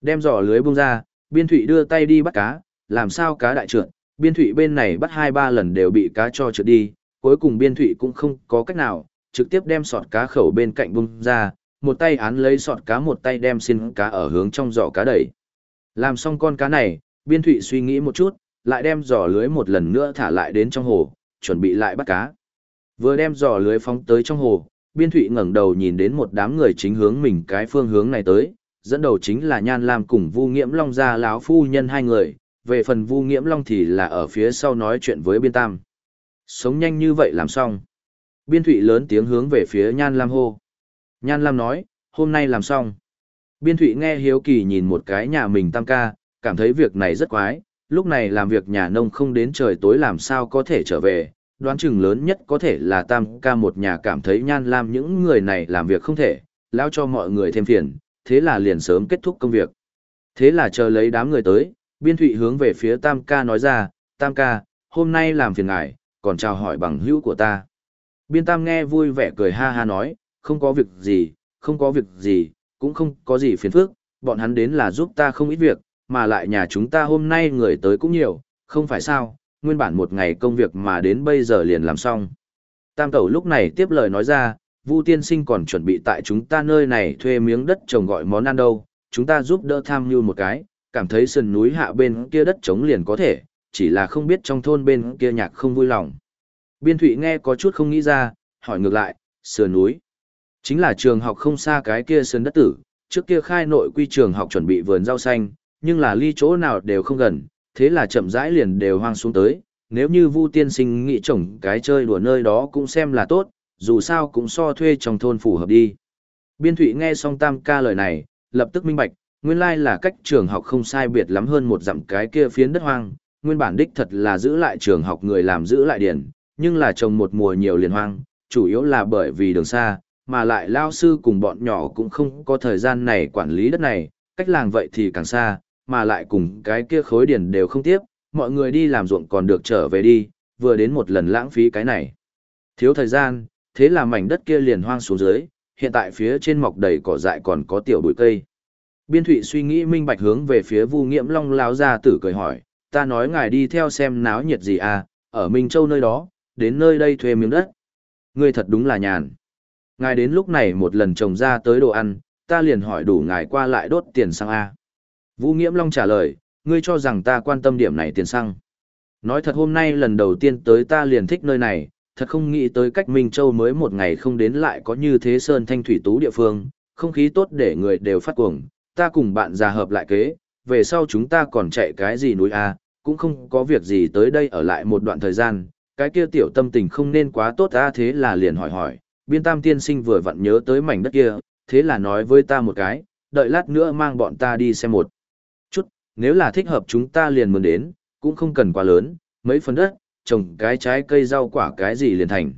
Đem giò lưới bung ra, biên thụy đưa tay đi bắt cá, làm sao cá đại trượt, biên thụy bên này bắt hai ba lần đều bị cá cho trượt đi, cuối cùng biên thụy cũng không có cách nào, trực tiếp đem sọt cá khẩu bên cạnh bung ra, một tay án lấy sọt cá một tay đem xin cá ở hướng trong giỏ cá đẩy. Làm xong con cá này, biên thụy suy nghĩ một chút, lại đem giỏ lưới một lần nữa thả lại đến trong hồ, chuẩn bị lại bắt cá. Vừa đem giỏ lưới phóng tới trong hồ, biên thụy ngẩng đầu nhìn đến một đám người chính hướng mình cái phương hướng này tới, dẫn đầu chính là Nhan Lam cùng Vu Nghiễm Long gia lão phu nhân hai người, về phần Vu Nghiễm Long thì là ở phía sau nói chuyện với Biên Tam. Sống nhanh như vậy làm xong. Biên Thụy lớn tiếng hướng về phía Nhan Lam hô. Nhan Lam nói, hôm nay làm xong. Biên Thụy nghe hiếu kỳ nhìn một cái nhà mình tam ca, cảm thấy việc này rất quái, lúc này làm việc nhà nông không đến trời tối làm sao có thể trở về, đoán chừng lớn nhất có thể là tam ca một nhà cảm thấy Nhan Lam những người này làm việc không thể, lao cho mọi người thêm phiền, thế là liền sớm kết thúc công việc. Thế là chờ lấy đám người tới, Biên Thụy hướng về phía tam ca nói ra, tam ca, hôm nay làm phiền ngài, còn chào hỏi bằng hữu của ta. Biên Tam nghe vui vẻ cười ha ha nói, không có việc gì, không có việc gì, cũng không có gì phiền phức, bọn hắn đến là giúp ta không ít việc, mà lại nhà chúng ta hôm nay người tới cũng nhiều, không phải sao, nguyên bản một ngày công việc mà đến bây giờ liền làm xong. Tam Tẩu lúc này tiếp lời nói ra, Vu tiên sinh còn chuẩn bị tại chúng ta nơi này thuê miếng đất trồng gọi món ăn đâu, chúng ta giúp đỡ tham mưu một cái, cảm thấy sườn núi hạ bên kia đất trống liền có thể, chỉ là không biết trong thôn bên kia nhạc không vui lòng. Biên Thụy nghe có chút không nghĩ ra, hỏi ngược lại, sườn núi. Chính là trường học không xa cái kia sườn đất tử, trước kia khai nội quy trường học chuẩn bị vườn rau xanh, nhưng là ly chỗ nào đều không gần, thế là chậm rãi liền đều hoang xuống tới. Nếu như Vu tiên sinh nghĩ trồng cái chơi đùa nơi đó cũng xem là tốt, dù sao cũng so thuê trong thôn phù hợp đi. Biên Thụy nghe xong tam ca lời này, lập tức minh bạch, nguyên lai là cách trường học không sai biệt lắm hơn một dặm cái kia phiến đất hoang, nguyên bản đích thật là giữ lại trường học người làm giữ lại điển, nhưng là trồng một mùa nhiều liền hoang, chủ yếu là bởi vì đường xa, mà lại lao sư cùng bọn nhỏ cũng không có thời gian này quản lý đất này, cách làng vậy thì càng xa, mà lại cùng cái kia khối điển đều không tiếp, mọi người đi làm ruộng còn được trở về đi, vừa đến một lần lãng phí cái này. Thiếu thời gian, thế là mảnh đất kia liền hoang xuống dưới, hiện tại phía trên mọc đầy cỏ dại còn có tiểu bụi cây. Biên Thụy suy nghĩ minh bạch hướng về phía Vu Nghiễm Long lão ra tử cười hỏi, ta nói ngài đi theo xem náo nhiệt gì à, ở Minh Châu nơi đó, đến nơi đây thuê miếng đất. Ngươi thật đúng là nhàn. Ngài đến lúc này một lần trồng ra tới đồ ăn, ta liền hỏi đủ ngài qua lại đốt tiền xăng A. Vũ Nghiễm Long trả lời, ngươi cho rằng ta quan tâm điểm này tiền xăng. Nói thật hôm nay lần đầu tiên tới ta liền thích nơi này, thật không nghĩ tới cách Minh Châu mới một ngày không đến lại có như thế sơn thanh thủy tú địa phương, không khí tốt để người đều phát cuồng, ta cùng bạn già hợp lại kế, về sau chúng ta còn chạy cái gì núi A, cũng không có việc gì tới đây ở lại một đoạn thời gian, cái kia tiểu tâm tình không nên quá tốt ta thế là liền hỏi hỏi, biên tam tiên sinh vừa vặn nhớ tới mảnh đất kia, thế là nói với ta một cái, đợi lát nữa mang bọn ta đi xem một chút, nếu là thích hợp chúng ta liền mượn đến, cũng không cần quá lớn, mấy phần đất, trồng cái trái cây rau quả cái gì liền thành.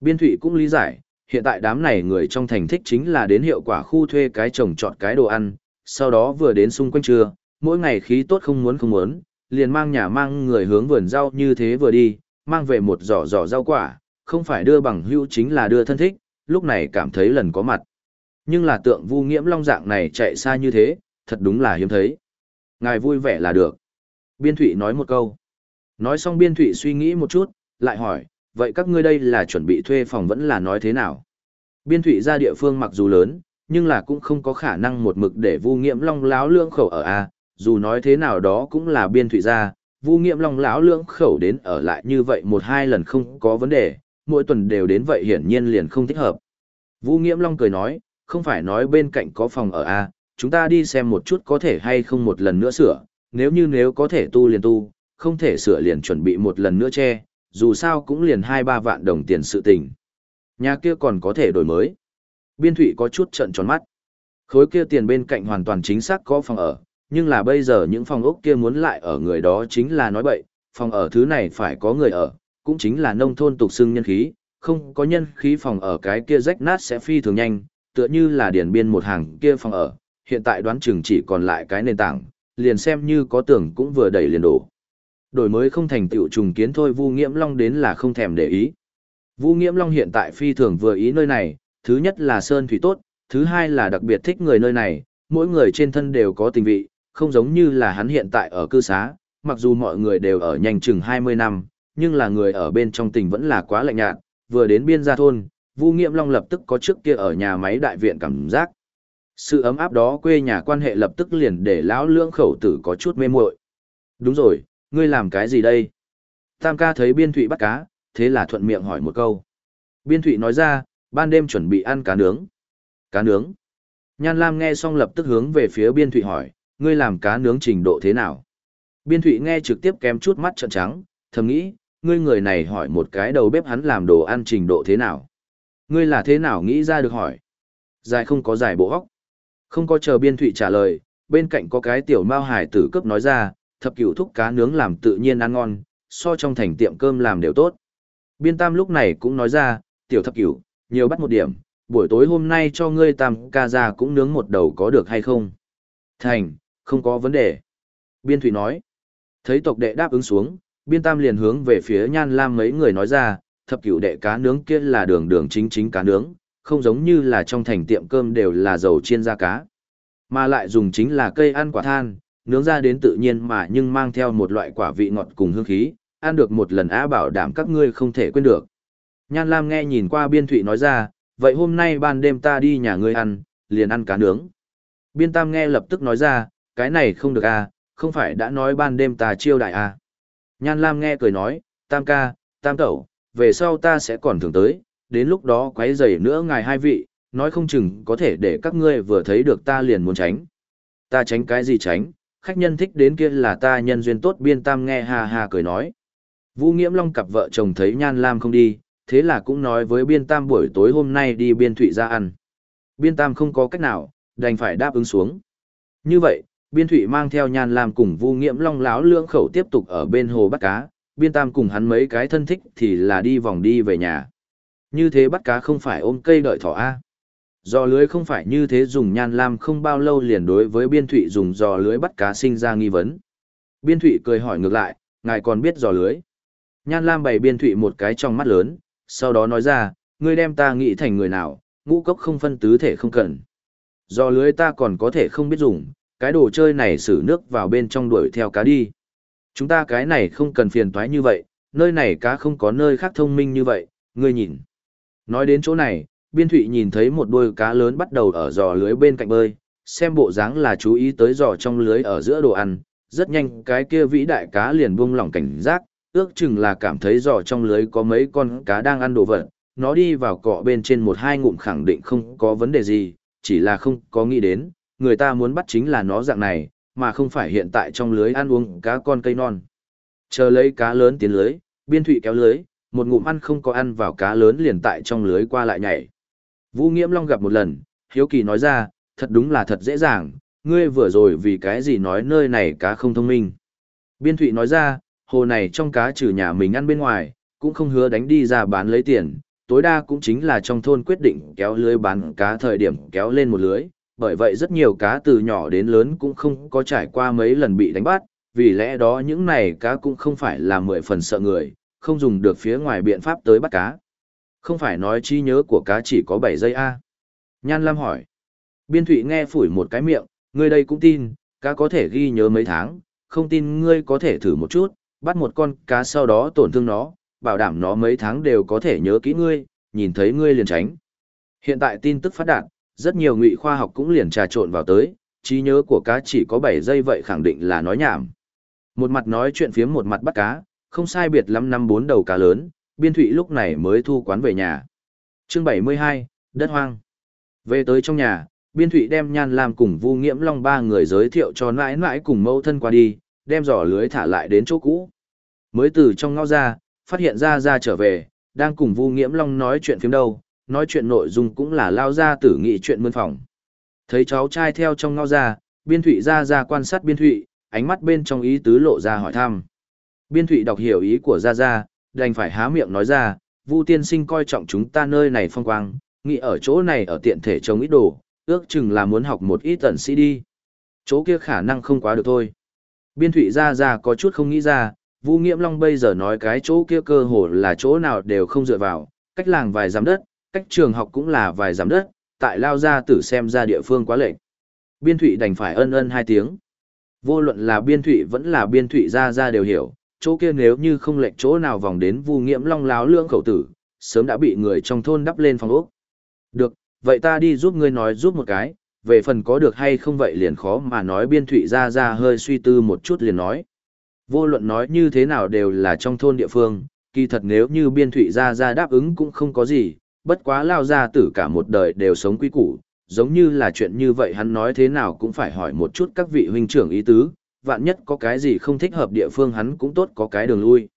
Biên thụy cũng lý giải, hiện tại đám này người trong thành thích chính là đến hiệu quả khu thuê cái trồng trọt cái đồ ăn, sau đó vừa đến xung quanh trưa, mỗi ngày khí tốt không muốn không muốn, liền mang nhà mang người hướng vườn rau như thế vừa đi, mang về một giỏ giỏ rau quả, không phải đưa bằng hữu chính là đưa thân thích, lúc này cảm thấy lần có mặt. Nhưng là tượng vu nghiễm long dạng này chạy xa như thế, thật đúng là hiếm thấy. Ngài vui vẻ là được. Biên Thụy nói một câu. Nói xong Biên Thụy suy nghĩ một chút, lại hỏi, vậy các ngươi đây là chuẩn bị thuê phòng vẫn là nói thế nào? Biên Thụy ra địa phương mặc dù lớn, nhưng là cũng không có khả năng một mực để vu nghiễm long láo lương khẩu ở A, dù nói thế nào đó cũng là Biên Thụy ra, vu Nghiệm long lão lưỡng khẩu đến ở lại như vậy một hai lần không có vấn đề, mỗi tuần đều đến vậy hiển nhiên liền không thích hợp. Vu Nghiệm long cười nói, không phải nói bên cạnh có phòng ở A, chúng ta đi xem một chút có thể hay không một lần nữa sửa, nếu như nếu có thể tu liền tu, không thể sửa liền chuẩn bị một lần nữa che, dù sao cũng liền 2-3 vạn đồng tiền sự tình. Nhà kia còn có thể đổi mới. Biên Thụy có chút trận tròn mắt. Khối kia tiền bên cạnh hoàn toàn chính xác có phòng ở, nhưng là bây giờ những phòng ốc kia muốn lại ở người đó chính là nói bậy, phòng ở thứ này phải có người ở, cũng chính là nông thôn tục xưng nhân khí, không có nhân khí phòng ở cái kia rách nát sẽ phi thường nhanh, tựa như là điển biên một hàng kia phòng ở, hiện tại đoán chừng chỉ còn lại cái nền tảng, liền xem như có tưởng cũng vừa đẩy liền đổ. Đổi mới không thành tựu trùng kiến thôi Vu Nghiễm Long đến là không thèm để ý. Vu Nghiễm Long hiện tại phi thường vừa ý nơi này, thứ nhất là sơn thủy tốt, thứ hai là đặc biệt thích người nơi này, mỗi người trên thân đều có tình vị, không giống như là hắn hiện tại ở cư xá, mặc dù mọi người đều ở nhanh chừng 20 năm, nhưng là người ở bên trong tình vẫn là quá lạnh nhạt, vừa đến biên gia thôn, Vu Nghiệm Long lập tức có trước kia ở nhà máy đại viện cảm giác. Sự ấm áp đó quê nhà quan hệ lập tức liền để lão lưỡng khẩu tử có chút mê muội. Đúng rồi, ngươi làm cái gì đây? Tam ca thấy biên thụy bắt cá, thế là thuận miệng hỏi một câu. Biên thụy nói ra, ban đêm chuẩn bị ăn cá nướng. Cá nướng. Nhan Lam nghe xong lập tức hướng về phía biên thụy hỏi, ngươi làm cá nướng trình độ thế nào? Biên thụy nghe trực tiếp kém chút mắt trợn trắng, thầm nghĩ, ngươi người này hỏi một cái đầu bếp hắn làm đồ ăn trình độ thế nào? Ngươi là thế nào nghĩ ra được hỏi? Dài không có giải bộ hóc. Không có chờ biên thụy trả lời, bên cạnh có cái tiểu mao hải tử cấp nói ra, thập cửu thúc cá nướng làm tự nhiên ăn ngon, so trong thành tiệm cơm làm đều tốt. Biên tam lúc này cũng nói ra, tiểu thập cửu, nhiều bắt một điểm, buổi tối hôm nay cho ngươi tam ca ra cũng nướng một đầu có được hay không? Thành, không có vấn đề. Biên thủy nói, thấy tộc đệ đáp ứng xuống, biên tam liền hướng về phía nhan lam mấy người nói ra, thập cửu đệ cá nướng kia là đường đường chính chính cá nướng, không giống như là trong thành tiệm cơm đều là dầu chiên da cá. Mà lại dùng chính là cây ăn quả than, nướng ra đến tự nhiên mà nhưng mang theo một loại quả vị ngọt cùng hương khí, ăn được một lần á bảo đảm các ngươi không thể quên được. Nhan Lam nghe nhìn qua biên thụy nói ra, vậy hôm nay ban đêm ta đi nhà ngươi ăn, liền ăn cá nướng. Biên Tam nghe lập tức nói ra, cái này không được à, không phải đã nói ban đêm ta chiêu đại à. Nhan Lam nghe cười nói, Tam ca, Tam tẩu, về sau ta sẽ còn thường tới, đến lúc đó quấy rầy nữa ngài hai vị, nói không chừng có thể để các ngươi vừa thấy được ta liền muốn tránh. Ta tránh cái gì tránh, khách nhân thích đến kia là ta nhân duyên tốt biên tam nghe hà hà cười nói. Vũ Nghiễm Long cặp vợ chồng thấy Nhan Lam không đi, thế là cũng nói với biên tam buổi tối hôm nay đi biên thụy ra ăn. Biên tam không có cách nào, đành phải đáp ứng xuống. Như vậy, biên thụy mang theo Nhan Lam cùng Vu Nghiễm Long láo lưỡng khẩu tiếp tục ở bên hồ bắt cá, biên tam cùng hắn mấy cái thân thích thì là đi vòng đi về nhà. Như thế bắt cá không phải ôm cây đợi thỏ A. Giò lưới không phải như thế dùng nhan lam không bao lâu liền đối với biên thụy dùng giò lưới bắt cá sinh ra nghi vấn. Biên thụy cười hỏi ngược lại, ngài còn biết giò lưới. Nhan lam bày biên thụy một cái trong mắt lớn, sau đó nói ra, ngươi đem ta nghĩ thành người nào, ngũ cốc không phân tứ thể không cần. Giò lưới ta còn có thể không biết dùng, cái đồ chơi này xử nước vào bên trong đuổi theo cá đi. Chúng ta cái này không cần phiền toái như vậy, nơi này cá không có nơi khác thông minh như vậy, ngươi nhìn. Nói đến chỗ này, biên thụy nhìn thấy một đôi cá lớn bắt đầu ở giò lưới bên cạnh bơi, xem bộ dáng là chú ý tới giò trong lưới ở giữa đồ ăn, rất nhanh cái kia vĩ đại cá liền buông lỏng cảnh giác, ước chừng là cảm thấy giò trong lưới có mấy con cá đang ăn đồ vật, nó đi vào cọ bên trên một hai ngụm khẳng định không có vấn đề gì, chỉ là không có nghĩ đến, người ta muốn bắt chính là nó dạng này, mà không phải hiện tại trong lưới ăn uống cá con cây non. Chờ lấy cá lớn tiến lưới, biên thụy kéo lưới, một ngụm ăn không có ăn vào cá lớn liền tại trong lưới qua lại nhảy. Vũ Nghiễm Long gặp một lần, Hiếu Kỳ nói ra, thật đúng là thật dễ dàng, ngươi vừa rồi vì cái gì nói nơi này cá không thông minh. Biên Thụy nói ra, hồ này trong cá trừ nhà mình ăn bên ngoài, cũng không hứa đánh đi ra bán lấy tiền, tối đa cũng chính là trong thôn quyết định kéo lưới bán cá thời điểm kéo lên một lưới, bởi vậy rất nhiều cá từ nhỏ đến lớn cũng không có trải qua mấy lần bị đánh bắt, vì lẽ đó những này cá cũng không phải là mười phần sợ người, không dùng được phía ngoài biện pháp tới bắt cá. Không phải nói trí nhớ của cá chỉ có 7 giây A. Nhan Lam hỏi. Biên Thụy nghe phủi một cái miệng, ngươi đây cũng tin, cá có thể ghi nhớ mấy tháng, không tin ngươi có thể thử một chút, bắt một con cá sau đó tổn thương nó, bảo đảm nó mấy tháng đều có thể nhớ kỹ ngươi, nhìn thấy ngươi liền tránh. Hiện tại tin tức phát đạt, rất nhiều ngụy khoa học cũng liền trà trộn vào tới, trí nhớ của cá chỉ có 7 giây vậy khẳng định là nói nhảm. Một mặt nói chuyện phiếm một mặt bắt cá, không sai biệt lắm năm bốn đầu cá lớn, biên thụy lúc này mới thu quán về nhà. chương 72, đất hoang. Về tới trong nhà, biên thụy đem nhan làm cùng vu nghiễm long ba người giới thiệu cho nãi nãi cùng mâu thân qua đi, đem giỏ lưới thả lại đến chỗ cũ. Mới từ trong ngõ ra, phát hiện ra ra trở về, đang cùng vu nghiễm long nói chuyện phiếm đâu, nói chuyện nội dung cũng là lao ra tử nghị chuyện mươn phòng. Thấy cháu trai theo trong ngao ra, biên thụy ra ra quan sát biên thụy, ánh mắt bên trong ý tứ lộ ra hỏi thăm. Biên thụy đọc hiểu ý của Gia Gia, đành phải há miệng nói ra, Vu tiên sinh coi trọng chúng ta nơi này phong quang, nghĩ ở chỗ này ở tiện thể trông ít đồ, ước chừng là muốn học một ít tận sĩ đi. Chỗ kia khả năng không quá được thôi. Biên thụy Gia Gia có chút không nghĩ ra, Vu Nghiễm Long bây giờ nói cái chỗ kia cơ hồ là chỗ nào đều không dựa vào, cách làng vài giám đất, cách trường học cũng là vài giám đất, tại lao ra tử xem ra địa phương quá lệch Biên thụy đành phải ân ân hai tiếng. Vô luận là biên thụy vẫn là biên thụy ra ra đều hiểu, chỗ kia nếu như không lệch chỗ nào vòng đến vu nghiễm long láo lương khẩu tử, sớm đã bị người trong thôn đắp lên phòng ốc. Được, vậy ta đi giúp ngươi nói giúp một cái, về phần có được hay không vậy liền khó mà nói biên thụy ra ra hơi suy tư một chút liền nói. Vô luận nói như thế nào đều là trong thôn địa phương, kỳ thật nếu như biên thụy ra ra đáp ứng cũng không có gì, bất quá lao ra tử cả một đời đều sống quý củ, giống như là chuyện như vậy hắn nói thế nào cũng phải hỏi một chút các vị huynh trưởng ý tứ, vạn nhất có cái gì không thích hợp địa phương hắn cũng tốt có cái đường lui.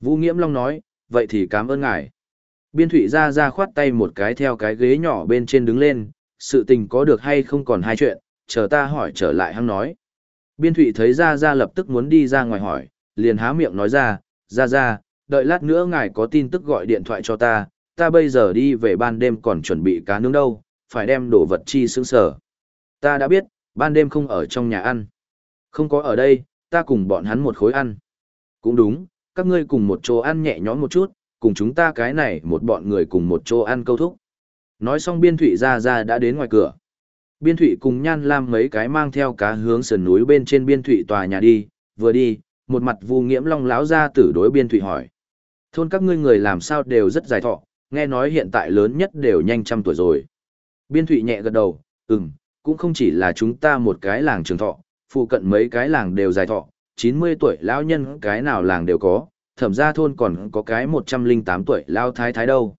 Vũ Nghiễm Long nói, vậy thì cảm ơn ngài. Biên Thụy ra ra khoát tay một cái theo cái ghế nhỏ bên trên đứng lên, sự tình có được hay không còn hai chuyện, chờ ta hỏi trở lại hắn nói. Biên Thụy thấy ra ra lập tức muốn đi ra ngoài hỏi, liền há miệng nói ra, ra ra, đợi lát nữa ngài có tin tức gọi điện thoại cho ta, ta bây giờ đi về ban đêm còn chuẩn bị cá nướng đâu, phải đem đồ vật chi sướng sở. Ta đã biết, ban đêm không ở trong nhà ăn. Không có ở đây, ta cùng bọn hắn một khối ăn. Cũng đúng, các ngươi cùng một chỗ ăn nhẹ nhõm một chút, cùng chúng ta cái này một bọn người cùng một chỗ ăn câu thúc. Nói xong biên thủy ra ra đã đến ngoài cửa. Biên thủy cùng nhan lam mấy cái mang theo cá hướng sườn núi bên trên biên thủy tòa nhà đi, vừa đi, một mặt vu nghiễm long láo ra tử đối biên thủy hỏi. Thôn các ngươi người làm sao đều rất dài thọ, nghe nói hiện tại lớn nhất đều nhanh trăm tuổi rồi. Biên Thụy nhẹ gật đầu, ừm, cũng không chỉ là chúng ta một cái làng trường thọ, phụ cận mấy cái làng đều dài thọ, 90 tuổi lão nhân cái nào làng đều có, thẩm ra thôn còn có cái 108 tuổi lao thái thái đâu.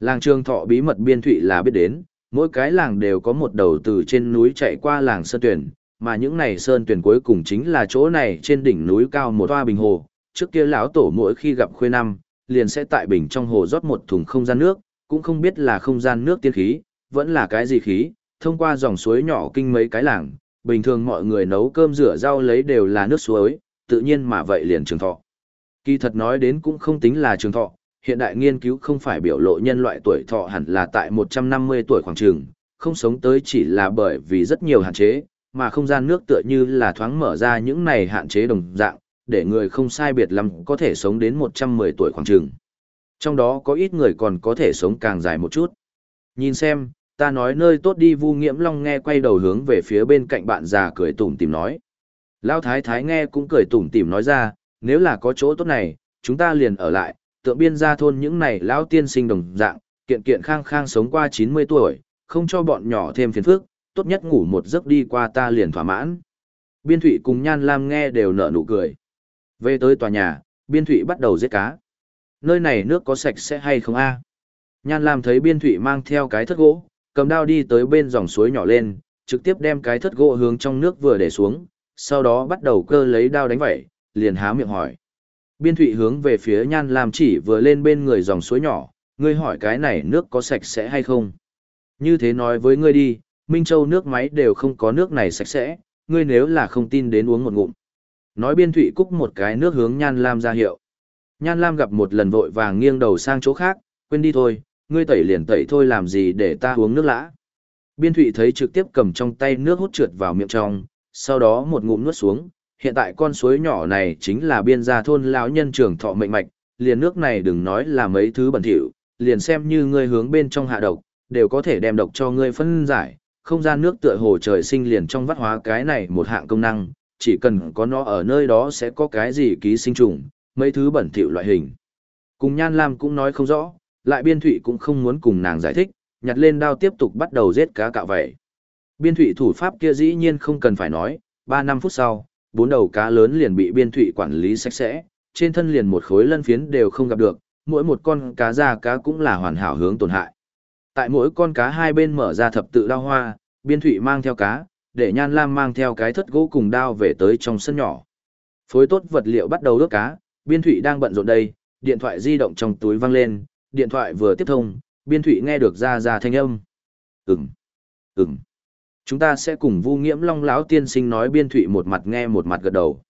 Làng trường thọ bí mật biên thụy là biết đến, mỗi cái làng đều có một đầu từ trên núi chạy qua làng sơn tuyển, mà những này sơn tuyển cuối cùng chính là chỗ này trên đỉnh núi cao một toa bình hồ, trước kia lão tổ mỗi khi gặp khuê năm, liền sẽ tại bình trong hồ rót một thùng không gian nước, cũng không biết là không gian nước tiên khí, vẫn là cái gì khí, thông qua dòng suối nhỏ kinh mấy cái làng, bình thường mọi người nấu cơm rửa rau lấy đều là nước suối, tự nhiên mà vậy liền trường thọ. Kỳ thật nói đến cũng không tính là trường thọ, hiện đại nghiên cứu không phải biểu lộ nhân loại tuổi thọ hẳn là tại 150 tuổi khoảng trường, không sống tới chỉ là bởi vì rất nhiều hạn chế, mà không gian nước tựa như là thoáng mở ra những này hạn chế đồng dạng, để người không sai biệt lắm có thể sống đến 110 tuổi khoảng trường. Trong đó có ít người còn có thể sống càng dài một chút. Nhìn xem, ta nói nơi tốt đi vu nghiễm long nghe quay đầu hướng về phía bên cạnh bạn già cười tủm tìm nói lão thái thái nghe cũng cười tủm tìm nói ra nếu là có chỗ tốt này chúng ta liền ở lại tượng biên gia thôn những này lão tiên sinh đồng dạng kiện kiện khang khang sống qua chín mươi tuổi không cho bọn nhỏ thêm phiền phức tốt nhất ngủ một giấc đi qua ta liền thỏa mãn biên thụy cùng nhan lam nghe đều nở nụ cười về tới tòa nhà Biên thụy bắt đầu giết cá. Nơi này nước có sạch sẽ hay không a Nhan Lam thấy biên thụy mang theo cái thất gỗ, cầm đao đi tới bên dòng suối nhỏ lên, trực tiếp đem cái thất gỗ hướng trong nước vừa để xuống, sau đó bắt đầu cơ lấy đao đánh vẩy, liền há miệng hỏi. Biên thụy hướng về phía Nhan Lam chỉ vừa lên bên người dòng suối nhỏ, ngươi hỏi cái này nước có sạch sẽ hay không? Như thế nói với ngươi đi, Minh Châu nước máy đều không có nước này sạch sẽ, ngươi nếu là không tin đến uống một ngụm. Nói biên thụy cúc một cái nước hướng Nhan Lam ra hiệu. Nhan Lam gặp một lần vội vàng nghiêng đầu sang chỗ khác, quên đi thôi, ngươi tẩy liền tẩy thôi làm gì để ta uống nước lã. Biên thụy thấy trực tiếp cầm trong tay nước hút trượt vào miệng trong, sau đó một ngụm nuốt xuống. Hiện tại con suối nhỏ này chính là biên gia thôn lão nhân trưởng thọ mệnh mạch, liền nước này đừng nói là mấy thứ bẩn thỉu, liền xem như ngươi hướng bên trong hạ độc, đều có thể đem độc cho ngươi phân giải. Không gian nước tựa hồ trời sinh liền trong vắt hóa cái này một hạng công năng, chỉ cần có nó ở nơi đó sẽ có cái gì ký sinh trùng, mấy thứ bẩn thỉu loại hình. Cùng Nhan Lam cũng nói không rõ, lại biên thụy cũng không muốn cùng nàng giải thích, nhặt lên đao tiếp tục bắt đầu giết cá cạo vậy. Biên thụy thủ pháp kia dĩ nhiên không cần phải nói, 3 năm phút sau, bốn đầu cá lớn liền bị biên thụy quản lý sạch sẽ, trên thân liền một khối lân phiến đều không gặp được, mỗi một con cá già cá cũng là hoàn hảo hướng tổn hại. Tại mỗi con cá hai bên mở ra thập tự đao hoa, biên thụy mang theo cá, để nhan lam mang theo cái thất gỗ cùng đao về tới trong sân nhỏ. Phối tốt vật liệu bắt đầu ướp cá, biên thụy đang bận rộn đây, điện thoại di động trong túi văng lên, điện thoại vừa tiếp thông, biên thụy nghe được ra ra thanh âm. Ừm, ừm. Chúng ta sẽ cùng Vu Nghiễm Long lão tiên sinh nói biên thụy một mặt nghe một mặt gật đầu.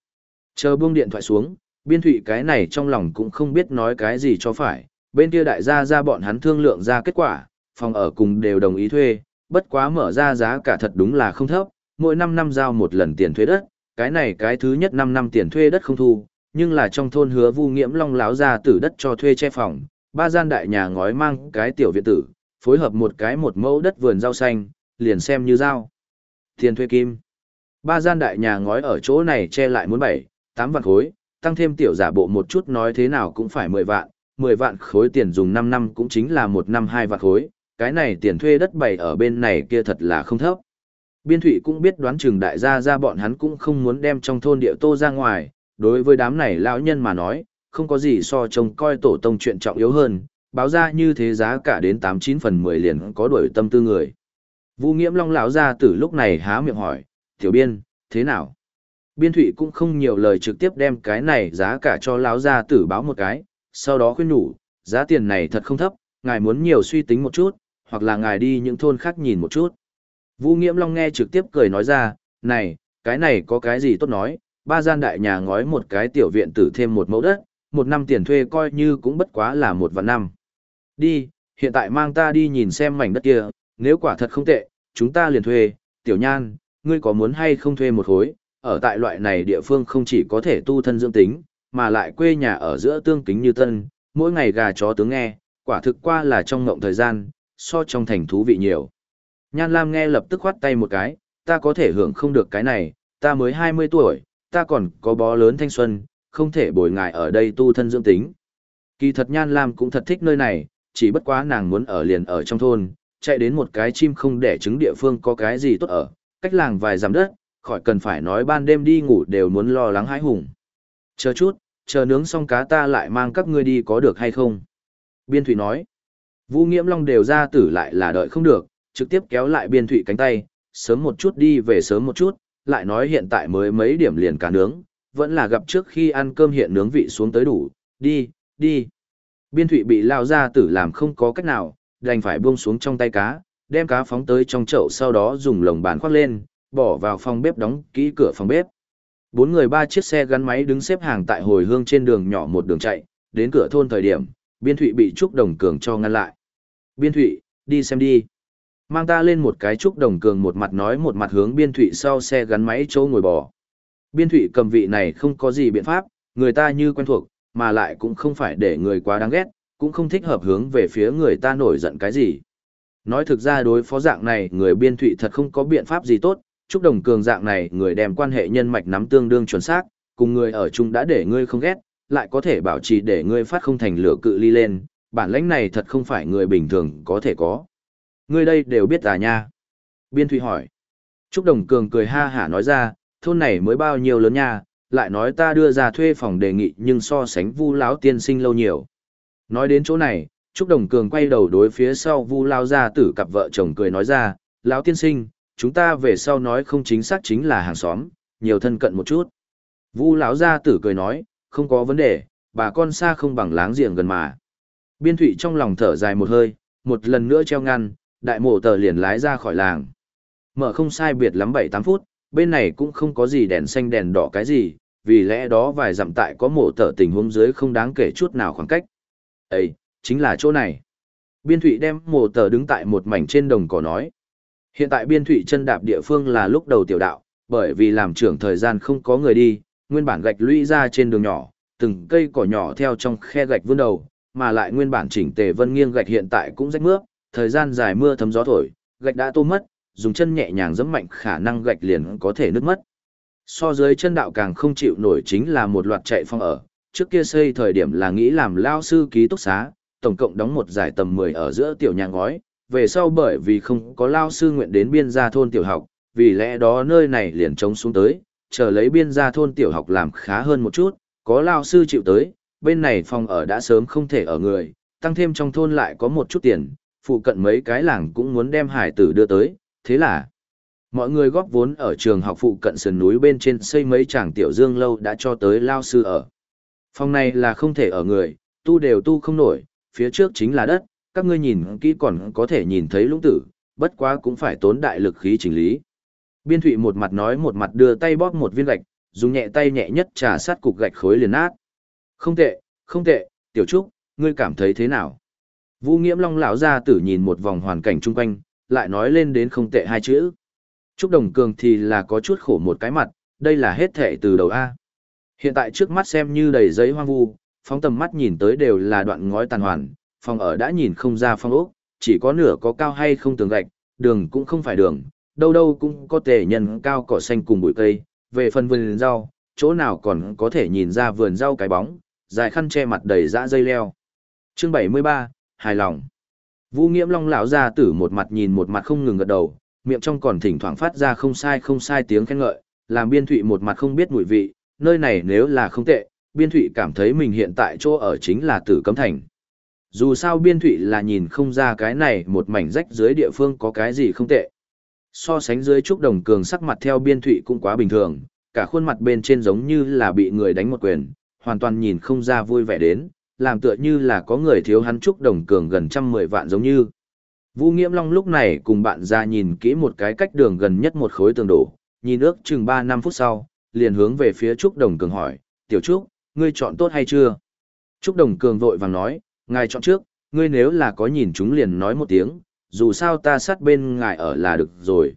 Chờ buông điện thoại xuống, biên thụy cái này trong lòng cũng không biết nói cái gì cho phải, bên kia đại gia ra bọn hắn thương lượng ra kết quả, phòng ở cùng đều đồng ý thuê, bất quá mở ra giá cả thật đúng là không thấp, mỗi 5 năm giao một lần tiền thuê đất, cái này cái thứ nhất 5 năm tiền thuê đất không thu, nhưng là trong thôn hứa Vu Nghiễm Long láo ra tử đất cho thuê che phòng, ba gian đại nhà ngói mang cái tiểu viện tử, phối hợp một cái một mẫu đất vườn rau xanh, liền xem như giao. Tiền thuê kim. Ba gian đại nhà ngói ở chỗ này che lại muốn bảy, tám vạn khối, tăng thêm tiểu giả bộ một chút nói thế nào cũng phải mười vạn, mười vạn khối tiền dùng năm năm cũng chính là một năm hai vạn khối, cái này tiền thuê đất bày ở bên này kia thật là không thấp. Biên thủy cũng biết đoán chừng đại gia ra bọn hắn cũng không muốn đem trong thôn địa tô ra ngoài, đối với đám này lão nhân mà nói, không có gì so trông coi tổ tông chuyện trọng yếu hơn, báo ra như thế giá cả đến 89 phần 10 liền có đổi tâm tư người. Vu Nghiễm Long lão ra từ lúc này há miệng hỏi, "Tiểu Biên, thế nào?" Biên Thụy cũng không nhiều lời trực tiếp đem cái này giá cả cho lão gia tử báo một cái, sau đó khuyên nhủ, "Giá tiền này thật không thấp, ngài muốn nhiều suy tính một chút, hoặc là ngài đi những thôn khác nhìn một chút." Vu Nghiễm Long nghe trực tiếp cười nói ra, "Này, cái này có cái gì tốt nói, ba gian đại nhà ngói một cái tiểu viện tử thêm một mẫu đất, một năm tiền thuê coi như cũng bất quá là một vạn năm. Đi, hiện tại mang ta đi nhìn xem mảnh đất kia, nếu quả thật không tệ, chúng ta liền thuê, tiểu nhan, ngươi có muốn hay không thuê một khối, ở tại loại này địa phương không chỉ có thể tu thân dưỡng tính, mà lại quê nhà ở giữa tương kính như tân, mỗi ngày gà chó tướng nghe, quả thực qua là trong ngộng thời gian, so trong thành thú vị nhiều. Nhan Lam nghe lập tức khoát tay một cái, ta có thể hưởng không được cái này, ta mới 20 tuổi, ta còn có bó lớn thanh xuân, không thể bồi ngài ở đây tu thân dưỡng tính. Kỳ thật Nhan Lam cũng thật thích nơi này, chỉ bất quá nàng muốn ở liền ở trong thôn, chạy đến một cái chim không đẻ trứng địa phương có cái gì tốt ở, cách làng vài dặm đất, khỏi cần phải nói ban đêm đi ngủ đều muốn lo lắng hãi hùng. Chờ chút, chờ nướng xong cá ta lại mang các ngươi đi có được hay không? Biên Thủy nói. Vũ Nghiễm Long đều ra tử lại là đợi không được, trực tiếp kéo lại Biên Thụy cánh tay, sớm một chút đi về sớm một chút, lại nói hiện tại mới mấy điểm liền cá nướng, vẫn là gặp trước khi ăn cơm hiện nướng vị xuống tới đủ, đi, đi. Biên thụy bị lao ra tử làm không có cách nào, đành phải buông xuống trong tay cá, đem cá phóng tới trong chậu sau đó dùng lồng bàn khoác lên, bỏ vào phòng bếp đóng kỹ cửa phòng bếp. Bốn người ba chiếc xe gắn máy đứng xếp hàng tại hồi hương trên đường nhỏ một đường chạy, đến cửa thôn thời điểm, biên thụy bị Trúc Đồng Cường cho ngăn lại. Biên thụy, đi xem đi. Mang ta lên một cái Trúc Đồng Cường một mặt nói một mặt hướng biên thụy sau xe gắn máy chỗ ngồi bò. Biên thụy cầm vị này không có gì biện pháp, người ta như quen thuộc, mà lại cũng không phải để người quá đáng ghét, cũng không thích hợp hướng về phía người ta nổi giận cái gì. Nói thực ra đối phó dạng này người biên thụy thật không có biện pháp gì tốt, Trúc đồng cường dạng này người đem quan hệ nhân mạch nắm tương đương chuẩn xác, cùng người ở chung đã để ngươi không ghét, lại có thể bảo trì để ngươi phát không thành lửa cự ly lên, bản lãnh này thật không phải người bình thường có thể có. Ngươi đây đều biết à nha? Biên thụy hỏi. Trúc Đồng Cường cười ha hả nói ra, thôn này mới bao nhiêu lớn nha, lại nói ta đưa ra thuê phòng đề nghị nhưng so sánh vu lão tiên sinh lâu nhiều. Nói đến chỗ này, Trúc Đồng Cường quay đầu đối phía sau vu lao ra tử cặp vợ chồng cười nói ra, lão tiên sinh, chúng ta về sau nói không chính xác chính là hàng xóm, nhiều thân cận một chút. Vu lão gia tử cười nói, không có vấn đề, bà con xa không bằng láng giềng gần mà. Biên thụy trong lòng thở dài một hơi, một lần nữa treo ngăn, đại mộ tờ liền lái ra khỏi làng. Mở không sai biệt lắm 7-8 phút, bên này cũng không có gì đèn xanh đèn đỏ cái gì, vì lẽ đó vài dặm tại có mộ tờ tình huống dưới không đáng kể chút nào khoảng cách. Ê, chính là chỗ này. Biên thụy đem mộ tờ đứng tại một mảnh trên đồng cỏ nói. Hiện tại biên thụy chân đạp địa phương là lúc đầu tiểu đạo, bởi vì làm trưởng thời gian không có người đi, nguyên bản gạch lũy ra trên đường nhỏ, từng cây cỏ nhỏ theo trong khe gạch vươn đầu, mà lại nguyên bản chỉnh tề vân nghiêng gạch hiện tại cũng rách mướp, thời gian dài mưa thấm gió thổi, gạch đã tô mất, dùng chân nhẹ nhàng giẫm mạnh khả năng gạch liền có thể nứt mất. So dưới chân đạo càng không chịu nổi chính là một loạt chạy phong ở, trước kia xây thời điểm là nghĩ làm lao sư ký túc xá, tổng cộng đóng một giải tầm 10 ở giữa tiểu nhà ngói, về sau bởi vì không có lao sư nguyện đến biên gia thôn tiểu học, vì lẽ đó nơi này liền trống xuống tới, chờ lấy biên gia thôn tiểu học làm khá hơn một chút, có lao sư chịu tới, bên này phòng ở đã sớm không thể ở người, tăng thêm trong thôn lại có một chút tiền, phụ cận mấy cái làng cũng muốn đem hải tử đưa tới, thế là mọi người góp vốn ở trường học phụ cận sườn núi bên trên xây mấy tràng tiểu dương lâu đã cho tới lao sư ở. Phòng này là không thể ở người, tu đều tu không nổi, phía trước chính là đất, các ngươi nhìn kỹ còn có thể nhìn thấy lũng tử, bất quá cũng phải tốn đại lực khí chỉnh lý. Biên thụy một mặt nói một mặt đưa tay bóp một viên gạch, dùng nhẹ tay nhẹ nhất trà sát cục gạch khối liền nát. Không tệ, không tệ, tiểu trúc, ngươi cảm thấy thế nào? Vũ Nghiễm Long lão ra tử nhìn một vòng hoàn cảnh chung quanh, lại nói lên đến không tệ hai chữ. Trúc Đồng Cường thì là có chút khổ một cái mặt, đây là hết thệ từ đầu A. Hiện tại trước mắt xem như đầy giấy hoang vu, phóng tầm mắt nhìn tới đều là đoạn ngói tàn hoàn, phòng ở đã nhìn không ra phong ốc, chỉ có nửa có cao hay không tường gạch, đường cũng không phải đường, đâu đâu cũng có tề nhân cao cỏ xanh cùng bụi cây, về phần vườn rau, chỗ nào còn có thể nhìn ra vườn rau cái bóng, dài khăn che mặt đầy dã dây leo. Chương 73, hài lòng. Vũ Nghiễm Long lão ra tử một mặt nhìn một mặt không ngừng gật đầu, miệng trong còn thỉnh thoảng phát ra không sai không sai tiếng khen ngợi, làm Biên Thụy một mặt không biết mùi vị, nơi này nếu là không tệ, Biên Thụy cảm thấy mình hiện tại chỗ ở chính là Tử Cấm Thành. Dù sao Biên Thụy là nhìn không ra cái này một mảnh rách dưới địa phương có cái gì không tệ. So sánh dưới trúc đồng cường sắc mặt theo Biên Thụy cũng quá bình thường, cả khuôn mặt bên trên giống như là bị người đánh một quyền, hoàn toàn nhìn không ra vui vẻ đến, làm tựa như là có người thiếu hắn chúc đồng cường gần trăm mười vạn giống như. Vũ Nghiễm Long lúc này cùng bạn ra nhìn kỹ một cái cách đường gần nhất một khối tường đổ, nhìn ước chừng 3 năm phút sau, liền hướng về phía Trúc Đồng Cường hỏi, Tiểu Trúc, ngươi chọn tốt hay chưa? Trúc Đồng Cường vội vàng nói, ngài chọn trước, ngươi nếu là có nhìn chúng liền nói một tiếng, dù sao ta sát bên ngài ở là được rồi.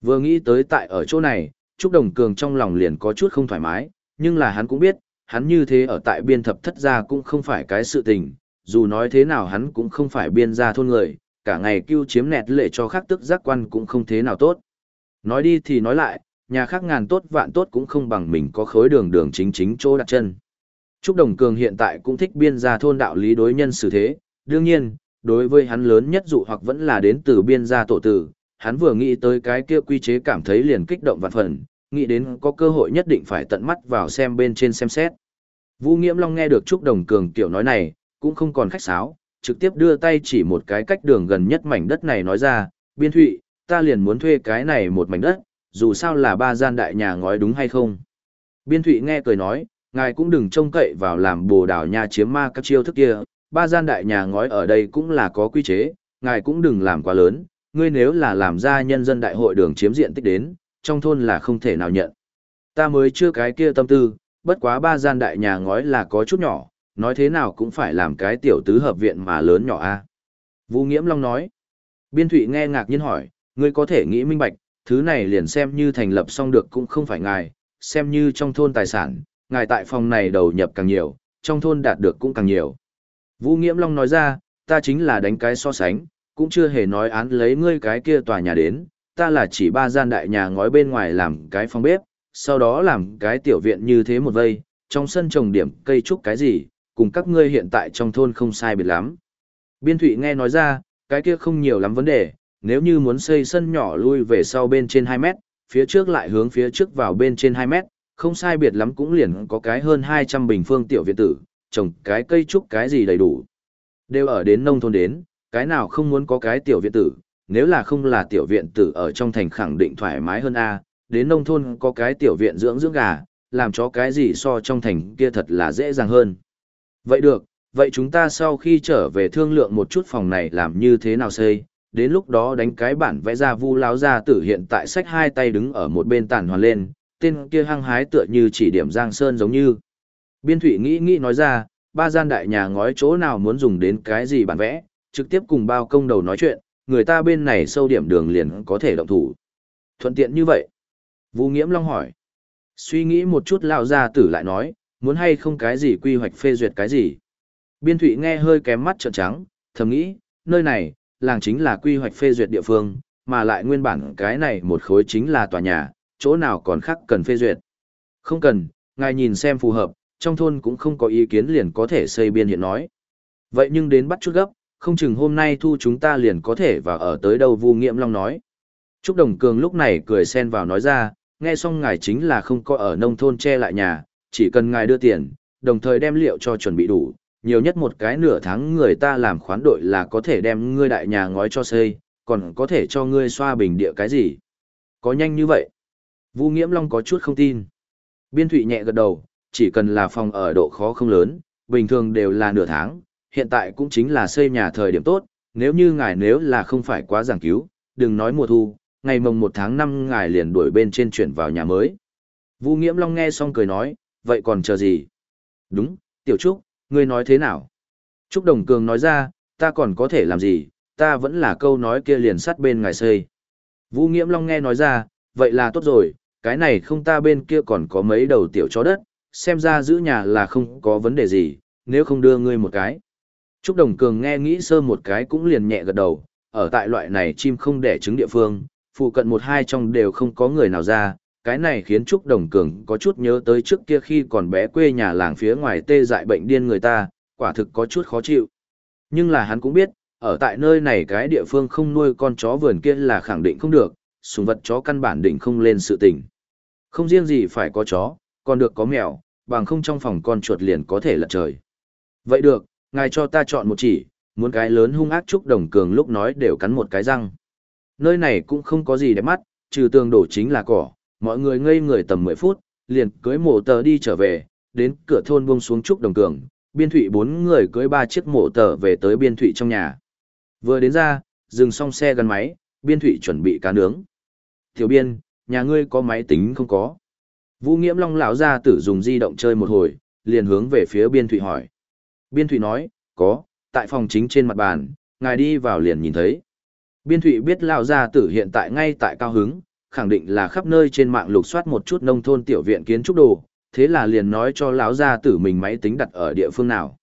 Vừa nghĩ tới tại ở chỗ này, Trúc Đồng Cường trong lòng liền có chút không thoải mái, nhưng là hắn cũng biết, hắn như thế ở tại biên thập thất gia cũng không phải cái sự tình, dù nói thế nào hắn cũng không phải biên gia thôn người, cả ngày kêu chiếm nẹt lệ cho khác tức giác quan cũng không thế nào tốt. Nói đi thì nói lại, nhà khác ngàn tốt vạn tốt cũng không bằng mình có khối đường đường chính chính chỗ đặt chân. Trúc Đồng Cường hiện tại cũng thích biên gia thôn đạo lý đối nhân xử thế, đương nhiên, đối với hắn lớn nhất dụ hoặc vẫn là đến từ biên gia tổ tử, hắn vừa nghĩ tới cái kia quy chế cảm thấy liền kích động vạn phần, nghĩ đến có cơ hội nhất định phải tận mắt vào xem bên trên xem xét. Vũ Nghiễm Long nghe được Trúc Đồng Cường kiểu nói này, cũng không còn khách sáo, trực tiếp đưa tay chỉ một cái cách đường gần nhất mảnh đất này nói ra, biên thụy, ta liền muốn thuê cái này một mảnh đất, dù sao là ba gian đại nhà ngói đúng hay không. Biên thụy nghe cười nói, ngài cũng đừng trông cậy vào làm bồ đảo nhà chiếm ma các chiêu thức kia, ba gian đại nhà ngói ở đây cũng là có quy chế, ngài cũng đừng làm quá lớn, ngươi nếu là làm ra nhân dân đại hội đường chiếm diện tích đến, trong thôn là không thể nào nhận. Ta mới chưa cái kia tâm tư, bất quá ba gian đại nhà ngói là có chút nhỏ, nói thế nào cũng phải làm cái tiểu tứ hợp viện mà lớn nhỏ a. Vũ Nghiễm Long nói. Biên Thụy nghe ngạc nhiên hỏi, ngươi có thể nghĩ minh bạch, thứ này liền xem như thành lập xong được cũng không phải ngài, xem như trong thôn tài sản, ngài tại phòng này đầu nhập càng nhiều, trong thôn đạt được cũng càng nhiều. Vũ Nghiễm Long nói ra, ta chính là đánh cái so sánh, cũng chưa hề nói án lấy ngươi cái kia tòa nhà đến, ta là chỉ ba gian đại nhà ngói bên ngoài làm cái phòng bếp, sau đó làm cái tiểu viện như thế một vây, trong sân trồng điểm cây trúc cái gì, cùng các ngươi hiện tại trong thôn không sai biệt lắm. Biên Thụy nghe nói ra, cái kia không nhiều lắm vấn đề, nếu như muốn xây sân nhỏ lui về sau bên trên 2 mét, phía trước lại hướng phía trước vào bên trên 2 mét, Không sai biệt lắm cũng liền có cái hơn 200 bình phương tiểu viện tử, trồng cái cây trúc cái gì đầy đủ. Đều ở đến nông thôn đến, cái nào không muốn có cái tiểu viện tử, nếu là không là tiểu viện tử ở trong thành khẳng định thoải mái hơn a đến nông thôn có cái tiểu viện dưỡng dưỡng gà, làm cho cái gì so trong thành kia thật là dễ dàng hơn. Vậy được, vậy chúng ta sau khi trở về thương lượng một chút phòng này làm như thế nào xây, đến lúc đó đánh cái bản vẽ ra vu láo ra tử hiện tại sách hai tay đứng ở một bên tàn hoàn lên, tên kia hăng hái tựa như chỉ điểm giang sơn giống như. Biên thủy nghĩ nghĩ nói ra, ba gian đại nhà ngói chỗ nào muốn dùng đến cái gì bản vẽ, trực tiếp cùng bao công đầu nói chuyện, người ta bên này sâu điểm đường liền có thể động thủ. Thuận tiện như vậy. Vũ Nghiễm Long hỏi. Suy nghĩ một chút lão ra tử lại nói, muốn hay không cái gì quy hoạch phê duyệt cái gì. Biên Thụy nghe hơi kém mắt trợn trắng, thầm nghĩ, nơi này, làng chính là quy hoạch phê duyệt địa phương, mà lại nguyên bản cái này một khối chính là tòa nhà, chỗ nào còn khác cần phê duyệt. Không cần, ngài nhìn xem phù hợp, trong thôn cũng không có ý kiến liền có thể xây biên hiện nói. Vậy nhưng đến bắt chút gấp, không chừng hôm nay thu chúng ta liền có thể và ở tới đâu Vu Nghiễm Long nói. Trúc Đồng Cường lúc này cười xen vào nói ra, nghe xong ngài chính là không có ở nông thôn che lại nhà, chỉ cần ngài đưa tiền, đồng thời đem liệu cho chuẩn bị đủ, nhiều nhất một cái nửa tháng người ta làm khoán đội là có thể đem ngươi đại nhà ngói cho xây, còn có thể cho ngươi xoa bình địa cái gì. Có nhanh như vậy? Vu Nghiễm Long có chút không tin. Biên Thụy nhẹ gật đầu, chỉ cần là phòng ở độ khó không lớn, bình thường đều là nửa tháng, hiện tại cũng chính là xây nhà thời điểm tốt, nếu như ngài nếu là không phải quá giảng cứu, đừng nói mùa thu, ngày mồng 1 tháng 5 ngài liền đuổi bên trên chuyển vào nhà mới. Vu Nghiễm Long nghe xong cười nói, vậy còn chờ gì? Đúng, Tiểu Trúc, ngươi nói thế nào? Trúc Đồng Cường nói ra, ta còn có thể làm gì, ta vẫn là câu nói kia liền sắt bên ngài xây. Vu Nghiễm Long nghe nói ra, vậy là tốt rồi, cái này không ta bên kia còn có mấy đầu tiểu chó đất, xem ra giữ nhà là không có vấn đề gì, nếu không đưa ngươi một cái. Trúc Đồng Cường nghe nghĩ sơ một cái cũng liền nhẹ gật đầu, ở tại loại này chim không đẻ trứng địa phương, phụ cận một hai trong đều không có người nào ra, cái này khiến Trúc Đồng Cường có chút nhớ tới trước kia khi còn bé quê nhà làng phía ngoài tê dại bệnh điên người ta, quả thực có chút khó chịu. Nhưng là hắn cũng biết, ở tại nơi này cái địa phương không nuôi con chó vườn kia là khẳng định không được, sùng vật chó căn bản định không lên sự tình. Không riêng gì phải có chó, còn được có mèo, bằng không trong phòng con chuột liền có thể lật trời. Vậy được, ngài cho ta chọn một chỉ, muốn cái lớn hung ác Trúc Đồng Cường lúc nói đều cắn một cái răng. Nơi này cũng không có gì đẹp mắt, trừ tường đổ chính là cỏ, mọi người ngây người tầm 10 phút, liền cưới mổ tờ đi trở về, đến cửa thôn buông xuống Trúc Đồng Cường, biên thủy bốn người cưới ba chiếc mổ tờ về tới biên thủy trong nhà. Vừa đến ra, dừng xong xe gắn máy, biên thủy chuẩn bị cá nướng. Tiểu biên, nhà ngươi có máy tính không có? Vũ Nghiễm Long lão ra tử dùng di động chơi một hồi, liền hướng về phía biên thủy hỏi. Biên Thụy nói, có, tại phòng chính trên mặt bàn, ngài đi vào liền nhìn thấy. Biên Thụy biết lão gia tử hiện tại ngay tại cao hứng, khẳng định là khắp nơi trên mạng lục soát một chút nông thôn tiểu viện kiến trúc đồ, thế là liền nói cho lão gia tử mình máy tính đặt ở địa phương nào.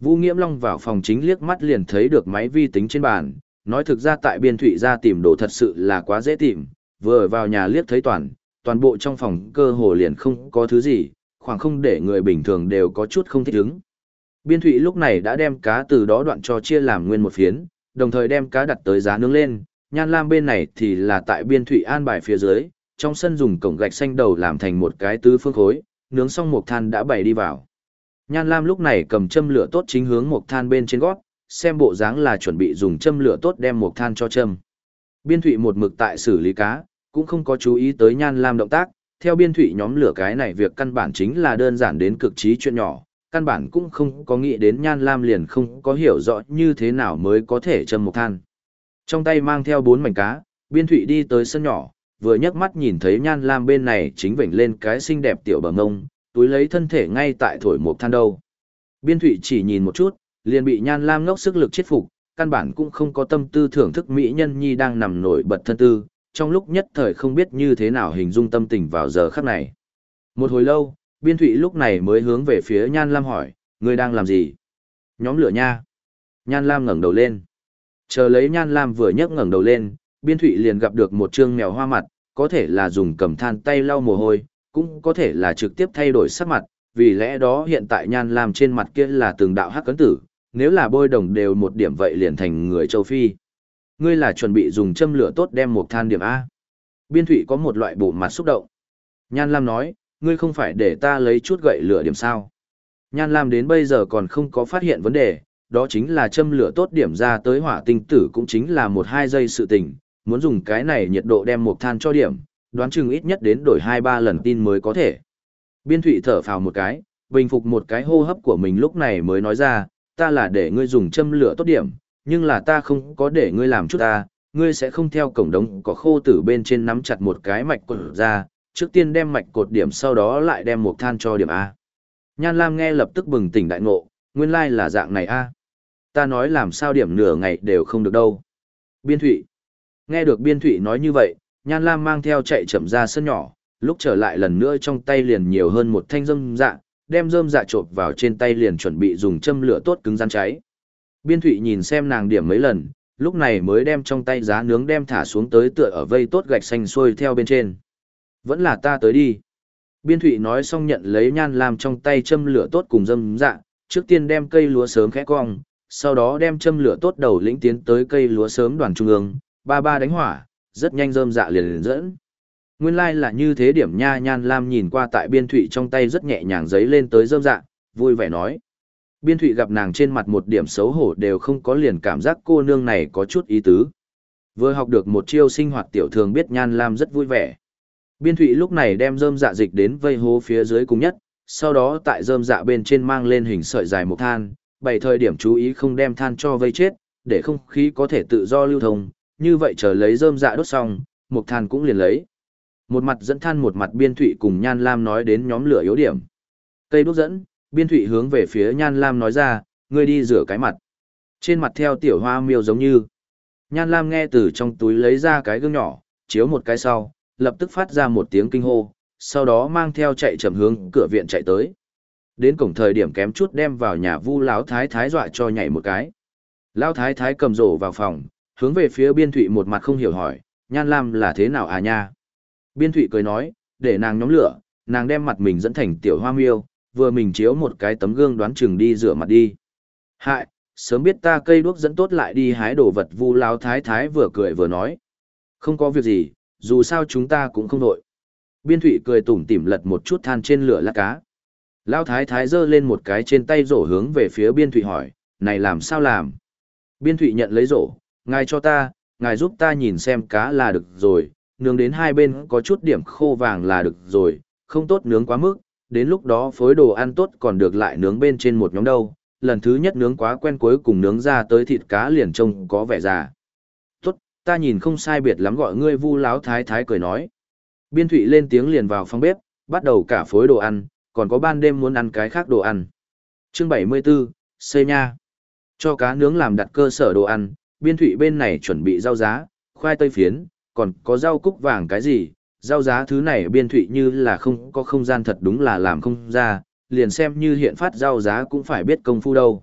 Vũ Nghiễm Long vào phòng chính liếc mắt liền thấy được máy vi tính trên bàn, nói thực ra tại biên Thụy ra tìm đồ thật sự là quá dễ tìm, vừa vào nhà liếc thấy toàn, toàn bộ trong phòng cơ hồ liền không có thứ gì, khoảng không để người bình thường đều có chút không thích ứng. Biên thủy lúc này đã đem cá từ đó đoạn cho chia làm nguyên một phiến, đồng thời đem cá đặt tới giá nướng lên, nhan lam bên này thì là tại biên thủy an bài phía dưới, trong sân dùng cổng gạch xanh đầu làm thành một cái tứ phương khối, nướng xong một than đã bày đi vào. Nhan lam lúc này cầm châm lửa tốt chính hướng một than bên trên gót, xem bộ dáng là chuẩn bị dùng châm lửa tốt đem một than cho châm. Biên thủy một mực tại xử lý cá, cũng không có chú ý tới nhan lam động tác, theo biên thủy nhóm lửa cái này việc căn bản chính là đơn giản đến cực trí chuyện nhỏ, căn bản cũng không có nghĩ đến nhan lam liền không có hiểu rõ như thế nào mới có thể châm một than. Trong tay mang theo bốn mảnh cá, biên thụy đi tới sân nhỏ, vừa nhấc mắt nhìn thấy nhan lam bên này chính vểnh lên cái xinh đẹp tiểu bờ ngông, túi lấy thân thể ngay tại thổi một than đâu. Biên thụy chỉ nhìn một chút, liền bị nhan lam ngốc sức lực chết phục, căn bản cũng không có tâm tư thưởng thức mỹ nhân nhi đang nằm nổi bật thân tư, trong lúc nhất thời không biết như thế nào hình dung tâm tình vào giờ khắc này. Một hồi lâu, biên thụy lúc này mới hướng về phía Nhan Lam hỏi, ngươi đang làm gì? Nhóm lửa nha. Nhan Lam ngẩng đầu lên. Chờ lấy Nhan Lam vừa nhấc ngẩng đầu lên, biên thụy liền gặp được một trương mèo hoa mặt, có thể là dùng cầm than tay lau mồ hôi, cũng có thể là trực tiếp thay đổi sắc mặt, vì lẽ đó hiện tại Nhan Lam trên mặt kia là từng đạo hắc cấn tử, nếu là bôi đồng đều một điểm vậy liền thành người châu Phi. Ngươi là chuẩn bị dùng châm lửa tốt đem một than điểm A. Biên thụy có một loại bộ mặt xúc động. Nhan Lam nói, ngươi không phải để ta lấy chút gậy lửa điểm sao. Nhan Lam đến bây giờ còn không có phát hiện vấn đề, đó chính là châm lửa tốt điểm ra tới hỏa tinh tử cũng chính là một hai giây sự tình, muốn dùng cái này nhiệt độ đem một than cho điểm, đoán chừng ít nhất đến đổi hai ba lần tin mới có thể. Biên thụy thở phào một cái, bình phục một cái hô hấp của mình lúc này mới nói ra, ta là để ngươi dùng châm lửa tốt điểm, nhưng là ta không có để ngươi làm chút ta, ngươi sẽ không theo cổng đống có khô tử bên trên nắm chặt một cái mạch quần ra, trước tiên đem mạch cột điểm sau đó lại đem một than cho điểm A. Nhan Lam nghe lập tức bừng tỉnh đại ngộ, nguyên lai là dạng này A. Ta nói làm sao điểm nửa ngày đều không được đâu. Biên Thụy. Nghe được Biên Thụy nói như vậy, Nhan Lam mang theo chạy chậm ra sân nhỏ, lúc trở lại lần nữa trong tay liền nhiều hơn một thanh dâm dạ, đem dơm dạ trộp vào trên tay liền chuẩn bị dùng châm lửa tốt cứng rắn cháy. Biên Thụy nhìn xem nàng điểm mấy lần, lúc này mới đem trong tay giá nướng đem thả xuống tới tựa ở vây tốt gạch xanh xuôi theo bên trên. Vẫn là ta tới đi. Biên Thụy nói xong nhận lấy nhan làm trong tay châm lửa tốt cùng dâm dạ, trước tiên đem cây lúa sớm khẽ cong, sau đó đem châm lửa tốt đầu lĩnh tiến tới cây lúa sớm đoàn trung ương, ba ba đánh hỏa, rất nhanh dơm dạ liền liền dẫn. Nguyên lai like là như thế điểm nha nhan lam nhìn qua tại biên thụy trong tay rất nhẹ nhàng giấy lên tới dơm dạ, vui vẻ nói. Biên thụy gặp nàng trên mặt một điểm xấu hổ đều không có liền cảm giác cô nương này có chút ý tứ. Vừa học được một chiêu sinh hoạt tiểu thường biết nhan lam rất vui vẻ. Biên thụy lúc này đem rơm dạ dịch đến vây hố phía dưới cùng nhất, sau đó tại rơm dạ bên trên mang lên hình sợi dài một than, bảy thời điểm chú ý không đem than cho vây chết, để không khí có thể tự do lưu thông, như vậy chờ lấy rơm dạ đốt xong, một than cũng liền lấy. Một mặt dẫn than một mặt biên thụy cùng Nhan Lam nói đến nhóm lửa yếu điểm. Cây đốt dẫn, biên thụy hướng về phía Nhan Lam nói ra, ngươi đi rửa cái mặt. Trên mặt theo tiểu hoa miêu giống như. Nhan Lam nghe từ trong túi lấy ra cái gương nhỏ, chiếu một cái sau, lập tức phát ra một tiếng kinh hô, sau đó mang theo chạy chậm hướng cửa viện chạy tới. Đến cổng thời điểm kém chút đem vào nhà Vu lão thái thái dọa cho nhảy một cái. Lão thái thái cầm rổ vào phòng, hướng về phía Biên Thụy một mặt không hiểu hỏi, Nhan Lam là thế nào à nha? Biên Thụy cười nói, để nàng nhóm lửa, nàng đem mặt mình dẫn thành tiểu hoa miêu, vừa mình chiếu một cái tấm gương đoán chừng đi rửa mặt đi. Hại, sớm biết ta cây đuốc dẫn tốt lại đi hái đồ vật Vu lão thái thái vừa cười vừa nói. Không có việc gì, dù sao chúng ta cũng không đội. Biên thủy cười tủm tỉm lật một chút than trên lửa lá cá. Lao thái thái giơ lên một cái trên tay rổ hướng về phía biên thủy hỏi, này làm sao làm? Biên thủy nhận lấy rổ, ngài cho ta, ngài giúp ta nhìn xem cá là được rồi, nướng đến hai bên có chút điểm khô vàng là được rồi, không tốt nướng quá mức, đến lúc đó phối đồ ăn tốt còn được lại nướng bên trên một nhóm đâu, lần thứ nhất nướng quá quen cuối cùng nướng ra tới thịt cá liền trông có vẻ già ta nhìn không sai biệt lắm gọi ngươi vu láo thái thái cười nói. Biên thụy lên tiếng liền vào phòng bếp, bắt đầu cả phối đồ ăn, còn có ban đêm muốn ăn cái khác đồ ăn. chương 74, xây nha. Cho cá nướng làm đặt cơ sở đồ ăn, biên thụy bên này chuẩn bị rau giá, khoai tây phiến, còn có rau cúc vàng cái gì. Rau giá thứ này biên thụy như là không có không gian thật đúng là làm không ra, liền xem như hiện phát rau giá cũng phải biết công phu đâu.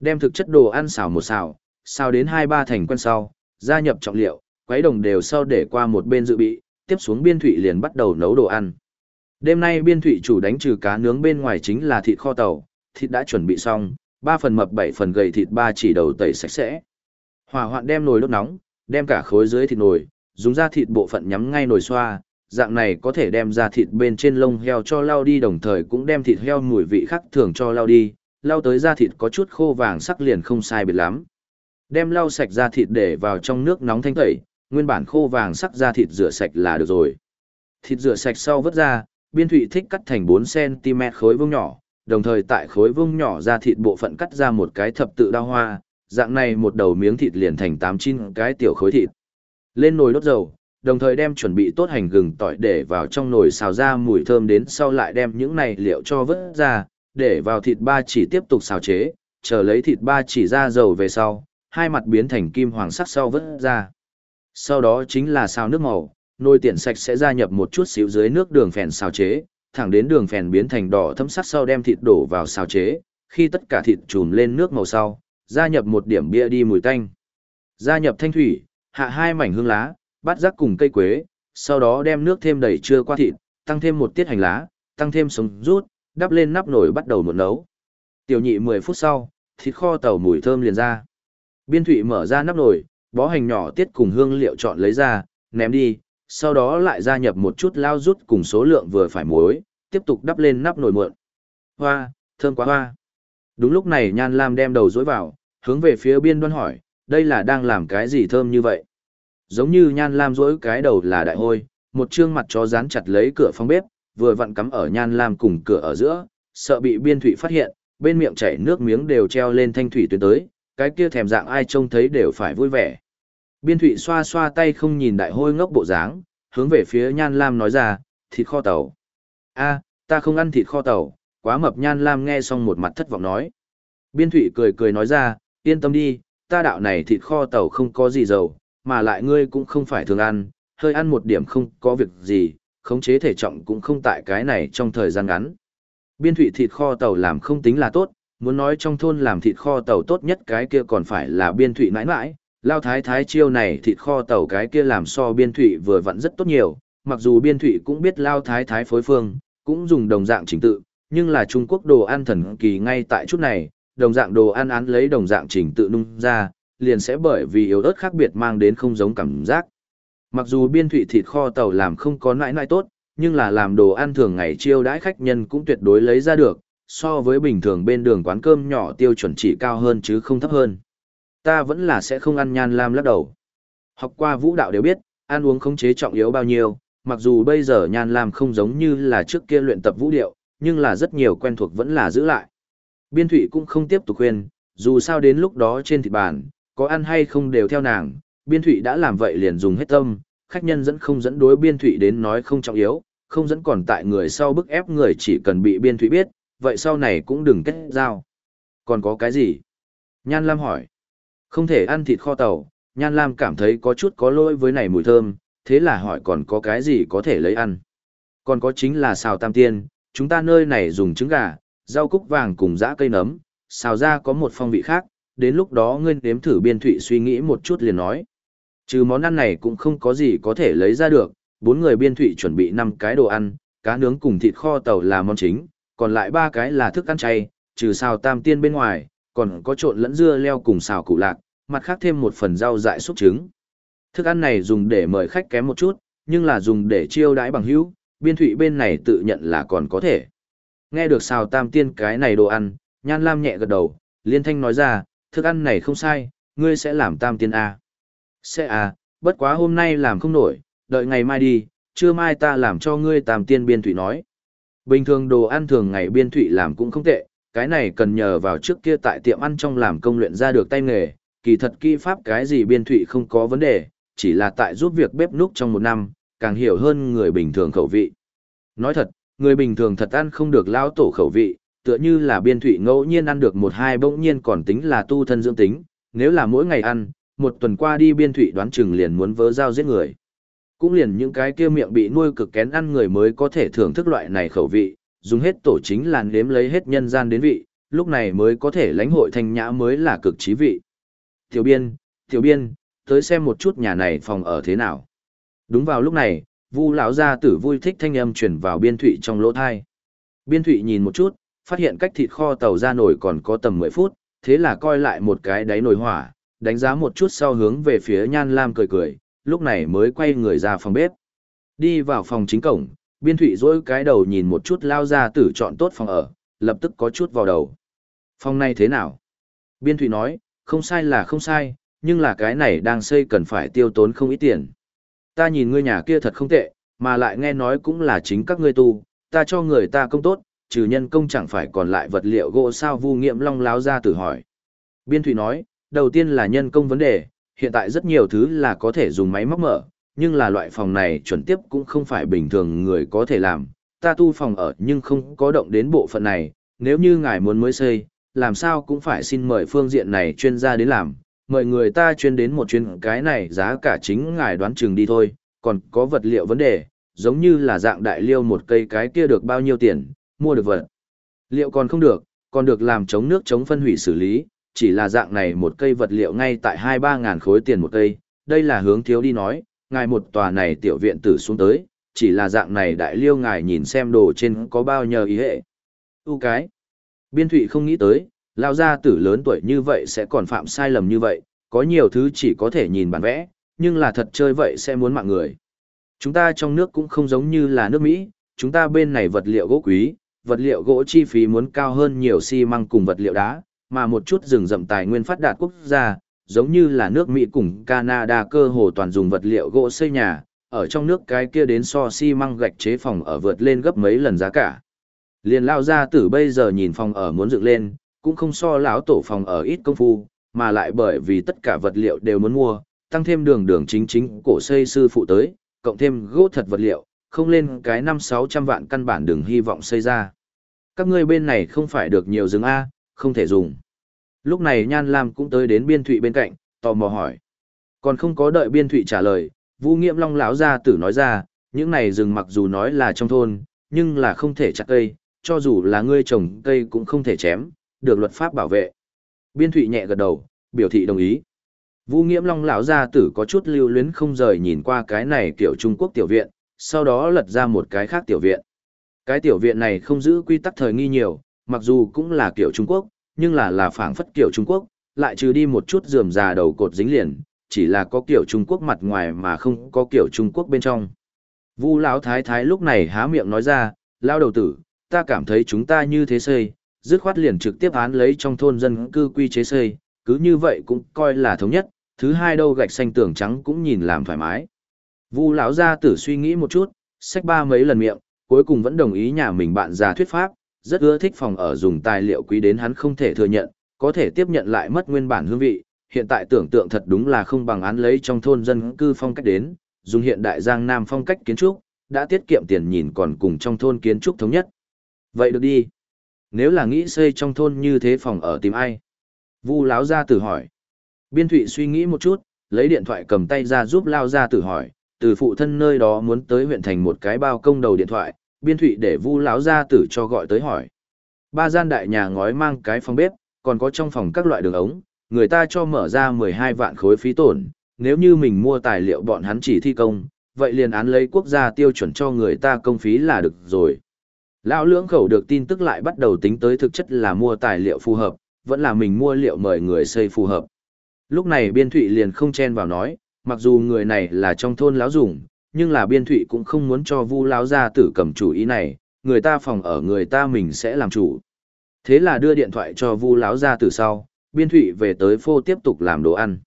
Đem thực chất đồ ăn xào một xào, xào đến hai ba thành quen sau, gia nhập trọng liệu, quấy đồng đều sau để qua một bên dự bị, tiếp xuống biên thụy liền bắt đầu nấu đồ ăn. Đêm nay biên thụy chủ đánh trừ cá nướng bên ngoài chính là thịt kho tàu, thịt đã chuẩn bị xong, 3 phần mập 7 phần gầy thịt ba chỉ đầu tẩy sạch sẽ. Hỏa hoạn đem nồi đốt nóng, đem cả khối dưới thịt nồi, dùng ra thịt bộ phận nhắm ngay nồi xoa, dạng này có thể đem ra thịt bên trên lông heo cho lau đi đồng thời cũng đem thịt heo mùi vị khác thường cho lau đi, lau tới da thịt có chút khô vàng sắc liền không sai biệt lắm. Đem lau sạch da thịt để vào trong nước nóng thanh tẩy, nguyên bản khô vàng sắc da thịt rửa sạch là được rồi. Thịt rửa sạch sau vớt ra, biên thụy thích cắt thành 4cm khối vuông nhỏ, đồng thời tại khối vuông nhỏ da thịt bộ phận cắt ra một cái thập tự đao hoa, dạng này một đầu miếng thịt liền thành 8 chín cái tiểu khối thịt. Lên nồi đốt dầu, đồng thời đem chuẩn bị tốt hành gừng tỏi để vào trong nồi xào ra mùi thơm đến sau lại đem những này liệu cho vớt ra, để vào thịt ba chỉ tiếp tục xào chế, chờ lấy thịt ba chỉ ra dầu về sau, hai mặt biến thành kim hoàng sắc sau vớt ra. Sau đó chính là xào nước màu, nồi tiện sạch sẽ gia nhập một chút xíu dưới nước đường phèn xào chế, thẳng đến đường phèn biến thành đỏ thấm sắc sau đem thịt đổ vào xào chế, khi tất cả thịt trùm lên nước màu sau, gia nhập một điểm bia đi mùi tanh. Gia nhập thanh thủy, hạ hai mảnh hương lá, bát rắc cùng cây quế, sau đó đem nước thêm đầy chưa qua thịt, tăng thêm một tiết hành lá, tăng thêm sống rút, đắp lên nắp nồi bắt đầu muộn nấu. Tiểu nhị 10 phút sau, thịt kho tàu mùi thơm liền ra. Biên thụy mở ra nắp nồi, bó hành nhỏ tiết cùng hương liệu chọn lấy ra, ném đi, sau đó lại gia nhập một chút lao rút cùng số lượng vừa phải muối, tiếp tục đắp lên nắp nồi muộn. Hoa, thơm quá hoa. Đúng lúc này Nhan Lam đem đầu dối vào, hướng về phía biên đoan hỏi, đây là đang làm cái gì thơm như vậy? Giống như Nhan Lam dối cái đầu là đại hôi, một trương mặt chó dán chặt lấy cửa phòng bếp, vừa vặn cắm ở Nhan Lam cùng cửa ở giữa, sợ bị biên thủy phát hiện, bên miệng chảy nước miếng đều treo lên thanh thủy tuyến tới, cái kia thèm dạng ai trông thấy đều phải vui vẻ. Biên thủy xoa xoa tay không nhìn đại hôi ngốc bộ dáng, hướng về phía Nhan Lam nói ra, thịt kho tàu. a ta không ăn thịt kho tàu, quá mập Nhan Lam nghe xong một mặt thất vọng nói. Biên thủy cười cười nói ra, yên tâm đi, ta đạo này thịt kho tàu không có gì dầu, mà lại ngươi cũng không phải thường ăn, hơi ăn một điểm không có việc gì, khống chế thể trọng cũng không tại cái này trong thời gian ngắn. Biên thủy thịt kho tàu làm không tính là tốt, muốn nói trong thôn làm thịt kho tàu tốt nhất cái kia còn phải là biên thụy nãi nãi, lao thái thái chiêu này thịt kho tàu cái kia làm so biên thụy vừa vặn rất tốt nhiều, mặc dù biên thụy cũng biết lao thái thái phối phương, cũng dùng đồng dạng trình tự, nhưng là Trung Quốc đồ ăn thần kỳ ngay tại chút này, đồng dạng đồ ăn án lấy đồng dạng trình tự nung ra, liền sẽ bởi vì yếu ớt khác biệt mang đến không giống cảm giác. Mặc dù biên thụy thịt kho tàu làm không có nãi nãi tốt, nhưng là làm đồ ăn thường ngày chiêu đãi khách nhân cũng tuyệt đối lấy ra được, so với bình thường bên đường quán cơm nhỏ tiêu chuẩn chỉ cao hơn chứ không thấp hơn. Ta vẫn là sẽ không ăn nhan lam lắc đầu. Học qua vũ đạo đều biết, ăn uống không chế trọng yếu bao nhiêu, mặc dù bây giờ nhan lam không giống như là trước kia luyện tập vũ điệu, nhưng là rất nhiều quen thuộc vẫn là giữ lại. Biên thủy cũng không tiếp tục khuyên, dù sao đến lúc đó trên thịt bàn, có ăn hay không đều theo nàng, biên thủy đã làm vậy liền dùng hết tâm, khách nhân dẫn không dẫn đối biên thủy đến nói không trọng yếu, không dẫn còn tại người sau bức ép người chỉ cần bị biên thủy biết, vậy sau này cũng đừng kết giao. Còn có cái gì? Nhan Lam hỏi. Không thể ăn thịt kho tàu, Nhan Lam cảm thấy có chút có lỗi với này mùi thơm, thế là hỏi còn có cái gì có thể lấy ăn. Còn có chính là xào tam tiên, chúng ta nơi này dùng trứng gà, rau cúc vàng cùng dã cây nấm, xào ra có một phong vị khác, đến lúc đó ngươi nếm thử biên thụy suy nghĩ một chút liền nói. Trừ món ăn này cũng không có gì có thể lấy ra được, bốn người biên thụy chuẩn bị năm cái đồ ăn, cá nướng cùng thịt kho tàu là món chính, còn lại ba cái là thức ăn chay, trừ xào tam tiên bên ngoài, còn có trộn lẫn dưa leo cùng xào củ lạc, mặt khác thêm một phần rau dại xúc trứng. Thức ăn này dùng để mời khách kém một chút, nhưng là dùng để chiêu đãi bằng hữu, biên thụy bên này tự nhận là còn có thể. Nghe được xào tam tiên cái này đồ ăn, nhan lam nhẹ gật đầu, liên thanh nói ra, thức ăn này không sai, ngươi sẽ làm tam tiên A. Sẽ à, bất quá hôm nay làm không nổi, đợi ngày mai đi, trưa mai ta làm cho ngươi tam tiên biên thủy nói. Bình thường đồ ăn thường ngày biên thụy làm cũng không tệ, cái này cần nhờ vào trước kia tại tiệm ăn trong làm công luyện ra được tay nghề, kỳ thật kỹ pháp cái gì biên thụy không có vấn đề, chỉ là tại giúp việc bếp núc trong một năm, càng hiểu hơn người bình thường khẩu vị. Nói thật, người bình thường thật ăn không được lao tổ khẩu vị, tựa như là biên thụy ngẫu nhiên ăn được một hai bỗng nhiên còn tính là tu thân dưỡng tính, nếu là mỗi ngày ăn, một tuần qua đi biên thụy đoán chừng liền muốn vớ dao giết người. Cũng liền những cái kia miệng bị nuôi cực kén ăn người mới có thể thưởng thức loại này khẩu vị, dùng hết tổ chính là nếm lấy hết nhân gian đến vị, lúc này mới có thể lãnh hội thanh nhã mới là cực trí vị. Tiểu biên, tiểu biên, tới xem một chút nhà này phòng ở thế nào. Đúng vào lúc này, Vu lão gia tử vui thích thanh âm truyền vào biên thụy trong lỗ thai. Biên thụy nhìn một chút, phát hiện cách thịt kho tàu ra nổi còn có tầm 10 phút, thế là coi lại một cái đáy nồi hỏa, đánh giá một chút sau hướng về phía Nhan Lam cười cười, lúc này mới quay người ra phòng bếp. Đi vào phòng chính cổng, biên thụy dỗi cái đầu nhìn một chút lao ra tử chọn tốt phòng ở, lập tức có chút vào đầu. Phòng này thế nào? Biên thụy nói, không sai là không sai, nhưng là cái này đang xây cần phải tiêu tốn không ít tiền. Ta nhìn ngươi nhà kia thật không tệ, mà lại nghe nói cũng là chính các ngươi tu, ta cho người ta công tốt, trừ nhân công chẳng phải còn lại vật liệu gỗ sao vu nghiệm long láo ra tử hỏi. Biên thụy nói, đầu tiên là nhân công vấn đề, hiện tại rất nhiều thứ là có thể dùng máy móc mở, nhưng là loại phòng này chuẩn tiếp cũng không phải bình thường người có thể làm. Ta tu phòng ở nhưng không có động đến bộ phận này, nếu như ngài muốn mới xây, làm sao cũng phải xin mời phương diện này chuyên gia đến làm, mời người ta chuyên đến một chuyên cái này giá cả chính ngài đoán chừng đi thôi, còn có vật liệu vấn đề, giống như là dạng đại liêu một cây cái kia được bao nhiêu tiền, mua được vật. Liệu còn không được, còn được làm chống nước chống phân hủy xử lý, chỉ là dạng này một cây vật liệu ngay tại hai ba ngàn khối tiền một cây, đây là hướng thiếu đi nói, ngài một tòa này tiểu viện tử xuống tới, chỉ là dạng này đại liêu ngài nhìn xem đồ trên có bao nhờ ý hệ. u cái. Biên thụy không nghĩ tới, lao gia tử lớn tuổi như vậy sẽ còn phạm sai lầm như vậy, có nhiều thứ chỉ có thể nhìn bản vẽ, nhưng là thật chơi vậy sẽ muốn mạng người. Chúng ta trong nước cũng không giống như là nước Mỹ, chúng ta bên này vật liệu gỗ quý, vật liệu gỗ chi phí muốn cao hơn nhiều xi măng cùng vật liệu đá, mà một chút rừng rậm tài nguyên phát đạt quốc gia, giống như là nước Mỹ cùng Canada cơ hồ toàn dùng vật liệu gỗ xây nhà, ở trong nước cái kia đến so xi măng gạch chế phòng ở vượt lên gấp mấy lần giá cả. Liền lao ra tử bây giờ nhìn phòng ở muốn dựng lên, cũng không so lão tổ phòng ở ít công phu, mà lại bởi vì tất cả vật liệu đều muốn mua, tăng thêm đường đường chính chính cổ xây sư phụ tới, cộng thêm gỗ thật vật liệu, không lên cái năm sáu trăm vạn căn bản đừng hy vọng xây ra. Các ngươi bên này không phải được nhiều rừng A, không thể dùng. Lúc này Nhan Lam cũng tới đến biên thụy bên cạnh, tò mò hỏi. Còn không có đợi biên thụy trả lời, Vũ Nghiễm Long lão ra tử nói ra, những này rừng mặc dù nói là trong thôn, nhưng là không thể chặt cây, cho dù là ngươi trồng cây cũng không thể chém, được luật pháp bảo vệ. Biên thụy nhẹ gật đầu, biểu thị đồng ý. Vũ Nghiễm Long lão gia tử có chút lưu luyến không rời nhìn qua cái này kiểu Trung Quốc tiểu viện, sau đó lật ra một cái khác tiểu viện. Cái tiểu viện này không giữ quy tắc thời nghi nhiều, mặc dù cũng là kiểu Trung Quốc, nhưng là là phảng phất kiểu Trung Quốc, lại trừ đi một chút rườm rà đầu cột dính liền, chỉ là có kiểu Trung Quốc mặt ngoài mà không có kiểu Trung Quốc bên trong. Vu lão thái thái lúc này há miệng nói ra, lao đầu tử, ta cảm thấy chúng ta như thế xây, dứt khoát liền trực tiếp án lấy trong thôn dân cư quy chế xây, cứ như vậy cũng coi là thống nhất, thứ hai đâu gạch xanh tường trắng cũng nhìn làm thoải mái. Vu lão gia tử suy nghĩ một chút, xách ba mấy lần miệng, cuối cùng vẫn đồng ý nhà mình bạn già thuyết pháp, rất ưa thích phòng ở dùng tài liệu quý đến hắn không thể thừa nhận, có thể tiếp nhận lại mất nguyên bản hương vị, hiện tại tưởng tượng thật đúng là không bằng án lấy trong thôn dân cư phong cách đến, dùng hiện đại giang nam phong cách kiến trúc, đã tiết kiệm tiền nhìn còn cùng trong thôn kiến trúc thống nhất. Vậy được đi. Nếu là nghĩ xây trong thôn như thế phòng ở tìm ai? Vu lão gia tử hỏi. Biên Thụy suy nghĩ một chút, lấy điện thoại cầm tay ra giúp lao gia tử hỏi, từ phụ thân nơi đó muốn tới huyện thành một cái bao công đầu điện thoại, Biên Thụy để Vu lão gia tử cho gọi tới hỏi. Ba gian đại nhà ngói mang cái phòng bếp, còn có trong phòng các loại đường ống, người ta cho mở ra 12 vạn khối phí tổn, nếu như mình mua tài liệu bọn hắn chỉ thi công, vậy liền án lấy quốc gia tiêu chuẩn cho người ta công phí là được rồi. Lão lưỡng khẩu được tin tức lại bắt đầu tính tới thực chất là mua tài liệu phù hợp, vẫn là mình mua liệu mời người xây phù hợp. Lúc này biên thụy liền không chen vào nói, mặc dù người này là trong thôn lão dùng, nhưng là biên thụy cũng không muốn cho vu lão gia tử cầm chủ ý này, người ta phòng ở người ta mình sẽ làm chủ. Thế là đưa điện thoại cho vu lão gia tử sau, biên thụy về tới phô tiếp tục làm đồ ăn.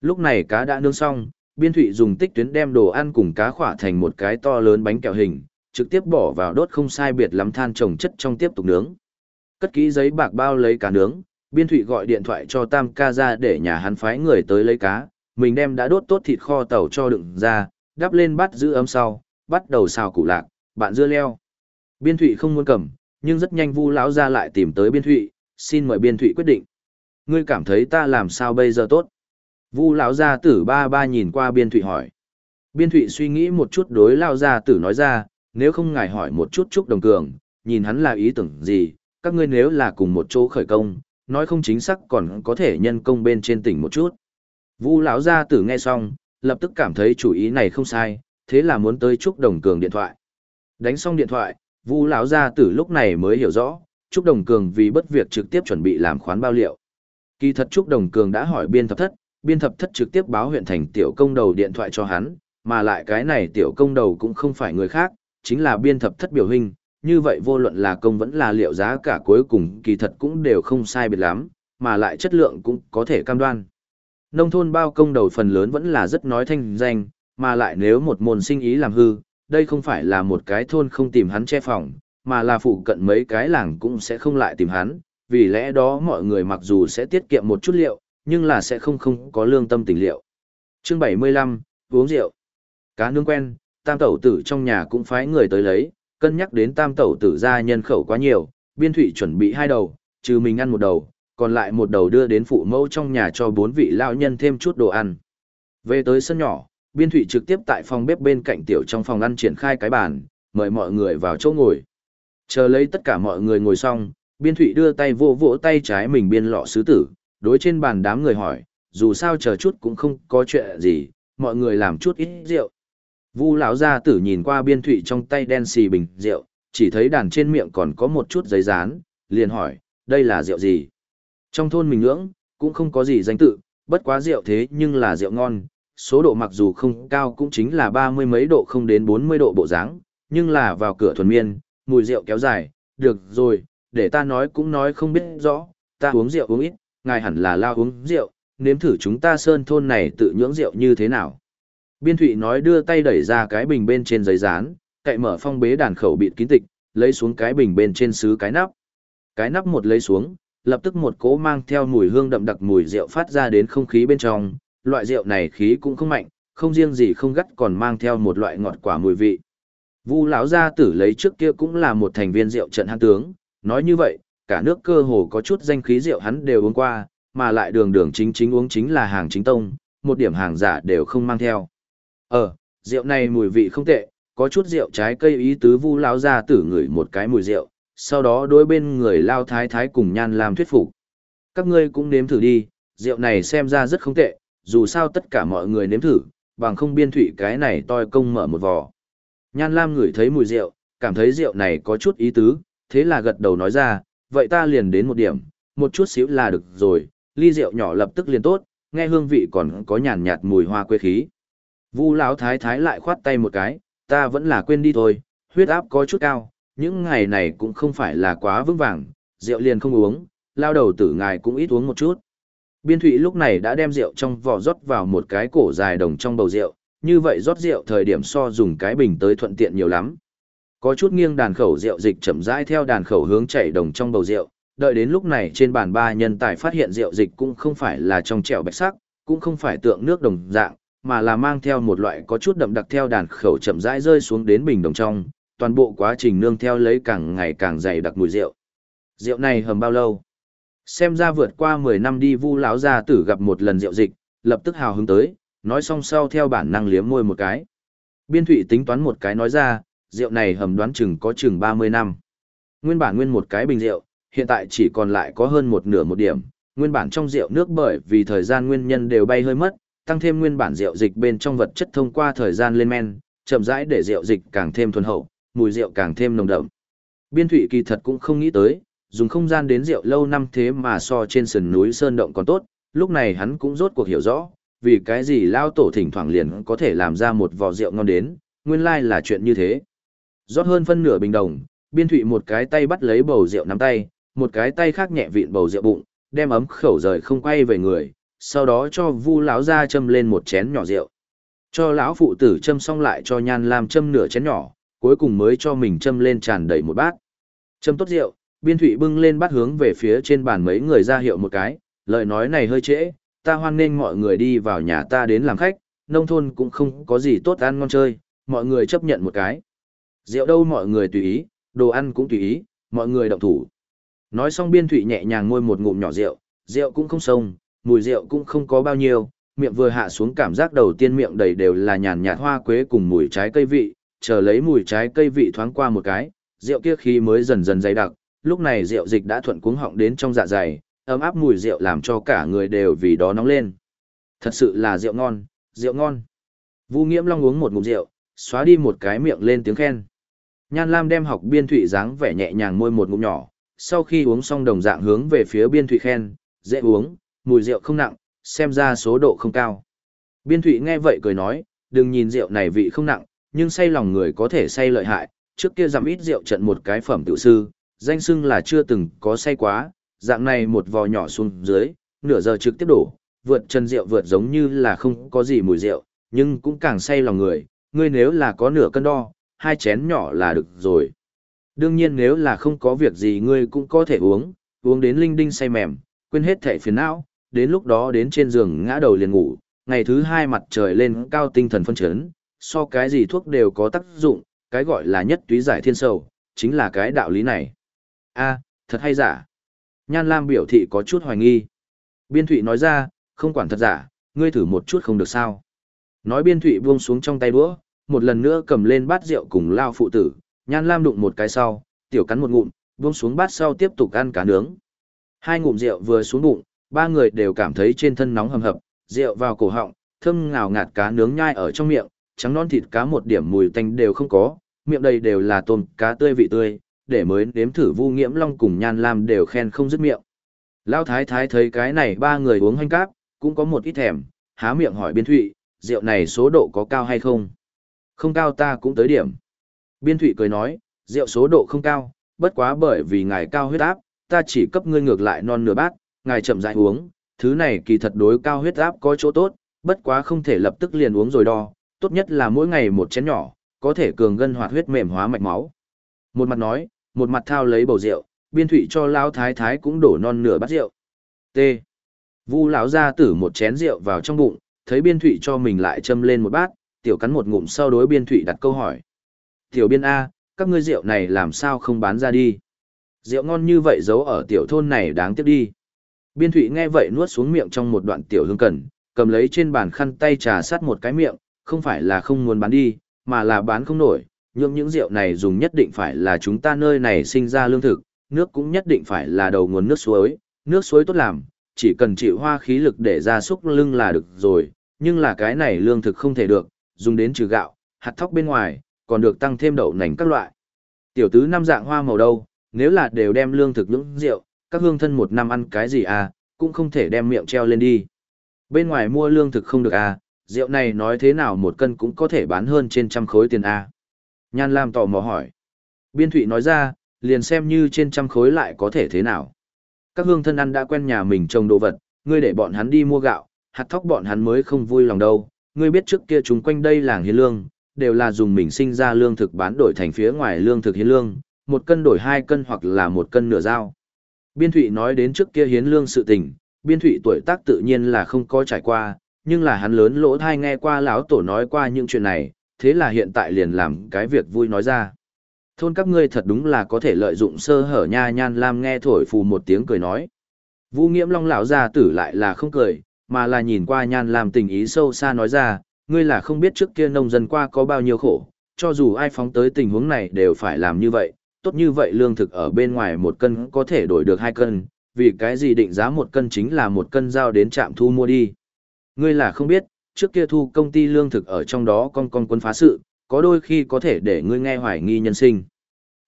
Lúc này cá đã nướng xong, biên thụy dùng tích tuyến đem đồ ăn cùng cá khỏa thành một cái to lớn bánh kẹo hình, trực tiếp bỏ vào đốt không sai biệt lắm than trồng chất trong tiếp tục nướng. Cất kỹ giấy bạc bao lấy cá nướng, biên thụy gọi điện thoại cho Tam ca ra để nhà hắn phái người tới lấy cá, mình đem đã đốt tốt thịt kho tàu cho đựng ra, đắp lên bát giữ ấm sau, bắt đầu xào củ lạc, bạn dưa leo. Biên thụy không muốn cầm, nhưng rất nhanh vu lão ra lại tìm tới biên thụy, xin mời biên thụy quyết định. Ngươi cảm thấy ta làm sao bây giờ tốt? Vu lão gia tử ba ba nhìn qua biên thụy hỏi. Biên thụy suy nghĩ một chút đối Lão gia tử nói ra, nếu không ngài hỏi một chút chút đồng cường, nhìn hắn là ý tưởng gì, các ngươi nếu là cùng một chỗ khởi công, nói không chính xác còn có thể nhân công bên trên tỉnh một chút. Vu lão gia tử nghe xong, lập tức cảm thấy chủ ý này không sai, thế là muốn tới trúc đồng cường điện thoại. Đánh xong điện thoại, Vu lão gia tử lúc này mới hiểu rõ, trúc đồng cường vì bất việc trực tiếp chuẩn bị làm khoán bao liệu. Kỳ thật trúc đồng cường đã hỏi biên thập thất, biên thập thất trực tiếp báo huyện thành tiểu công đầu điện thoại cho hắn, mà lại cái này tiểu công đầu cũng không phải người khác, chính là biên thập thất biểu hình, như vậy vô luận là công vẫn là liệu giá cả cuối cùng kỳ thật cũng đều không sai biệt lắm, mà lại chất lượng cũng có thể cam đoan. Nông thôn bao công đầu phần lớn vẫn là rất nói thanh danh, mà lại nếu một môn sinh ý làm hư, đây không phải là một cái thôn không tìm hắn che phòng, mà là phụ cận mấy cái làng cũng sẽ không lại tìm hắn, vì lẽ đó mọi người mặc dù sẽ tiết kiệm một chút liệu, nhưng là sẽ không không có lương tâm tình liệu. Chương 75, uống rượu. Cá nướng quen, tam tẩu tử trong nhà cũng phái người tới lấy, cân nhắc đến tam tẩu tử ra nhân khẩu quá nhiều, biên thủy chuẩn bị hai đầu, trừ mình ăn một đầu, còn lại một đầu đưa đến phụ mẫu trong nhà cho bốn vị lão nhân thêm chút đồ ăn. Về tới sân nhỏ, biên thụy trực tiếp tại phòng bếp bên cạnh tiểu trong phòng ăn triển khai cái bàn, mời mọi người vào chỗ ngồi. Chờ lấy tất cả mọi người ngồi xong, biên thụy đưa tay vỗ vỗ tay trái mình biên lọ sứ tử, đối trên bàn đám người hỏi, dù sao chờ chút cũng không có chuyện gì, mọi người làm chút ít rượu. Vu lão gia tử nhìn qua biên thụy trong tay đen xì bình rượu, chỉ thấy đàn trên miệng còn có một chút giấy dán, liền hỏi, đây là rượu gì? Trong thôn mình ngưỡng, cũng không có gì danh tự, bất quá rượu thế nhưng là rượu ngon, số độ mặc dù không cao cũng chính là ba mươi mấy độ không đến bốn mươi độ bộ dáng, nhưng là vào cửa thuần miên, mùi rượu kéo dài, được rồi, để ta nói cũng nói không biết rõ, ta uống rượu uống ít, ngài hẳn là lao uống rượu, nếm thử chúng ta sơn thôn này tự nhưỡng rượu như thế nào. Biên thụy nói đưa tay đẩy ra cái bình bên trên giấy dán, cậy mở phong bế đàn khẩu bịt kín tịch, lấy xuống cái bình bên trên xứ cái nắp. Cái nắp một lấy xuống, lập tức một cỗ mang theo mùi hương đậm đặc mùi rượu phát ra đến không khí bên trong, loại rượu này khí cũng không mạnh, không riêng gì không gắt còn mang theo một loại ngọt quả mùi vị. Vu lão gia tử lấy trước kia cũng là một thành viên rượu trận hạng tướng, nói như vậy, cả nước cơ hồ có chút danh khí rượu hắn đều uống qua, mà lại đường đường chính chính uống chính là hàng chính tông, một điểm hàng giả đều không mang theo. Ờ, rượu này mùi vị không tệ, có chút rượu trái cây ý tứ Vu lão gia tử ngửi một cái mùi rượu, sau đó đối bên người lao thái thái cùng nhan làm thuyết phục. Các ngươi cũng nếm thử đi, rượu này xem ra rất không tệ, dù sao tất cả mọi người nếm thử, bằng không biên thủy cái này toi công mở một vò. Nhan Lam ngửi thấy mùi rượu, cảm thấy rượu này có chút ý tứ, thế là gật đầu nói ra, vậy ta liền đến một điểm, một chút xíu là được rồi, ly rượu nhỏ lập tức liền tốt, nghe hương vị còn có nhàn nhạt mùi hoa quê khí. Vu lão thái thái lại khoát tay một cái, ta vẫn là quên đi thôi, huyết áp có chút cao, những ngày này cũng không phải là quá vững vàng, rượu liền không uống, lao đầu tử ngài cũng ít uống một chút. Biên thụy lúc này đã đem rượu trong vỏ rót vào một cái cổ dài đồng trong bầu rượu, như vậy rót rượu thời điểm so dùng cái bình tới thuận tiện nhiều lắm. Có chút nghiêng đàn khẩu rượu dịch chậm rãi theo đàn khẩu hướng chảy đồng trong bầu rượu, đợi đến lúc này trên bàn ba nhân tài phát hiện rượu dịch cũng không phải là trong trẻo bạch sắc, cũng không phải tượng nước đồng dạng, mà là mang theo một loại có chút đậm đặc theo đàn khẩu chậm rãi rơi xuống đến bình đồng trong, toàn bộ quá trình nương theo lấy càng ngày càng dày đặc mùi rượu. Rượu này hầm bao lâu? Xem ra vượt qua 10 năm đi vu lão gia tử gặp một lần rượu dịch, lập tức hào hứng tới, nói xong sau theo bản năng liếm môi một cái. Biên thụy tính toán một cái nói ra, rượu này hầm đoán chừng có chừng 30 năm. Nguyên bản nguyên một cái bình rượu, hiện tại chỉ còn lại có hơn một nửa một điểm. Nguyên bản trong rượu nước bởi vì thời gian nguyên nhân đều bay hơi mất, tăng thêm nguyên bản rượu dịch bên trong vật chất thông qua thời gian lên men, chậm rãi để rượu dịch càng thêm thuần hậu, mùi rượu càng thêm nồng đậm. Biên thủy kỳ thật cũng không nghĩ tới, dùng không gian đến rượu lâu năm thế mà so trên sườn núi sơn động còn tốt, lúc này hắn cũng rốt cuộc hiểu rõ, vì cái gì lao tổ thỉnh thoảng liền có thể làm ra một vò rượu ngon đến, nguyên lai là chuyện như thế. Rót hơn phân nửa bình đồng, biên thụy một cái tay bắt lấy bầu rượu nắm tay, một cái tay khác nhẹ vịn bầu rượu bụng, đem ấm khẩu rời không quay về người, sau đó cho vu lão ra châm lên một chén nhỏ rượu. Cho lão phụ tử châm xong lại cho nhan lam châm nửa chén nhỏ, cuối cùng mới cho mình châm lên tràn đầy một bát. Châm tốt rượu, biên thủy bưng lên bát hướng về phía trên bàn mấy người ra hiệu một cái, lời nói này hơi trễ, ta hoan nên mọi người đi vào nhà ta đến làm khách, nông thôn cũng không có gì tốt ăn ngon chơi, mọi người chấp nhận một cái. Rượu đâu mọi người tùy ý, đồ ăn cũng tùy ý, mọi người động thủ. Nói xong biên thủy nhẹ nhàng ngôi một ngụm nhỏ rượu, rượu cũng không sông, mùi rượu cũng không có bao nhiêu, miệng vừa hạ xuống cảm giác đầu tiên miệng đầy đều là nhàn nhạt hoa quế cùng mùi trái cây vị, chờ lấy mùi trái cây vị thoáng qua một cái, rượu kia khi mới dần dần dày đặc, lúc này rượu dịch đã thuận cuống họng đến trong dạ dày, ấm áp mùi rượu làm cho cả người đều vì đó nóng lên. Thật sự là rượu ngon, rượu ngon. Vu Nghiễm Long uống một ngụm rượu, xóa đi một cái miệng lên tiếng khen. Nhan Lam đem học biên thụy dáng vẻ nhẹ nhàng môi một ngụm nhỏ, sau khi uống xong đồng dạng hướng về phía biên thụy khen, dễ uống, mùi rượu không nặng, xem ra số độ không cao. Biên thụy nghe vậy cười nói, đừng nhìn rượu này vị không nặng, nhưng say lòng người có thể say lợi hại, trước kia giảm ít rượu trận một cái phẩm tiểu sư, danh xưng là chưa từng có say quá, dạng này một vò nhỏ xuống dưới, nửa giờ trực tiếp đổ, vượt chân rượu vượt giống như là không có gì mùi rượu, nhưng cũng càng say lòng người, ngươi nếu là có nửa cân đo, hai chén nhỏ là được rồi. Đương nhiên nếu là không có việc gì ngươi cũng có thể uống, uống đến linh đinh say mềm, quên hết thể phiền não, đến lúc đó đến trên giường ngã đầu liền ngủ, ngày thứ hai mặt trời lên cao tinh thần phân chấn, so cái gì thuốc đều có tác dụng, cái gọi là nhất túy giải thiên sầu, chính là cái đạo lý này. a thật hay giả. Nhan Lam biểu thị có chút hoài nghi. Biên Thụy nói ra, không quản thật giả, ngươi thử một chút không được sao. Nói Biên Thụy buông xuống trong tay đũa, một lần nữa cầm lên bát rượu cùng lao phụ tử, Nhan Lam đụng một cái sau, tiểu cắn một ngụm, buông xuống bát sau tiếp tục ăn cá nướng. Hai ngụm rượu vừa xuống bụng, ba người đều cảm thấy trên thân nóng hầm hập, rượu vào cổ họng, thơm ngào ngạt cá nướng nhai ở trong miệng, trắng non thịt cá một điểm mùi tanh đều không có, miệng đầy đều là tôm cá tươi vị tươi, để mới nếm thử Vu Nghiễm Long cùng Nhan Lam đều khen không dứt miệng. Lão thái thái thấy cái này ba người uống hanh cáp, cũng có một ít thèm, há miệng hỏi Biên Thụy, rượu này số độ có cao hay không? Không cao ta cũng tới điểm. Biên thụy cười nói, rượu số độ không cao, bất quá bởi vì ngài cao huyết áp, ta chỉ cấp ngươi ngược lại non nửa bát, ngài chậm rãi uống, thứ này kỳ thật đối cao huyết áp có chỗ tốt, bất quá không thể lập tức liền uống rồi đo, tốt nhất là mỗi ngày một chén nhỏ, có thể cường gân hoạt huyết mềm hóa mạch máu. Một mặt nói, một mặt thao lấy bầu rượu, biên thụy cho lão thái thái cũng đổ non nửa bát rượu. T. Vu lão ra tử một chén rượu vào trong bụng, thấy biên thụy cho mình lại châm lên một bát, tiểu cắn một ngụm sau đối biên thụy đặt câu hỏi. Tiểu biên A, các ngươi rượu này làm sao không bán ra đi? Rượu ngon như vậy giấu ở tiểu thôn này đáng tiếc đi. Biên thụy nghe vậy nuốt xuống miệng trong một đoạn tiểu hương cần, cầm lấy trên bàn khăn tay trà sát một cái miệng, không phải là không muốn bán đi, mà là bán không nổi. Nhưng những rượu này dùng nhất định phải là chúng ta nơi này sinh ra lương thực, nước cũng nhất định phải là đầu nguồn nước suối, nước suối tốt làm, chỉ cần chịu hoa khí lực để ra súc lưng là được rồi, nhưng là cái này lương thực không thể được, dùng đến trừ gạo, hạt thóc bên ngoài, còn được tăng thêm đậu nành các loại. Tiểu tứ năm dạng hoa màu đâu, nếu là đều đem lương thực những rượu, các hương thân một năm ăn cái gì à, cũng không thể đem miệng treo lên đi. Bên ngoài mua lương thực không được à, rượu này nói thế nào một cân cũng có thể bán hơn trên trăm khối tiền a? Nhan Lam tò mò hỏi. Biên Thụy nói ra, liền xem như trên trăm khối lại có thể thế nào. Các hương thân ăn đã quen nhà mình trồng đồ vật, ngươi để bọn hắn đi mua gạo, hạt thóc bọn hắn mới không vui lòng đâu. Ngươi biết trước kia chúng quanh đây làng hiến lương, đều là dùng mình sinh ra lương thực bán đổi thành phía ngoài lương thực hiến lương, một cân đổi hai cân hoặc là một cân nửa dao. Biên Thụy nói đến trước kia hiến lương sự tình, Biên Thụy tuổi tác tự nhiên là không có trải qua, nhưng là hắn lớn lỗ thai nghe qua lão tổ nói qua những chuyện này, thế là hiện tại liền làm cái việc vui nói ra. Thôn các ngươi thật đúng là có thể lợi dụng sơ hở nha nhan lam nghe thổi phù một tiếng cười nói. Vũ nghiễm long lão gia tử lại là không cười, mà là nhìn qua nhan lam tình ý sâu xa nói ra, ngươi là không biết trước kia nông dân qua có bao nhiêu khổ, cho dù ai phóng tới tình huống này đều phải làm như vậy, tốt như vậy lương thực ở bên ngoài một cân có thể đổi được hai cân, vì cái gì định giá một cân chính là một cân giao đến trạm thu mua đi. Ngươi là không biết, trước kia thu công ty lương thực ở trong đó con con quân phá sự, có đôi khi có thể để ngươi nghe hoài nghi nhân sinh.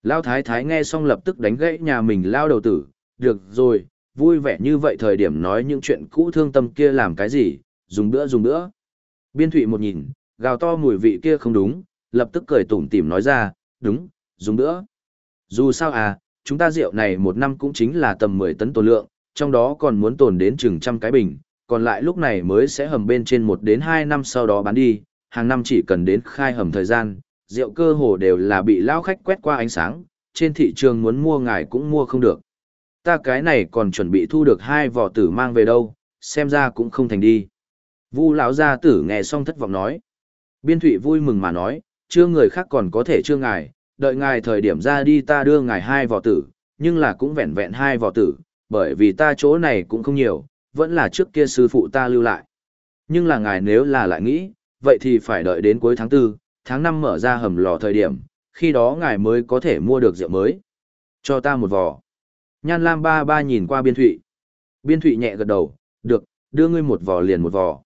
Lao thái thái nghe xong lập tức đánh gãy nhà mình lao đầu tử, được rồi, vui vẻ như vậy thời điểm nói những chuyện cũ thương tâm kia làm cái gì, dùng bữa dùng bữa. Biên thụy một nhìn, gào to mùi vị kia không đúng, lập tức cười tủm tỉm nói ra, đúng, dùng bữa. Dù sao à, chúng ta rượu này một năm cũng chính là tầm 10 tấn tổ lượng, trong đó còn muốn tồn đến chừng trăm cái bình, còn lại lúc này mới sẽ hầm bên trên 1 đến 2 năm sau đó bán đi, hàng năm chỉ cần đến khai hầm thời gian, rượu cơ hồ đều là bị lao khách quét qua ánh sáng, trên thị trường muốn mua ngài cũng mua không được. Ta cái này còn chuẩn bị thu được hai vỏ tử mang về đâu, xem ra cũng không thành đi. Vu lão gia tử nghe xong thất vọng nói. Biên thụy vui mừng mà nói, chưa người khác còn có thể chưa ngài, đợi ngài thời điểm ra đi ta đưa ngài hai vỏ tử, nhưng là cũng vẹn vẹn hai vỏ tử, bởi vì ta chỗ này cũng không nhiều, vẫn là trước kia sư phụ ta lưu lại. Nhưng là ngài nếu là lại nghĩ, vậy thì phải đợi đến cuối tháng 4, tháng 5 mở ra hầm lò thời điểm, khi đó ngài mới có thể mua được rượu mới. Cho ta một vò. Nhan Lam ba ba nhìn qua biên thụy. Biên thụy nhẹ gật đầu, được, đưa ngươi một vò liền một vò.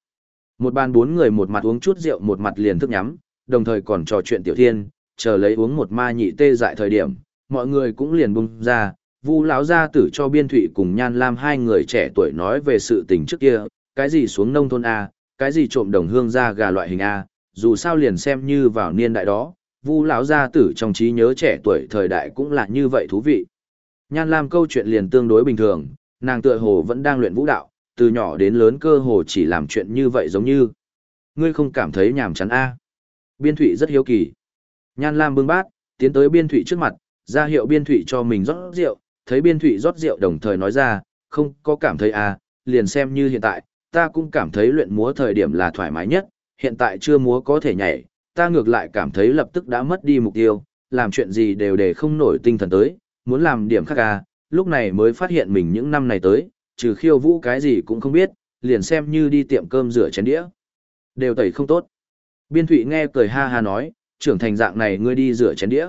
Một bàn bốn người một mặt uống chút rượu một mặt liền thức nhắm, đồng thời còn trò chuyện tiểu thiên, chờ lấy uống một ma nhị tê dại thời điểm, mọi người cũng liền bung ra, Vu lão gia tử cho Biên Thụy cùng Nhan Lam hai người trẻ tuổi nói về sự tình trước kia, cái gì xuống nông thôn a, cái gì trộm đồng hương ra gà loại hình a, dù sao liền xem như vào niên đại đó, Vu lão gia tử trong trí nhớ trẻ tuổi thời đại cũng là như vậy thú vị. Nhan Lam câu chuyện liền tương đối bình thường, nàng tựa hồ vẫn đang luyện vũ đạo, từ nhỏ đến lớn cơ hồ chỉ làm chuyện như vậy giống như. Ngươi không cảm thấy nhàm chán a? Biên Thụy rất hiếu kỳ. Nhan Lam bưng bát, tiến tới Biên Thụy trước mặt, ra hiệu Biên Thụy cho mình rót rượu, thấy Biên Thụy rót rượu đồng thời nói ra, không có cảm thấy à liền xem như hiện tại, ta cũng cảm thấy luyện múa thời điểm là thoải mái nhất, hiện tại chưa múa có thể nhảy, ta ngược lại cảm thấy lập tức đã mất đi mục tiêu, làm chuyện gì đều để không nổi tinh thần tới, muốn làm điểm khác à, lúc này mới phát hiện mình những năm này tới, trừ khiêu vũ cái gì cũng không biết, liền xem như đi tiệm cơm rửa chén đĩa. Đều tẩy không tốt. Biên Thụy nghe cười ha ha nói, trưởng thành dạng này ngươi đi rửa chén đĩa.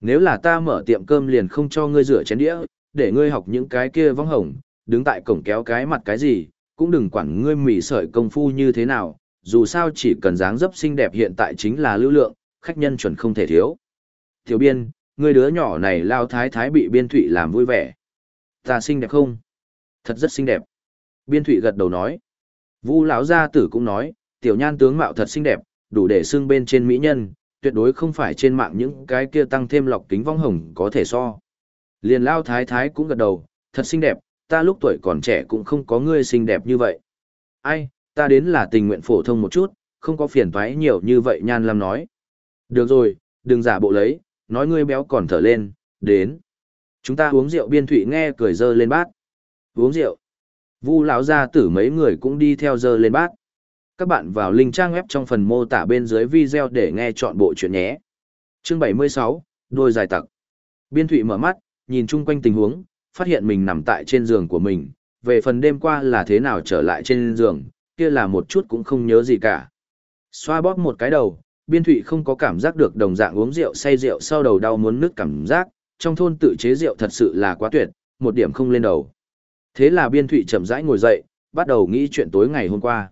Nếu là ta mở tiệm cơm liền không cho ngươi rửa chén đĩa, để ngươi học những cái kia vong hồng, đứng tại cổng kéo cái mặt cái gì, cũng đừng quản ngươi mỉ sợi công phu như thế nào, dù sao chỉ cần dáng dấp xinh đẹp hiện tại chính là lưu lượng, khách nhân chuẩn không thể thiếu. Tiểu biên, ngươi đứa nhỏ này lao thái thái bị biên thụy làm vui vẻ. Ta xinh đẹp không? Thật rất xinh đẹp. Biên thụy gật đầu nói. Vu lão gia tử cũng nói, tiểu nhan tướng mạo thật xinh đẹp, đủ để xưng bên trên mỹ nhân, tuyệt đối không phải trên mạng những cái kia tăng thêm lọc kính vong hồng có thể so. Liền lao thái thái cũng gật đầu, thật xinh đẹp, ta lúc tuổi còn trẻ cũng không có ngươi xinh đẹp như vậy. Ai, ta đến là tình nguyện phổ thông một chút, không có phiền toái nhiều như vậy nhan lam nói. Được rồi, đừng giả bộ lấy, nói ngươi béo còn thở lên, đến. Chúng ta uống rượu biên thủy nghe cười dơ lên bát. Uống rượu. Vu lão gia tử mấy người cũng đi theo dơ lên bát. Các bạn vào link trang web trong phần mô tả bên dưới video để nghe chọn bộ chuyện nhé. Chương 76, đôi dài tặc. Biên Thụy mở mắt, nhìn chung quanh tình huống, phát hiện mình nằm tại trên giường của mình. Về phần đêm qua là thế nào trở lại trên giường, kia là một chút cũng không nhớ gì cả. Xoa bóp một cái đầu, biên thụy không có cảm giác được đồng dạng uống rượu say rượu sau đầu đau muốn nứt cảm giác, trong thôn tự chế rượu thật sự là quá tuyệt, một điểm không lên đầu. Thế là biên thụy chậm rãi ngồi dậy, bắt đầu nghĩ chuyện tối ngày hôm qua.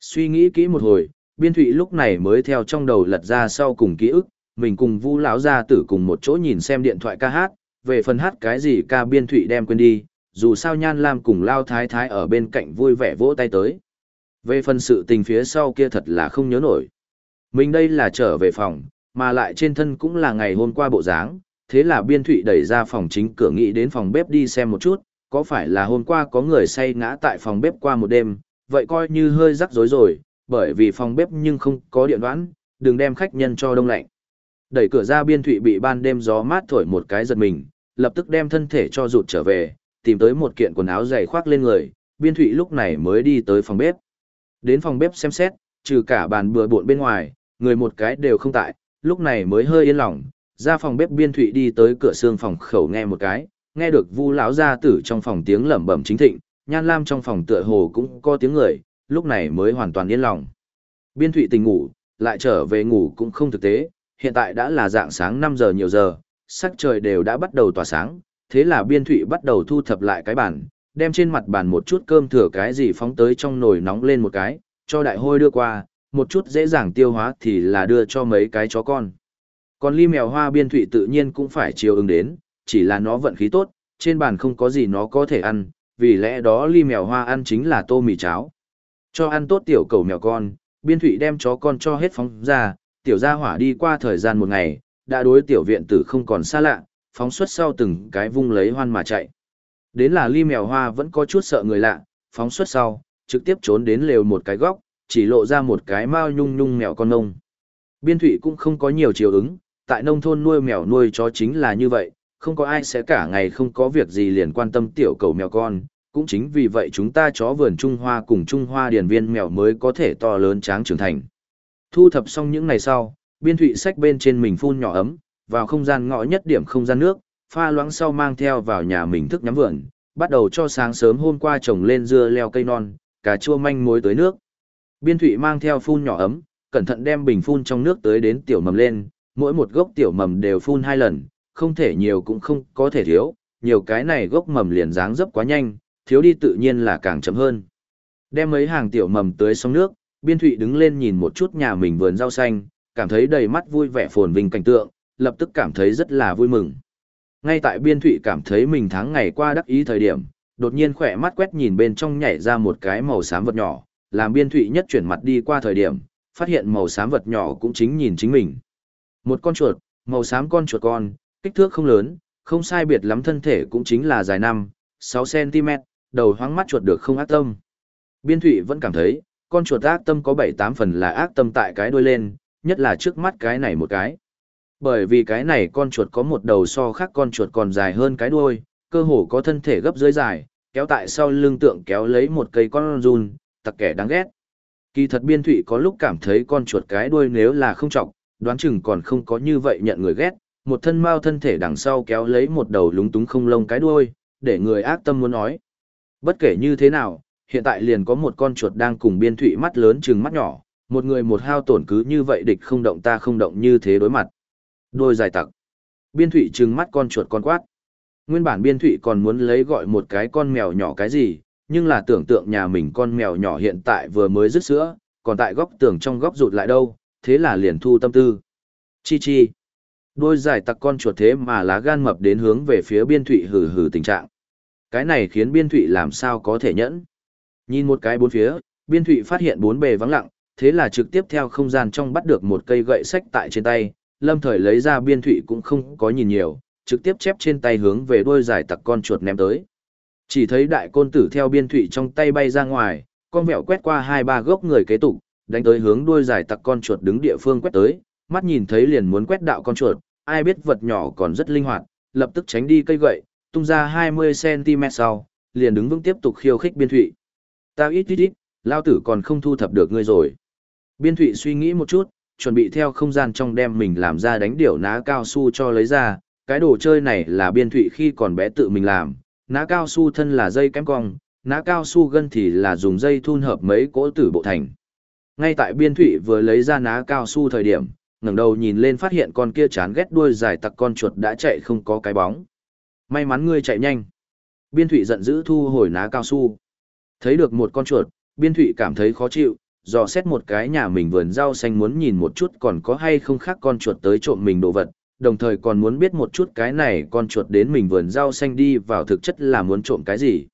Suy nghĩ kỹ một hồi, biên thụy lúc này mới theo trong đầu lật ra sau cùng ký ức, mình cùng vu lão gia tử cùng một chỗ nhìn xem điện thoại ca hát, về phần hát cái gì ca biên thụy đem quên đi, dù sao nhan lam cùng lao thái thái ở bên cạnh vui vẻ vỗ tay tới. Về phần sự tình phía sau kia thật là không nhớ nổi. Mình đây là trở về phòng, mà lại trên thân cũng là ngày hôm qua bộ dáng, thế là biên thụy đẩy ra phòng chính cửa nghĩ đến phòng bếp đi xem một chút, có phải là hôm qua có người say ngã tại phòng bếp qua một đêm, vậy coi như hơi rắc rối rồi, bởi vì phòng bếp nhưng không có điện đoán, đừng đem khách nhân cho đông lạnh. Đẩy cửa ra biên thụy bị ban đêm gió mát thổi một cái giật mình, lập tức đem thân thể cho rụt trở về, tìm tới một kiện quần áo dày khoác lên người, biên thụy lúc này mới đi tới phòng bếp. Đến phòng bếp xem xét, trừ cả bàn bừa bộn bên ngoài, người một cái đều không tại, lúc này mới hơi yên lòng, ra phòng bếp biên thụy đi tới cửa xương phòng khẩu nghe một cái, nghe được vu lão gia tử trong phòng tiếng lẩm bẩm chính thịnh, nhan lam trong phòng tựa hồ cũng có tiếng người, lúc này mới hoàn toàn yên lòng. Biên thụy tình ngủ, lại trở về ngủ cũng không thực tế, hiện tại đã là dạng sáng 5 giờ nhiều giờ, sắc trời đều đã bắt đầu tỏa sáng, thế là biên thụy bắt đầu thu thập lại cái bàn, đem trên mặt bàn một chút cơm thừa cái gì phóng tới trong nồi nóng lên một cái, cho đại hôi đưa qua, một chút dễ dàng tiêu hóa thì là đưa cho mấy cái chó con. Còn ly mèo hoa biên thụy tự nhiên cũng phải chiều ứng đến, chỉ là nó vận khí tốt, trên bàn không có gì nó có thể ăn, vì lẽ đó ly mèo hoa ăn chính là tô mì cháo. Cho ăn tốt tiểu cầu mèo con, biên thụy đem chó con cho hết phóng ra, tiểu gia hỏa đi qua thời gian một ngày, đã đối tiểu viện tử không còn xa lạ, phóng xuất sau từng cái vung lấy hoan mà chạy. Đến là ly mèo hoa vẫn có chút sợ người lạ, phóng xuất sau, trực tiếp trốn đến lều một cái góc, chỉ lộ ra một cái mao nhung nhung mèo con nông. Biên thủy cũng không có nhiều chiều ứng, tại nông thôn nuôi mèo nuôi chó chính là như vậy, không có ai sẽ cả ngày không có việc gì liền quan tâm tiểu cầu mèo con, cũng chính vì vậy chúng ta chó vườn Trung Hoa cùng Trung Hoa điền viên mèo mới có thể to lớn tráng trưởng thành. Thu thập xong những ngày sau, biên thụy sách bên trên mình phun nhỏ ấm, vào không gian ngõ nhất điểm không gian nước, pha loãng sau mang theo vào nhà mình thức nhắm vườn, bắt đầu cho sáng sớm hôm qua trồng lên dưa leo cây non, cà chua manh muối tới nước. Biên thụy mang theo phun nhỏ ấm, cẩn thận đem bình phun trong nước tới đến tiểu mầm lên, mỗi một gốc tiểu mầm đều phun hai lần, không thể nhiều cũng không có thể thiếu, nhiều cái này gốc mầm liền dáng dấp quá nhanh, thiếu đi tự nhiên là càng chậm hơn. Đem mấy hàng tiểu mầm tới sông nước, biên thụy đứng lên nhìn một chút nhà mình vườn rau xanh, cảm thấy đầy mắt vui vẻ phồn vinh cảnh tượng, lập tức cảm thấy rất là vui mừng. Ngay tại biên thụy cảm thấy mình tháng ngày qua đắc ý thời điểm, đột nhiên khỏe mắt quét nhìn bên trong nhảy ra một cái màu xám vật nhỏ, làm biên thụy nhất chuyển mặt đi qua thời điểm, phát hiện màu xám vật nhỏ cũng chính nhìn chính mình. Một con chuột, màu xám con chuột con, kích thước không lớn, không sai biệt lắm thân thể cũng chính là dài 5, 6cm, đầu hoang mắt chuột được không ác tâm. Biên thụy vẫn cảm thấy, con chuột ác tâm có 7-8 phần là ác tâm tại cái đuôi lên, nhất là trước mắt cái này một cái. Bởi vì cái này con chuột có một đầu so khác con chuột còn dài hơn cái đuôi, cơ hồ có thân thể gấp dưới dài, kéo tại sau lưng tượng kéo lấy một cây con run, tặc kẻ đáng ghét. Kỳ thật biên thụy có lúc cảm thấy con chuột cái đuôi nếu là không trọng, đoán chừng còn không có như vậy nhận người ghét, một thân mao thân thể đằng sau kéo lấy một đầu lúng túng không lông cái đuôi, để người ác tâm muốn nói. Bất kể như thế nào, hiện tại liền có một con chuột đang cùng biên thụy mắt lớn trừng mắt nhỏ, một người một hao tổn cứ như vậy địch không động ta không động như thế đối mặt. Đôi dài tặc. Biên thụy trừng mắt con chuột con quát. Nguyên bản biên thụy còn muốn lấy gọi một cái con mèo nhỏ cái gì, nhưng là tưởng tượng nhà mình con mèo nhỏ hiện tại vừa mới rứt sữa, còn tại góc tường trong góc rụt lại đâu, thế là liền thu tâm tư. Chi chi. Đôi giải tặc con chuột thế mà lá gan mập đến hướng về phía biên thụy hừ hừ tình trạng. Cái này khiến biên thụy làm sao có thể nhẫn. Nhìn một cái bốn phía, biên thụy phát hiện bốn bề vắng lặng, thế là trực tiếp theo không gian trong bắt được một cây gậy sách tại trên tay, lâm thời lấy ra biên thụy cũng không có nhìn nhiều, trực tiếp chép trên tay hướng về đôi giải tặc con chuột ném tới. Chỉ thấy đại côn tử theo biên thụy trong tay bay ra ngoài, con vẹo quét qua hai ba gốc người kế tục, đánh tới hướng đuôi giải tặc con chuột đứng địa phương quét tới, mắt nhìn thấy liền muốn quét đạo con chuột, ai biết vật nhỏ còn rất linh hoạt, lập tức tránh đi cây gậy, tung ra 20cm sau, liền đứng vững tiếp tục khiêu khích biên thụy. Tao ít ít ít, lao tử còn không thu thập được ngươi rồi. Biên thụy suy nghĩ một chút, chuẩn bị theo không gian trong đem mình làm ra đánh điểu ná cao su cho lấy ra, cái đồ chơi này là biên thụy khi còn bé tự mình làm, ná cao su thân là dây kém cong, ná cao su gân thì là dùng dây thun hợp mấy cỗ tử bộ thành. Ngay tại biên thụy vừa lấy ra ná cao su thời điểm, ngẩng đầu nhìn lên phát hiện con kia chán ghét đuôi dài tặc con chuột đã chạy không có cái bóng. May mắn ngươi chạy nhanh. Biên thụy giận dữ thu hồi ná cao su. Thấy được một con chuột, biên thụy cảm thấy khó chịu, dò xét một cái nhà mình vườn rau xanh muốn nhìn một chút còn có hay không khác con chuột tới trộm mình đồ vật, đồng thời còn muốn biết một chút cái này con chuột đến mình vườn rau xanh đi vào thực chất là muốn trộm cái gì.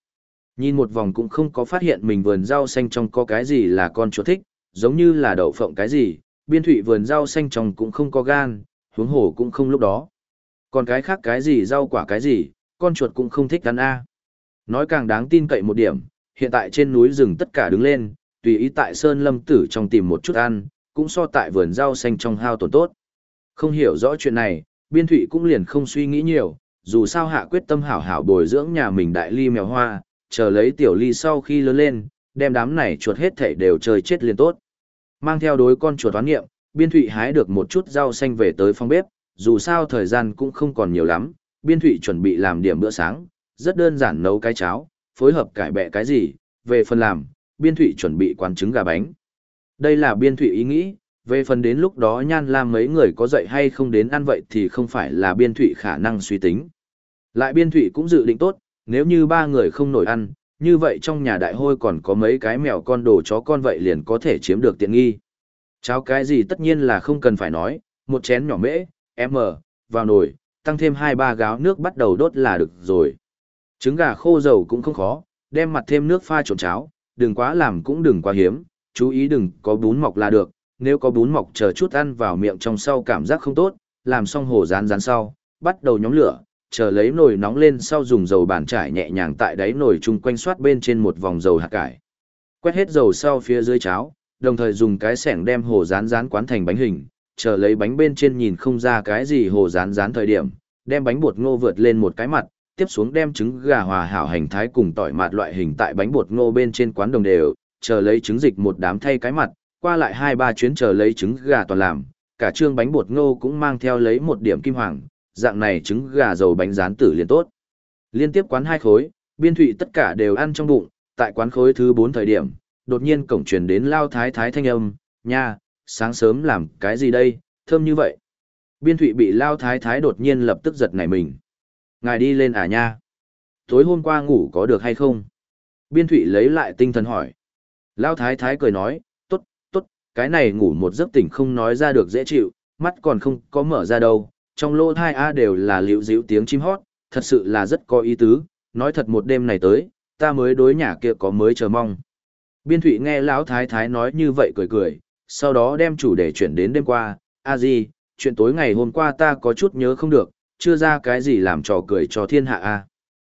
Nhìn một vòng cũng không có phát hiện mình vườn rau xanh trong có cái gì là con chuột thích, giống như là đậu phộng cái gì, biên thụy vườn rau xanh trồng cũng không có gan, huống hổ cũng không lúc đó. Còn cái khác cái gì rau quả cái gì, con chuột cũng không thích ăn a Nói càng đáng tin cậy một điểm, hiện tại trên núi rừng tất cả đứng lên, tùy ý tại Sơn Lâm Tử trong tìm một chút ăn, cũng so tại vườn rau xanh trong hao tổn tốt. Không hiểu rõ chuyện này, biên thụy cũng liền không suy nghĩ nhiều, dù sao hạ quyết tâm hảo hảo bồi dưỡng nhà mình đại ly mèo hoa, chờ lấy tiểu ly sau khi lớn lên, đem đám này chuột hết thảy đều chơi chết liền tốt. Mang theo đối con chuột toán nghiệm, biên thụy hái được một chút rau xanh về tới phòng bếp, dù sao thời gian cũng không còn nhiều lắm, biên thụy chuẩn bị làm điểm bữa sáng, rất đơn giản nấu cái cháo, phối hợp cải bẹ cái gì, về phần làm, biên thụy chuẩn bị quán trứng gà bánh. Đây là biên thụy ý nghĩ, về phần đến lúc đó nhan lam mấy người có dậy hay không đến ăn vậy thì không phải là biên thụy khả năng suy tính. Lại biên thụy cũng dự định tốt, nếu như ba người không nổi ăn, như vậy trong nhà đại hôi còn có mấy cái mèo con đồ chó con vậy liền có thể chiếm được tiện nghi. Cháo cái gì tất nhiên là không cần phải nói, một chén nhỏ mễ, m, vào nồi, tăng thêm hai ba gáo nước bắt đầu đốt là được rồi. Trứng gà khô dầu cũng không khó, đem mặt thêm nước pha trộn cháo, đừng quá làm cũng đừng quá hiếm, chú ý đừng có bún mọc là được, nếu có bún mọc chờ chút ăn vào miệng trong sau cảm giác không tốt, làm xong hồ rán rán sau, bắt đầu nhóm lửa, chờ lấy nồi nóng lên sau dùng dầu bàn trải nhẹ nhàng tại đáy nồi chung quanh soát bên trên một vòng dầu hạt cải. Quét hết dầu sau phía dưới cháo, đồng thời dùng cái sẻng đem hồ rán rán quán thành bánh hình, chờ lấy bánh bên trên nhìn không ra cái gì hồ rán rán thời điểm, đem bánh bột ngô vượt lên một cái mặt, tiếp xuống đem trứng gà hòa hảo hành thái cùng tỏi mạt loại hình tại bánh bột ngô bên trên quán đồng đều, chờ lấy trứng dịch một đám thay cái mặt, qua lại hai ba chuyến chờ lấy trứng gà toàn làm, cả trương bánh bột ngô cũng mang theo lấy một điểm kim hoàng, dạng này trứng gà dầu bánh rán tử liền tốt. Liên tiếp quán hai khối, biên thụy tất cả đều ăn trong bụng, tại quán khối thứ bốn thời điểm, đột nhiên cổng truyền đến lao thái thái thanh âm, nha, sáng sớm làm cái gì đây, thơm như vậy. Biên thụy bị lao thái thái đột nhiên lập tức giật nảy mình. Ngài đi lên à nha? Tối hôm qua ngủ có được hay không? Biên thụy lấy lại tinh thần hỏi. Lao thái thái cười nói, tốt, tốt, cái này ngủ một giấc tỉnh không nói ra được dễ chịu, mắt còn không có mở ra đâu, trong lô thai A đều là liễu díu tiếng chim hót, thật sự là rất có ý tứ, nói thật một đêm này tới, ta mới đối nhà kia có mới chờ mong. Biên thụy nghe lão thái thái nói như vậy cười cười, sau đó đem chủ đề chuyển đến đêm qua, a di, chuyện tối ngày hôm qua ta có chút nhớ không được, chưa ra cái gì làm trò cười cho thiên hạ a.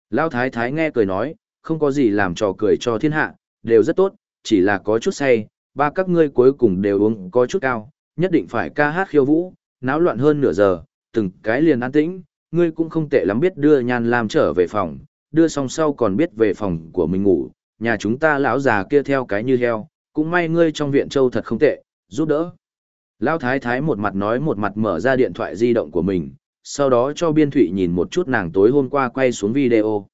Lão thái thái nghe cười nói, không có gì làm trò cười cho thiên hạ, đều rất tốt, chỉ là có chút say, ba các ngươi cuối cùng đều uống có chút cao, nhất định phải ca hát khiêu vũ, náo loạn hơn nửa giờ, từng cái liền an tĩnh, ngươi cũng không tệ lắm biết đưa nhan lam trở về phòng, đưa xong sau còn biết về phòng của mình ngủ, nhà chúng ta lão già kia theo cái như heo, cũng may ngươi trong viện châu thật không tệ, giúp đỡ. Lão thái thái một mặt nói một mặt mở ra điện thoại di động của mình, sau đó cho biên thụy nhìn một chút nàng tối hôm qua quay xuống video.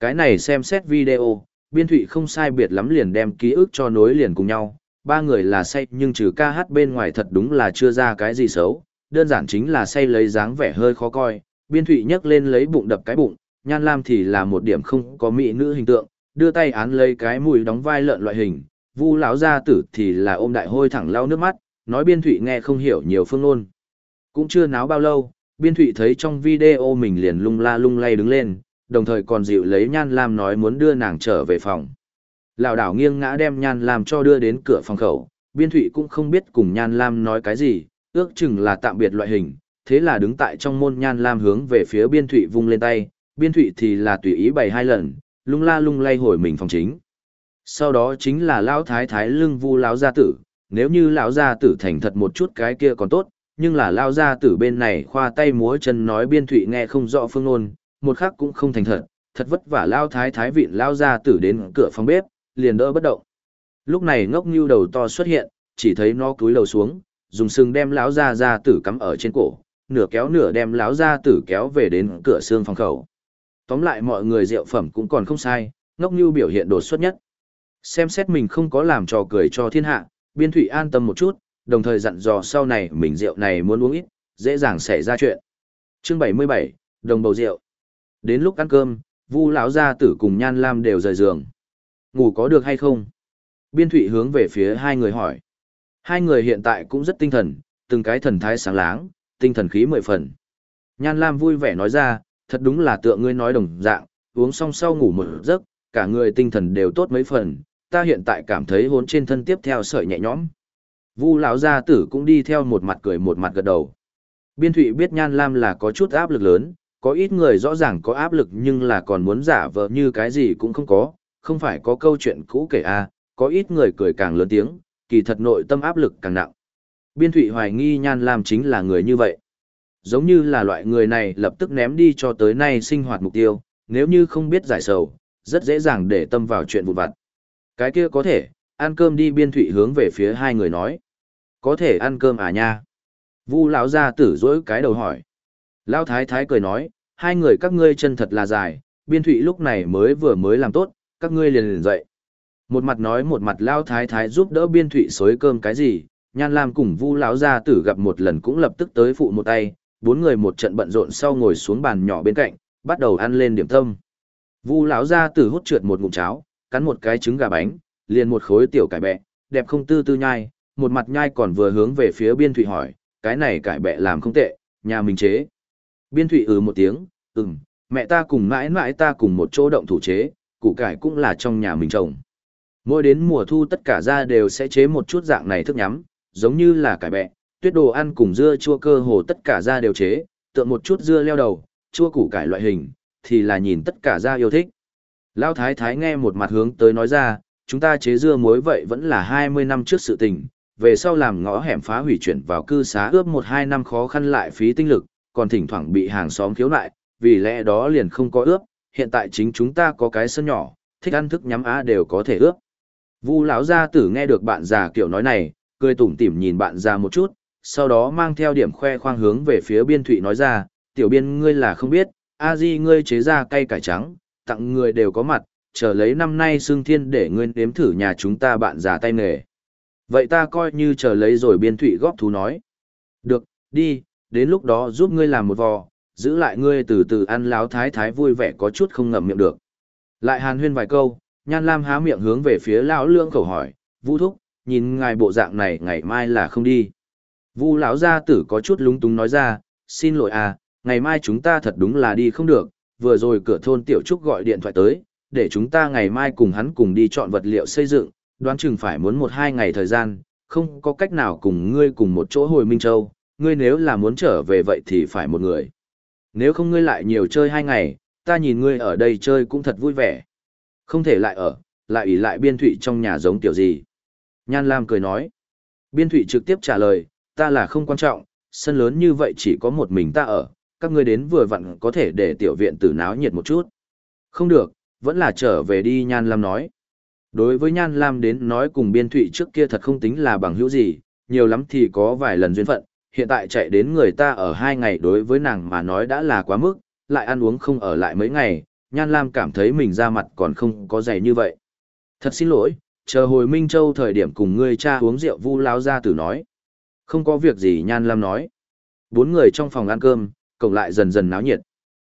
Cái này xem xét video, biên thụy không sai biệt lắm liền đem ký ức cho nối liền cùng nhau. Ba người là say nhưng trừ ca hát bên ngoài thật đúng là chưa ra cái gì xấu, đơn giản chính là say lấy dáng vẻ hơi khó coi. Biên thụy nhấc lên lấy bụng đập cái bụng, nhan lam thì là một điểm không có mỹ nữ hình tượng, đưa tay án lấy cái mùi đóng vai lợn loại hình, vu lão gia tử thì là ôm đại hôi thẳng lau nước mắt, nói biên thụy nghe không hiểu nhiều phương ngôn. Cũng chưa náo bao lâu, biên thụy thấy trong video mình liền lung la lung lay đứng lên, đồng thời còn dịu lấy nhan lam nói muốn đưa nàng trở về phòng. Lão đảo nghiêng ngã đem nhan lam cho đưa đến cửa phòng khẩu, biên thụy cũng không biết cùng Nhan Lam nói cái gì, ước chừng là tạm biệt loại hình, thế là đứng tại trong môn Nhan Lam hướng về phía biên thụy vung lên tay, biên thụy thì là tùy ý bày hai lần, lung la lung lay hồi mình phòng chính. Sau đó chính là lão thái thái lưng vu lão gia tử, nếu như lão gia tử thành thật một chút cái kia còn tốt, nhưng là lão gia tử bên này khoa tay múa chân nói biên thụy nghe không rõ phương ngôn, một khắc cũng không thành thật, thật vất vả lão thái thái vịn lão gia tử đến cửa phòng bếp, liền đỡ bất động. Lúc này ngốc như đầu to xuất hiện, chỉ thấy nó cúi đầu xuống, dùng sừng đem lão gia gia tử cắm ở trên cổ, nửa kéo nửa đem lão gia tử kéo về đến cửa xương phòng khẩu. Tóm lại mọi người rượu phẩm cũng còn không sai, ngốc như biểu hiện đột xuất nhất. Xem xét mình không có làm trò cười cho thiên hạ, biên thủy an tâm một chút, đồng thời dặn dò sau này mình rượu này muốn uống ít, dễ dàng xảy ra chuyện. Chương 77, đồng bầu rượu. Đến lúc ăn cơm, Vu lão gia tử cùng Nhan Lam đều rời giường. Ngủ có được hay không? Biên Thụy hướng về phía hai người hỏi. Hai người hiện tại cũng rất tinh thần, từng cái thần thái sáng láng, tinh thần khí mười phần. Nhan Lam vui vẻ nói ra, thật đúng là tựa ngươi nói đồng dạng, uống xong sau ngủ một giấc, cả người tinh thần đều tốt mấy phần, ta hiện tại cảm thấy hốn trên thân tiếp theo sợi nhẹ nhõm. Vu lão gia tử cũng đi theo một mặt cười một mặt gật đầu. Biên Thụy biết Nhan Lam là có chút áp lực lớn, có ít người rõ ràng có áp lực nhưng là còn muốn giả vờ như cái gì cũng không có, không phải có câu chuyện cũ kể à, có ít người cười càng lớn tiếng, kỳ thật nội tâm áp lực càng nặng. Biên Thụy hoài nghi Nhan Lam chính là người như vậy. Giống như là loại người này lập tức ném đi cho tới nay sinh hoạt mục tiêu, nếu như không biết giải sầu, rất dễ dàng để tâm vào chuyện vụn vặt. Cái kia có thể, ăn cơm đi biên thụy hướng về phía hai người nói. Có thể ăn cơm à nha? Vu lão ra tử dỗi cái đầu hỏi. Lão thái thái cười nói, hai người các ngươi chân thật là dài, biên thụy lúc này mới vừa mới làm tốt, các ngươi liền liền dậy. Một mặt nói một mặt lao thái thái giúp đỡ biên thụy xối cơm cái gì, nhan lam cùng vu lão gia tử gặp một lần cũng lập tức tới phụ một tay, bốn người một trận bận rộn sau ngồi xuống bàn nhỏ bên cạnh, bắt đầu ăn lên điểm tâm. Vu lão gia tử hút trượt một ngụm cháo, cắn một cái trứng gà bánh, liền một khối tiểu cải bẹ, đẹp không tư tư nhai, một mặt nhai còn vừa hướng về phía biên thụy hỏi, cái này cải bẹ làm không tệ, nhà mình chế. Biên thụy ừ một tiếng, ừm, mẹ ta cùng mãi mãi ta cùng một chỗ động thủ chế, củ cải cũng là trong nhà mình trồng. Mỗi đến mùa thu tất cả gia đều sẽ chế một chút dạng này thức nhắm, giống như là cải bẹ, tuyết đồ ăn cùng dưa chua cơ hồ tất cả gia đều chế, tượng một chút dưa leo đầu, chua củ cải loại hình, thì là nhìn tất cả gia yêu thích. Lão thái thái nghe một mặt hướng tới nói ra, chúng ta chế dưa muối vậy vẫn là 20 năm trước sự tình, về sau làm ngõ hẻm phá hủy chuyển vào cư xá ướp 1-2 năm khó khăn lại phí tinh lực, còn thỉnh thoảng bị hàng xóm khiếu nại, vì lẽ đó liền không có ướp, hiện tại chính chúng ta có cái sân nhỏ, thích ăn thức nhắm á đều có thể ướp. Vu lão gia tử nghe được bạn già kiểu nói này, cười tủm tỉm nhìn bạn già một chút, sau đó mang theo điểm khoe khoang hướng về phía biên thụy nói ra, tiểu biên ngươi là không biết, a di ngươi chế ra cây cải trắng, tặng người đều có mặt, chờ lấy năm nay xương thiên để ngươi nếm thử nhà chúng ta bạn già tay nghề. Vậy ta coi như chờ lấy rồi biên thụy góp thú nói. Được, đi, đến lúc đó giúp ngươi làm một vò, giữ lại ngươi từ từ ăn láo thái thái vui vẻ có chút không ngậm miệng được. Lại hàn huyên vài câu, nhan lam há miệng hướng về phía lão lương khẩu hỏi, vũ thúc, nhìn ngài bộ dạng này ngày mai là không đi. Vu lão gia tử có chút lúng túng nói ra, xin lỗi à, ngày mai chúng ta thật đúng là đi không được, vừa rồi cửa thôn Tiểu Trúc gọi điện thoại tới, để chúng ta ngày mai cùng hắn cùng đi chọn vật liệu xây dựng, đoán chừng phải muốn một hai ngày thời gian, không có cách nào cùng ngươi cùng một chỗ hồi Minh Châu, ngươi nếu là muốn trở về vậy thì phải một người. Nếu không ngươi lại nhiều chơi hai ngày, ta nhìn ngươi ở đây chơi cũng thật vui vẻ. Không thể lại ở, lại ủy lại biên thụy trong nhà giống tiểu gì. Nhan Lam cười nói. Biên thụy trực tiếp trả lời, ta là không quan trọng, sân lớn như vậy chỉ có một mình ta ở, các ngươi đến vừa vặn có thể để tiểu viện tử náo nhiệt một chút. Không được, vẫn là trở về đi Nhan Lam nói. Đối với Nhan Lam đến nói cùng biên thụy trước kia thật không tính là bằng hữu gì, nhiều lắm thì có vài lần duyên phận, hiện tại chạy đến người ta ở hai ngày đối với nàng mà nói đã là quá mức, lại ăn uống không ở lại mấy ngày, Nhan Lam cảm thấy mình ra mặt còn không có dày như vậy. Thật xin lỗi, chờ hồi Minh Châu thời điểm cùng ngươi cha uống rượu vu Láo ra tử nói. Không có việc gì Nhan Lam nói. Bốn người trong phòng ăn cơm, cổng lại dần dần náo nhiệt.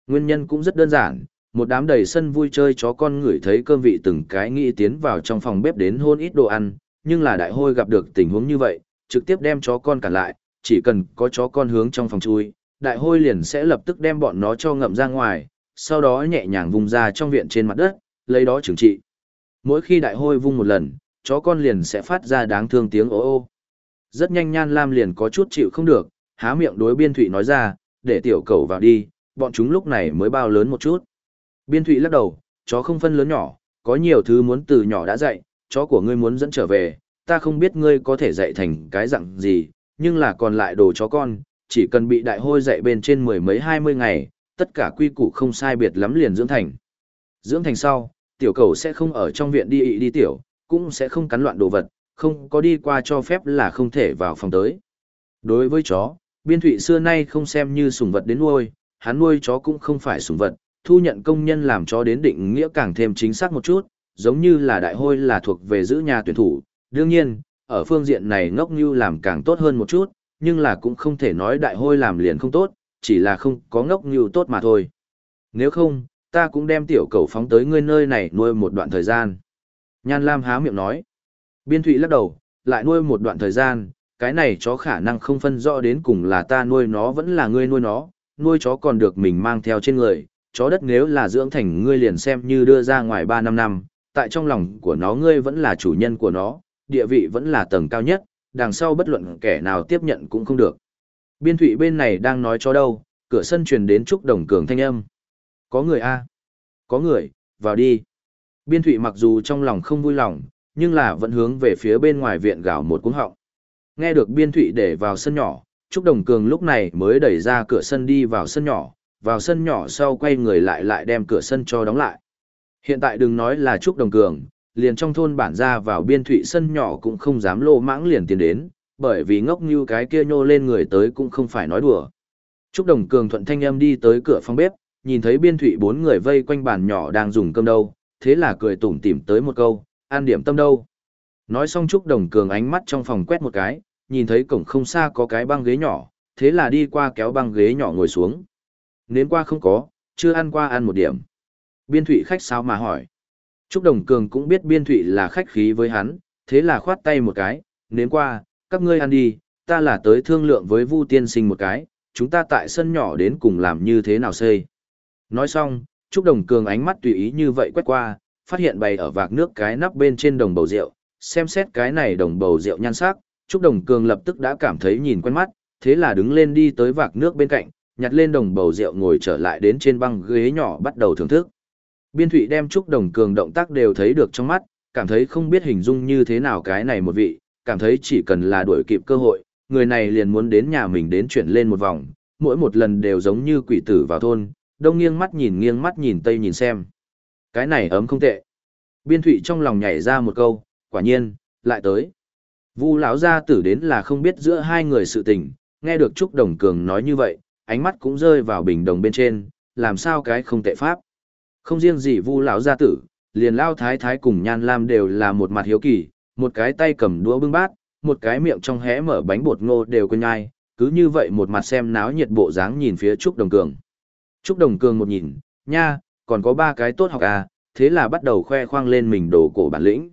Nguyên nhân cũng rất đơn giản, một đám đầy sân vui chơi chó con ngửi thấy cơm vị từng cái nghĩ tiến vào trong phòng bếp đến hôn ít đồ ăn, nhưng là đại hôi gặp được tình huống như vậy, trực tiếp đem chó con cản lại, chỉ cần có chó con hướng trong phòng chui, đại hôi liền sẽ lập tức đem bọn nó cho ngậm ra ngoài, sau đó nhẹ nhàng vùng ra trong viện trên mặt đất, lấy đó trừng trị. Mỗi khi đại hôi vung một lần, chó con liền sẽ phát ra đáng thương tiếng ô ô. Rất nhanh Nhan Lam liền có chút chịu không được, há miệng đối Biên Thụy nói ra, để tiểu cầu vào đi, bọn chúng lúc này mới bao lớn một chút. Biên Thụy lắc đầu, chó không phân lớn nhỏ, có nhiều thứ muốn từ nhỏ đã dạy, chó của ngươi muốn dẫn trở về, ta không biết ngươi có thể dạy thành cái dạng gì, nhưng là còn lại đồ chó con, chỉ cần bị đại hôi dạy bên trên mười mấy hai mươi ngày, tất cả quy củ không sai biệt lắm liền dưỡng thành. Dưỡng thành sau, tiểu cầu sẽ không ở trong viện đi ị đi tiểu, cũng sẽ không cắn loạn đồ vật, không có đi qua cho phép là không thể vào phòng tới. Đối với chó, biên thụy xưa nay không xem như sủng vật đến nuôi, hắn nuôi chó cũng không phải sủng vật, thu nhận công nhân làm chó đến định nghĩa càng thêm chính xác một chút, giống như là đại hôi là thuộc về giữ nhà tuyển thủ. Đương nhiên, ở phương diện này ngốc như làm càng tốt hơn một chút, nhưng là cũng không thể nói đại hôi làm liền không tốt, chỉ là không có ngốc như tốt mà thôi. Nếu không, ta cũng đem tiểu cầu phóng tới ngươi nơi này nuôi một đoạn thời gian. Nhan Lam há miệng nói. Biên Thụy lắc đầu, lại nuôi một đoạn thời gian, cái này chó khả năng không phân rõ đến cùng là ta nuôi nó vẫn là ngươi nuôi nó, nuôi chó còn được mình mang theo trên người, chó đất nếu là dưỡng thành ngươi liền xem như đưa ra ngoài 3 năm năm, tại trong lòng của nó ngươi vẫn là chủ nhân của nó, địa vị vẫn là tầng cao nhất, đằng sau bất luận kẻ nào tiếp nhận cũng không được. Biên thụy bên này đang nói cho đâu, cửa sân truyền đến Trúc Đồng Cường thanh âm. Có người a Có người, vào đi. Biên thụy mặc dù trong lòng không vui lòng, nhưng là vẫn hướng về phía bên ngoài viện gào một cuống họng. Nghe được biên thụy để vào sân nhỏ, Trúc Đồng Cường lúc này mới đẩy ra cửa sân đi vào sân nhỏ, vào sân nhỏ sau quay người lại lại đem cửa sân cho đóng lại. Hiện tại đừng nói là Trúc Đồng Cường, liền trong thôn bản ra vào biên thụy sân nhỏ cũng không dám lô mãng liền tiến đến, bởi vì ngốc như cái kia nhô lên người tới cũng không phải nói đùa. Trúc Đồng Cường thuận thanh âm đi tới cửa phòng bếp, nhìn thấy biên thụy bốn người vây quanh bàn nhỏ đang dùng cơm đâu, thế là cười tủm tỉm tới một câu, an điểm tâm đâu. Nói xong Trúc Đồng Cường ánh mắt trong phòng quét một cái, nhìn thấy cổng không xa có cái băng ghế nhỏ, thế là đi qua kéo băng ghế nhỏ ngồi xuống. Nếm qua không có, chưa ăn qua ăn một điểm. Biên thụy khách sao mà hỏi. Trúc Đồng Cường cũng biết biên thụy là khách khí với hắn, thế là khoát tay một cái, nếm qua, các ngươi ăn đi, ta là tới thương lượng với Vu tiên sinh một cái, chúng ta tại sân nhỏ đến cùng làm như thế nào xây. Nói xong, Trúc Đồng Cường ánh mắt tùy ý như vậy quét qua, phát hiện bày ở vạc nước cái nắp bên trên đồng bầu rượu, xem xét cái này đồng bầu rượu nhan sắc, Trúc Đồng Cường lập tức đã cảm thấy nhìn quen mắt, thế là đứng lên đi tới vạc nước bên cạnh, nhặt lên đồng bầu rượu ngồi trở lại đến trên băng ghế nhỏ bắt đầu thưởng thức. Biên Thụy đem Trúc Đồng Cường động tác đều thấy được trong mắt, cảm thấy không biết hình dung như thế nào cái này một vị, cảm thấy chỉ cần là đuổi kịp cơ hội, người này liền muốn đến nhà mình đến chuyển lên một vòng, mỗi một lần đều giống như quỷ tử vào thôn, đông nghiêng mắt nhìn nghiêng mắt nhìn tây nhìn xem. Cái này ấm không tệ. Biên Thụy trong lòng nhảy ra một câu, quả nhiên, lại tới. Vu lão gia tử đến là không biết giữa hai người sự tình, nghe được Trúc Đồng Cường nói như vậy, ánh mắt cũng rơi vào bình đồng bên trên, làm sao cái không tệ pháp. Không riêng gì Vu lão gia tử, liền Lao Thái Thái cùng Nhan Lam đều là một mặt hiếu kỳ, một cái tay cầm đũa bưng bát, một cái miệng trong hé mở bánh bột ngô đều quên nhai, cứ như vậy một mặt xem náo nhiệt bộ dáng nhìn phía Trúc Đồng Cường. Trúc Đồng Cường một nhìn, nha, còn có ba cái tốt học à, thế là bắt đầu khoe khoang lên mình đồ cổ bản lĩnh.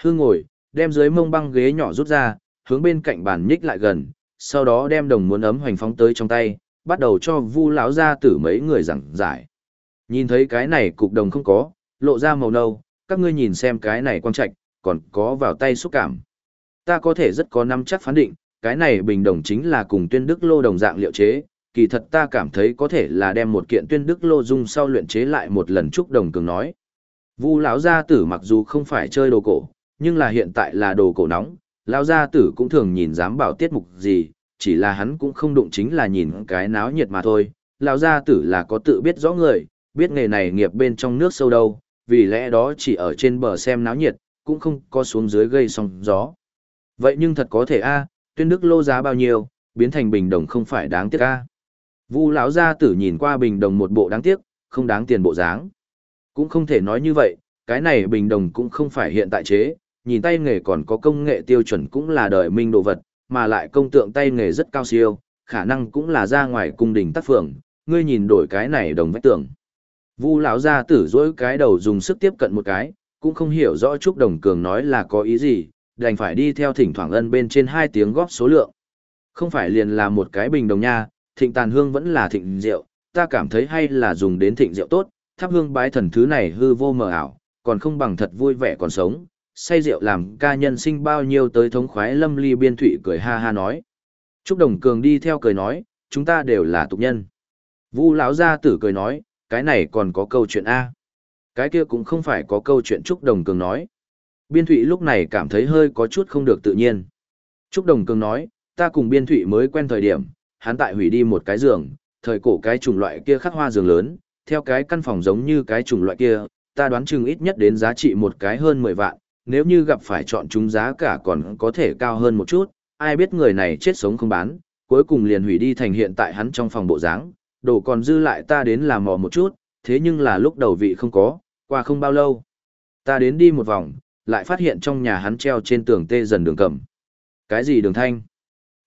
Hương ngồi, đem dưới mông băng ghế nhỏ rút ra, hướng bên cạnh bàn nhích lại gần, sau đó đem đồng muốn ấm hoành phóng tới trong tay, bắt đầu cho Vu lão gia tử mấy người giảng giải. Nhìn thấy cái này cục đồng không có, lộ ra màu nâu, các ngươi nhìn xem cái này quang trạch, còn có vào tay xúc cảm. Ta có thể rất có nắm chắc phán định, cái này bình đồng chính là cùng tuyên đức lô đồng dạng liệu chế, kỳ thật ta cảm thấy có thể là đem một kiện tuyên đức lô dung sau luyện chế lại một lần trúc đồng cường nói. Vu lão gia tử mặc dù không phải chơi đồ cổ, nhưng là hiện tại là đồ cổ nóng, lão gia tử cũng thường nhìn dám bảo tiết mục gì, chỉ là hắn cũng không đụng chính là nhìn cái náo nhiệt mà thôi. Lão gia tử là có tự biết rõ người, biết nghề này nghiệp bên trong nước sâu đâu, vì lẽ đó chỉ ở trên bờ xem náo nhiệt, cũng không có xuống dưới gây sóng gió. Vậy nhưng thật có thể a, tuyên đức lô giá bao nhiêu, biến thành bình đồng không phải đáng tiếc a. Vu lão gia tử nhìn qua bình đồng một bộ đáng tiếc, không đáng tiền bộ dáng. Cũng không thể nói như vậy, cái này bình đồng cũng không phải hiện tại chế, nhìn tay nghề còn có công nghệ tiêu chuẩn cũng là đời minh đồ vật, mà lại công tượng tay nghề rất cao siêu, khả năng cũng là ra ngoài cung đình tác phường, ngươi nhìn đổi cái này đồng vách tường. Vu lão gia tử dỗi cái đầu dùng sức tiếp cận một cái, cũng không hiểu rõ Trúc Đồng Cường nói là có ý gì, đành phải đi theo thỉnh thoảng ân bên trên hai tiếng góp số lượng. Không phải liền là một cái bình đồng nha, thịnh tàn hương vẫn là thịnh rượu, ta cảm thấy hay là dùng đến thịnh rượu tốt, thắp hương bái thần thứ này hư vô mờ ảo, còn không bằng thật vui vẻ còn sống, say rượu làm ca nhân sinh bao nhiêu tới thống khoái lâm ly biên thụy cười ha ha nói. Trúc Đồng Cường đi theo cười nói, chúng ta đều là tục nhân. Vu lão gia tử cười nói, cái này còn có câu chuyện A. Cái kia cũng không phải có câu chuyện Trúc Đồng Cường nói. Biên Thụy lúc này cảm thấy hơi có chút không được tự nhiên. Trúc Đồng Cường nói, ta cùng Biên Thụy mới quen thời điểm, hắn tại hủy đi một cái giường, thời cổ cái chủng loại kia khắc hoa giường lớn, theo cái căn phòng giống như cái chủng loại kia, ta đoán chừng ít nhất đến giá trị một cái hơn 10 vạn, nếu như gặp phải chọn chúng giá cả còn có thể cao hơn một chút, ai biết người này chết sống không bán, cuối cùng liền hủy đi thành hiện tại hắn trong phòng bộ dáng, đồ còn dư lại ta đến làm mò một chút, thế nhưng là lúc đầu vị không có, qua không bao lâu. Ta đến đi một vòng, lại phát hiện trong nhà hắn treo trên tường tê dần đường cầm. Cái gì đường thanh?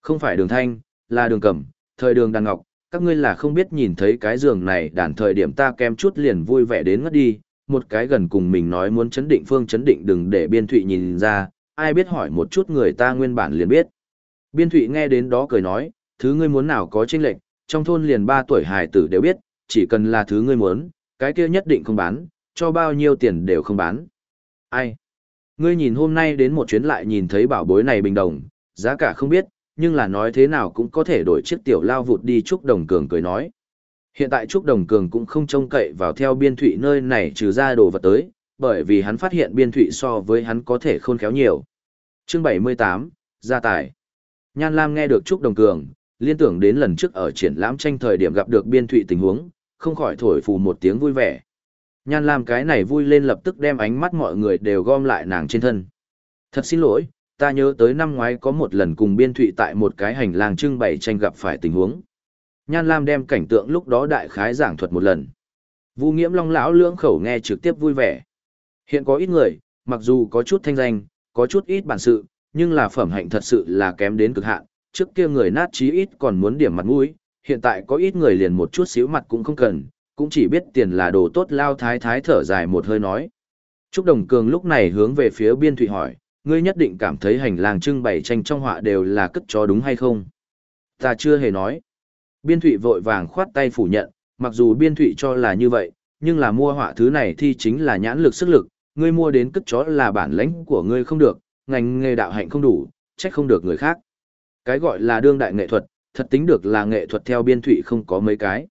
Không phải đường thanh, là đường cầm, thời đường đàn ngọc, các ngươi là không biết nhìn thấy cái giường này đàn thời điểm ta kem chút liền vui vẻ đến ngất đi, một cái gần cùng mình nói muốn chấn định phương chấn định đừng để biên thụy nhìn ra, ai biết hỏi một chút người ta nguyên bản liền biết. Biên thụy nghe đến đó cười nói, thứ ngươi muốn nào có chênh lệnh, trong thôn liền ba tuổi hài tử đều biết, chỉ cần là thứ ngươi muốn, cái kia nhất định không bán, cho bao nhiêu tiền đều không bán. Ai? Ngươi nhìn hôm nay đến một chuyến lại nhìn thấy bảo bối này bình đồng, giá cả không biết, nhưng là nói thế nào cũng có thể đổi chiếc tiểu lao vụt đi Trúc Đồng Cường cười nói. Hiện tại Trúc Đồng Cường cũng không trông cậy vào theo biên thụy nơi này trừ ra đồ vật tới, bởi vì hắn phát hiện biên thụy so với hắn có thể khôn khéo nhiều. chương 78, Gia Tài Nhan Lam nghe được Trúc Đồng Cường, liên tưởng đến lần trước ở triển lãm tranh thời điểm gặp được biên thụy tình huống, không khỏi thổi phù một tiếng vui vẻ. Nhan Lam cái này vui lên lập tức đem ánh mắt mọi người đều gom lại nàng trên thân. Thật xin lỗi, ta nhớ tới năm ngoái có một lần cùng biên thụy tại một cái hành lang trưng bày tranh gặp phải tình huống. Nhan Lam đem cảnh tượng lúc đó đại khái giảng thuật một lần. Vu Nghiễm Long lão lưỡng khẩu nghe trực tiếp vui vẻ. Hiện có ít người, mặc dù có chút thanh danh, có chút ít bản sự, nhưng là phẩm hạnh thật sự là kém đến cực hạn, trước kia người nát chí ít còn muốn điểm mặt mũi, hiện tại có ít người liền một chút xíu mặt cũng không cần, cũng chỉ biết tiền là đồ tốt lao thái thái thở dài một hơi nói. Trúc Đồng Cường lúc này hướng về phía biên thụy hỏi, ngươi nhất định cảm thấy hành lang trưng bày tranh trong họa đều là cất chó đúng hay không? Ta chưa hề nói. Biên thụy vội vàng khoát tay phủ nhận, mặc dù biên thụy cho là như vậy, nhưng là mua họa thứ này thì chính là nhãn lực sức lực, ngươi mua đến cất chó là bản lãnh của ngươi không được, ngành nghề đạo hạnh không đủ, trách không được người khác. Cái gọi là đương đại nghệ thuật, thật tính được là nghệ thuật theo biên thụy không có mấy cái.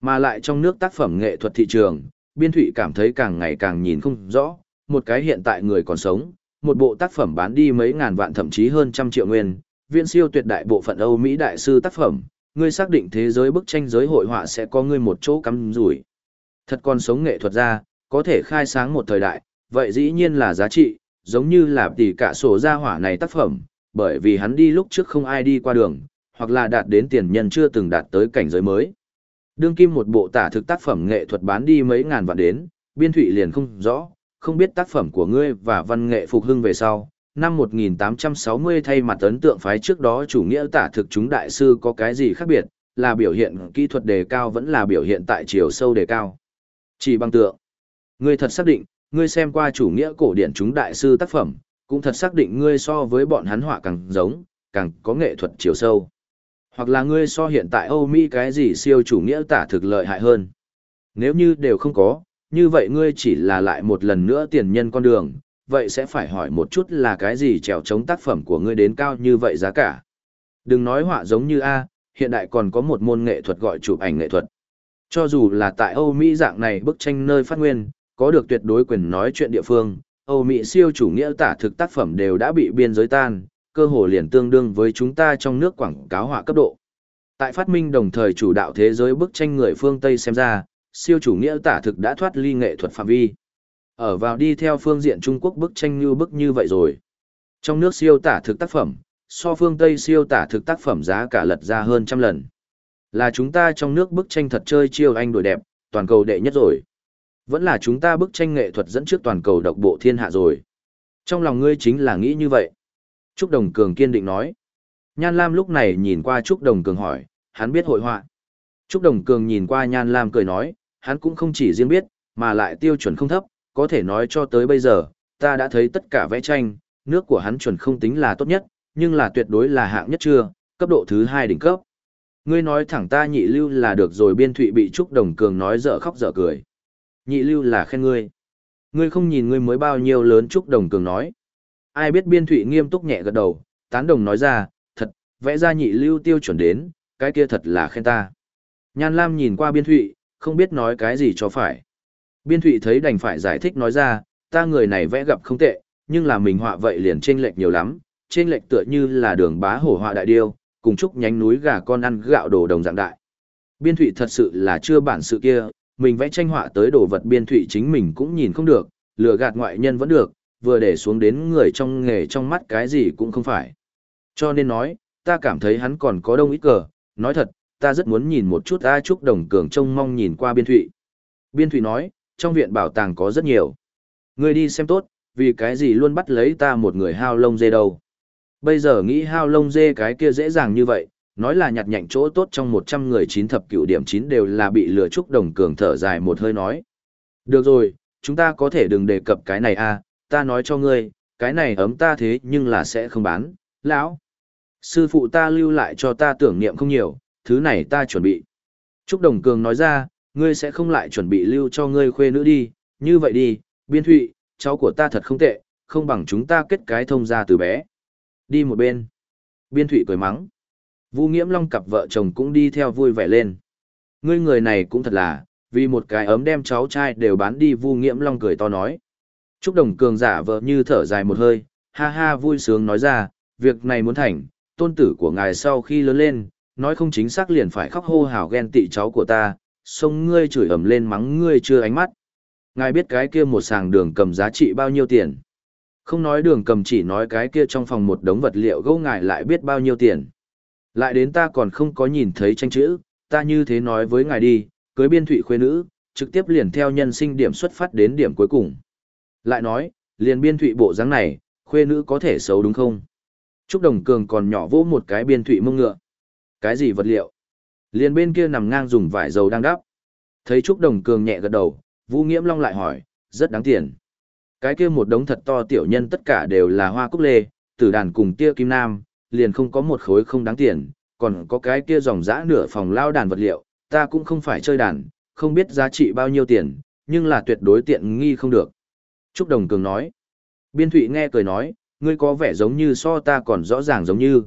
Mà lại trong nước tác phẩm nghệ thuật thị trường, biên thụy cảm thấy càng ngày càng nhìn không rõ, một cái hiện tại người còn sống, một bộ tác phẩm bán đi mấy ngàn vạn thậm chí hơn trăm triệu nguyên, viện siêu tuyệt đại bộ phận Âu Mỹ đại sư tác phẩm, ngươi xác định thế giới bức tranh giới hội họa sẽ có ngươi một chỗ cắm rủi. Thật còn sống nghệ thuật ra, có thể khai sáng một thời đại, vậy dĩ nhiên là giá trị, giống như là tỷ cả sổ gia hỏa này tác phẩm, bởi vì hắn đi lúc trước không ai đi qua đường, hoặc là đạt đến tiền nhân chưa từng đạt tới cảnh giới mới. Đương kim một bộ tả thực tác phẩm nghệ thuật bán đi mấy ngàn vạn đến, biên thụy liền không rõ, không biết tác phẩm của ngươi và văn nghệ phục hưng về sau. Năm 1860 thay mặt ấn tượng phái trước đó chủ nghĩa tả thực chúng đại sư có cái gì khác biệt, là biểu hiện kỹ thuật đề cao vẫn là biểu hiện tại chiều sâu đề cao. Chỉ bằng tượng. Ngươi thật xác định, ngươi xem qua chủ nghĩa cổ điển chúng đại sư tác phẩm, cũng thật xác định ngươi so với bọn hắn họa càng giống, càng có nghệ thuật chiều sâu. Hoặc là ngươi so hiện tại Âu Mỹ cái gì siêu chủ nghĩa tả thực lợi hại hơn. Nếu như đều không có, như vậy ngươi chỉ là lại một lần nữa tiền nhân con đường, vậy sẽ phải hỏi một chút là cái gì trèo chống tác phẩm của ngươi đến cao như vậy giá cả. Đừng nói họa giống như A, hiện đại còn có một môn nghệ thuật gọi chụp ảnh nghệ thuật. Cho dù là tại Âu Mỹ dạng này bức tranh nơi phát nguyên, có được tuyệt đối quyền nói chuyện địa phương, Âu Mỹ siêu chủ nghĩa tả thực tác phẩm đều đã bị biên giới tan, cơ hồ liền tương đương với chúng ta trong nước quảng cáo họa cấp độ. Tại phát minh đồng thời chủ đạo thế giới bức tranh người phương Tây xem ra, siêu chủ nghĩa tả thực đã thoát ly nghệ thuật phạm vi. Ở vào đi theo phương diện Trung Quốc bức tranh như bức như vậy rồi. Trong nước siêu tả thực tác phẩm, so phương Tây siêu tả thực tác phẩm giá cả lật ra hơn trăm lần. Là chúng ta trong nước bức tranh thật chơi chiêu anh đổi đẹp, toàn cầu đệ nhất rồi. Vẫn là chúng ta bức tranh nghệ thuật dẫn trước toàn cầu độc bộ thiên hạ rồi. Trong lòng ngươi chính là nghĩ như vậy. Trúc Đồng Cường kiên định nói. Nhan Lam lúc này nhìn qua Trúc Đồng Cường hỏi, hắn biết hội họa. Trúc Đồng Cường nhìn qua Nhan Lam cười nói, hắn cũng không chỉ riêng biết, mà lại tiêu chuẩn không thấp, có thể nói cho tới bây giờ, ta đã thấy tất cả vẽ tranh, nước của hắn chuẩn không tính là tốt nhất, nhưng là tuyệt đối là hạng nhất chưa, cấp độ thứ hai đỉnh cấp. Ngươi nói thẳng ta nhị lưu là được rồi biên thụy bị Trúc Đồng Cường nói dở khóc dở cười. Nhị lưu là khen ngươi. Ngươi không nhìn ngươi mới bao nhiêu lớn Trúc Đồng Cường nói. Ai biết biên thụy nghiêm túc nhẹ gật đầu, tán đồng nói ra, thật, vẽ ra nhị lưu tiêu chuẩn đến, cái kia thật là khen ta. Nhan Lam nhìn qua biên thụy, không biết nói cái gì cho phải. Biên thụy thấy đành phải giải thích nói ra, ta người này vẽ gặp không tệ, nhưng là mình họa vậy liền chênh lệch nhiều lắm, chênh lệch tựa như là đường bá hổ họa đại điêu, cùng chúc nhánh núi gà con ăn gạo đồ đồng dạng đại. Biên thụy thật sự là chưa bản sự kia, mình vẽ tranh họa tới đồ vật biên thụy chính mình cũng nhìn không được, lừa gạt ngoại nhân vẫn được, vừa để xuống đến người trong nghề trong mắt cái gì cũng không phải. Cho nên nói, ta cảm thấy hắn còn có đông ít cờ, nói thật, ta rất muốn nhìn một chút A Trúc Đồng Cường trông mong nhìn qua biên thụy. Biên thụy nói, trong viện bảo tàng có rất nhiều. Người đi xem tốt, vì cái gì luôn bắt lấy ta một người hao lông dê đâu. Bây giờ nghĩ hao lông dê cái kia dễ dàng như vậy, nói là nhặt nhạnh chỗ tốt trong 100 người chín thập cửu điểm chín đều là bị lừa Trúc Đồng Cường thở dài một hơi nói. Được rồi, chúng ta có thể đừng đề cập cái này a ta nói cho ngươi, cái này ấm ta thế nhưng là sẽ không bán, lão. Sư phụ ta lưu lại cho ta tưởng niệm không nhiều, thứ này ta chuẩn bị. Trúc Đồng Cường nói ra, ngươi sẽ không lại chuẩn bị lưu cho ngươi khuê nữ đi, như vậy đi, biên thụy, cháu của ta thật không tệ, không bằng chúng ta kết cái thông ra từ bé. Đi một bên. Biên thụy cười mắng. Vu Nghiễm Long cặp vợ chồng cũng đi theo vui vẻ lên. Ngươi người này cũng thật là, vì một cái ấm đem cháu trai đều bán đi Vu Nghiễm Long cười to nói. Trúc Đồng Cường giả vợ như thở dài một hơi, ha ha vui sướng nói ra, việc này muốn thành, tôn tử của ngài sau khi lớn lên, nói không chính xác liền phải khóc hô hào ghen tị cháu của ta, xông ngươi chửi ầm lên mắng ngươi chưa ánh mắt. Ngài biết cái kia một sàng đường cầm giá trị bao nhiêu tiền? Không nói đường cầm chỉ nói cái kia trong phòng một đống vật liệu gâu ngài lại biết bao nhiêu tiền. Lại đến ta còn không có nhìn thấy tranh chữ, ta như thế nói với ngài đi, cưới biên thụy khuê nữ, trực tiếp liền theo nhân sinh điểm xuất phát đến điểm cuối cùng. Lại nói, liền biên thụy bộ dáng này, khuê nữ có thể xấu đúng không? Trúc Đồng Cường còn nhỏ vỗ một cái biên thụy mông ngựa. Cái gì vật liệu? Liền bên kia nằm ngang dùng vải dầu đang đắp. Thấy Trúc Đồng Cường nhẹ gật đầu, Vũ Nghiễm Long lại hỏi, rất đáng tiền. Cái kia một đống thật to tiểu nhân tất cả đều là hoa cúc lê, tử đàn cùng tia kim nam, liền không có một khối không đáng tiền, còn có cái kia dòng dã nửa phòng lao đàn vật liệu, ta cũng không phải chơi đàn, không biết giá trị bao nhiêu tiền, nhưng là tuyệt đối tiện nghi không được. Trúc Đồng Cường nói. Biên Thụy nghe cười nói, ngươi có vẻ giống như so ta còn rõ ràng giống như.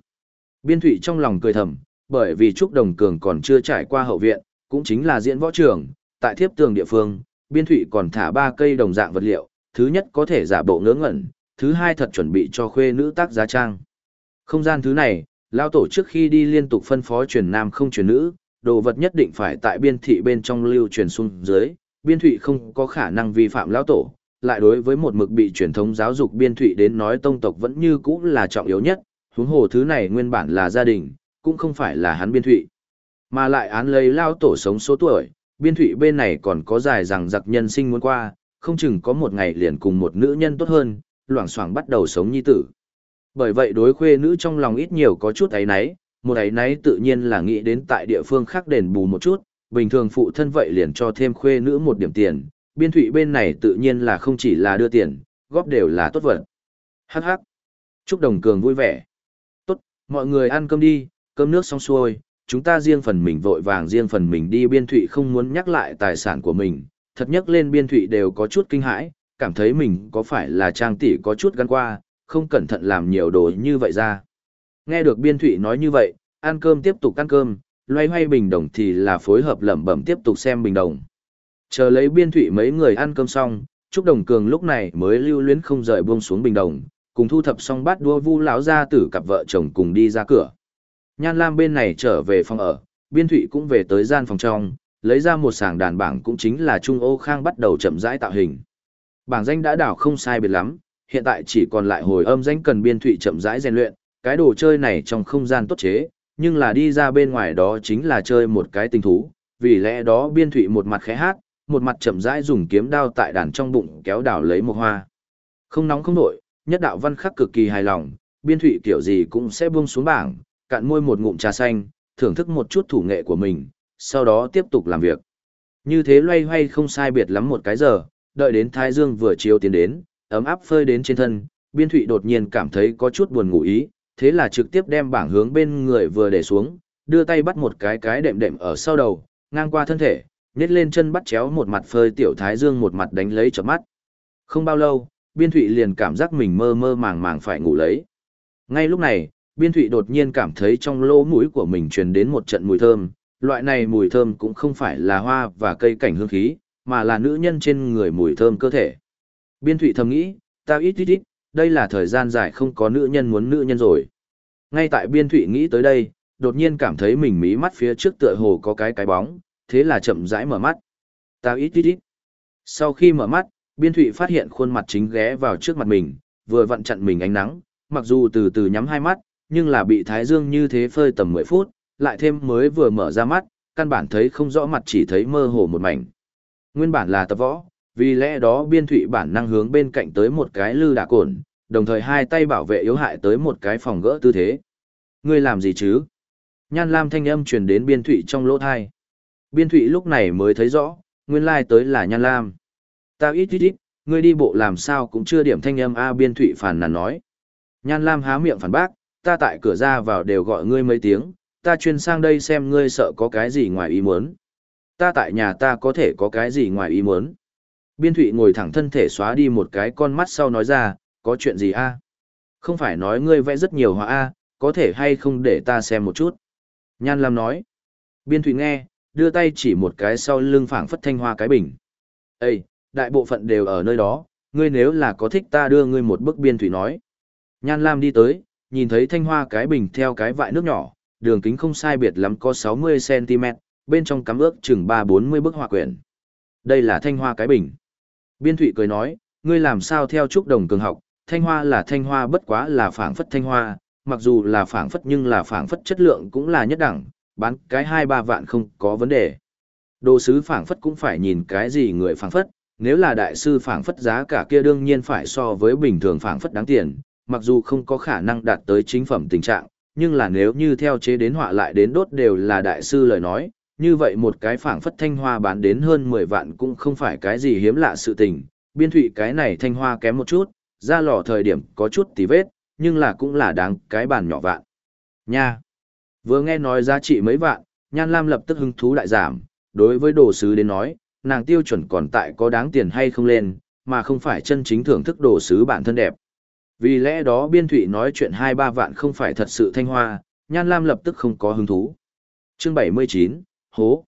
Biên Thụy trong lòng cười thầm, bởi vì Trúc Đồng Cường còn chưa trải qua hậu viện, cũng chính là diễn võ trường, tại thiếp tường địa phương, Biên Thụy còn thả ba cây đồng dạng vật liệu, thứ nhất có thể giả bộ ngớ ngẩn, thứ hai thật chuẩn bị cho khuê nữ tác giá trang. Không gian thứ này, lao tổ trước khi đi liên tục phân phó truyền nam không truyền nữ, đồ vật nhất định phải tại biên thị bên trong lưu truyền xuống dưới, biên thụy không có khả năng vi phạm lao tổ, lại đối với một mực bị truyền thống giáo dục biên thụy đến nói tông tộc vẫn như cũ là trọng yếu nhất, huống hồ thứ này nguyên bản là gia đình, cũng không phải là hắn biên thụy. Mà lại án lấy lao tổ sống số tuổi, biên thụy bên này còn có dài rằng giặc nhân sinh muốn qua, không chừng có một ngày liền cùng một nữ nhân tốt hơn, loảng xoảng bắt đầu sống nhi tử. Bởi vậy đối khuê nữ trong lòng ít nhiều có chút ấy náy, một ấy náy tự nhiên là nghĩ đến tại địa phương khác đền bù một chút, bình thường phụ thân vậy liền cho thêm khuê nữ một điểm tiền, biên thụy bên này tự nhiên là không chỉ là đưa tiền, góp đều là tốt vật. Hắc hắc. Chúc đồng cường vui vẻ. Tốt, mọi người ăn cơm đi, cơm nước xong xuôi, chúng ta riêng phần mình vội vàng riêng phần mình đi biên thụy không muốn nhắc lại tài sản của mình, thật nhất lên biên thụy đều có chút kinh hãi, cảm thấy mình có phải là trang tỷ có chút gắn qua, không cẩn thận làm nhiều đồ như vậy ra. Nghe được biên thụy nói như vậy, ăn cơm tiếp tục ăn cơm, loay hoay bình đồng thì là phối hợp lẩm bẩm tiếp tục xem bình đồng. Chờ lấy biên thụy mấy người ăn cơm xong, Trúc Đồng Cường lúc này mới lưu luyến không rời buông xuống bình đồng, cùng thu thập xong bát đua vu lão ra tử cặp vợ chồng cùng đi ra cửa. Nhan Lam bên này trở về phòng ở, biên thụy cũng về tới gian phòng trong, lấy ra một sàng đàn bảng cũng chính là Trung Ô Khang bắt đầu chậm rãi tạo hình. Bảng danh đã đảo không sai biệt lắm, hiện tại chỉ còn lại hồi âm danh cần biên thụy chậm rãi rèn luyện, cái đồ chơi này trong không gian tốt chế, nhưng là đi ra bên ngoài đó chính là chơi một cái tình thú, vì lẽ đó biên thụy một mặt khẽ hát, một mặt chậm rãi dùng kiếm đao tại đàn trong bụng kéo đảo lấy một hoa. Không nóng không nổi, nhất đạo văn khắc cực kỳ hài lòng, biên thụy kiểu gì cũng sẽ buông xuống bảng, cạn môi một ngụm trà xanh, thưởng thức một chút thủ nghệ của mình, sau đó tiếp tục làm việc. Như thế loay hoay không sai biệt lắm một cái giờ, đợi đến Thái Dương vừa chiếu tiến đến, ấm áp phơi đến trên thân, biên thụy đột nhiên cảm thấy có chút buồn ngủ ý, thế là trực tiếp đem bảng hướng bên người vừa để xuống, đưa tay bắt một cái cái đệm đệm ở sau đầu, ngang qua thân thể, nhét lên chân bắt chéo một mặt phơi tiểu thái dương một mặt đánh lấy chợp mắt. Không bao lâu, Biên Thụy liền cảm giác mình mơ mơ màng màng phải ngủ lấy. Ngay lúc này, Biên Thụy đột nhiên cảm thấy trong lỗ mũi của mình truyền đến một trận mùi thơm. Loại này mùi thơm cũng không phải là hoa và cây cảnh hương khí, mà là nữ nhân trên người mùi thơm cơ thể. Biên Thụy thầm nghĩ, ta ít ít ít, đây là thời gian dài không có nữ nhân muốn nữ nhân rồi. Ngay tại Biên Thụy nghĩ tới đây, đột nhiên cảm thấy mình mí mắt phía trước tựa hồ có cái cái bóng, thế là chậm rãi mở mắt. tao ít ít ít. Sau khi mở mắt, Biên Thụy phát hiện khuôn mặt chính ghé vào trước mặt mình, vừa vặn chặn mình ánh nắng, mặc dù từ từ nhắm hai mắt, nhưng là bị thái dương như thế phơi tầm 10 phút, lại thêm mới vừa mở ra mắt, căn bản thấy không rõ mặt chỉ thấy mơ hồ một mảnh. Nguyên bản là tập võ, vì lẽ đó biên thụy bản năng hướng bên cạnh tới một cái lư đả cồn, đồng thời hai tay bảo vệ yếu hại tới một cái phòng gỡ tư thế. Ngươi làm gì chứ? Nhan Lam thanh âm truyền đến biên thụy trong lỗ thai. Biên thụy lúc này mới thấy rõ, nguyên lai tới là Nhan Lam. Ta ít ít ít, ngươi đi bộ làm sao cũng chưa điểm thanh âm A biên thụy phản nàn nói. Nhan Lam há miệng phản bác, ta tại cửa ra vào đều gọi ngươi mấy tiếng, ta chuyên sang đây xem ngươi sợ có cái gì ngoài ý muốn. Ta tại nhà ta có thể có cái gì ngoài ý muốn. Biên thụy ngồi thẳng thân thể xóa đi một cái con mắt sau nói ra, có chuyện gì a Không phải nói ngươi vẽ rất nhiều họa a có thể hay không để ta xem một chút. Nhan Lam nói. Biên thụy nghe, đưa tay chỉ một cái sau lưng phảng phất thanh hoa cái bình. Ê, đại bộ phận đều ở nơi đó, ngươi nếu là có thích ta đưa ngươi một bức biên thủy nói. Nhan Lam đi tới, nhìn thấy thanh hoa cái bình theo cái vại nước nhỏ, đường kính không sai biệt lắm có 60cm, bên trong cắm ước chừng 3-40 bức họa quyển. Đây là thanh hoa cái bình. Biên thủy cười nói, ngươi làm sao theo trúc đồng cường học, thanh hoa là thanh hoa bất quá là phảng phất thanh hoa, mặc dù là phảng phất nhưng là phảng phất chất lượng cũng là nhất đẳng, bán cái 2-3 vạn không có vấn đề. Đồ sứ phảng phất cũng phải nhìn cái gì người phảng phất, nếu là đại sư phảng phất giá cả kia đương nhiên phải so với bình thường phảng phất đáng tiền, mặc dù không có khả năng đạt tới chính phẩm tình trạng, nhưng là nếu như theo chế đến họa lại đến đốt đều là đại sư lời nói, như vậy một cái phảng phất thanh hoa bán đến hơn 10 vạn cũng không phải cái gì hiếm lạ sự tình, biên thụy cái này thanh hoa kém một chút, ra lò thời điểm có chút tí vết, nhưng là cũng là đáng cái bàn nhỏ vạn. Nha! Vừa nghe nói giá trị mấy vạn, Nhan Lam lập tức hứng thú đại giảm, đối với đồ sứ đến nói, nàng tiêu chuẩn còn tại có đáng tiền hay không lên, mà không phải chân chính thưởng thức đồ sứ bản thân đẹp. Vì lẽ đó biên thụy nói chuyện 2-3 vạn không phải thật sự thanh hoa, Nhan Lam lập tức không có hứng thú. Chương 79, Hố.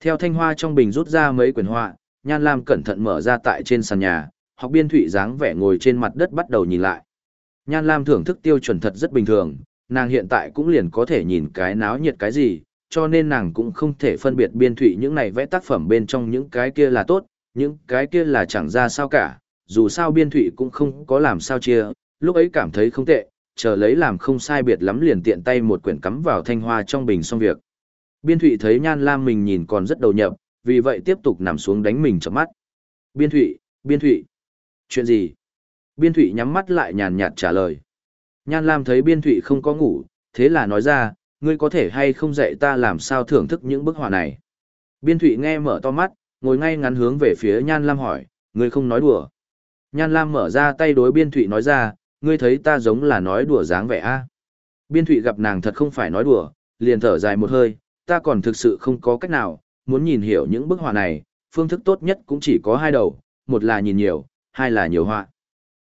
Theo thanh hoa trong bình rút ra mấy quyển họa, Nhan Lam cẩn thận mở ra tại trên sàn nhà, học biên thụy dáng vẻ ngồi trên mặt đất bắt đầu nhìn lại. Nhan Lam thưởng thức tiêu chuẩn thật rất bình thường, nàng hiện tại cũng liền có thể nhìn cái náo nhiệt cái gì, cho nên nàng cũng không thể phân biệt biên thụy những này vẽ tác phẩm bên trong những cái kia là tốt, những cái kia là chẳng ra sao cả, dù sao biên thụy cũng không có làm sao chia, lúc ấy cảm thấy không tệ, chờ lấy làm không sai biệt lắm liền tiện tay một quyển cắm vào thanh hoa trong bình xong việc. Biên thụy thấy nhan lam mình nhìn còn rất đầu nhập, vì vậy tiếp tục nằm xuống đánh mình chấm mắt. Biên thụy, biên thụy. Chuyện gì? Biên thụy nhắm mắt lại nhàn nhạt trả lời. Nhan lam thấy biên thụy không có ngủ, thế là nói ra, ngươi có thể hay không dạy ta làm sao thưởng thức những bức họa này. Biên thụy nghe mở to mắt, ngồi ngay ngắn hướng về phía Nhan Lam hỏi, ngươi không nói đùa. Nhan Lam mở ra tay đối biên thụy nói ra, ngươi thấy ta giống là nói đùa dáng vẻ a Biên thụy gặp nàng thật không phải nói đùa, liền thở dài một hơi, ta còn thực sự không có cách nào, muốn nhìn hiểu những bức họa này, phương thức tốt nhất cũng chỉ có hai đầu, một là nhìn nhiều, hai là nhiều họa.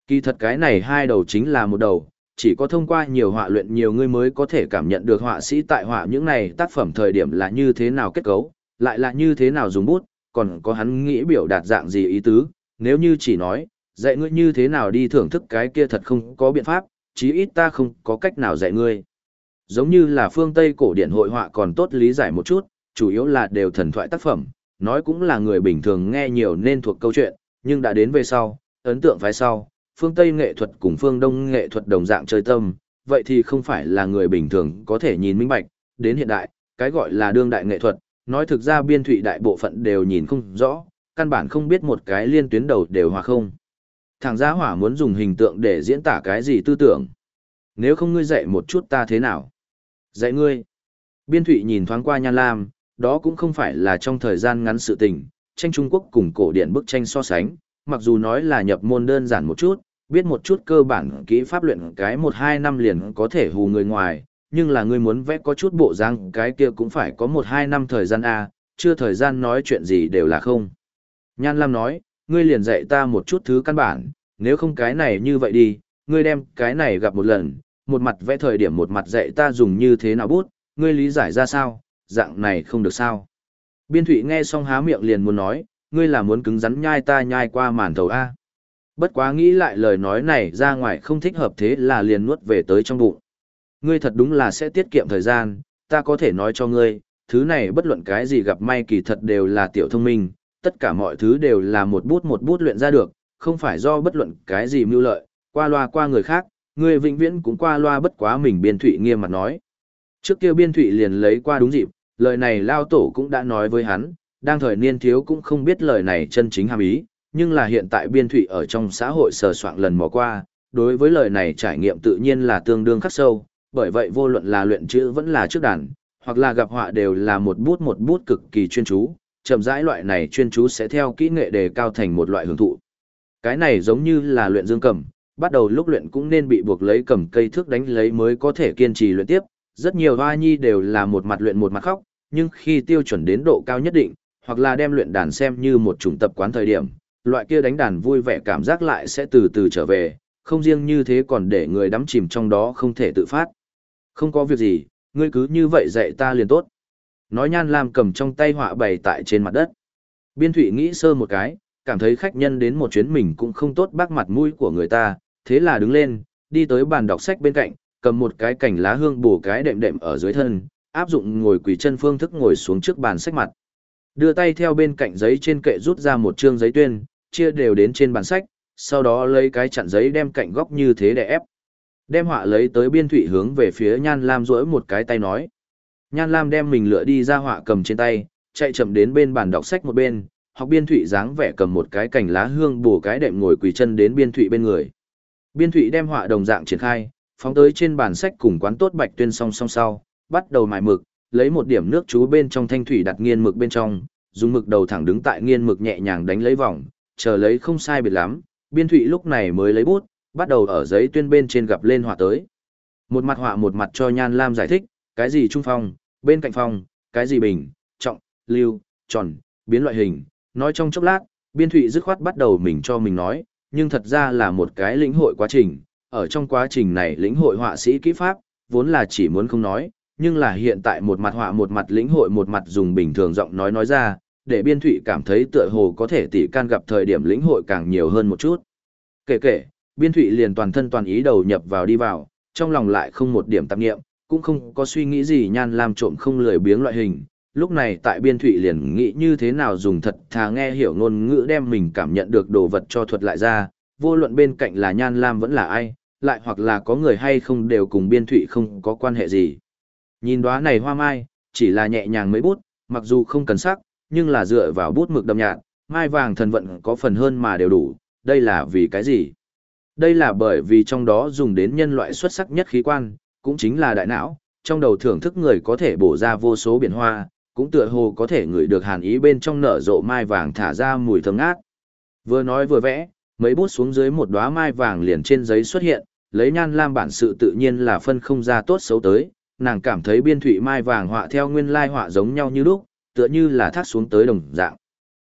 Kỳ thật cái này hai đầu chính là một đầu, chỉ có thông qua nhiều họa luyện nhiều người mới có thể cảm nhận được họa sĩ tại họa những này tác phẩm thời điểm là như thế nào kết cấu, lại là như thế nào dùng bút, còn có hắn nghĩ biểu đạt dạng gì ý tứ, nếu như chỉ nói, dạy ngươi như thế nào đi thưởng thức cái kia thật không có biện pháp, chí ít ta không có cách nào dạy ngươi. Giống như là phương Tây cổ điển hội họa còn tốt lý giải một chút, chủ yếu là đều thần thoại tác phẩm, nói cũng là người bình thường nghe nhiều nên thuộc câu chuyện, nhưng đã đến về sau, ấn tượng phái sau, phương Tây nghệ thuật cùng phương Đông nghệ thuật đồng dạng chơi tâm, vậy thì không phải là người bình thường có thể nhìn minh bạch, đến hiện đại, cái gọi là đương đại nghệ thuật, nói thực ra biên thụy đại bộ phận đều nhìn không rõ, căn bản không biết một cái liên tuyến đầu đều hòa không. Thằng gia hỏa muốn dùng hình tượng để diễn tả cái gì tư tưởng. Nếu không ngươi dạy một chút ta thế nào? Dạy ngươi. Biên thụy nhìn thoáng qua Nhan Lam, đó cũng không phải là trong thời gian ngắn sự tình, tranh Trung Quốc cùng cổ điển bức tranh so sánh, mặc dù nói là nhập môn đơn giản một chút, biết một chút cơ bản kỹ pháp luyện cái một hai năm liền có thể hù người ngoài, nhưng là ngươi muốn vẽ có chút bộ răng cái kia cũng phải có một hai năm thời gian A, chưa thời gian nói chuyện gì đều là không. Nhan Lam nói, ngươi liền dạy ta một chút thứ căn bản, nếu không cái này như vậy đi, ngươi đem cái này gặp một lần, một mặt vẽ thời điểm một mặt dạy ta dùng như thế nào bút, ngươi lý giải ra sao, dạng này không được sao. Biên thụy nghe xong há miệng liền muốn nói, ngươi là muốn cứng rắn nhai ta nhai qua màn thầu A. Bất quá nghĩ lại lời nói này ra ngoài không thích hợp thế là liền nuốt về tới trong bụng. Ngươi thật đúng là sẽ tiết kiệm thời gian, ta có thể nói cho ngươi, thứ này bất luận cái gì gặp may kỳ thật đều là tiểu thông minh, tất cả mọi thứ đều là một bút một bút luyện ra được, không phải do bất luận cái gì mưu lợi, qua loa qua người khác, ngươi vĩnh viễn cũng qua loa bất quá mình biên thụy nghiêm mặt nói. Trước kia biên thụy liền lấy qua đúng dịp, lời này lao tổ cũng đã nói với hắn, đang thời niên thiếu cũng không biết lời này chân chính hàm ý, nhưng là hiện tại biên thụy ở trong xã hội sờ soạn lần mò qua, đối với lời này trải nghiệm tự nhiên là tương đương khắc sâu, bởi vậy vô luận là luyện chữ vẫn là trước đàn, hoặc là gặp họa đều là một bút một bút cực kỳ chuyên chú, chậm rãi loại này chuyên chú sẽ theo kỹ nghệ đề cao thành một loại hưởng thụ. Cái này giống như là luyện dương cầm, bắt đầu lúc luyện cũng nên bị buộc lấy cầm cây thước đánh lấy mới có thể kiên trì luyện tiếp, rất nhiều hoa nhi đều là một mặt luyện một mặt khóc, nhưng khi tiêu chuẩn đến độ cao nhất định, hoặc là đem luyện đàn xem như một chủng tập quán thời điểm, loại kia đánh đàn vui vẻ cảm giác lại sẽ từ từ trở về, không riêng như thế còn để người đắm chìm trong đó không thể tự phát. Không có việc gì, ngươi cứ như vậy dạy ta liền tốt. Nói nhan lam cầm trong tay họa bày tại trên mặt đất. Biên thủy nghĩ sơ một cái, cảm thấy khách nhân đến một chuyến mình cũng không tốt bác mặt mũi của người ta, thế là đứng lên, đi tới bàn đọc sách bên cạnh, cầm một cái cành lá hương bổ cái đệm đệm ở dưới thân, áp dụng ngồi quỳ chân phương thức ngồi xuống trước bàn sách mặt. Đưa tay theo bên cạnh giấy trên kệ rút ra một chương giấy tuyên, chia đều đến trên bàn sách, sau đó lấy cái chặn giấy đem cạnh góc như thế để ép. Đem họa lấy tới biên thủy hướng về phía Nhan Lam rỗi một cái tay nói. Nhan Lam đem mình lựa đi ra họa cầm trên tay, chạy chậm đến bên bàn đọc sách một bên, học biên thủy dáng vẻ cầm một cái cành lá hương bổ cái đệm ngồi quỳ chân đến biên thủy bên người. Biên thủy đem họa đồng dạng triển khai, phóng tới trên bàn sách cùng quán tốt bạch tuyên song song sau, bắt đầu mài mực, lấy một điểm nước chú bên trong thanh thủy đặt nghiên mực bên trong, dùng mực đầu thẳng đứng tại nghiên mực nhẹ nhàng đánh lấy vòng, chờ lấy không sai biệt lắm, biên thủy lúc này mới lấy bút, bắt đầu ở giấy tuyên bên trên gặp lên họa tới. Một mặt họa một mặt cho Nhan Lam giải thích, cái gì trung phong, bên cạnh phong, cái gì bình, trọng, lưu, tròn, biến loại hình, nói trong chốc lát, biên thủy dứt khoát bắt đầu mình cho mình nói, nhưng thật ra là một cái lĩnh hội quá trình, ở trong quá trình này lĩnh hội họa sĩ kỹ pháp, vốn là chỉ muốn không nói, nhưng là hiện tại một mặt họa một mặt lĩnh hội một mặt dùng bình thường giọng nói nói ra, để biên thụy cảm thấy tựa hồ có thể tỷ can gặp thời điểm lĩnh hội càng nhiều hơn một chút. Kể kể, biên thụy liền toàn thân toàn ý đầu nhập vào đi vào, trong lòng lại không một điểm tạp nghiệm, cũng không có suy nghĩ gì nhan làm trộm không lười biếng loại hình. Lúc này tại biên thụy liền nghĩ như thế nào dùng thật thà nghe hiểu ngôn ngữ đem mình cảm nhận được đồ vật cho thuật lại ra, vô luận bên cạnh là nhan lam vẫn là ai, lại hoặc là có người hay không đều cùng biên thụy không có quan hệ gì. Nhìn đóa này hoa mai, chỉ là nhẹ nhàng mấy bút, mặc dù không cần sắc, nhưng là dựa vào bút mực đậm nhạt, mai vàng thần vận có phần hơn mà đều đủ, đây là vì cái gì? Đây là bởi vì trong đó dùng đến nhân loại xuất sắc nhất khí quan, cũng chính là đại não, trong đầu thưởng thức người có thể bổ ra vô số biển hoa, cũng tựa hồ có thể ngửi được hàn ý bên trong nở rộ mai vàng thả ra mùi thơm ngát. Vừa nói vừa vẽ, mấy bút xuống dưới một đóa mai vàng liền trên giấy xuất hiện, lấy nhan lam bản sự tự nhiên là phân không ra tốt xấu tới, nàng cảm thấy biên thủy mai vàng họa theo nguyên lai họa giống nhau như lúc, tựa như là thác xuống tới đồng dạng.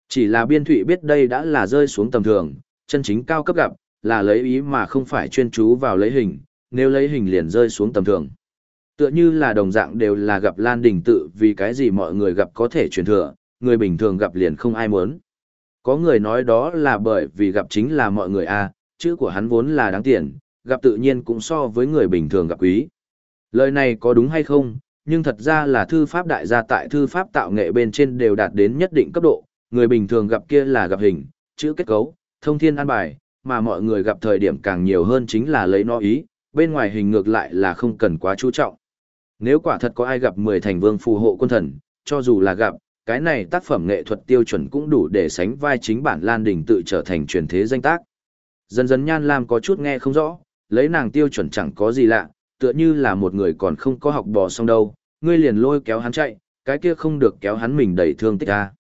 Chỉ là biên thủy biết đây đã là rơi xuống tầm thường, chân chính cao cấp gặp, là lấy ý mà không phải chuyên chú vào lấy hình, nếu lấy hình liền rơi xuống tầm thường. Tựa như là đồng dạng đều là gặp Lan Đình tự vì cái gì mọi người gặp có thể truyền thừa, người bình thường gặp liền không ai muốn. Có người nói đó là bởi vì gặp chính là mọi người a chữ của hắn vốn là đáng tiền, gặp tự nhiên cũng so với người bình thường gặp quý. Lời này có đúng hay không, nhưng thật ra là thư pháp đại gia tại thư pháp tạo nghệ bên trên đều đạt đến nhất định cấp độ, người bình thường gặp kia là gặp hình, chữ kết cấu, thông thiên an bài, mà mọi người gặp thời điểm càng nhiều hơn chính là lấy nó ý, bên ngoài hình ngược lại là không cần quá chú trọng. Nếu quả thật có ai gặp 10 thành vương phù hộ quân thần, cho dù là gặp, cái này tác phẩm nghệ thuật tiêu chuẩn cũng đủ để sánh vai chính bản Lan Đình tự trở thành truyền thế danh tác. Dần dần Nhan Lam có chút nghe không rõ, lấy nàng tiêu chuẩn chẳng có gì lạ, tựa như là một người còn không có học bò xong đâu, ngươi liền lôi kéo hắn chạy, cái kia không được kéo hắn mình đẩy thương tích ra.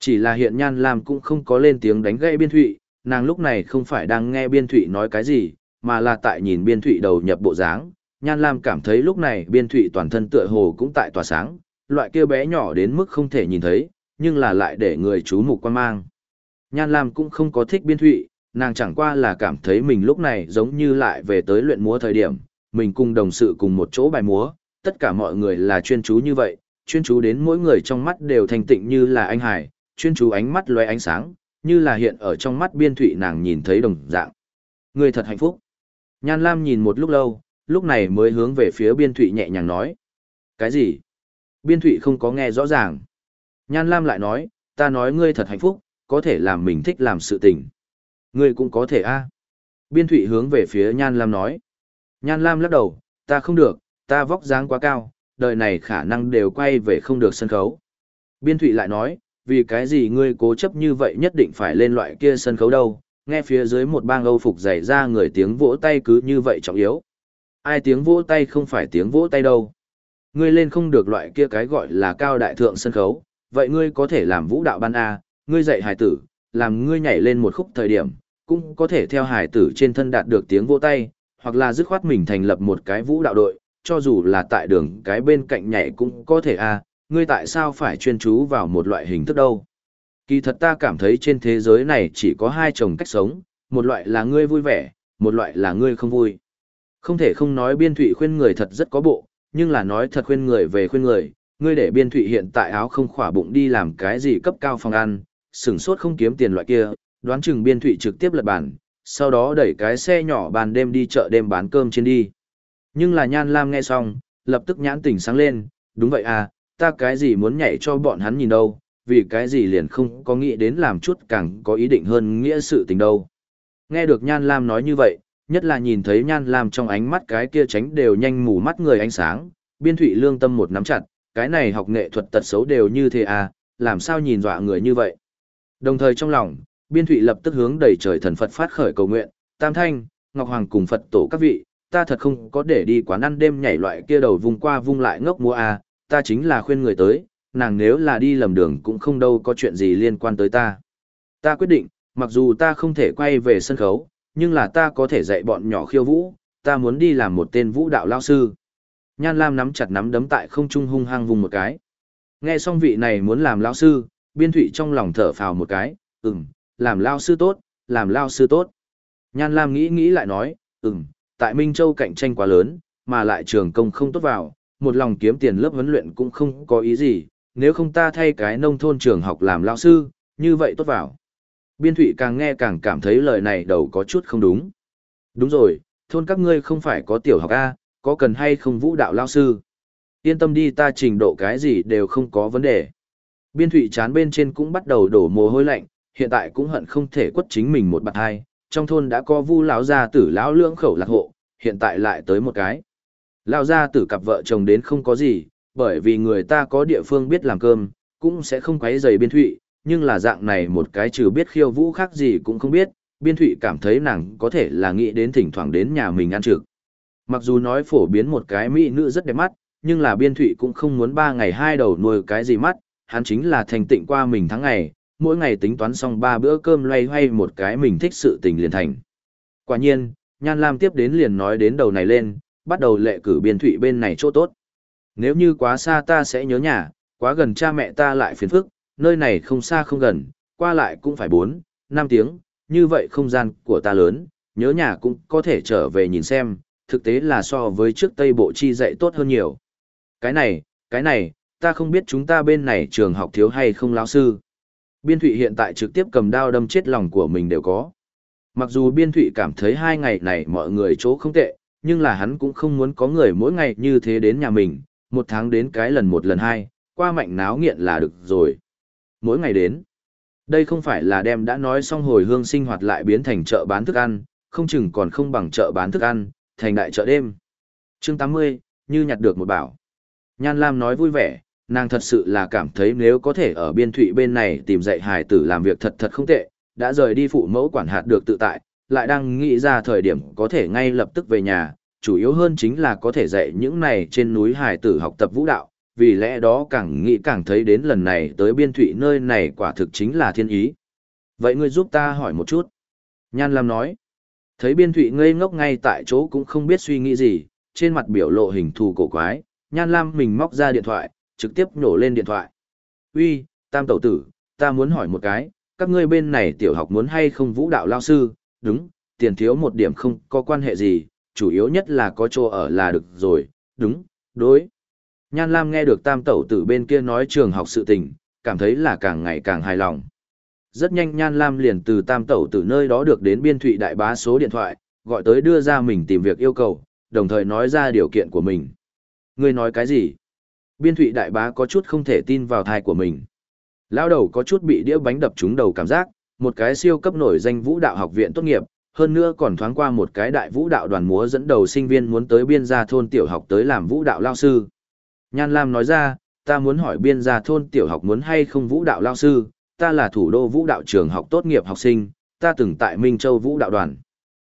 Chỉ là hiện Nhan Lam cũng không có lên tiếng đánh gãy biên thụy, nàng lúc này không phải đang nghe biên thụy nói cái gì, mà là tại nhìn biên thụy đầu nhập bộ dáng. Nhan Lam cảm thấy lúc này biên thụy toàn thân tựa hồ cũng tại tỏa sáng, loại kia bé nhỏ đến mức không thể nhìn thấy, nhưng là lại để người chú mục quan mang. Nhan Lam cũng không có thích biên thụy, nàng chẳng qua là cảm thấy mình lúc này giống như lại về tới luyện múa thời điểm, mình cùng đồng sự cùng một chỗ bài múa, tất cả mọi người là chuyên chú như vậy, chuyên chú đến mỗi người trong mắt đều thành tịnh như là anh hải, chuyên chú ánh mắt loe ánh sáng, như là hiện ở trong mắt biên thụy nàng nhìn thấy đồng dạng. Người thật hạnh phúc. Nhan Lam nhìn một lúc lâu, lúc này mới hướng về phía biên thụy nhẹ nhàng nói. Cái gì? Biên thụy không có nghe rõ ràng. Nhan Lam lại nói, ta nói ngươi thật hạnh phúc, có thể làm mình thích làm sự tình. Ngươi cũng có thể a Biên thụy hướng về phía Nhan Lam nói. Nhan Lam lắc đầu, ta không được, ta vóc dáng quá cao, đời này khả năng đều quay về không được sân khấu. Biên thụy lại nói, vì cái gì ngươi cố chấp như vậy nhất định phải lên loại kia sân khấu đâu, nghe phía dưới một bang âu phục dày ra người tiếng vỗ tay cứ như vậy trọng yếu. Ai tiếng vỗ tay không phải tiếng vỗ tay đâu. Ngươi lên không được loại kia cái gọi là cao đại thượng sân khấu, vậy ngươi có thể làm vũ đạo ban A, ngươi dạy hài tử, làm ngươi nhảy lên một khúc thời điểm, cũng có thể theo hài tử trên thân đạt được tiếng vỗ tay, hoặc là dứt khoát mình thành lập một cái vũ đạo đội, cho dù là tại đường cái bên cạnh nhảy cũng có thể à? ngươi tại sao phải chuyên chú vào một loại hình thức đâu. Kỳ thật ta cảm thấy trên thế giới này chỉ có hai chồng cách sống, một loại là ngươi vui vẻ, một loại là ngươi không vui. Không thể không nói biên thụy khuyên người thật rất có bộ, nhưng là nói thật khuyên người về khuyên người, ngươi để biên thụy hiện tại áo không khỏa bụng đi làm cái gì cấp cao phòng ăn, sửng sốt không kiếm tiền loại kia, đoán chừng biên thụy trực tiếp lật bản, sau đó đẩy cái xe nhỏ bàn đêm đi chợ đêm bán cơm trên đi. Nhưng là Nhan Lam nghe xong, lập tức nhãn tỉnh sáng lên, đúng vậy à, ta cái gì muốn nhảy cho bọn hắn nhìn đâu, vì cái gì liền không có nghĩ đến làm chút càng có ý định hơn nghĩa sự tình đâu. Nghe được Nhan Lam nói như vậy, nhất là nhìn thấy Nhan Lam trong ánh mắt cái kia tránh đều nhanh mù mắt người ánh sáng, biên thụy lương tâm một nắm chặt, cái này học nghệ thuật tật xấu đều như thế à, làm sao nhìn dọa người như vậy. Đồng thời trong lòng, biên thụy lập tức hướng đầy trời thần Phật phát khởi cầu nguyện, Tam Thanh, Ngọc Hoàng cùng Phật tổ các vị, ta thật không có để đi quán ăn đêm nhảy loại kia đầu vùng qua vung lại ngốc mua à, ta chính là khuyên người tới, nàng nếu là đi lầm đường cũng không đâu có chuyện gì liên quan tới ta. Ta quyết định, mặc dù ta không thể quay về sân khấu, nhưng là ta có thể dạy bọn nhỏ khiêu vũ, ta muốn đi làm một tên vũ đạo lao sư. Nhan Lam nắm chặt nắm đấm tại không trung hung hăng vùng một cái. Nghe xong vị này muốn làm lao sư, biên thụy trong lòng thở phào một cái, ừm, làm lao sư tốt, làm lao sư tốt. Nhan Lam nghĩ nghĩ lại nói, ừm, tại Minh Châu cạnh tranh quá lớn, mà lại trường công không tốt vào, một lòng kiếm tiền lớp huấn luyện cũng không có ý gì, nếu không ta thay cái nông thôn trường học làm lao sư, như vậy tốt vào. Biên thụy càng nghe càng cảm thấy lời này đầu có chút không đúng. Đúng rồi, thôn các ngươi không phải có tiểu học A, có cần hay không vũ đạo lao sư. Yên tâm đi ta trình độ cái gì đều không có vấn đề. Biên thụy chán bên trên cũng bắt đầu đổ mồ hôi lạnh, hiện tại cũng hận không thể quất chính mình một bạc hai. Trong thôn đã có vu lão gia tử lão lưỡng khẩu lạc hộ, hiện tại lại tới một cái. Lão gia tử cặp vợ chồng đến không có gì, bởi vì người ta có địa phương biết làm cơm, cũng sẽ không quấy rầy biên thụy, nhưng là dạng này một cái trừ biết khiêu vũ khác gì cũng không biết, biên thụy cảm thấy nàng có thể là nghĩ đến thỉnh thoảng đến nhà mình ăn trực. Mặc dù nói phổ biến một cái mỹ nữ rất đẹp mắt, nhưng là biên thụy cũng không muốn ba ngày hai đầu nuôi cái gì mắt, hắn chính là thành tịnh qua mình tháng ngày, mỗi ngày tính toán xong ba bữa cơm loay hoay một cái mình thích sự tình liền thành. Quả nhiên, Nhan Lam tiếp đến liền nói đến đầu này lên, bắt đầu lệ cử biên thụy bên này chỗ tốt. Nếu như quá xa ta sẽ nhớ nhà, quá gần cha mẹ ta lại phiền phức, nơi này không xa không gần, qua lại cũng phải 4, 5 tiếng, như vậy không gian của ta lớn, nhớ nhà cũng có thể trở về nhìn xem, thực tế là so với trước Tây Bộ chi dạy tốt hơn nhiều. Cái này, cái này, ta không biết chúng ta bên này trường học thiếu hay không lão sư. Biên Thụy hiện tại trực tiếp cầm đao đâm chết lòng của mình đều có. Mặc dù Biên Thụy cảm thấy hai ngày này mọi người chỗ không tệ, nhưng là hắn cũng không muốn có người mỗi ngày như thế đến nhà mình, một tháng đến cái lần một lần hai, qua mạnh náo nghiện là được rồi. Mỗi ngày đến. Đây không phải là đem đã nói xong hồi hương sinh hoạt lại biến thành chợ bán thức ăn, không chừng còn không bằng chợ bán thức ăn, thành đại chợ đêm. chương 80, như nhặt được một bảo. Nhan Lam nói vui vẻ, nàng thật sự là cảm thấy nếu có thể ở biên thụy bên này tìm dạy hài tử làm việc thật thật không tệ, đã rời đi phụ mẫu quản hạt được tự tại, lại đang nghĩ ra thời điểm có thể ngay lập tức về nhà, chủ yếu hơn chính là có thể dạy những này trên núi hài tử học tập vũ đạo, vì lẽ đó càng nghĩ càng thấy đến lần này tới biên thụy nơi này quả thực chính là thiên ý. Vậy ngươi giúp ta hỏi một chút. Nhan Lam nói, thấy biên thụy ngây ngốc ngay tại chỗ cũng không biết suy nghĩ gì, trên mặt biểu lộ hình thù cổ quái, Nhan Lam mình móc ra điện thoại, trực tiếp nổ lên điện thoại. Uy, tam tẩu tử, ta muốn hỏi một cái, các ngươi bên này tiểu học muốn hay không vũ đạo lao sư, đúng, tiền thiếu một điểm không có quan hệ gì, chủ yếu nhất là có chỗ ở là được rồi, đúng, đối. Nhan Lam nghe được tam tẩu tử bên kia nói trường học sự tình, cảm thấy là càng ngày càng hài lòng. Rất nhanh Nhan Lam liền từ tam tẩu tử nơi đó được đến biên thụy đại bá số điện thoại, gọi tới đưa ra mình tìm việc yêu cầu, đồng thời nói ra điều kiện của mình. Ngươi nói cái gì? Biên thụy đại bá có chút không thể tin vào thai của mình. Lao đầu có chút bị đĩa bánh đập trúng đầu cảm giác, một cái siêu cấp nổi danh vũ đạo học viện tốt nghiệp, hơn nữa còn thoáng qua một cái đại vũ đạo đoàn múa dẫn đầu sinh viên muốn tới biên gia thôn tiểu học tới làm vũ đạo lao sư. Nhan Lam nói ra, ta muốn hỏi biên gia thôn tiểu học muốn hay không vũ đạo lao sư, ta là thủ đô vũ đạo trường học tốt nghiệp học sinh, ta từng tại Minh Châu vũ đạo đoàn.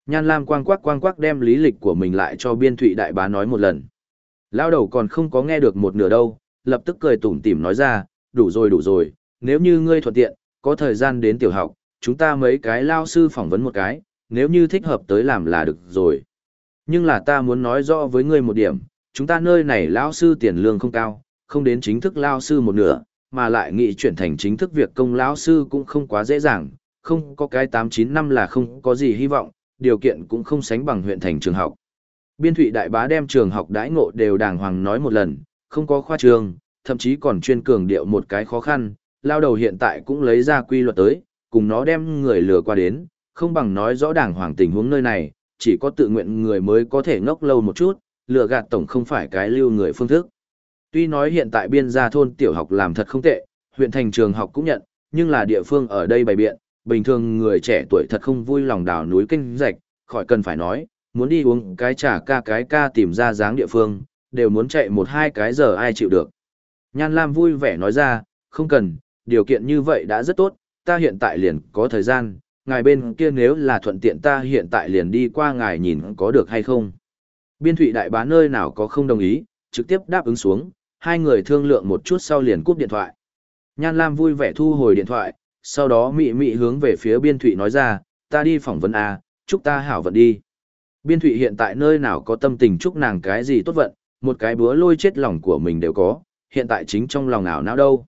Nhan Lam quang quắc quang quắc đem lý lịch của mình lại cho biên thụy đại bá nói một lần. Lao đầu còn không có nghe được một nửa đâu, lập tức cười tủm tỉm nói ra, đủ rồi đủ rồi, nếu như ngươi thuận tiện, có thời gian đến tiểu học, chúng ta mấy cái lao sư phỏng vấn một cái, nếu như thích hợp tới làm là được rồi. Nhưng là ta muốn nói rõ với ngươi một điểm, chúng ta nơi này lao sư tiền lương không cao, không đến chính thức lao sư một nửa, mà lại nghị chuyển thành chính thức việc công lao sư cũng không quá dễ dàng, không có cái 8-9 năm là không có gì hy vọng, điều kiện cũng không sánh bằng huyện thành trường học. Biên thụy đại bá đem trường học đãi ngộ đều đàng hoàng nói một lần, không có khoa trường, thậm chí còn chuyên cường điệu một cái khó khăn, lao đầu hiện tại cũng lấy ra quy luật tới, cùng nó đem người lừa qua đến, không bằng nói rõ đàng hoàng tình huống nơi này, chỉ có tự nguyện người mới có thể ngốc lâu một chút, lừa gạt tổng không phải cái lưu người phương thức. Tuy nói hiện tại biên gia thôn tiểu học làm thật không tệ, huyện thành trường học cũng nhận, nhưng là địa phương ở đây bày biện, bình thường người trẻ tuổi thật không vui lòng đào núi kinh rạch, khỏi cần phải nói, muốn đi uống cái trà ca cái ca tìm ra dáng địa phương, đều muốn chạy một hai cái giờ ai chịu được. Nhan Lam vui vẻ nói ra, không cần, điều kiện như vậy đã rất tốt, ta hiện tại liền có thời gian, ngài bên kia nếu là thuận tiện ta hiện tại liền đi qua ngài nhìn có được hay không. Biên thụy đại bá nơi nào có không đồng ý, trực tiếp đáp ứng xuống, hai người thương lượng một chút sau liền cúp điện thoại. Nhan Lam vui vẻ thu hồi điện thoại, sau đó mị mị hướng về phía biên thụy nói ra, ta đi phỏng vấn A, chúc ta hảo vận đi. Biên thụy hiện tại nơi nào có tâm tình chúc nàng cái gì tốt vận, một cái búa lôi chết lòng của mình đều có, hiện tại chính trong lòng ảo não đâu.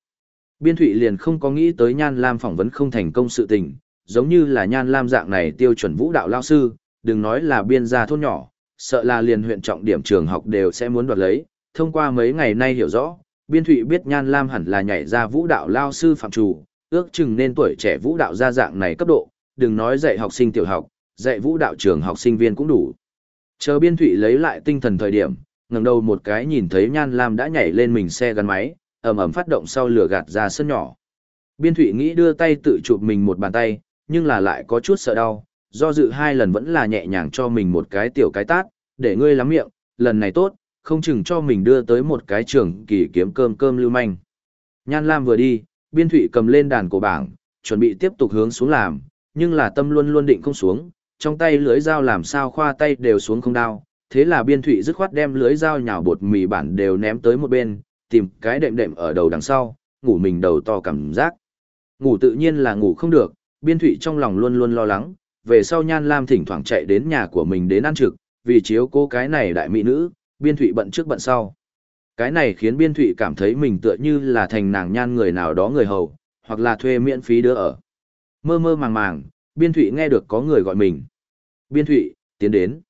Biên thụy liền không có nghĩ tới Nhan Lam phỏng vấn không thành công sự tình, giống như là Nhan Lam dạng này tiêu chuẩn vũ đạo lao sư, đừng nói là biên gia thôn nhỏ, sợ là liền huyện trọng điểm trường học đều sẽ muốn đoạt lấy. Thông qua mấy ngày nay hiểu rõ, Biên Thụy biết Nhan Lam hẳn là nhảy ra vũ đạo lao sư phạm chủ, ước chừng nên tuổi trẻ vũ đạo gia dạng này cấp độ, đừng nói dạy học sinh tiểu học, dạy vũ đạo trường học sinh viên cũng đủ. Chờ Biên Thụy lấy lại tinh thần thời điểm, ngẩng đầu một cái nhìn thấy Nhan Lam đã nhảy lên mình xe gắn máy, ầm ầm phát động sau lửa gạt ra sân nhỏ. Biên Thụy nghĩ đưa tay tự chụp mình một bàn tay, nhưng là lại có chút sợ đau, do dự hai lần vẫn là nhẹ nhàng cho mình một cái tiểu cái tát, để ngươi lắm miệng, lần này tốt, không chừng cho mình đưa tới một cái trường kỳ kiếm cơm cơm lưu manh. Nhan Lam vừa đi, Biên Thụy cầm lên đàn cổ bảng, chuẩn bị tiếp tục hướng xuống làm, nhưng là tâm luôn luôn định không xuống, trong tay lưới dao làm sao khoa tay đều xuống không đao, thế là Biên Thụy dứt khoát đem lưới dao nhào bột mì bản đều ném tới một bên, tìm cái đệm đệm ở đầu đằng sau, ngủ mình đầu to cảm giác. Ngủ tự nhiên là ngủ không được, Biên Thụy trong lòng luôn luôn lo lắng, về sau Nhan Lam thỉnh thoảng chạy đến nhà của mình đến ăn trực, vì chiếu cô cái này đại mỹ nữ, Biên Thụy bận trước bận sau. Cái này khiến Biên Thụy cảm thấy mình tựa như là thành nàng nhan người nào đó người hầu, hoặc là thuê miễn phí đưa ở. Mơ mơ màng màng, Biên Thụy nghe được có người gọi mình. Biên Thụy, tiến đến.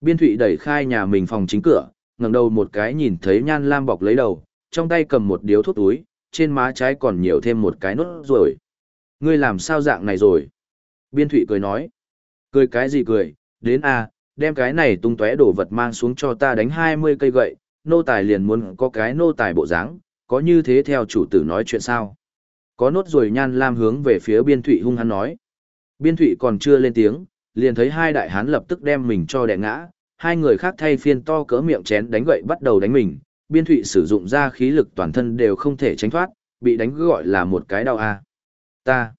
Biên Thụy đẩy khai nhà mình phòng chính cửa, ngẩng đầu một cái nhìn thấy Nhan Lam bọc lấy đầu, trong tay cầm một điếu thuốc túi, trên má trái còn nhiều thêm một cái nốt rồi. Ngươi làm sao dạng này rồi? Biên Thụy cười nói. Cười cái gì cười, đến a đem cái này tung tóe đồ vật mang xuống cho ta đánh 20 cây gậy, nô tài liền muốn có cái nô tài bộ dáng, có như thế theo chủ tử nói chuyện sao? Có nốt rồi nhan lam hướng về phía biên thụy hung hắn nói. Biên thụy còn chưa lên tiếng, liền thấy hai đại hán lập tức đem mình cho đẻ ngã, hai người khác thay phiên to cỡ miệng chén đánh gậy bắt đầu đánh mình, biên thụy sử dụng ra khí lực toàn thân đều không thể tránh thoát, bị đánh gọi là một cái đau a Ta.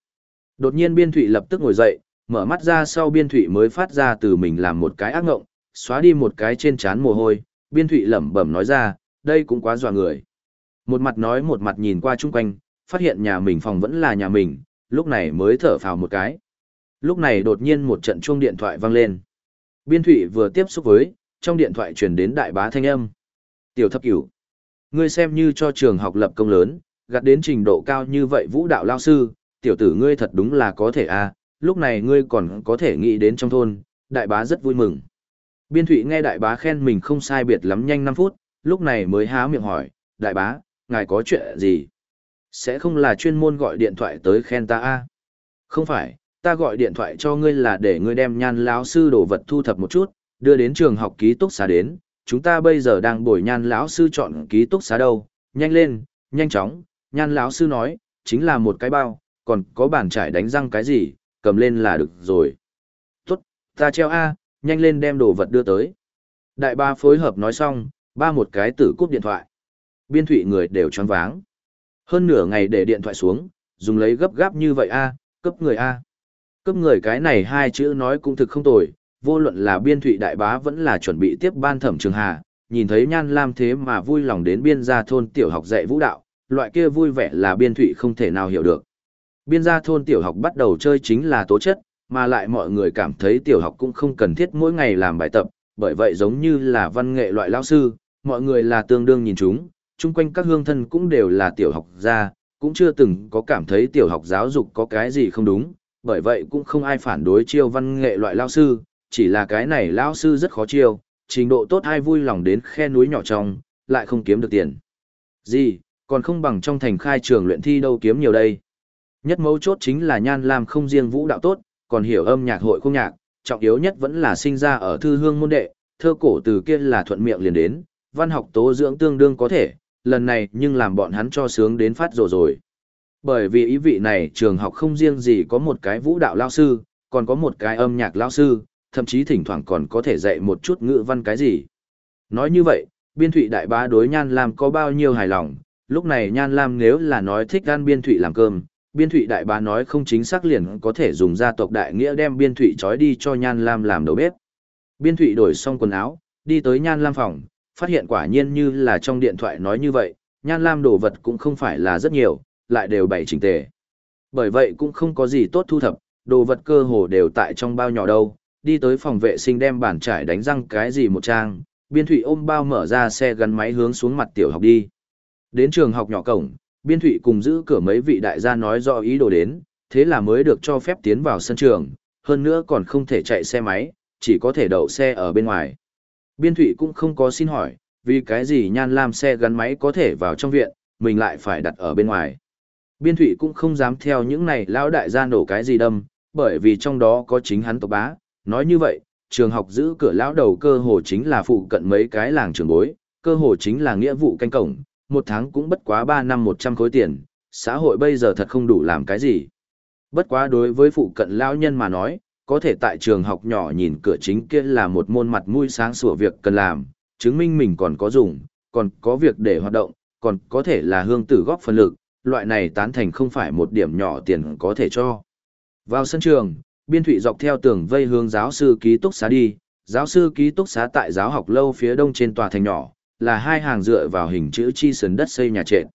Đột nhiên biên thụy lập tức ngồi dậy, mở mắt ra sau biên thụy mới phát ra từ mình làm một cái ác ngộng, xóa đi một cái trên trán mồ hôi, biên thụy lẩm bẩm nói ra, đây cũng quá dọa người. Một mặt nói một mặt nhìn qua chung quanh, phát hiện nhà mình phòng vẫn là nhà mình, lúc này mới thở phào một cái. Lúc này đột nhiên một trận chuông điện thoại vang lên. Biên thụy vừa tiếp xúc với, trong điện thoại truyền đến đại bá thanh âm. Tiểu thập cửu. Ngươi xem như cho trường học lập công lớn, gặt đến trình độ cao như vậy vũ đạo lao sư, tiểu tử ngươi thật đúng là có thể a, lúc này ngươi còn có thể nghĩ đến trong thôn, đại bá rất vui mừng. Biên Thụy nghe đại bá khen mình không sai biệt lắm nhanh 5 phút, lúc này mới há miệng hỏi, đại bá, ngài có chuyện gì? Sẽ không là chuyên môn gọi điện thoại tới khen ta a Không phải, ta gọi điện thoại cho ngươi là để ngươi đem nhan lão sư đồ vật thu thập một chút, đưa đến trường học ký túc xá đến, chúng ta bây giờ đang bồi nhan lão sư chọn ký túc xá đâu, nhanh lên, nhanh chóng, nhan lão sư nói, chính là một cái bao, còn có bàn trải đánh răng cái gì, cầm lên là được rồi. Tốt, ta treo A, nhanh lên đem đồ vật đưa tới. Đại ba phối hợp nói xong, ba một cái tử cúp điện thoại. Biên thủy người đều choáng váng. Hơn nửa ngày để điện thoại xuống, dùng lấy gấp gáp như vậy A, cấp người A. Cấp người cái này hai chữ nói cũng thực không tồi, vô luận là biên thụy đại bá vẫn là chuẩn bị tiếp ban thẩm trường hà, nhìn thấy nhan lam thế mà vui lòng đến biên gia thôn tiểu học dạy vũ đạo, loại kia vui vẻ là biên thụy không thể nào hiểu được. Biên gia thôn tiểu học bắt đầu chơi chính là tố chất, mà lại mọi người cảm thấy tiểu học cũng không cần thiết mỗi ngày làm bài tập, bởi vậy giống như là văn nghệ loại lao sư, mọi người là tương đương nhìn chúng, chung quanh các hương thân cũng đều là tiểu học gia, cũng chưa từng có cảm thấy tiểu học giáo dục có cái gì không đúng, bởi vậy cũng không ai phản đối chiêu văn nghệ loại lao sư, chỉ là cái này lao sư rất khó chiêu, trình độ tốt ai vui lòng đến khe núi nhỏ trong, lại không kiếm được tiền. Gì, còn không bằng trong thành khai trường luyện thi đâu kiếm nhiều đây. Nhất mấu chốt chính là Nhan Lam không riêng vũ đạo tốt, còn hiểu âm nhạc hội khung nhạc, trọng yếu nhất vẫn là sinh ra ở thư hương môn đệ, thơ cổ từ kia là thuận miệng liền đến, văn học tố dưỡng tương đương có thể, lần này nhưng làm bọn hắn cho sướng đến phát rồi rồi. Bởi vì ý vị này trường học không riêng gì có một cái vũ đạo lao sư, còn có một cái âm nhạc lao sư, thậm chí thỉnh thoảng còn có thể dạy một chút ngữ văn cái gì. Nói như vậy, biên thụy đại bá đối Nhan Lam có bao nhiêu hài lòng, lúc này Nhan Lam nếu là nói thích ăn biên thụy làm cơm, biên thụy đại bá nói không chính xác liền có thể dùng gia tộc đại nghĩa đem biên thụy trói đi cho Nhan Lam làm đầu bếp. Biên thụy đổi xong quần áo, đi tới Nhan Lam phòng, phát hiện quả nhiên như là trong điện thoại nói như vậy, Nhan Lam đồ vật cũng không phải là rất nhiều, lại đều bày chỉnh tề. Bởi vậy cũng không có gì tốt thu thập, đồ vật cơ hồ đều tại trong bao nhỏ đâu, đi tới phòng vệ sinh đem bàn trải đánh răng cái gì một trang, biên thụy ôm bao mở ra xe gắn máy hướng xuống mặt tiểu học đi. Đến trường học nhỏ cổng, biên thụy cùng giữ cửa mấy vị đại gia nói rõ ý đồ đến, thế là mới được cho phép tiến vào sân trường, hơn nữa còn không thể chạy xe máy, chỉ có thể đậu xe ở bên ngoài. Biên thụy cũng không có xin hỏi, vì cái gì nhan lam xe gắn máy có thể vào trong viện, mình lại phải đặt ở bên ngoài. Biên thụy cũng không dám theo những này lão đại gia nổ cái gì đâm, bởi vì trong đó có chính hắn tộc bá, nói như vậy, trường học giữ cửa lão đầu cơ hồ chính là phụ cận mấy cái làng trường bối, cơ hồ chính là nghĩa vụ canh cổng, một tháng cũng bất quá 3 năm 100 khối tiền, xã hội bây giờ thật không đủ làm cái gì. Bất quá đối với phụ cận lão nhân mà nói, có thể tại trường học nhỏ nhìn cửa chính kia là một môn mặt mũi sáng sủa việc cần làm, chứng minh mình còn có dùng, còn có việc để hoạt động, còn có thể là hương tử góp phần lực, loại này tán thành không phải một điểm nhỏ tiền có thể cho. Vào sân trường, biên thụy dọc theo tường vây hướng giáo sư ký túc xá đi, giáo sư ký túc xá tại giáo học lâu phía đông trên tòa thành nhỏ, là hai hàng dựa vào hình chữ chi sấn đất xây nhà trệt.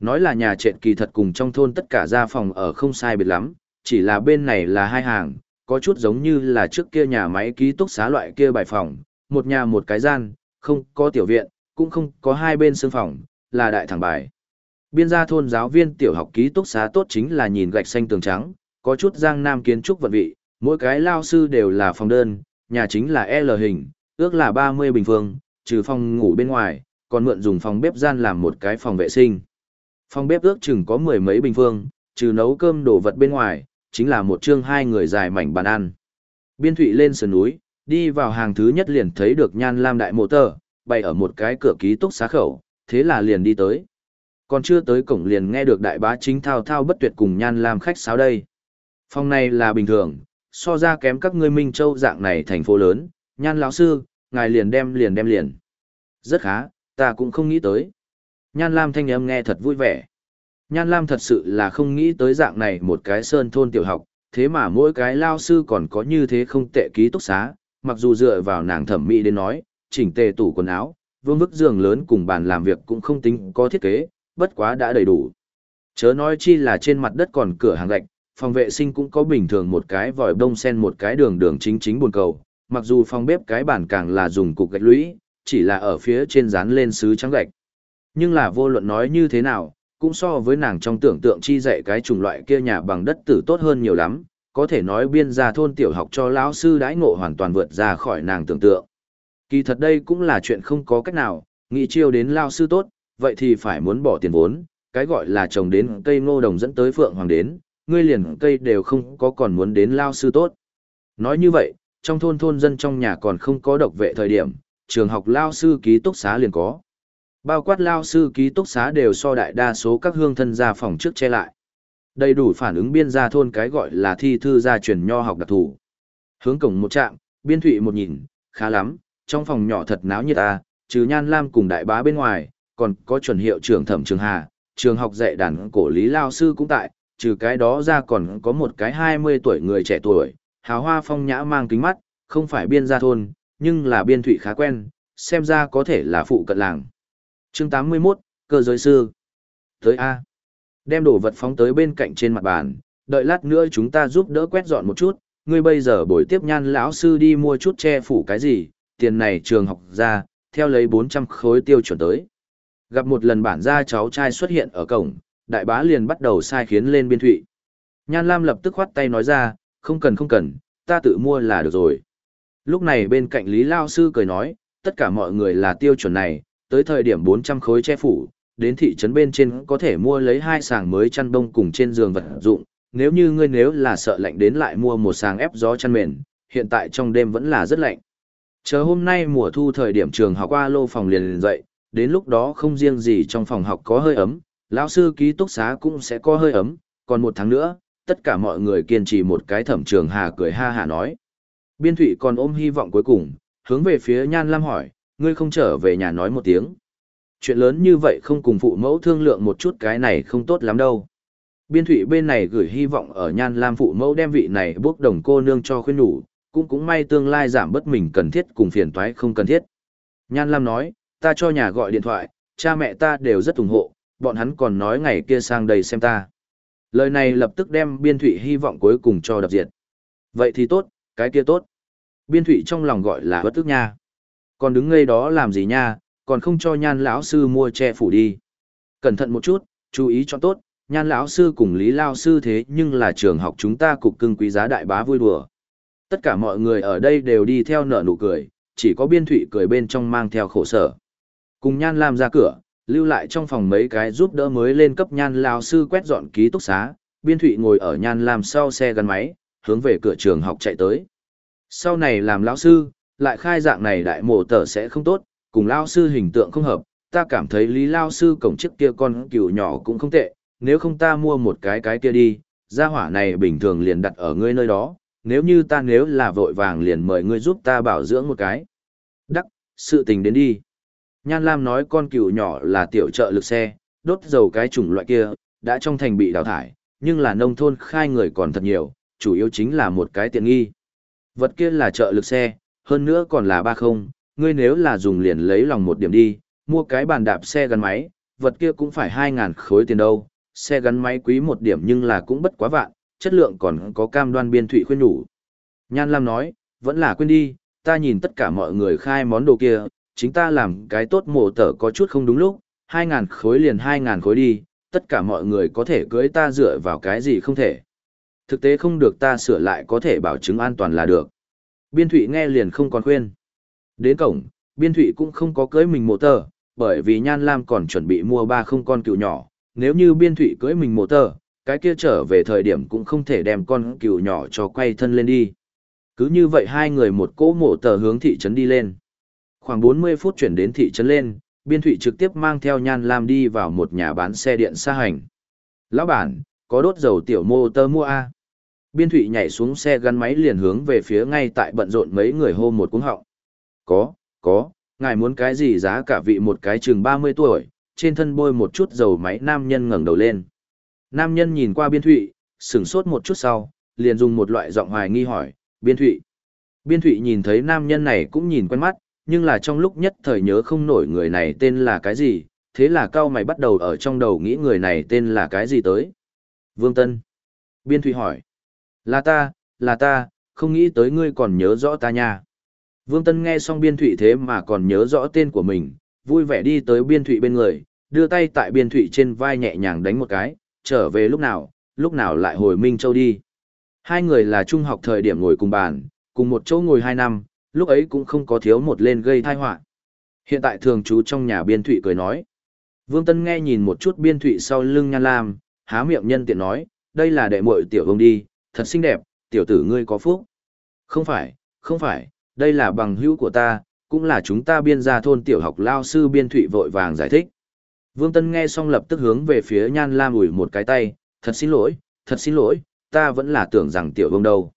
Nói là nhà trệt kỳ thật cùng trong thôn tất cả gia phòng ở không sai biệt lắm, chỉ là bên này là hai hàng, có chút giống như là trước kia nhà máy ký túc xá loại kia bài phòng, một nhà một cái gian, không có tiểu viện, cũng không có hai bên sương phòng, là đại thẳng bài. Biên gia thôn giáo viên tiểu học ký túc xá tốt chính là nhìn gạch xanh tường trắng, có chút giang nam kiến trúc vận vị, mỗi cái lao sư đều là phòng đơn, nhà chính là L hình, ước là 30 bình phương, trừ phòng ngủ bên ngoài, còn mượn dùng phòng bếp gian làm một cái phòng vệ sinh. Phòng bếp ước chừng có mười mấy bình phương, trừ nấu cơm đổ vật bên ngoài, chính là một chương hai người dài mảnh bàn ăn. Biên thụy lên sườn núi, đi vào hàng thứ nhất liền thấy được nhan lam đại mộ tờ, bày ở một cái cửa ký túc xá khẩu, thế là liền đi tới. Còn chưa tới cổng liền nghe được đại bá chính thao thao bất tuyệt cùng nhan lam khách sáo đây. Phòng này là bình thường, so ra kém các ngươi Minh Châu dạng này thành phố lớn, nhan lão sư, ngài liền đem liền đem liền. Rất khá, ta cũng không nghĩ tới. Nhan Lam thanh âm nghe thật vui vẻ. Nhan Lam thật sự là không nghĩ tới dạng này một cái sơn thôn tiểu học, thế mà mỗi cái lao sư còn có như thế không tệ ký túc xá, mặc dù dựa vào nàng thẩm mỹ đến nói, chỉnh tề tủ quần áo, vương vức giường lớn cùng bàn làm việc cũng không tính có thiết kế, bất quá đã đầy đủ. Chớ nói chi là trên mặt đất còn cửa hàng gạch, phòng vệ sinh cũng có bình thường một cái vòi bông sen một cái đường đường chính chính buồn cầu, mặc dù phòng bếp cái bản càng là dùng cục gạch lũy, chỉ là ở phía trên dán lên sứ trắng gạch. Nhưng là vô luận nói như thế nào, cũng so với nàng trong tưởng tượng chi dạy cái chủng loại kia nhà bằng đất tử tốt hơn nhiều lắm, có thể nói biên gia thôn tiểu học cho lão sư đãi ngộ hoàn toàn vượt ra khỏi nàng tưởng tượng. Kỳ thật đây cũng là chuyện không có cách nào, nghĩ chiêu đến lao sư tốt, vậy thì phải muốn bỏ tiền vốn, cái gọi là trồng đến cây ngô đồng dẫn tới phượng hoàng đến, ngươi liền cây đều không có còn muốn đến lao sư tốt. Nói như vậy, trong thôn thôn dân trong nhà còn không có độc vệ thời điểm, trường học lao sư ký túc xá liền có. Bao quát lao sư ký túc xá đều so đại đa số các hương thân gia phòng trước che lại. Đầy đủ phản ứng biên gia thôn cái gọi là thi thư gia truyền nho học đặc thù. Hướng cổng một trạm, biên thụy một nhìn, khá lắm, trong phòng nhỏ thật náo nhiệt ta, trừ nhan lam cùng đại bá bên ngoài, còn có chuẩn hiệu trưởng thẩm trường hà, trường học dạy đàn cổ lý lao sư cũng tại, trừ cái đó ra còn có một cái 20 tuổi người trẻ tuổi, hào hoa phong nhã mang kính mắt, không phải biên gia thôn, nhưng là biên thụy khá quen, xem ra có thể là phụ cận làng. chương 81, cơ giới sư. Tới A. Đem đồ vật phóng tới bên cạnh trên mặt bàn, đợi lát nữa chúng ta giúp đỡ quét dọn một chút, ngươi bây giờ buổi tiếp nhan lão sư đi mua chút che phủ cái gì, tiền này trường học ra, theo lấy 400 khối tiêu chuẩn tới. Gặp một lần bản gia cháu trai xuất hiện ở cổng, đại bá liền bắt đầu sai khiến lên biên thụy. Nhan Lam lập tức khoát tay nói ra, không cần không cần, ta tự mua là được rồi. Lúc này bên cạnh Lý Lao Sư cười nói, tất cả mọi người là tiêu chuẩn này, tới thời điểm 400 khối che phủ, đến thị trấn bên trên có thể mua lấy hai sàng mới chăn bông cùng trên giường vật dụng, nếu như ngươi nếu là sợ lạnh đến lại mua một sàng ép gió chăn mền, hiện tại trong đêm vẫn là rất lạnh. Chờ hôm nay mùa thu thời điểm trường học qua lô phòng liền liền dậy, đến lúc đó không riêng gì trong phòng học có hơi ấm, lão sư ký túc xá cũng sẽ có hơi ấm, còn một tháng nữa, tất cả mọi người kiên trì một cái thẩm trường hà cười ha hà nói. Biên thủy còn ôm hy vọng cuối cùng, hướng về phía Nhan Lam hỏi, ngươi không trở về nhà nói một tiếng. Chuyện lớn như vậy không cùng phụ mẫu thương lượng một chút cái này không tốt lắm đâu. Biên thủy bên này gửi hy vọng ở Nhan Lam phụ mẫu đem vị này bước đồng cô nương cho khuyên đủ, cũng cũng may tương lai giảm bất mình cần thiết cùng phiền toái không cần thiết. Nhan Lam nói, ta cho nhà gọi điện thoại, cha mẹ ta đều rất ủng hộ, bọn hắn còn nói ngày kia sang đây xem ta. Lời này lập tức đem biên thụy hy vọng cuối cùng cho đập diệt. Vậy thì tốt, cái kia tốt. Biên thụy trong lòng gọi là bất tức nha. Còn đứng ngây đó làm gì nha, còn không cho nhan lão sư mua che phủ đi. Cẩn thận một chút, chú ý cho tốt, nhan lão sư cùng lý lao sư thế nhưng là trường học chúng ta cục cưng quý giá đại bá vui đùa. Tất cả mọi người ở đây đều đi theo nở nụ cười, chỉ có biên thụy cười bên trong mang theo khổ sở. Cùng nhan làm ra cửa, lưu lại trong phòng mấy cái giúp đỡ mới lên cấp nhan lao sư quét dọn ký túc xá, biên thụy ngồi ở nhan làm sau xe gắn máy, hướng về cửa trường học chạy tới. Sau này làm lão sư, lại khai dạng này đại mộ tở sẽ không tốt, cùng lao sư hình tượng không hợp, ta cảm thấy lý lao sư cổng trước kia con cừu nhỏ cũng không tệ, nếu không ta mua một cái cái kia đi, gia hỏa này bình thường liền đặt ở ngươi nơi đó, nếu như ta nếu là vội vàng liền mời ngươi giúp ta bảo dưỡng một cái. Đắc, sự tình đến đi. Nhan Lam nói con cừu nhỏ là tiểu trợ lực xe, đốt dầu cái chủng loại kia, đã trong thành bị đào thải, nhưng là nông thôn khai người còn thật nhiều, chủ yếu chính là một cái tiện nghi. Vật kia là trợ lực xe, hơn nữa còn là ba không, ngươi nếu là dùng liền lấy lòng một điểm đi, mua cái bàn đạp xe gắn máy, vật kia cũng phải 2.000 khối tiền đâu, xe gắn máy quý một điểm nhưng là cũng bất quá vạn, chất lượng còn có cam đoan biên thủy khuyên nhủ. Nhan Lam nói, vẫn là quên đi, ta nhìn tất cả mọi người khai món đồ kia, chính ta làm cái tốt mổ tở có chút không đúng lúc, 2.000 khối liền 2.000 khối đi, tất cả mọi người có thể cưới ta dựa vào cái gì không thể. Thực tế không được ta sửa lại có thể bảo chứng an toàn là được. Biên thủy nghe liền không còn khuyên. Đến cổng, biên thủy cũng không có cưới mình mổ tờ, bởi vì Nhan Lam còn chuẩn bị mua ba không con cựu nhỏ, nếu như biên thủy cưới mình mổ tờ, cái kia trở về thời điểm cũng không thể đem con cừu nhỏ cho quay thân lên đi. Cứ như vậy hai người một cỗ mổ tờ hướng thị trấn đi lên. Khoảng 40 phút chuyển đến thị trấn lên, biên thụy trực tiếp mang theo nhan lam đi vào một nhà bán xe điện xa hành. Lão bản, có đốt dầu tiểu mô tơ mua A. Biên thụy nhảy xuống xe gắn máy liền hướng về phía ngay tại bận rộn mấy người hô một cúng họng. Có, có, ngài muốn cái gì giá cả vị một cái chừng 30 tuổi, trên thân bôi một chút dầu máy nam nhân ngẩng đầu lên. Nam nhân nhìn qua biên thụy, sửng sốt một chút sau, liền dùng một loại giọng hoài nghi hỏi, biên thụy. Biên thụy nhìn thấy nam nhân này cũng nhìn quen mắt, nhưng là trong lúc nhất thời nhớ không nổi người này tên là cái gì, thế là cao mày bắt đầu ở trong đầu nghĩ người này tên là cái gì tới. Vương Tân. Biên thụy hỏi. Là ta, là ta, không nghĩ tới ngươi còn nhớ rõ ta nha. Vương Tân nghe xong biên thụy thế mà còn nhớ rõ tên của mình, vui vẻ đi tới biên thụy bên người, đưa tay tại biên thụy trên vai nhẹ nhàng đánh một cái, trở về lúc nào, lúc nào lại hồi Minh Châu đi. Hai người là trung học thời điểm ngồi cùng bàn, cùng một chỗ ngồi hai năm, lúc ấy cũng không có thiếu một lên gây thai họa Hiện tại thường trú trong nhà biên thụy cười nói. Vương Tân nghe nhìn một chút biên thụy sau lưng nhan lam, há miệng nhân tiện nói, đây là đệ muội tiểu ông đi, thật xinh đẹp, tiểu tử ngươi có phúc. Không phải, không phải, đây là bằng hữu của ta, cũng là chúng ta biên gia thôn tiểu học lao sư biên thụy vội vàng giải thích. Vương Tân nghe xong lập tức hướng về phía Nhan Lam ủi một cái tay, thật xin lỗi, thật xin lỗi, ta vẫn là tưởng rằng tiểu vương đâu.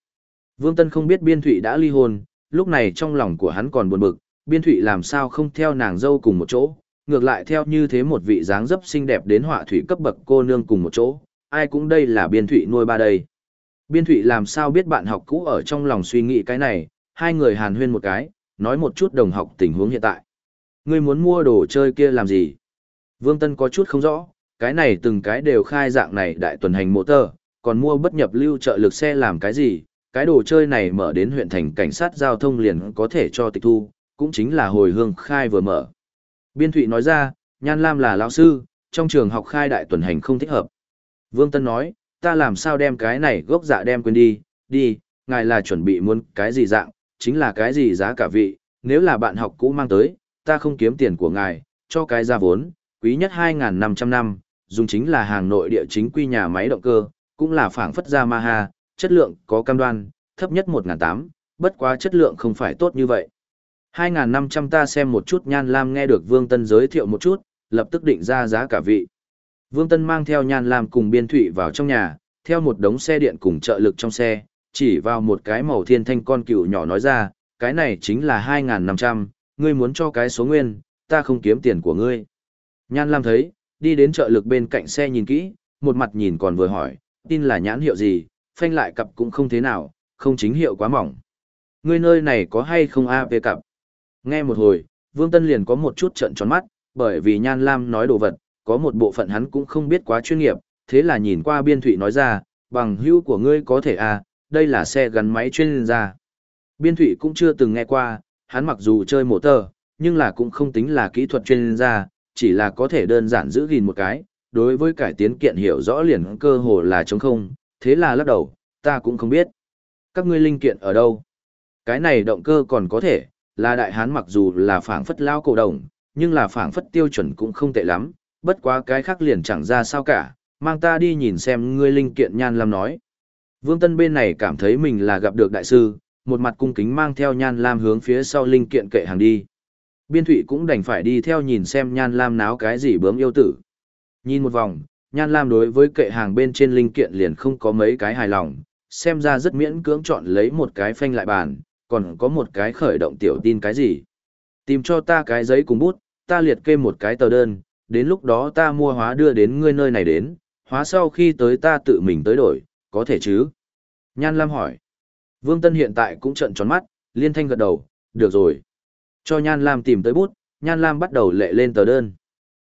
Vương Tân không biết biên thụy đã ly hôn, lúc này trong lòng của hắn còn buồn bực, biên thụy làm sao không theo nàng dâu cùng một chỗ, ngược lại theo như thế một vị dáng dấp xinh đẹp đến họa thủy cấp bậc cô nương cùng một chỗ, ai cũng đây là biên thụy nuôi ba đây. Biên thụy làm sao biết bạn học cũ ở trong lòng suy nghĩ cái này, hai người hàn huyên một cái, nói một chút đồng học tình huống hiện tại. Ngươi muốn mua đồ chơi kia làm gì? Vương Tân có chút không rõ, cái này từng cái đều khai dạng này đại tuần hành mô tơ, còn mua bất nhập lưu trợ lực xe làm cái gì? Cái đồ chơi này mở đến huyện thành cảnh sát giao thông liền có thể cho tịch thu, cũng chính là hồi hương khai vừa mở. Biên Thụy nói ra, Nhan Lam là lão sư, trong trường học khai đại tuần hành không thích hợp. Vương Tân nói, ta làm sao đem cái này gốc dạ đem quên đi, đi, ngài là chuẩn bị muốn cái gì dạng, chính là cái gì giá cả vị, nếu là bạn học cũ mang tới, ta không kiếm tiền của ngài, cho cái ra vốn, quý nhất 2.500 năm, dùng chính là hàng nội địa chính quy nhà máy động cơ, cũng là phảng phất Yamaha, chất lượng có cam đoan, thấp nhất 1.800, bất quá chất lượng không phải tốt như vậy. 2.500 ta xem một chút Nhan Lam nghe được Vương Tân giới thiệu một chút, lập tức định ra giá cả vị. Vương Tân mang theo Nhan Lam cùng Biên Thụy vào trong nhà, theo một đống xe điện cùng trợ lực trong xe, chỉ vào một cái màu thiên thanh con cựu nhỏ nói ra, cái này chính là 2.500, ngươi muốn cho cái số nguyên, ta không kiếm tiền của ngươi. Nhan Lam thấy, đi đến trợ lực bên cạnh xe nhìn kỹ, một mặt nhìn còn vừa hỏi, tin là nhãn hiệu gì, phanh lại cặp cũng không thế nào, không chính hiệu quá mỏng. Ngươi nơi này có hay không AP cặp? Nghe một hồi, Vương Tân liền có một chút trận tròn mắt, bởi vì Nhan Lam nói đồ vật, có một bộ phận hắn cũng không biết quá chuyên nghiệp, thế là nhìn qua biên thụy nói ra, bằng hữu của ngươi có thể à, đây là xe gắn máy chuyên gia. Biên thụy cũng chưa từng nghe qua, hắn mặc dù chơi mổ tờ, nhưng là cũng không tính là kỹ thuật chuyên gia, chỉ là có thể đơn giản giữ gìn một cái, đối với cải tiến kiện hiểu rõ liền cơ hồ là trống không, thế là lắc đầu, ta cũng không biết. Các ngươi linh kiện ở đâu? Cái này động cơ còn có thể, là đại hán mặc dù là phảng phất lao cổ đồng, nhưng là phảng phất tiêu chuẩn cũng không tệ lắm, bất quá cái khác liền chẳng ra sao cả, mang ta đi nhìn xem ngươi linh kiện nhan lam nói. Vương Tân bên này cảm thấy mình là gặp được đại sư, một mặt cung kính mang theo nhan lam hướng phía sau linh kiện kệ hàng đi. Biên thụy cũng đành phải đi theo nhìn xem nhan lam náo cái gì bướm yêu tử. Nhìn một vòng, nhan lam đối với kệ hàng bên trên linh kiện liền không có mấy cái hài lòng, xem ra rất miễn cưỡng chọn lấy một cái phanh lại bàn, còn có một cái khởi động tiểu tin cái gì. Tìm cho ta cái giấy cùng bút, ta liệt kê một cái tờ đơn, đến lúc đó ta mua hóa đưa đến ngươi nơi này đến, hóa sau khi tới ta tự mình tới đổi, có thể chứ? Nhan Lam hỏi. Vương Tân hiện tại cũng trận tròn mắt, liên thanh gật đầu, được rồi. Cho Nhan Lam tìm tới bút, Nhan Lam bắt đầu lệ lên tờ đơn.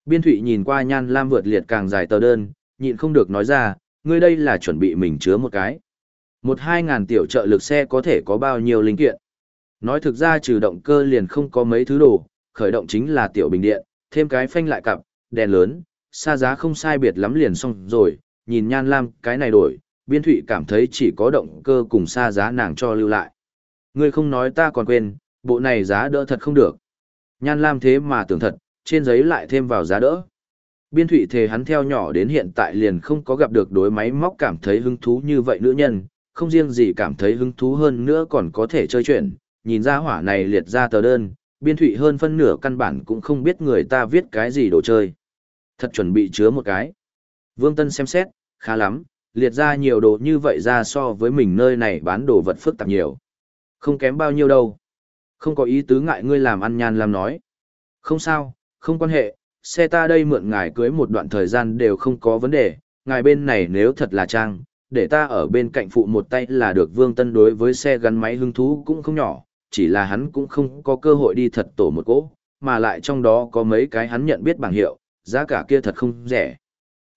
Biên Thụy nhìn qua Nhan Lam vượt liệt càng dài tờ đơn, nhịn không được nói ra, ngươi đây là chuẩn bị mình chứa một cái. Một hai ngàn tiểu trợ lực xe có thể có bao nhiêu linh kiện. Nói thực ra trừ động cơ liền không có mấy thứ đồ, khởi động chính là tiểu bình điện, thêm cái phanh lại cặp, đèn lớn, xa giá không sai biệt lắm liền xong rồi, nhìn nhan lam cái này đổi, biên thụy cảm thấy chỉ có động cơ cùng xa giá nàng cho lưu lại. Ngươi không nói ta còn quên, bộ này giá đỡ thật không được. Nhan lam thế mà tưởng thật, trên giấy lại thêm vào giá đỡ. Biên thụy thề hắn theo nhỏ đến hiện tại liền không có gặp được đối máy móc cảm thấy hứng thú như vậy nữ nhân, không riêng gì cảm thấy hứng thú hơn nữa còn có thể chơi chuyện, nhìn ra hỏa này liệt ra tờ đơn, biên thụy hơn phân nửa căn bản cũng không biết người ta viết cái gì đồ chơi. Thật chuẩn bị chứa một cái. Vương Tân xem xét, khá lắm, liệt ra nhiều đồ như vậy ra so với mình nơi này bán đồ vật phức tạp nhiều. Không kém bao nhiêu đâu. Không có ý tứ ngại ngươi làm ăn nhàn làm nói. Không sao, không quan hệ, xe ta đây mượn ngài cưới một đoạn thời gian đều không có vấn đề, ngài bên này nếu thật là trang, để ta ở bên cạnh phụ một tay là được Vương Tân đối với xe gắn máy hứng thú cũng không nhỏ, chỉ là hắn cũng không có cơ hội đi thật tổ một cỗ, mà lại trong đó có mấy cái hắn nhận biết bảng hiệu, giá cả kia thật không rẻ.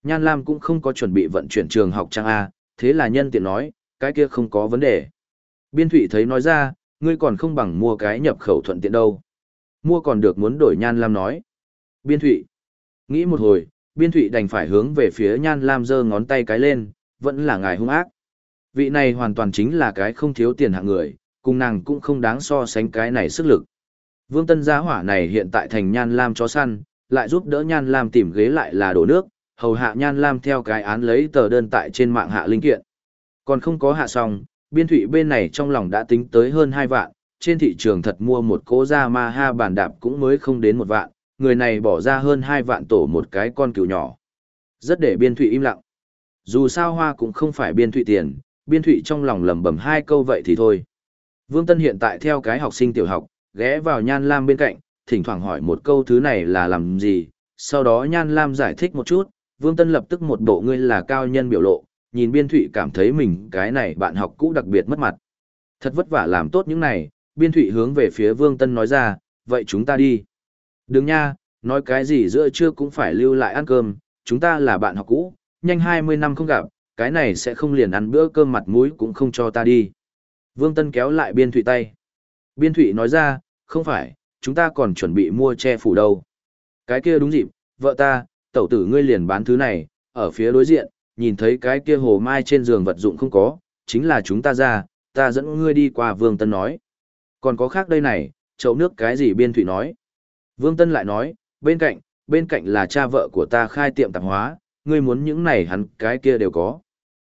Nhan Lam cũng không có chuẩn bị vận chuyển trường học trang A, thế là nhân tiện nói, cái kia không có vấn đề. Biên Thụy thấy nói ra, ngươi còn không bằng mua cái nhập khẩu thuận tiện đâu. Mua còn được muốn đổi Nhan Lam nói. Biên Thụy, Nghĩ một hồi, biên thụy đành phải hướng về phía nhan lam giơ ngón tay cái lên, vẫn là ngài hung ác. Vị này hoàn toàn chính là cái không thiếu tiền hạng người, cùng nàng cũng không đáng so sánh cái này sức lực. Vương Tân gia hỏa này hiện tại thành nhan lam chó săn, lại giúp đỡ nhan lam tìm ghế lại là đổ nước, hầu hạ nhan lam theo cái án lấy tờ đơn tại trên mạng hạ linh kiện. Còn không có hạ xong, biên thụy bên này trong lòng đã tính tới hơn 2 vạn, trên thị trường thật mua một cố gia ma ha bàn đạp cũng mới không đến một vạn, người này bỏ ra hơn 2 vạn tổ một cái con cừu nhỏ. Rất để biên thụy im lặng. Dù sao hoa cũng không phải biên thụy tiền, biên thụy trong lòng lầm bầm hai câu vậy thì thôi. Vương Tân hiện tại theo cái học sinh tiểu học, ghé vào Nhan Lam bên cạnh, thỉnh thoảng hỏi một câu thứ này là làm gì, sau đó Nhan Lam giải thích một chút, Vương Tân lập tức một bộ ngươi là cao nhân biểu lộ, nhìn biên thụy cảm thấy mình cái này bạn học cũ đặc biệt mất mặt. Thật vất vả làm tốt những này, biên thụy hướng về phía Vương Tân nói ra, vậy chúng ta đi. Đừng nha, nói cái gì giữa trưa cũng phải lưu lại ăn cơm, chúng ta là bạn học cũ, nhanh 20 năm không gặp, cái này sẽ không liền ăn bữa cơm mặt mũi cũng không cho ta đi. Vương Tân kéo lại biên thụy tay. Biên thụy nói ra, không phải, chúng ta còn chuẩn bị mua che phủ đâu. Cái kia đúng dịp, vợ ta, tẩu tử ngươi liền bán thứ này, ở phía đối diện, nhìn thấy cái kia hồ mai trên giường vật dụng không có, chính là chúng ta ra, ta dẫn ngươi đi qua Vương Tân nói. Còn có khác đây này, chậu nước cái gì biên thụy nói. Vương Tân lại nói, bên cạnh, bên cạnh là cha vợ của ta khai tiệm tạp hóa, ngươi muốn những này hắn cái kia đều có.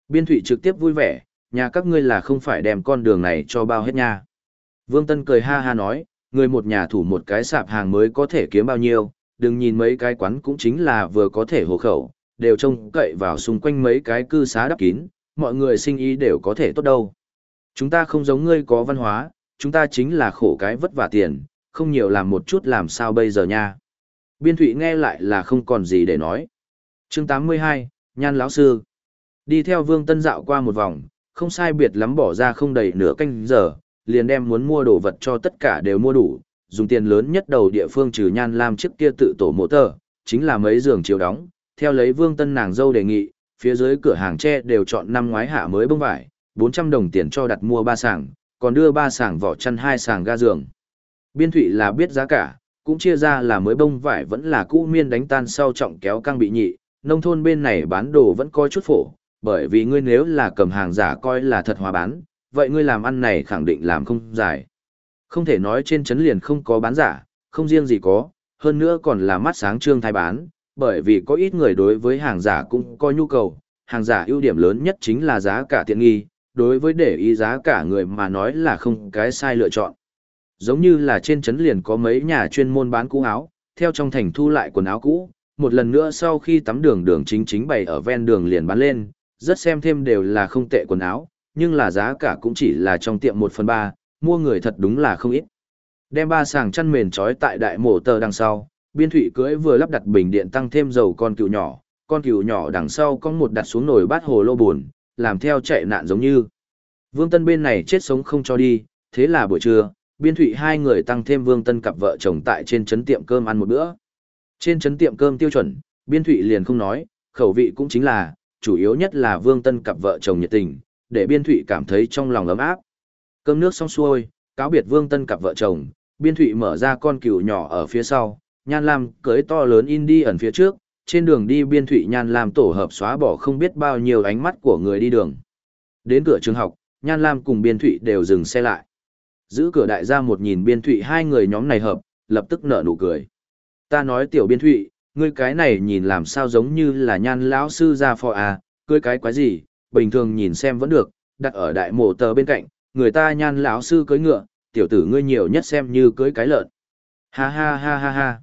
Biên thụy trực tiếp vui vẻ, nhà các ngươi là không phải đem con đường này cho bao hết nha. Vương Tân cười ha ha nói, người một nhà thủ một cái sạp hàng mới có thể kiếm bao nhiêu, đừng nhìn mấy cái quán cũng chính là vừa có thể hồ khẩu, đều trông cậy vào xung quanh mấy cái cư xá đắp kín, mọi người sinh ý đều có thể tốt đâu. Chúng ta không giống ngươi có văn hóa, chúng ta chính là khổ cái vất vả tiền, không nhiều làm một chút làm sao bây giờ nha. Biên thụy nghe lại là không còn gì để nói. chương 82, Nhan lão Sư. Đi theo Vương Tân dạo qua một vòng, không sai biệt lắm bỏ ra không đầy nửa canh giờ, liền đem muốn mua đồ vật cho tất cả đều mua đủ, dùng tiền lớn nhất đầu địa phương trừ Nhan Lam trước kia tự tổ mộ tờ, chính là mấy giường chiều đóng, theo lấy Vương Tân nàng dâu đề nghị, phía dưới cửa hàng tre đều chọn năm ngoái hạ mới bông vải, 400 đồng tiền cho đặt mua ba sàng, còn đưa ba sàng vỏ chăn hai sàng ga giường. Biên thụy là biết giá cả, cũng chia ra là mới bông vải vẫn là cũ miên đánh tan sau trọng kéo căng bị nhị, nông thôn bên này bán đồ vẫn coi chút phổ, bởi vì ngươi nếu là cầm hàng giả coi là thật hòa bán, vậy ngươi làm ăn này khẳng định làm không dài. Không thể nói trên chấn liền không có bán giả, không riêng gì có, hơn nữa còn là mắt sáng trương thái bán, bởi vì có ít người đối với hàng giả cũng có nhu cầu, hàng giả ưu điểm lớn nhất chính là giá cả tiện nghi, đối với để ý giá cả người mà nói là không cái sai lựa chọn. Giống như là trên trấn liền có mấy nhà chuyên môn bán cũ áo, theo trong thành thu lại quần áo cũ, một lần nữa sau khi tắm đường đường chính chính bày ở ven đường liền bán lên, rất xem thêm đều là không tệ quần áo, nhưng là giá cả cũng chỉ là trong tiệm 1 phần 3, mua người thật đúng là không ít. Đem ba sàng chăn mền trói tại đại mổ tờ đằng sau, biên thủy cưới vừa lắp đặt bình điện tăng thêm dầu con cừu nhỏ, con cừu nhỏ đằng sau có một đặt xuống nồi bát hồ lô buồn, làm theo chạy nạn giống như. Vương Tân bên này chết sống không cho đi, thế là buổi trưa, biên thủy hai người tăng thêm Vương Tân cặp vợ chồng tại trên trấn tiệm cơm ăn một bữa. Trên trấn tiệm cơm tiêu chuẩn, biên thủy liền không nói, khẩu vị cũng chính là, chủ yếu nhất là Vương Tân cặp vợ chồng nhiệt tình, để biên thủy cảm thấy trong lòng ấm áp. Cơm nước xong xuôi, cáo biệt Vương Tân cặp vợ chồng, biên thủy mở ra con cừu nhỏ ở phía sau, Nhan Lam cưới to lớn in đi ẩn phía trước, trên đường đi biên thủy Nhan Lam tổ hợp xóa bỏ không biết bao nhiêu ánh mắt của người đi đường. Đến cửa trường học, Nhan Lam cùng biên thủy đều dừng xe lại. Giữ cửa đại gia một nhìn biên thụy hai người nhóm này hợp, lập tức nở nụ cười. Ta nói tiểu biên thụy, ngươi cái này nhìn làm sao giống như là nhan lão sư ra phò à, cưới cái quái gì, bình thường nhìn xem vẫn được, đặt ở đại mộ tờ bên cạnh, người ta nhan lão sư cưới ngựa, tiểu tử ngươi nhiều nhất xem như cưới cái lợn. Ha ha ha ha ha.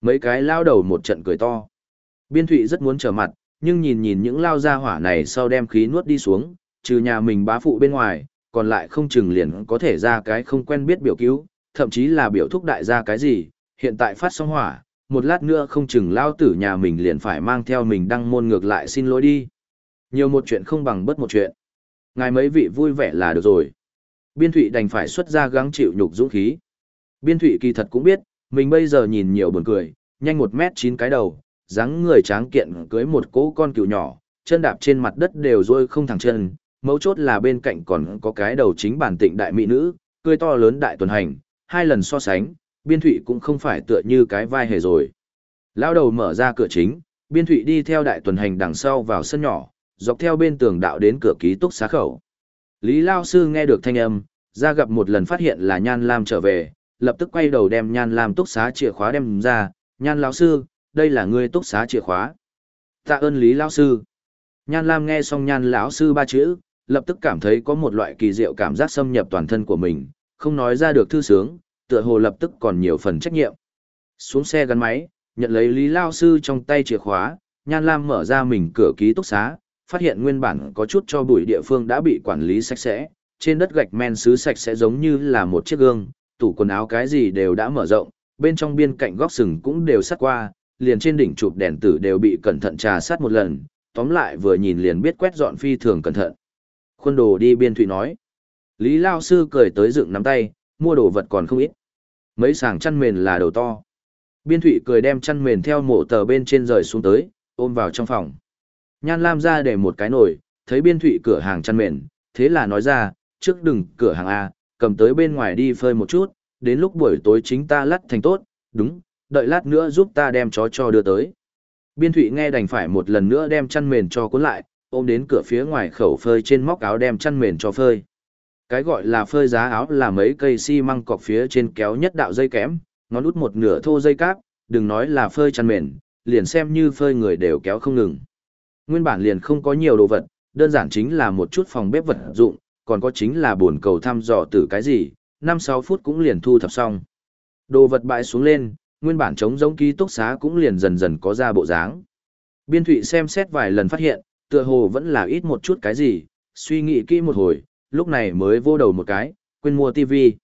Mấy cái lao đầu một trận cười to. Biên thụy rất muốn trở mặt, nhưng nhìn nhìn những lao gia hỏa này sau đem khí nuốt đi xuống, trừ nhà mình bá phụ bên ngoài, còn lại không chừng liền có thể ra cái không quen biết biểu cứu, thậm chí là biểu thúc đại ra cái gì, hiện tại phát xong hỏa, một lát nữa không chừng lao tử nhà mình liền phải mang theo mình đăng môn ngược lại xin lỗi đi. Nhiều một chuyện không bằng bất một chuyện. Ngài mấy vị vui vẻ là được rồi. Biên thụy đành phải xuất ra gắng chịu nhục dũng khí. Biên thụy kỳ thật cũng biết, mình bây giờ nhìn nhiều buồn cười, nhanh một mét chín cái đầu, dáng người tráng kiện cưới một cỗ con cừu nhỏ, chân đạp trên mặt đất đều rôi không thẳng chân, mấu chốt là bên cạnh còn có cái đầu chính bản tịnh đại mỹ nữ, cười to lớn đại tuần hành, hai lần so sánh, biên thụy cũng không phải tựa như cái vai hề rồi. Lao đầu mở ra cửa chính, biên thụy đi theo đại tuần hành đằng sau vào sân nhỏ, dọc theo bên tường đạo đến cửa ký túc xá khẩu. Lý Lao Sư nghe được thanh âm, ra gặp một lần phát hiện là Nhan Lam trở về, lập tức quay đầu đem Nhan Lam túc xá chìa khóa đem ra, Nhan Lao Sư, đây là người túc xá chìa khóa. Tạ ơn Lý Lao Sư. Nhan Lam nghe xong Nhan lão Sư ba chữ, lập tức cảm thấy có một loại kỳ diệu cảm giác xâm nhập toàn thân của mình, không nói ra được thư sướng, tựa hồ lập tức còn nhiều phần trách nhiệm. Xuống xe gắn máy, nhận lấy Lý Lao Sư trong tay chìa khóa, Nhan Lam mở ra mình cửa ký túc xá, phát hiện nguyên bản có chút cho bụi địa phương đã bị quản lý sạch sẽ, trên đất gạch men sứ sạch sẽ giống như là một chiếc gương, tủ quần áo cái gì đều đã mở rộng, bên trong biên cạnh góc sừng cũng đều sắt qua, liền trên đỉnh chụp đèn tử đều bị cẩn thận trà sát một lần, tóm lại vừa nhìn liền biết quét dọn phi thường cẩn thận. Khuôn đồ đi biên thụy nói. Lý Lao Sư cười tới dựng nắm tay, mua đồ vật còn không ít. Mấy sàng chăn mền là đầu to. Biên thụy cười đem chăn mền theo mộ tờ bên trên rời xuống tới, ôm vào trong phòng. Nhan Lam ra để một cái nồi, thấy biên thụy cửa hàng chăn mền, thế là nói ra, trước đừng cửa hàng A, cầm tới bên ngoài đi phơi một chút, đến lúc buổi tối chính ta lắt thành tốt, đúng, đợi lát nữa giúp ta đem chó cho đưa tới. Biên thụy nghe đành phải một lần nữa đem chăn mền cho cuốn lại, ôm đến cửa phía ngoài khẩu phơi trên móc áo đem chăn mền cho phơi. Cái gọi là phơi giá áo là mấy cây xi măng cọc phía trên kéo nhất đạo dây kém, ngón út một nửa thô dây cáp, đừng nói là phơi chăn mền, liền xem như phơi người đều kéo không ngừng. Nguyên bản liền không có nhiều đồ vật, đơn giản chính là một chút phòng bếp vật dụng, còn có chính là buồn cầu thăm dò từ cái gì, 5-6 phút cũng liền thu thập xong. Đồ vật bãi xuống lên, nguyên bản trống giống ký túc xá cũng liền dần dần có ra bộ dáng. Biên thụy xem xét vài lần phát hiện, tựa hồ vẫn là ít một chút cái gì, suy nghĩ kỹ một hồi, lúc này mới vô đầu một cái, quên mua tivi.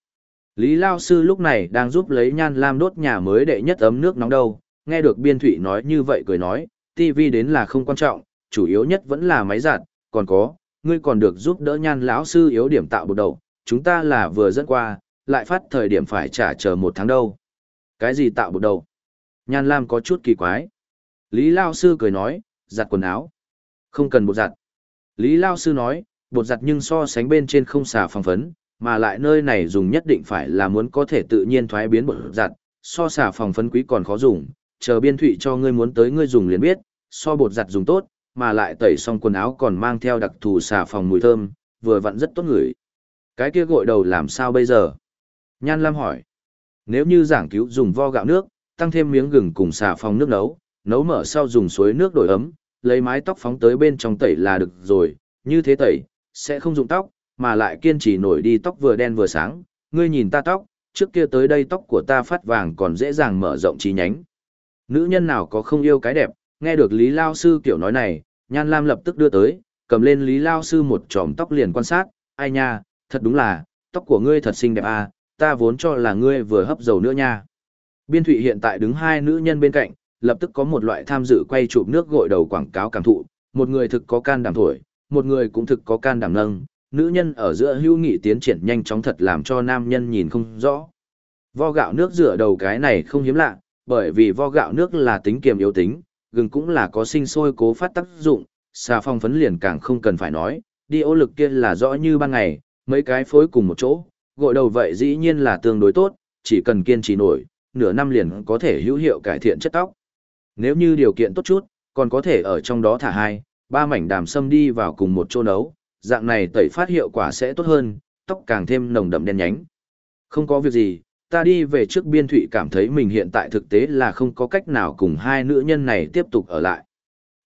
Lý Lao Sư lúc này đang giúp lấy nhan lam đốt nhà mới đệ nhất ấm nước nóng đâu, nghe được biên thụy nói như vậy cười nói, tivi đến là không quan trọng, chủ yếu nhất vẫn là máy giặt, còn có, ngươi còn được giúp đỡ nhan lão sư yếu điểm tạo bột đầu, chúng ta là vừa dẫn qua, lại phát thời điểm phải trả chờ một tháng đâu. Cái gì tạo bột đầu? Nhan Lam có chút kỳ quái. Lý Lao Sư cười nói, giặt quần áo. Không cần bột giặt. Lý Lao Sư nói, bột giặt nhưng so sánh bên trên không xả phòng phấn, mà lại nơi này dùng nhất định phải là muốn có thể tự nhiên thoái biến bột giặt, so xả phòng phấn quý còn khó dùng, chờ biên thụy cho ngươi muốn tới ngươi dùng liền biết, so bột giặt dùng tốt, mà lại tẩy xong quần áo còn mang theo đặc thù xả phòng mùi thơm, vừa vặn rất tốt ngửi. Cái kia gội đầu làm sao bây giờ? Nhan Lam hỏi. Nếu như giảng cứu dùng vo gạo nước, tăng thêm miếng gừng cùng xả phòng nước nấu, nấu mở sau dùng suối nước đổi ấm, lấy mái tóc phóng tới bên trong tẩy là được rồi, như thế tẩy, sẽ không dụng tóc, mà lại kiên trì nổi đi tóc vừa đen vừa sáng, ngươi nhìn ta tóc, trước kia tới đây tóc của ta phát vàng còn dễ dàng mở rộng chi nhánh. Nữ nhân nào có không yêu cái đẹp, nghe được Lý Lao Sư kiểu nói này, Nhan Lam lập tức đưa tới, cầm lên Lý Lao Sư một tròm tóc liền quan sát, ai nha, thật đúng là, tóc của ngươi thật xinh đẹp à, ta vốn cho là ngươi vừa hấp dầu nữa nha. Biên Thụy hiện tại đứng hai nữ nhân bên cạnh, lập tức có một loại tham dự quay chụp nước gội đầu quảng cáo cảm thụ, một người thực có can đảm thổi, một người cũng thực có can đảm nâng, nữ nhân ở giữa hữu nghị tiến triển nhanh chóng thật làm cho nam nhân nhìn không rõ. Vo gạo nước rửa đầu cái này không hiếm lạ, bởi vì vo gạo nước là tính kiềm yếu tính, gừng cũng là có sinh sôi cố phát tác dụng, xà phong phấn liền càng không cần phải nói, đi ô lực kia là rõ như ban ngày, mấy cái phối cùng một chỗ, gội đầu vậy dĩ nhiên là tương đối tốt, chỉ cần kiên trì nổi, nửa năm liền có thể hữu hiệu cải thiện chất tóc. Nếu như điều kiện tốt chút, còn có thể ở trong đó thả hai, ba mảnh đàm sâm đi vào cùng một chỗ nấu, dạng này tẩy phát hiệu quả sẽ tốt hơn, tóc càng thêm nồng đậm đen nhánh. Không có việc gì, ta đi về trước biên thụy cảm thấy mình hiện tại thực tế là không có cách nào cùng hai nữ nhân này tiếp tục ở lại.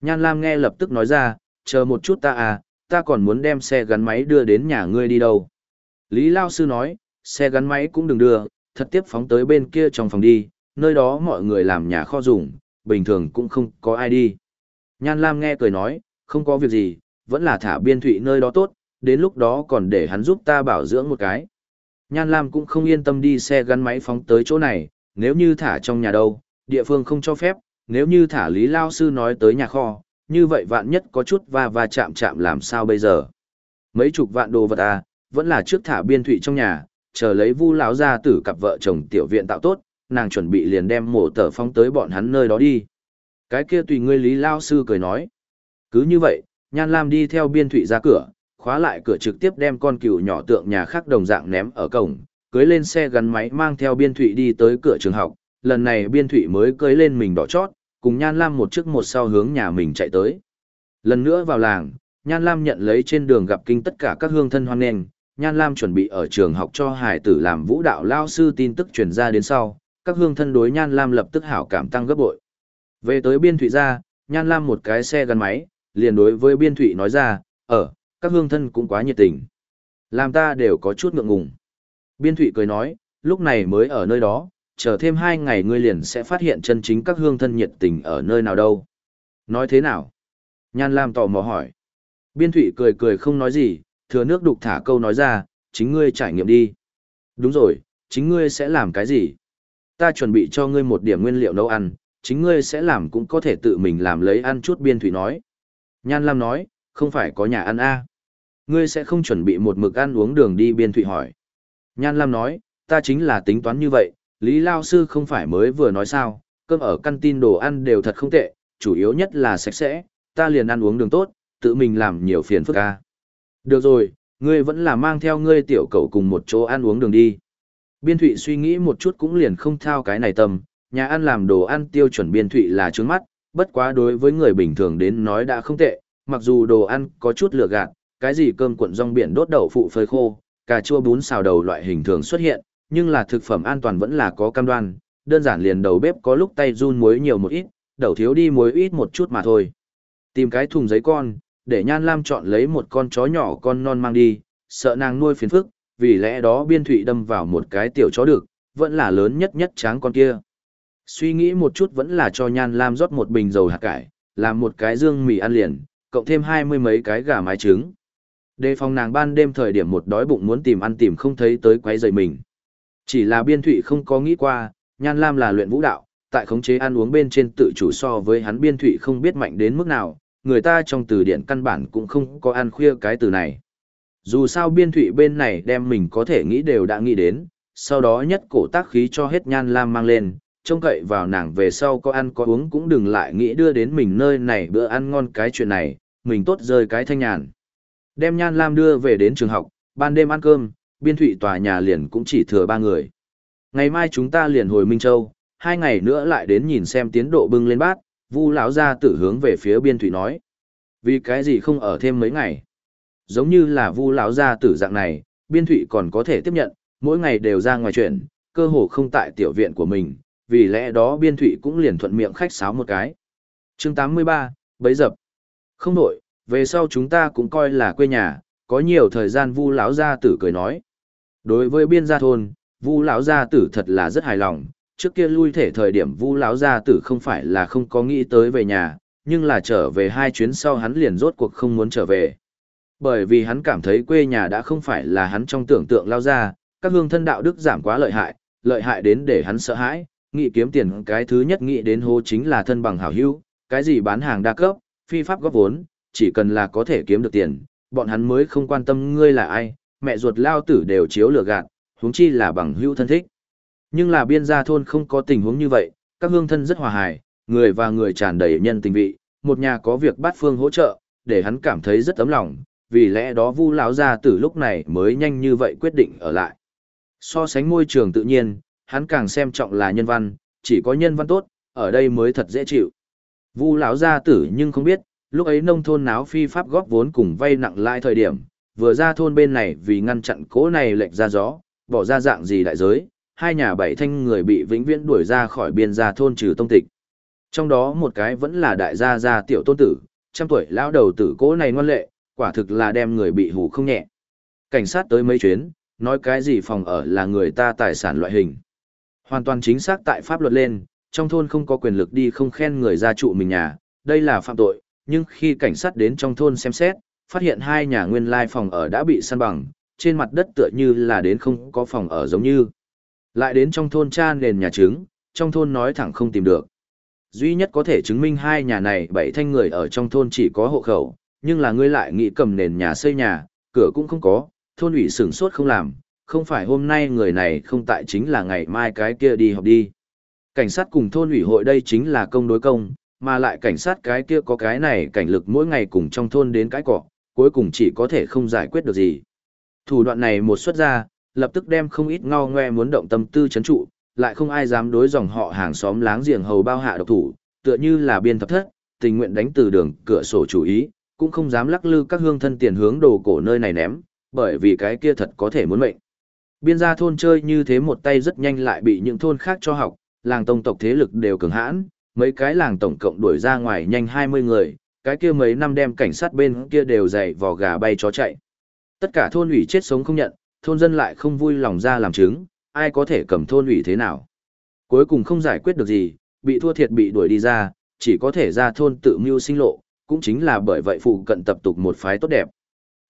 Nhan Lam nghe lập tức nói ra, chờ một chút ta à, ta còn muốn đem xe gắn máy đưa đến nhà ngươi đi đâu. Lý Lao Sư nói, xe gắn máy cũng đừng đưa, thật tiếp phóng tới bên kia trong phòng đi, nơi đó mọi người làm nhà kho dùng, bình thường cũng không có ai đi. Nhan Lam nghe cười nói, không có việc gì, vẫn là thả biên thụy nơi đó tốt, đến lúc đó còn để hắn giúp ta bảo dưỡng một cái. Nhan Lam cũng không yên tâm đi xe gắn máy phóng tới chỗ này, nếu như thả trong nhà đâu, địa phương không cho phép, nếu như thả Lý Lao Sư nói tới nhà kho, như vậy vạn nhất có chút va va chạm chạm làm sao bây giờ. Mấy chục vạn đồ vật à, vẫn là trước thả biên thụy trong nhà, chờ lấy vu lão ra tử cặp vợ chồng tiểu viện tạo tốt, nàng chuẩn bị liền đem mổ tờ phong tới bọn hắn nơi đó đi. Cái kia tùy ngươi Lý Lao Sư cười nói. Cứ như vậy, Nhan Lam đi theo biên thụy ra cửa, khóa lại cửa trực tiếp đem con cừu nhỏ tượng nhà khác đồng dạng ném ở cổng, cưới lên xe gắn máy mang theo biên thụy đi tới cửa trường học, lần này biên thụy mới cưới lên mình đỏ chót, cùng Nhan Lam một trước một sau hướng nhà mình chạy tới. Lần nữa vào làng, Nhan Lam nhận lấy trên đường gặp kinh tất cả các hương thân hoan nghênh, Nhan Lam chuẩn bị ở trường học cho hải tử làm vũ đạo lao sư tin tức truyền ra đến sau, các hương thân đối Nhan Lam lập tức hảo cảm tăng gấp bội. Về tới biên thụy ra, Nhan Lam một cái xe gắn máy, liền đối với biên thụy nói ra, ở, các hương thân cũng quá nhiệt tình. Làm ta đều có chút ngượng ngùng. Biên thụy cười nói, lúc này mới ở nơi đó, chờ thêm hai ngày ngươi liền sẽ phát hiện chân chính các hương thân nhiệt tình ở nơi nào đâu. Nói thế nào? Nhan Lam tò mò hỏi. Biên thụy cười cười không nói gì, thừa nước đục thả câu nói ra, chính ngươi trải nghiệm đi. Đúng rồi, chính ngươi sẽ làm cái gì? Ta chuẩn bị cho ngươi một điểm nguyên liệu nấu ăn, chính ngươi sẽ làm cũng có thể tự mình làm lấy ăn chút biên thủy nói. Nhan Lam nói, không phải có nhà ăn a à. Ngươi sẽ không chuẩn bị một mực ăn uống đường đi biên thủy hỏi. Nhan Lam nói, ta chính là tính toán như vậy, Lý Lao Sư không phải mới vừa nói sao, cơm ở căn tin đồ ăn đều thật không tệ, chủ yếu nhất là sạch sẽ, ta liền ăn uống đường tốt, tự mình làm nhiều phiền phức ca. Được rồi, ngươi vẫn là mang theo ngươi tiểu cậu cùng một chỗ ăn uống đường đi. Biên thụy suy nghĩ một chút cũng liền không thao cái này tâm, nhà ăn làm đồ ăn tiêu chuẩn biên thụy là trướng mắt, bất quá đối với người bình thường đến nói đã không tệ, mặc dù đồ ăn có chút lừa gạt, cái gì cơm cuộn rong biển đốt đậu phụ phơi khô, cà chua bún xào đầu loại hình thường xuất hiện, nhưng là thực phẩm an toàn vẫn là có cam đoan, đơn giản liền đầu bếp có lúc tay run muối nhiều một ít, đầu thiếu đi muối ít một chút mà thôi. Tìm cái thùng giấy con, để Nhan Lam chọn lấy một con chó nhỏ con non mang đi, sợ nàng nuôi phiền phức, vì lẽ đó biên thụy đâm vào một cái tiểu chó được, vẫn là lớn nhất nhất tráng con kia. Suy nghĩ một chút vẫn là cho Nhan Lam rót một bình dầu hạt cải, làm một cái dương mì ăn liền, cộng thêm hai mươi mấy cái gà mái trứng. Đề phòng nàng ban đêm thời điểm một đói bụng muốn tìm ăn tìm không thấy tới quấy rầy mình. Chỉ là biên thụy không có nghĩ qua, Nhan Lam là luyện vũ đạo, tại khống chế ăn uống bên trên tự chủ so với hắn biên thụy không biết mạnh đến mức nào, người ta trong từ điển căn bản cũng không có ăn khuya cái từ này. Dù sao biên thụy bên này đem mình có thể nghĩ đều đã nghĩ đến, sau đó nhất cổ tác khí cho hết nhan lam mang lên, trông cậy vào nàng về sau có ăn có uống cũng đừng lại nghĩ đưa đến mình nơi này bữa ăn ngon cái chuyện này, mình tốt rơi cái thanh nhàn. Đem nhan lam đưa về đến trường học, ban đêm ăn cơm, biên thụy tòa nhà liền cũng chỉ thừa ba người. Ngày mai chúng ta liền hồi Minh Châu, hai ngày nữa lại đến nhìn xem tiến độ bưng lên bát, vu lão ra tử hướng về phía biên thụy nói. Vì cái gì không ở thêm mấy ngày? Giống như là vu lão gia tử dạng này, biên thụy còn có thể tiếp nhận, mỗi ngày đều ra ngoài chuyện, cơ hồ không tại tiểu viện của mình, vì lẽ đó biên thụy cũng liền thuận miệng khách sáo một cái. chương 83, bấy dập. Không nổi, về sau chúng ta cũng coi là quê nhà, có nhiều thời gian vu lão gia tử cười nói. Đối với biên gia thôn, vu lão gia tử thật là rất hài lòng, trước kia lui thể thời điểm vu lão gia tử không phải là không có nghĩ tới về nhà, nhưng là trở về hai chuyến sau hắn liền rốt cuộc không muốn trở về. Bởi vì hắn cảm thấy quê nhà đã không phải là hắn trong tưởng tượng lao ra, các hương thân đạo đức giảm quá lợi hại, lợi hại đến để hắn sợ hãi, nghĩ kiếm tiền cái thứ nhất nghĩ đến hô chính là thân bằng hảo hữu, cái gì bán hàng đa cấp, phi pháp góp vốn, chỉ cần là có thể kiếm được tiền, bọn hắn mới không quan tâm ngươi là ai, mẹ ruột lao tử đều chiếu lửa gạt, huống chi là bằng hữu thân thích. Nhưng là biên gia thôn không có tình huống như vậy, các hương thân rất hòa hài, người và người tràn đầy nhân tình vị, một nhà có việc bát phương hỗ trợ, để hắn cảm thấy rất ấm lòng, vì lẽ đó vu lão gia tử lúc này mới nhanh như vậy quyết định ở lại. So sánh môi trường tự nhiên, hắn càng xem trọng là nhân văn, chỉ có nhân văn tốt, ở đây mới thật dễ chịu. Vu lão gia tử nhưng không biết, lúc ấy nông thôn náo phi pháp góp vốn cùng vay nặng lãi thời điểm, vừa ra thôn bên này vì ngăn chặn cố này lệch ra gió, bỏ ra dạng gì đại giới, hai nhà bảy thanh người bị vĩnh viễn đuổi ra khỏi biên gia thôn trừ tông tịch. Trong đó một cái vẫn là đại gia gia tiểu tôn tử, trăm tuổi lão đầu tử cố này ngoan lệ quả thực là đem người bị hủ không nhẹ. Cảnh sát tới mấy chuyến, nói cái gì phòng ở là người ta tài sản loại hình. Hoàn toàn chính xác tại pháp luật lên, trong thôn không có quyền lực đi không khen người gia trụ mình nhà, đây là phạm tội, nhưng khi cảnh sát đến trong thôn xem xét, phát hiện hai nhà nguyên lai phòng ở đã bị săn bằng, trên mặt đất tựa như là đến không có phòng ở giống như. Lại đến trong thôn tra nền nhà trứng, trong thôn nói thẳng không tìm được. Duy nhất có thể chứng minh hai nhà này bảy thanh người ở trong thôn chỉ có hộ khẩu, nhưng là ngươi lại nghĩ cầm nền nhà xây nhà, cửa cũng không có, thôn ủy sửng sốt không làm, không phải hôm nay người này không tại chính là ngày mai cái kia đi học đi. Cảnh sát cùng thôn ủy hội đây chính là công đối công, mà lại cảnh sát cái kia có cái này cảnh lực mỗi ngày cùng trong thôn đến cái cỏ, cuối cùng chỉ có thể không giải quyết được gì. Thủ đoạn này một xuất ra, lập tức đem không ít ngao ngoe muốn động tâm tư chấn trụ, lại không ai dám đối dòng họ hàng xóm láng giềng hầu bao hạ độc thủ, tựa như là biên thập thất, tình nguyện đánh từ đường cửa sổ chủ ý, cũng không dám lắc lư các hương thân tiền hướng đồ cổ nơi này ném, bởi vì cái kia thật có thể muốn mệnh. Biên gia thôn chơi như thế một tay rất nhanh lại bị những thôn khác cho học, làng tông tộc thế lực đều cường hãn, mấy cái làng tổng cộng đuổi ra ngoài nhanh 20 người, cái kia mấy năm đem cảnh sát bên kia đều dày vò gà bay chó chạy. Tất cả thôn ủy chết sống không nhận, thôn dân lại không vui lòng ra làm chứng, ai có thể cầm thôn ủy thế nào. Cuối cùng không giải quyết được gì, bị thua thiệt bị đuổi đi ra, chỉ có thể ra thôn tự mưu sinh lộ, cũng chính là bởi vậy phụ cận tập tục một phái tốt đẹp.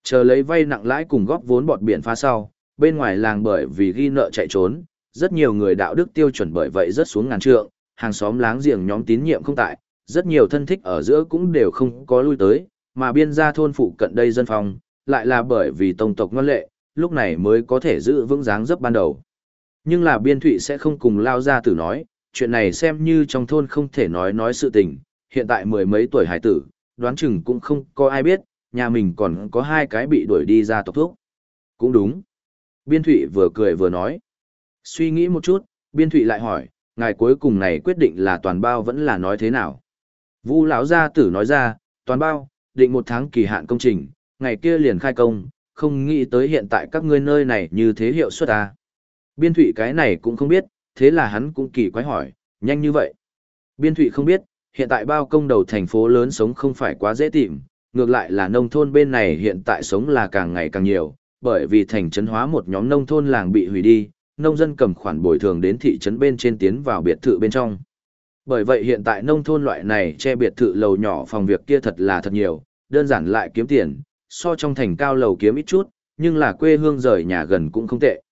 Chờ lấy vay nặng lãi cùng góp vốn bọt biển phá sau, bên ngoài làng bởi vì ghi nợ chạy trốn, rất nhiều người đạo đức tiêu chuẩn bởi vậy rất xuống ngàn trượng, hàng xóm láng giềng nhóm tín nhiệm không tại, rất nhiều thân thích ở giữa cũng đều không có lui tới, mà biên gia thôn phụ cận đây dân phòng, lại là bởi vì tông tộc ngoan lệ, lúc này mới có thể giữ vững dáng dấp ban đầu. Nhưng là biên thụy sẽ không cùng lao ra tử nói, chuyện này xem như trong thôn không thể nói nói sự tình, hiện tại mười mấy tuổi hải tử, đoán chừng cũng không có ai biết, nhà mình còn có hai cái bị đuổi đi ra tộc thuốc. Cũng đúng. Biên thụy vừa cười vừa nói. Suy nghĩ một chút, biên thụy lại hỏi, ngài cuối cùng này quyết định là toàn bao vẫn là nói thế nào? Vu lão gia tử nói ra, toàn bao, định một tháng kỳ hạn công trình, ngày kia liền khai công, không nghĩ tới hiện tại các ngươi nơi này như thế hiệu suất à. Biên thụy cái này cũng không biết, thế là hắn cũng kỳ quái hỏi, nhanh như vậy. Biên thụy không biết, hiện tại bao công đầu thành phố lớn sống không phải quá dễ tìm, ngược lại là nông thôn bên này hiện tại sống là càng ngày càng nhiều, bởi vì thành trấn hóa một nhóm nông thôn làng bị hủy đi, nông dân cầm khoản bồi thường đến thị trấn bên trên tiến vào biệt thự bên trong. Bởi vậy hiện tại nông thôn loại này che biệt thự lầu nhỏ phòng việc kia thật là thật nhiều, đơn giản lại kiếm tiền, so trong thành cao lầu kiếm ít chút, nhưng là quê hương rời nhà gần cũng không tệ.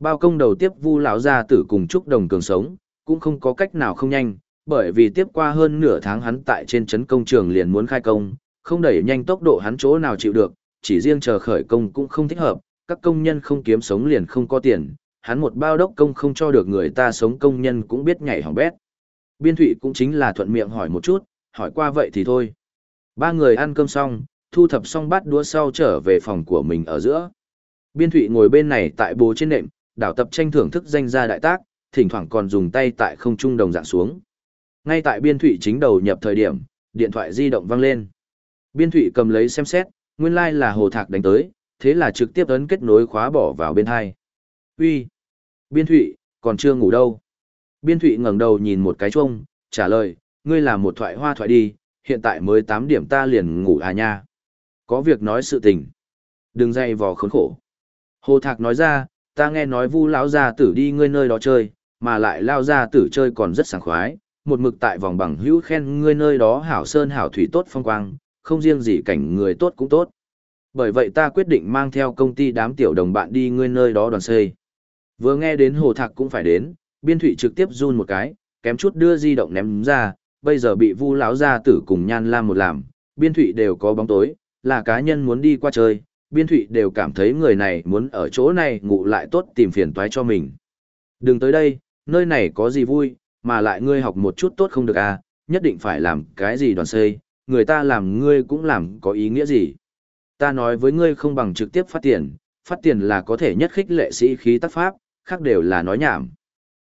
Bao công đầu tiếp vu lão gia tử cùng chúc đồng cường sống, cũng không có cách nào không nhanh, bởi vì tiếp qua hơn nửa tháng hắn tại trên trấn công trường liền muốn khai công, không đẩy nhanh tốc độ hắn chỗ nào chịu được, chỉ riêng chờ khởi công cũng không thích hợp, các công nhân không kiếm sống liền không có tiền, hắn một bao đốc công không cho được người ta sống công nhân cũng biết nhảy hỏng bét. Biên thụy cũng chính là thuận miệng hỏi một chút, hỏi qua vậy thì thôi. Ba người ăn cơm xong, thu thập xong bát đũa sau trở về phòng của mình ở giữa. Biên thụy ngồi bên này tại bố trên nệm, đảo tập tranh thưởng thức danh gia đại tác, thỉnh thoảng còn dùng tay tại không trung đồng dạng xuống. Ngay tại biên thụy chính đầu nhập thời điểm, điện thoại di động vang lên. Biên thụy cầm lấy xem xét, nguyên lai like là hồ thạc đánh tới, thế là trực tiếp ấn kết nối khóa bỏ vào bên hai. Uy, Biên thụy, còn chưa ngủ đâu. Biên thụy ngẩng đầu nhìn một cái chuông, trả lời, ngươi là một thoại hoa thoại đi, hiện tại mới 8 điểm ta liền ngủ à nha. Có việc nói sự tình. Đừng dây vò khốn khổ. Hồ Thạc nói ra, ta nghe nói vu lão gia tử đi ngươi nơi đó chơi, mà lại lao gia tử chơi còn rất sảng khoái, một mực tại vòng bằng hữu khen ngươi nơi đó hảo sơn hảo thủy tốt phong quang, không riêng gì cảnh người tốt cũng tốt. Bởi vậy ta quyết định mang theo công ty đám tiểu đồng bạn đi ngươi nơi đó đoàn xây. Vừa nghe đến hồ thạc cũng phải đến, biên thủy trực tiếp run một cái, kém chút đưa di động ném ra, bây giờ bị vu lão gia tử cùng nhan lam một làm, biên thủy đều có bóng tối, là cá nhân muốn đi qua chơi, biên thụy đều cảm thấy người này muốn ở chỗ này ngủ lại tốt tìm phiền toái cho mình. Đừng tới đây, nơi này có gì vui, mà lại ngươi học một chút tốt không được à, nhất định phải làm cái gì đoàn xây, người ta làm ngươi cũng làm có ý nghĩa gì. Ta nói với ngươi không bằng trực tiếp phát tiền, phát tiền là có thể nhất khích lệ sĩ khí tác pháp, khác đều là nói nhảm.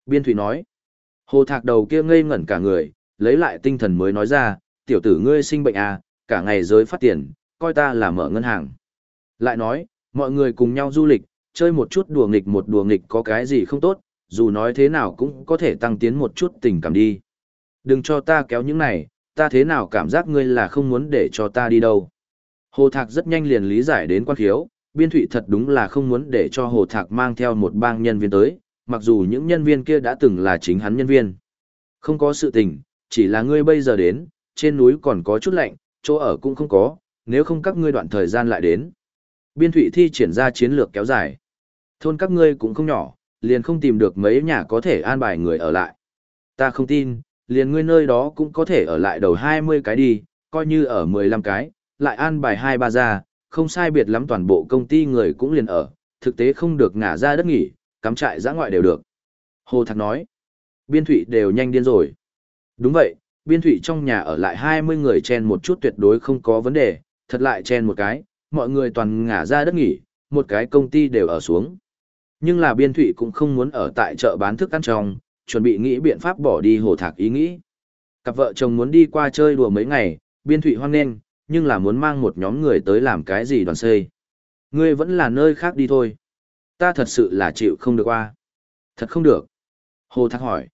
Biên thủy nói, hồ thạc đầu kia ngây ngẩn cả người, lấy lại tinh thần mới nói ra, tiểu tử ngươi sinh bệnh à, cả ngày giới phát tiền, coi ta là mở ngân hàng. Lại nói, mọi người cùng nhau du lịch, chơi một chút đùa nghịch một đùa nghịch có cái gì không tốt, dù nói thế nào cũng có thể tăng tiến một chút tình cảm đi. Đừng cho ta kéo những này, ta thế nào cảm giác ngươi là không muốn để cho ta đi đâu. Hồ Thạc rất nhanh liền lý giải đến quan khiếu, biên thụy thật đúng là không muốn để cho Hồ Thạc mang theo một bang nhân viên tới, mặc dù những nhân viên kia đã từng là chính hắn nhân viên. Không có sự tình, chỉ là ngươi bây giờ đến, trên núi còn có chút lạnh, chỗ ở cũng không có, nếu không các ngươi đoạn thời gian lại đến. Biên thụy thi triển ra chiến lược kéo dài. Thôn các ngươi cũng không nhỏ, liền không tìm được mấy nhà có thể an bài người ở lại. Ta không tin, liền ngươi nơi đó cũng có thể ở lại đầu 20 cái đi, coi như ở 15 cái, lại an bài hai ba ra, không sai biệt lắm toàn bộ công ty người cũng liền ở, thực tế không được ngả ra đất nghỉ, cắm trại giã ngoại đều được. Hồ Thạc nói, biên thụy đều nhanh điên rồi. Đúng vậy, biên thụy trong nhà ở lại 20 người chen một chút tuyệt đối không có vấn đề, thật lại chen một cái, mọi người toàn ngả ra đất nghỉ, một cái công ty đều ở xuống. Nhưng là biên thụy cũng không muốn ở tại chợ bán thức ăn trong, chuẩn bị nghĩ biện pháp bỏ đi hồ thạc ý nghĩ. Cặp vợ chồng muốn đi qua chơi đùa mấy ngày, biên thụy hoan nghênh, nhưng là muốn mang một nhóm người tới làm cái gì đoàn xây. Ngươi vẫn là nơi khác đi thôi. Ta thật sự là chịu không được qua. Thật không được. Hồ Thác hỏi.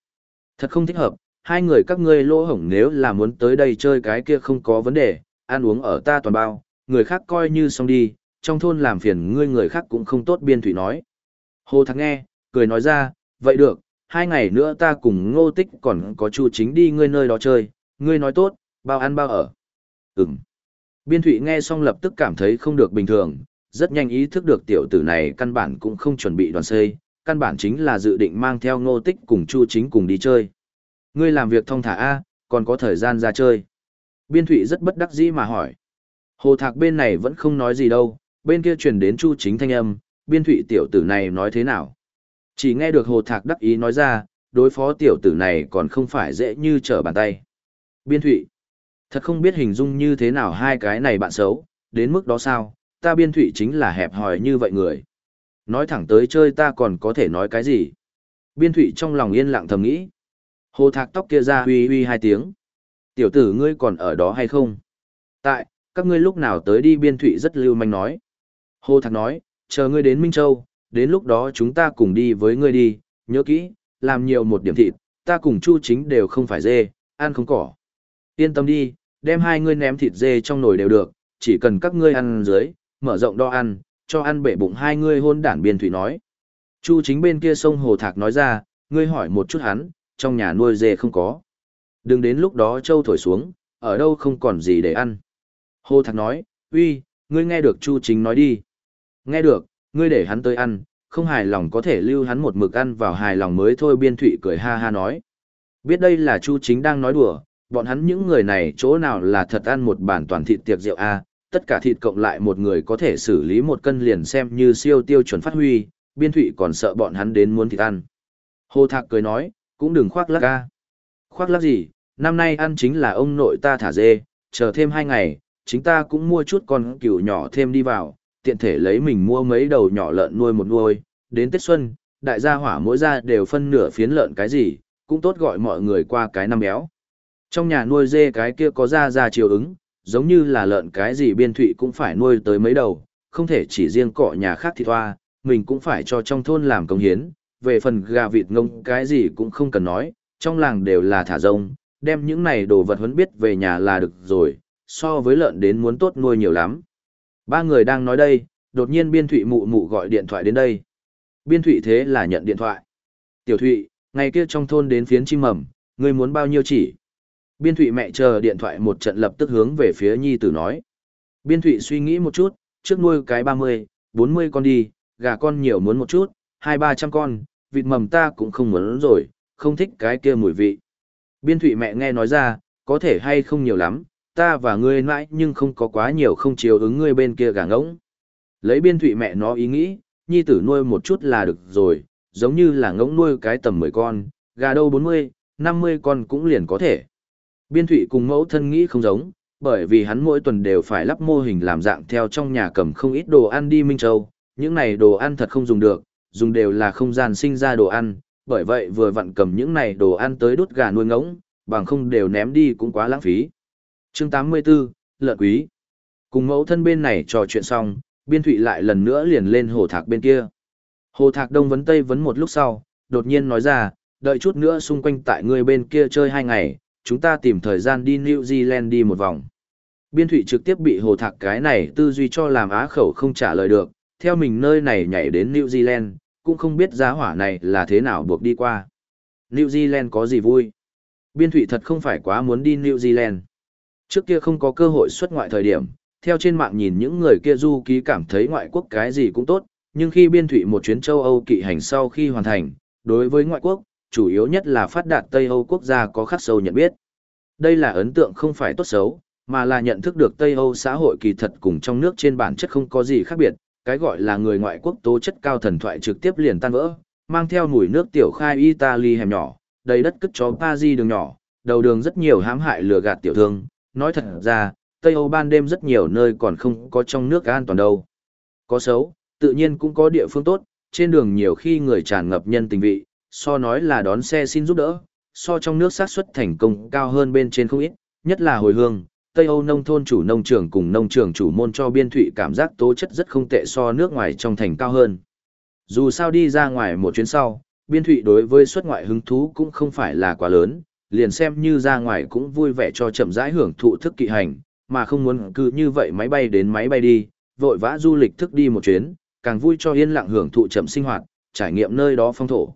Thật không thích hợp, hai người các ngươi lỗ hổng nếu là muốn tới đây chơi cái kia không có vấn đề, ăn uống ở ta toàn bao, người khác coi như xong đi, trong thôn làm phiền ngươi người khác cũng không tốt biên thủy nói. Hồ Thạc nghe, cười nói ra, vậy được, hai ngày nữa ta cùng ngô tích còn có chu chính đi ngươi nơi đó chơi, ngươi nói tốt, bao ăn bao ở. Ừm. Biên Thụy nghe xong lập tức cảm thấy không được bình thường, rất nhanh ý thức được tiểu tử này căn bản cũng không chuẩn bị đoàn xây, căn bản chính là dự định mang theo ngô tích cùng chu chính cùng đi chơi. Ngươi làm việc thông thả A, còn có thời gian ra chơi. Biên Thụy rất bất đắc dĩ mà hỏi. Hồ thạc bên này vẫn không nói gì đâu, bên kia truyền đến chu chính thanh âm, biên thụy tiểu tử này nói thế nào. Chỉ nghe được hồ thạc đắc ý nói ra, đối phó tiểu tử này còn không phải dễ như trở bàn tay. Biên thụy, Thật không biết hình dung như thế nào hai cái này bạn xấu, đến mức đó sao, ta biên thụy chính là hẹp hòi như vậy người. Nói thẳng tới chơi ta còn có thể nói cái gì. Biên thụy trong lòng yên lặng thầm nghĩ. Hồ thạc tóc kia ra huy huy hai tiếng. Tiểu tử ngươi còn ở đó hay không? Tại, các ngươi lúc nào tới đi biên thụy rất lưu manh nói. Hồ thạc nói, chờ ngươi đến Minh Châu, đến lúc đó chúng ta cùng đi với ngươi đi, nhớ kỹ, làm nhiều một điểm thịt, ta cùng Chu chính đều không phải dê, ăn không cỏ. Yên tâm đi, đem hai ngươi ném thịt dê trong nồi đều được, chỉ cần các ngươi ăn dưới, mở rộng đo ăn, cho ăn bể bụng hai ngươi hôn đản biên thủy nói. Chu chính bên kia sông Hồ Thạc nói ra, ngươi hỏi một chút hắn, trong nhà nuôi dê không có. Đừng đến lúc đó châu thổi xuống, ở đâu không còn gì để ăn. Hồ Thạc nói, uy, ngươi nghe được Chu chính nói đi. Nghe được, ngươi để hắn tới ăn, không hài lòng có thể lưu hắn một mực ăn vào hài lòng mới thôi biên thụy cười ha ha nói. Biết đây là Chu chính đang nói đùa, bọn hắn những người này chỗ nào là thật ăn một bản toàn thịt tiệc rượu a tất cả thịt cộng lại một người có thể xử lý một cân liền xem như siêu tiêu chuẩn phát huy, biên thụy còn sợ bọn hắn đến muốn thịt ăn. Hồ Thạc cười nói, cũng đừng khoác lác ca. Khoác lác gì, năm nay ăn chính là ông nội ta thả dê, chờ thêm hai ngày, chính ta cũng mua chút con cừu nhỏ thêm đi vào, tiện thể lấy mình mua mấy đầu nhỏ lợn nuôi một nuôi, đến Tết Xuân, đại gia hỏa mỗi gia đều phân nửa phiến lợn cái gì, cũng tốt gọi mọi người qua cái năm béo. Trong nhà nuôi dê cái kia có ra ra chiều ứng, giống như là lợn cái gì biên thụy cũng phải nuôi tới mấy đầu, không thể chỉ riêng cọ nhà khác thì thoa, mình cũng phải cho trong thôn làm công hiến, về phần gà vịt ngông cái gì cũng không cần nói, trong làng đều là thả rông, đem những này đồ vật huấn biết về nhà là được rồi, so với lợn đến muốn tốt nuôi nhiều lắm. Ba người đang nói đây, đột nhiên biên thụy mụ mụ gọi điện thoại đến đây. Biên thụy thế là nhận điện thoại. Tiểu thụy, ngày kia trong thôn đến phiến chim mầm, ngươi muốn bao nhiêu chỉ? Biên Thụy mẹ chờ điện thoại một trận lập tức hướng về phía nhi tử nói. Biên Thụy suy nghĩ một chút, trước nuôi cái 30, 40 con đi, gà con nhiều muốn một chút, hai ba trăm con, vịt mầm ta cũng không muốn rồi, không thích cái kia mùi vị. Biên Thụy mẹ nghe nói ra, có thể hay không nhiều lắm, ta và ngươi mãi nhưng không có quá nhiều không chiều ứng ngươi bên kia gà ngỗng. Lấy Biên Thụy mẹ nó ý nghĩ, nhi tử nuôi một chút là được rồi, giống như là ngỗng nuôi cái tầm 10 con, gà đâu 40, 50 con cũng liền có thể. Biên thụy cùng mẫu thân nghĩ không giống, bởi vì hắn mỗi tuần đều phải lắp mô hình làm dạng theo trong nhà cầm không ít đồ ăn đi Minh Châu, những này đồ ăn thật không dùng được, dùng đều là không gian sinh ra đồ ăn, bởi vậy vừa vặn cầm những này đồ ăn tới đốt gà nuôi ngỗng, bằng không đều ném đi cũng quá lãng phí chương 84, Lợn Quý Cùng mẫu thân bên này trò chuyện xong, biên thụy lại lần nữa liền lên hồ thạc bên kia. Hồ thạc đông vấn tây vấn một lúc sau, đột nhiên nói ra, đợi chút nữa xung quanh tại người bên kia chơi hai ngày, chúng ta tìm thời gian đi New Zealand đi một vòng. Biên thủy trực tiếp bị hồ thạc cái này tư duy cho làm á khẩu không trả lời được, theo mình nơi này nhảy đến New Zealand, cũng không biết giá hỏa này là thế nào buộc đi qua. New Zealand có gì vui? Biên thủy thật không phải quá muốn đi New Zealand. Trước kia không có cơ hội xuất ngoại thời điểm, theo trên mạng nhìn những người kia du ký cảm thấy ngoại quốc cái gì cũng tốt, nhưng khi biên thủy một chuyến châu Âu kỵ hành sau khi hoàn thành, đối với ngoại quốc, chủ yếu nhất là phát đạt Tây Âu quốc gia có khắc sâu nhận biết. Đây là ấn tượng không phải tốt xấu, mà là nhận thức được Tây Âu xã hội kỳ thật cùng trong nước trên bản chất không có gì khác biệt, cái gọi là người ngoại quốc tố chất cao thần thoại trực tiếp liền tan vỡ, mang theo mùi nước tiểu khai Italy hẻm nhỏ, đầy đất cất chó Paris đường nhỏ, đầu đường rất nhiều hãm hại lừa gạt tiểu thương, nói thật ra, Tây Âu ban đêm rất nhiều nơi còn không có trong nước an toàn đâu. Có xấu, tự nhiên cũng có địa phương tốt, trên đường nhiều khi người tràn ngập nhân tình vị, so nói là đón xe xin giúp đỡ, so trong nước xác suất thành công cao hơn bên trên không ít, nhất là hồi hương, Tây Âu nông thôn chủ nông trường cùng nông trường chủ môn cho biên thụy cảm giác tố chất rất không tệ so nước ngoài trong thành cao hơn. Dù sao đi ra ngoài một chuyến sau, biên thụy đối với xuất ngoại hứng thú cũng không phải là quá lớn, liền xem như ra ngoài cũng vui vẻ cho chậm rãi hưởng thụ thức kỵ hành, mà không muốn cứ như vậy máy bay đến máy bay đi, vội vã du lịch thức đi một chuyến, càng vui cho yên lặng hưởng thụ chậm sinh hoạt, trải nghiệm nơi đó phong thổ.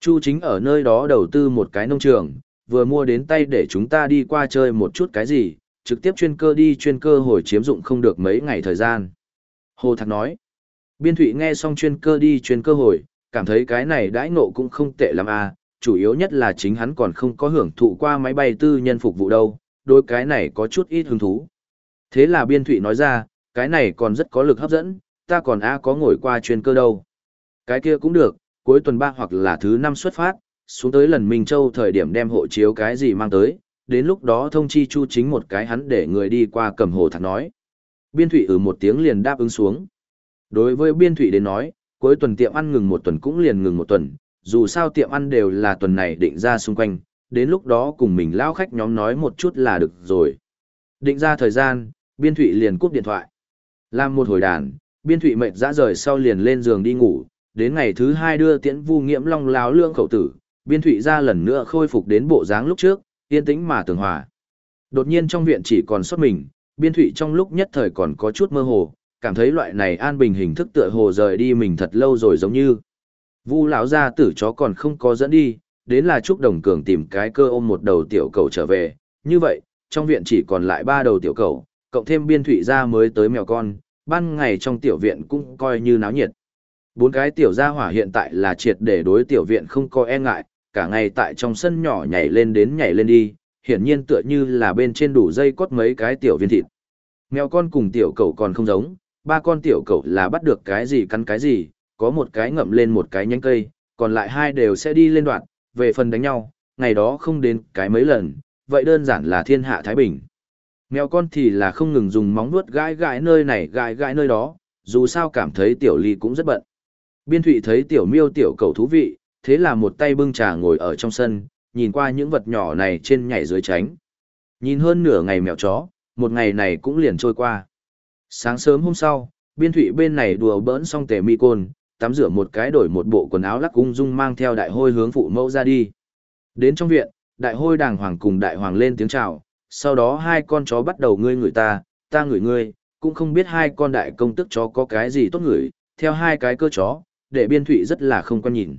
Chu chính ở nơi đó đầu tư một cái nông trường, vừa mua đến tay để chúng ta đi qua chơi một chút cái gì, trực tiếp chuyên cơ đi chuyên cơ hồi chiếm dụng không được mấy ngày thời gian. Hồ Thạc nói, biên thụy nghe xong chuyên cơ đi chuyên cơ hồi, cảm thấy cái này đãi ngộ cũng không tệ lắm à, chủ yếu nhất là chính hắn còn không có hưởng thụ qua máy bay tư nhân phục vụ đâu, đôi cái này có chút ít hứng thú. Thế là biên thụy nói ra, cái này còn rất có lực hấp dẫn, ta còn a có ngồi qua chuyên cơ đâu. Cái kia cũng được, cuối tuần ba hoặc là thứ năm xuất phát, xuống tới lần Minh Châu thời điểm đem hộ chiếu cái gì mang tới, đến lúc đó thông chi chu chính một cái hắn để người đi qua cầm hồ thạc nói. Biên thủy ừ một tiếng liền đáp ứng xuống. Đối với biên thủy đến nói, cuối tuần tiệm ăn ngừng một tuần cũng liền ngừng một tuần, dù sao tiệm ăn đều là tuần này định ra xung quanh, đến lúc đó cùng mình lao khách nhóm nói một chút là được rồi. Định ra thời gian, biên thụy liền cúp điện thoại. Làm một hồi đàn, biên thụy mệt dã rời sau liền lên giường đi ngủ, đến ngày thứ hai đưa tiễn vu nghiễm long láo lương khẩu tử, biên thụy ra lần nữa khôi phục đến bộ dáng lúc trước, yên tĩnh mà tường hòa. Đột nhiên trong viện chỉ còn xuất mình, biên thụy trong lúc nhất thời còn có chút mơ hồ, cảm thấy loại này an bình hình thức tựa hồ rời đi mình thật lâu rồi giống như. Vu lão gia tử chó còn không có dẫn đi, đến là Trúc Đồng Cường tìm cái cơ ôm một đầu tiểu cầu trở về, như vậy, trong viện chỉ còn lại ba đầu tiểu cầu, cộng thêm biên thủy gia mới tới mèo con, ban ngày trong tiểu viện cũng coi như náo nhiệt. Bốn cái tiểu gia hỏa hiện tại là triệt để đối tiểu viện không có e ngại, cả ngày tại trong sân nhỏ nhảy lên đến nhảy lên đi, hiển nhiên tựa như là bên trên đủ dây cốt mấy cái tiểu viên thịt. Mèo con cùng tiểu cẩu còn không giống, ba con tiểu cẩu là bắt được cái gì cắn cái gì, có một cái ngậm lên một cái nhánh cây, còn lại hai đều sẽ đi lên đoạn, về phần đánh nhau, ngày đó không đến cái mấy lần, vậy đơn giản là thiên hạ Thái Bình. Mèo con thì là không ngừng dùng móng vuốt gãi gãi nơi này gãi gãi nơi đó, dù sao cảm thấy tiểu ly cũng rất bận. Biên thụy thấy tiểu miêu tiểu cầu thú vị, thế là một tay bưng trà ngồi ở trong sân, nhìn qua những vật nhỏ này trên nhảy dưới tránh. Nhìn hơn nửa ngày mèo chó, một ngày này cũng liền trôi qua. Sáng sớm hôm sau, biên thụy bên này đùa bỡn xong tề mi côn, tắm rửa một cái đổi một bộ quần áo lắc ung dung mang theo đại hôi hướng phụ mẫu ra đi. Đến trong viện, đại hôi đàng hoàng cùng đại hoàng lên tiếng chào, sau đó hai con chó bắt đầu ngươi người ta, ta ngửi ngươi, cũng không biết hai con đại công tức chó có cái gì tốt ngửi, theo hai cái cơ chó, để biên thụy rất là không quan nhìn.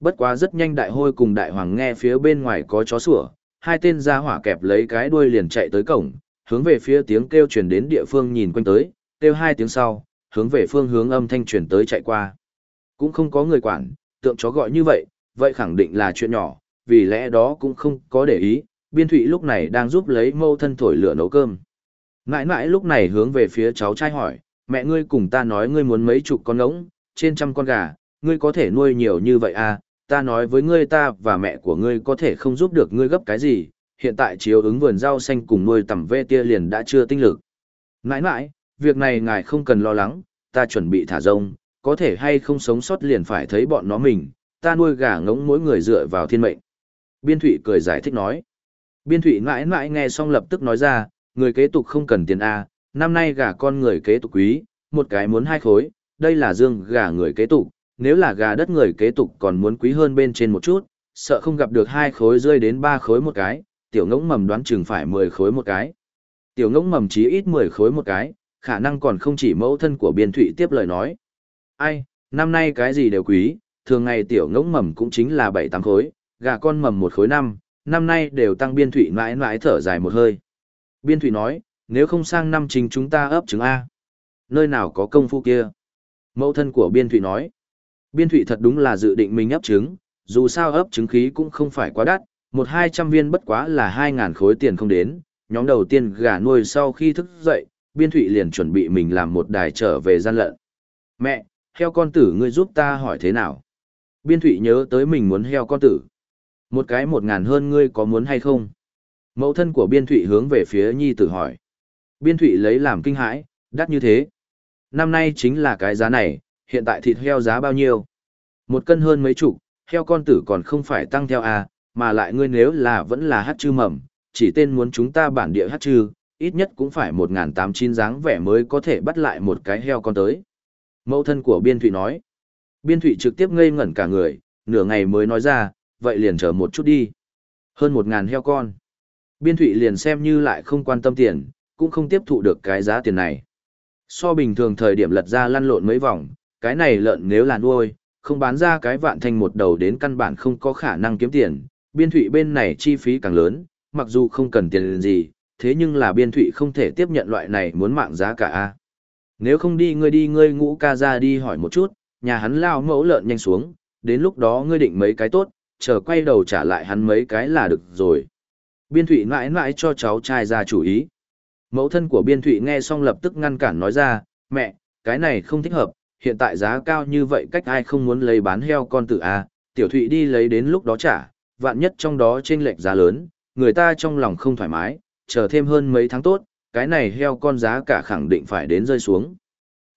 Bất quá rất nhanh đại hôi cùng đại hoàng nghe phía bên ngoài có chó sủa, hai tên ra hỏa kẹp lấy cái đuôi liền chạy tới cổng, hướng về phía tiếng kêu truyền đến địa phương nhìn quanh tới, kêu hai tiếng sau, hướng về phương hướng âm thanh truyền tới chạy qua. Cũng không có người quản, tượng chó gọi như vậy, vậy khẳng định là chuyện nhỏ, vì lẽ đó cũng không có để ý, biên thụy lúc này đang giúp lấy mâu thân thổi lửa nấu cơm. Nãi nãi lúc này hướng về phía cháu trai hỏi, mẹ ngươi cùng ta nói ngươi muốn mấy chục con ngỗng, trên trăm con gà, ngươi có thể nuôi nhiều như vậy à, ta nói với ngươi ta và mẹ của ngươi có thể không giúp được ngươi gấp cái gì, hiện tại chiếu ứng vườn rau xanh cùng nuôi tầm ve tia liền đã chưa tinh lực. Nãi nãi, việc này ngài không cần lo lắng, ta chuẩn bị thả rông, có thể hay không sống sót liền phải thấy bọn nó mình, ta nuôi gà ngỗng mỗi người dựa vào thiên mệnh. Biên Thụy cười giải thích nói. Biên Thụy mãi mãi nghe xong lập tức nói ra, người kế tục không cần tiền A, năm nay gà con người kế tục quý, một cái muốn hai khối, đây là dương gà người kế tục, nếu là gà đất người kế tục còn muốn quý hơn bên trên một chút, sợ không gặp được hai khối rơi đến ba khối một cái, tiểu ngỗng mầm đoán chừng phải 10 khối một cái. Tiểu ngỗng mầm chí ít 10 khối một cái, khả năng còn không chỉ mẫu thân của biên thụy tiếp lời nói. Ai, năm nay cái gì đều quý, thường ngày tiểu ngỗng mầm cũng chính là 7-8 khối, gà con mầm một khối năm, năm nay đều tăng biên thụy mãi mãi thở dài một hơi. Biên thụy nói, nếu không sang năm chính chúng ta ấp trứng A. Nơi nào có công phu kia? Mẫu thân của biên thụy nói. Biên thụy thật đúng là dự định mình ấp trứng, dù sao ấp trứng khí cũng không phải quá đắt, một hai trăm viên bất quá là hai ngàn khối tiền không đến. Nhóm đầu tiên gà nuôi sau khi thức dậy, biên thụy liền chuẩn bị mình làm một đài trở về gian lợn. Mẹ, heo con tử ngươi giúp ta hỏi thế nào? Biên thụy nhớ tới mình muốn heo con tử. Một cái một ngàn hơn ngươi có muốn hay không? Mẫu thân của biên thụy hướng về phía nhi tử hỏi. Biên thụy lấy làm kinh hãi, đắt như thế. Năm nay chính là cái giá này, Hiện tại thịt heo giá bao nhiêu? Một cân hơn mấy chục, heo con tử còn không phải tăng theo à, mà lại ngươi nếu là vẫn là hát chư mầm, chỉ tên muốn chúng ta bản địa hát chư, ít nhất cũng phải một ngàn tám chín dáng vẻ mới có thể bắt lại một cái heo con tới. Mẫu thân của Biên Thụy nói. Biên Thụy trực tiếp ngây ngẩn cả người, nửa ngày mới nói ra, vậy liền chờ một chút đi. Hơn một ngàn heo con. Biên Thụy liền xem như lại không quan tâm tiền, cũng không tiếp thụ được cái giá tiền này. So bình thường thời điểm lật ra lăn lộn mấy vòng, cái này lợn nếu là nuôi, không bán ra cái vạn thanh một đầu đến căn bản không có khả năng kiếm tiền. Biên Thụy bên này chi phí càng lớn, mặc dù không cần tiền gì, thế nhưng là Biên Thụy không thể tiếp nhận loại này muốn mạng giá cả. a nếu không đi ngươi đi ngươi ngũ ca ra đi hỏi một chút, nhà hắn lao mẫu lợn nhanh xuống, đến lúc đó ngươi định mấy cái tốt, chờ quay đầu trả lại hắn mấy cái là được rồi. Biên Thụy mãi mãi cho cháu trai ra chủ ý. Mẫu thân của Biên Thụy nghe xong lập tức ngăn cản nói ra, mẹ, cái này không thích hợp, hiện tại giá cao như vậy cách ai không muốn lấy bán heo con tử A, tiểu Thụy đi lấy đến lúc đó trả, vạn nhất trong đó trên lệch giá lớn, người ta trong lòng không thoải mái, chờ thêm hơn mấy tháng tốt, cái này heo con giá cả khẳng định phải đến rơi xuống.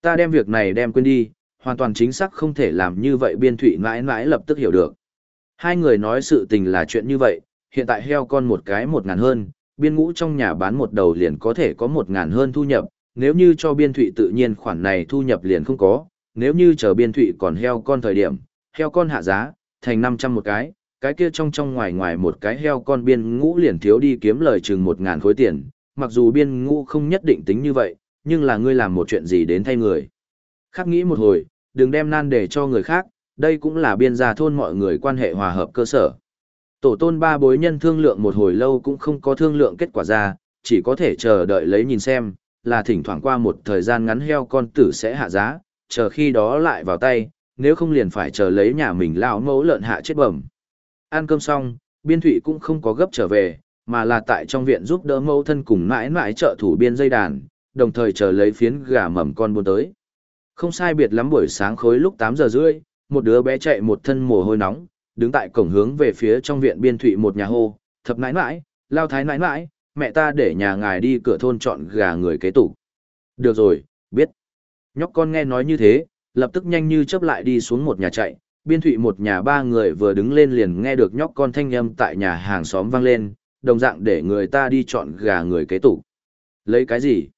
Ta đem việc này đem quên đi, hoàn toàn chính xác không thể làm như vậy Biên Thụy mãi mãi lập tức hiểu được. Hai người nói sự tình là chuyện như vậy, hiện tại heo con một cái một ngàn hơn, biên ngũ trong nhà bán một đầu liền có thể có một ngàn hơn thu nhập, nếu như cho biên thụy tự nhiên khoản này thu nhập liền không có, nếu như chờ biên thụy còn heo con thời điểm, heo con hạ giá, thành 500 một cái, cái kia trong trong ngoài ngoài một cái heo con biên ngũ liền thiếu đi kiếm lời chừng một ngàn khối tiền, mặc dù biên ngũ không nhất định tính như vậy, nhưng là ngươi làm một chuyện gì đến thay người. Khác nghĩ một hồi, đừng đem nan để cho người khác, đây cũng là biên gia thôn mọi người quan hệ hòa hợp cơ sở. Tổ tôn ba bối nhân thương lượng một hồi lâu cũng không có thương lượng kết quả ra, chỉ có thể chờ đợi lấy nhìn xem, là thỉnh thoảng qua một thời gian ngắn heo con tử sẽ hạ giá, chờ khi đó lại vào tay, nếu không liền phải chờ lấy nhà mình lão mẫu lợn hạ chết bẩm. Ăn cơm xong, biên thụy cũng không có gấp trở về, mà là tại trong viện giúp đỡ mẫu thân cùng mãi mãi trợ thủ biên dây đàn, đồng thời chờ lấy phiến gà mầm con buôn tới. Không sai biệt lắm buổi sáng khối lúc 8 giờ rưỡi, một đứa bé chạy một thân mồ hôi nóng, đứng tại cổng hướng về phía trong viện biên thụy một nhà hô, thập nãi nãi, lao thái nãi nãi, mẹ ta để nhà ngài đi cửa thôn chọn gà người kế tủ. Được rồi, biết. Nhóc con nghe nói như thế, lập tức nhanh như chớp lại đi xuống một nhà chạy, biên thụy một nhà ba người vừa đứng lên liền nghe được nhóc con thanh âm tại nhà hàng xóm vang lên, đồng dạng để người ta đi chọn gà người kế tủ. Lấy cái gì?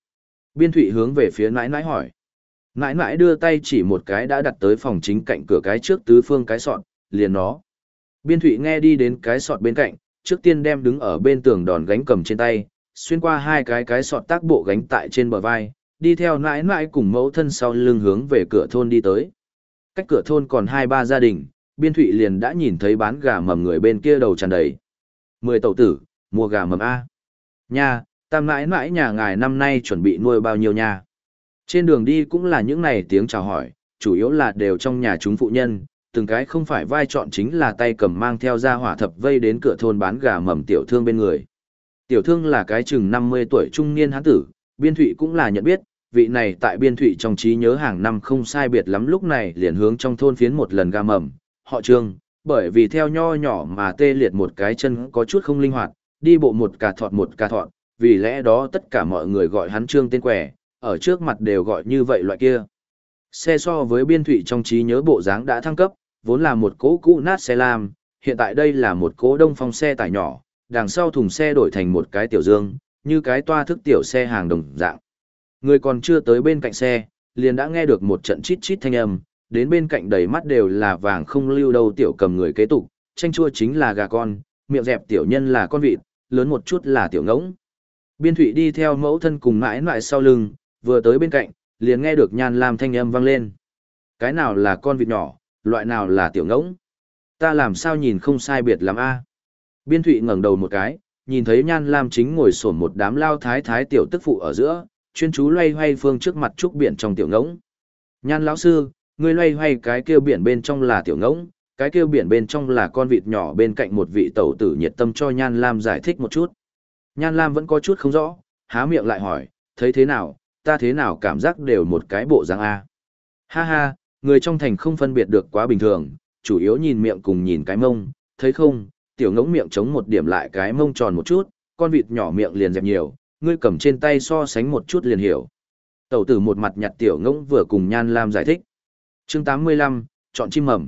Biên thụy hướng về phía nãi nãi hỏi. Nãi nãi đưa tay chỉ một cái đã đặt tới phòng chính cạnh cửa cái trước tứ phương cái sọt liền nó. Biên Thụy nghe đi đến cái sọt bên cạnh, trước tiên đem đứng ở bên tường đòn gánh cầm trên tay, xuyên qua hai cái cái sọt tác bộ gánh tại trên bờ vai, đi theo nãi nãi cùng mẫu thân sau lưng hướng về cửa thôn đi tới. Cách cửa thôn còn hai ba gia đình, Biên Thụy liền đã nhìn thấy bán gà mầm người bên kia đầu tràn đầy. Mười tẩu tử, mua gà mầm A. Nha, tam mãi mãi nhà ngài năm nay chuẩn bị nuôi bao nhiêu nha. Trên đường đi cũng là những này tiếng chào hỏi, chủ yếu là đều trong nhà chúng phụ nhân, từng cái không phải vai chọn chính là tay cầm mang theo ra hỏa thập vây đến cửa thôn bán gà mầm tiểu thương bên người. Tiểu thương là cái chừng 50 tuổi trung niên hán tử, biên thụy cũng là nhận biết, vị này tại biên thụy trong trí nhớ hàng năm không sai biệt lắm lúc này liền hướng trong thôn phiến một lần gà mầm, họ trương, bởi vì theo nho nhỏ mà tê liệt một cái chân có chút không linh hoạt, đi bộ một cà thọt một cà thọt, vì lẽ đó tất cả mọi người gọi hắn trương tên quẻ, ở trước mặt đều gọi như vậy loại kia. Xe so với biên thụy trong trí nhớ bộ dáng đã thăng cấp, vốn là một cỗ cũ nát xe lam, hiện tại đây là một cỗ đông phong xe tải nhỏ, đằng sau thùng xe đổi thành một cái tiểu dương, như cái toa thức tiểu xe hàng đồng dạng. Người còn chưa tới bên cạnh xe, liền đã nghe được một trận chít chít thanh âm, đến bên cạnh đầy mắt đều là vàng không lưu đâu tiểu cầm người kế tục, tranh chua chính là gà con, miệng dẹp tiểu nhân là con vịt, lớn một chút là tiểu ngỗng. Biên thụy đi theo mẫu thân cùng mãi mãi sau lưng, vừa tới bên cạnh, liền nghe được nhan lam thanh âm vang lên. Cái nào là con vịt nhỏ, loại nào là tiểu ngỗng? Ta làm sao nhìn không sai biệt lắm a? Biên Thụy ngẩng đầu một cái, nhìn thấy Nhan Lam chính ngồi sổn một đám lao thái thái tiểu tức phụ ở giữa, chuyên chú loay hoay phương trước mặt trúc biển trong tiểu ngỗng. Nhan lão sư, ngươi loay hoay cái kêu biển bên trong là tiểu ngỗng, cái kêu biển bên trong là con vịt nhỏ bên cạnh một vị tẩu tử nhiệt tâm cho Nhan Lam giải thích một chút. Nhan Lam vẫn có chút không rõ, há miệng lại hỏi, thấy thế nào, ta thế nào cảm giác đều một cái bộ dáng A. Ha ha, Người trong thành không phân biệt được quá bình thường, chủ yếu nhìn miệng cùng nhìn cái mông, thấy không, tiểu ngỗng miệng chống một điểm lại cái mông tròn một chút, con vịt nhỏ miệng liền dẹp nhiều, ngươi cầm trên tay so sánh một chút liền hiểu. Tẩu tử một mặt nhặt tiểu ngỗng vừa cùng Nhan Lam giải thích. chương 85, chọn chim mầm.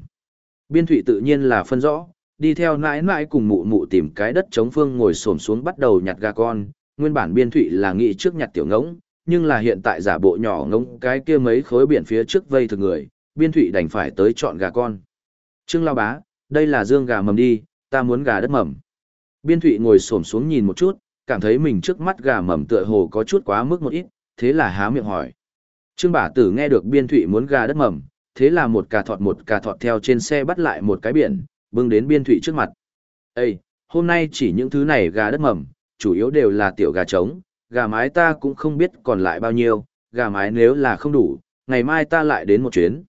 Biên thụy tự nhiên là phân rõ, đi theo nãi nãi cùng mụ mụ tìm cái đất chống phương ngồi xổm xuống bắt đầu nhặt gà con, nguyên bản biên thụy là nghĩ trước nhặt tiểu ngỗng, nhưng là hiện tại giả bộ nhỏ ngỗng cái kia mấy khối biển phía trước vây thực người, biên thụy đành phải tới chọn gà con. Trương Lao Bá, đây là dương gà mầm đi, ta muốn gà đất mầm. Biên thụy ngồi xổm xuống nhìn một chút, cảm thấy mình trước mắt gà mầm tựa hồ có chút quá mức một ít, thế là há miệng hỏi. Trương Bả Tử nghe được biên thụy muốn gà đất mầm, thế là một cà thọt một cà thọt theo trên xe bắt lại một cái biển, bưng đến biên thụy trước mặt. Ê, hôm nay chỉ những thứ này gà đất mầm, chủ yếu đều là tiểu gà trống, gà mái ta cũng không biết còn lại bao nhiêu, gà mái nếu là không đủ, ngày mai ta lại đến một chuyến.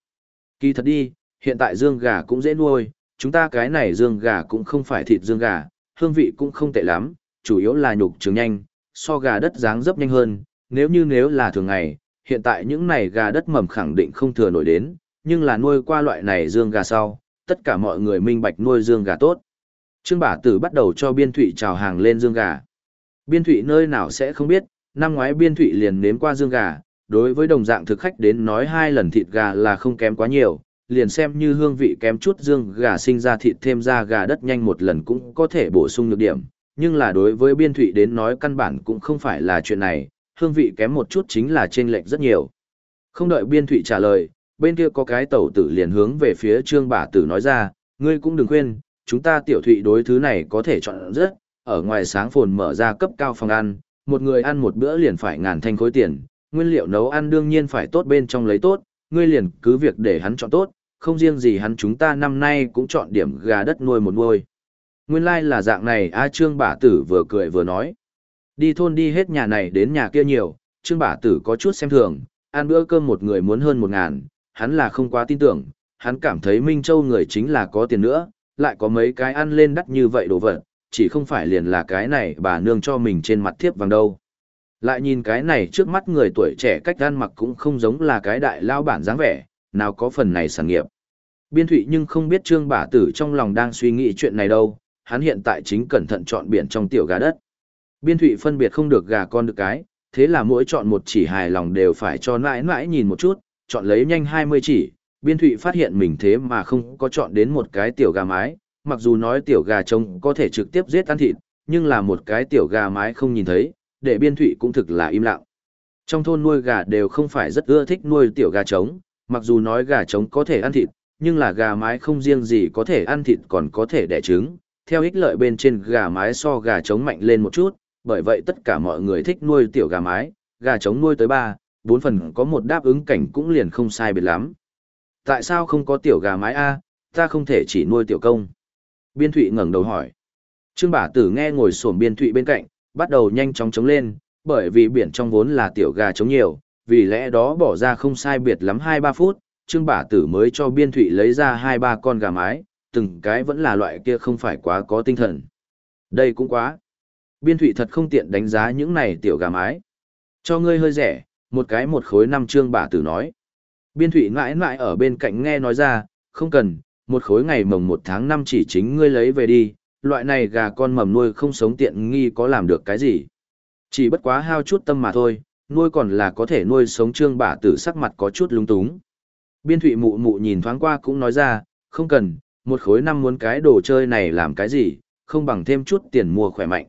Kỳ thật đi, hiện tại dương gà cũng dễ nuôi, chúng ta cái này dương gà cũng không phải thịt dương gà, hương vị cũng không tệ lắm, chủ yếu là nhục trứng nhanh, so gà đất dáng dấp nhanh hơn, nếu như nếu là thường ngày, hiện tại những này gà đất mầm khẳng định không thừa nổi đến, nhưng là nuôi qua loại này dương gà sau, tất cả mọi người minh bạch nuôi dương gà tốt. Trương Bả Tử bắt đầu cho Biên Thụy trào hàng lên dương gà. Biên Thụy nơi nào sẽ không biết, năm ngoái Biên Thụy liền nếm qua dương gà, đối với đồng dạng thực khách đến nói hai lần thịt gà là không kém quá nhiều, liền xem như hương vị kém chút dương gà sinh ra thịt thêm ra gà đất nhanh một lần cũng có thể bổ sung được điểm, nhưng là đối với Biên Thụy đến nói căn bản cũng không phải là chuyện này, hương vị kém một chút chính là chênh lệch rất nhiều. Không đợi Biên Thụy trả lời, bên kia có cái tẩu tử liền hướng về phía trương bả tử nói ra, ngươi cũng đừng khuyên, chúng ta tiểu thụy đối thứ này có thể chọn rất, ở ngoài sáng phồn mở ra cấp cao phòng ăn, một người ăn một bữa liền phải ngàn thanh khối tiền, nguyên liệu nấu ăn đương nhiên phải tốt bên trong lấy tốt, ngươi liền cứ việc để hắn chọn tốt, không riêng gì hắn chúng ta năm nay cũng chọn điểm gà đất nuôi một nuôi. Nguyên lai like là dạng này A Trương Bả Tử vừa cười vừa nói. Đi thôn đi hết nhà này đến nhà kia nhiều, Trương Bả Tử có chút xem thường, ăn bữa cơm một người muốn hơn một ngàn, hắn là không quá tin tưởng, hắn cảm thấy Minh Châu người chính là có tiền nữa, lại có mấy cái ăn lên đắt như vậy đồ vật, chỉ không phải liền là cái này bà nương cho mình trên mặt thiếp vàng đâu. Lại nhìn cái này trước mắt người tuổi trẻ cách ăn mặc cũng không giống là cái đại lao bản dáng vẻ, nào có phần này sản nghiệp. Biên thụy nhưng không biết trương bả tử trong lòng đang suy nghĩ chuyện này đâu, hắn hiện tại chính cẩn thận chọn biển trong tiểu gà đất. Biên thụy phân biệt không được gà con được cái, thế là mỗi chọn một chỉ hài lòng đều phải cho nãi nãi nhìn một chút, chọn lấy nhanh 20 chỉ, biên thụy phát hiện mình thế mà không có chọn đến một cái tiểu gà mái, mặc dù nói tiểu gà trông có thể trực tiếp giết ăn thịt, nhưng là một cái tiểu gà mái không nhìn thấy, để biên thụy cũng thực là im lặng. Trong thôn nuôi gà đều không phải rất ưa thích nuôi tiểu gà trống, mặc dù nói gà trống có thể ăn thịt, nhưng là gà mái không riêng gì có thể ăn thịt còn có thể đẻ trứng. Theo ích lợi bên trên gà mái so gà trống mạnh lên một chút, bởi vậy tất cả mọi người thích nuôi tiểu gà mái, gà trống nuôi tới 3, bốn phần có một đáp ứng cảnh cũng liền không sai biệt lắm. Tại sao không có tiểu gà mái A, ta không thể chỉ nuôi tiểu công? Biên Thụy ngẩng đầu hỏi. Trương Bả Tử nghe ngồi xổm Biên Thụy bên cạnh, bắt đầu nhanh chóng chống lên, bởi vì biển trong vốn là tiểu gà trống nhiều, vì lẽ đó bỏ ra không sai biệt lắm 2-3 phút, Trương Bả Tử mới cho Biên Thụy lấy ra 2-3 con gà mái, từng cái vẫn là loại kia không phải quá có tinh thần. Đây cũng quá. Biên Thụy thật không tiện đánh giá những này tiểu gà mái. Cho ngươi hơi rẻ, một cái một khối năm trương bà tử nói. Biên thủy mãi mãi ở bên cạnh nghe nói ra, không cần, một khối ngày mồng một tháng năm chỉ chính ngươi lấy về đi, loại này gà con mầm nuôi không sống tiện nghi có làm được cái gì. Chỉ bất quá hao chút tâm mà thôi, nuôi còn là có thể nuôi sống trương bà tử sắc mặt có chút lung túng. Biên thủy mụ mụ nhìn thoáng qua cũng nói ra, không cần, một khối năm muốn cái đồ chơi này làm cái gì, không bằng thêm chút tiền mua khỏe mạnh.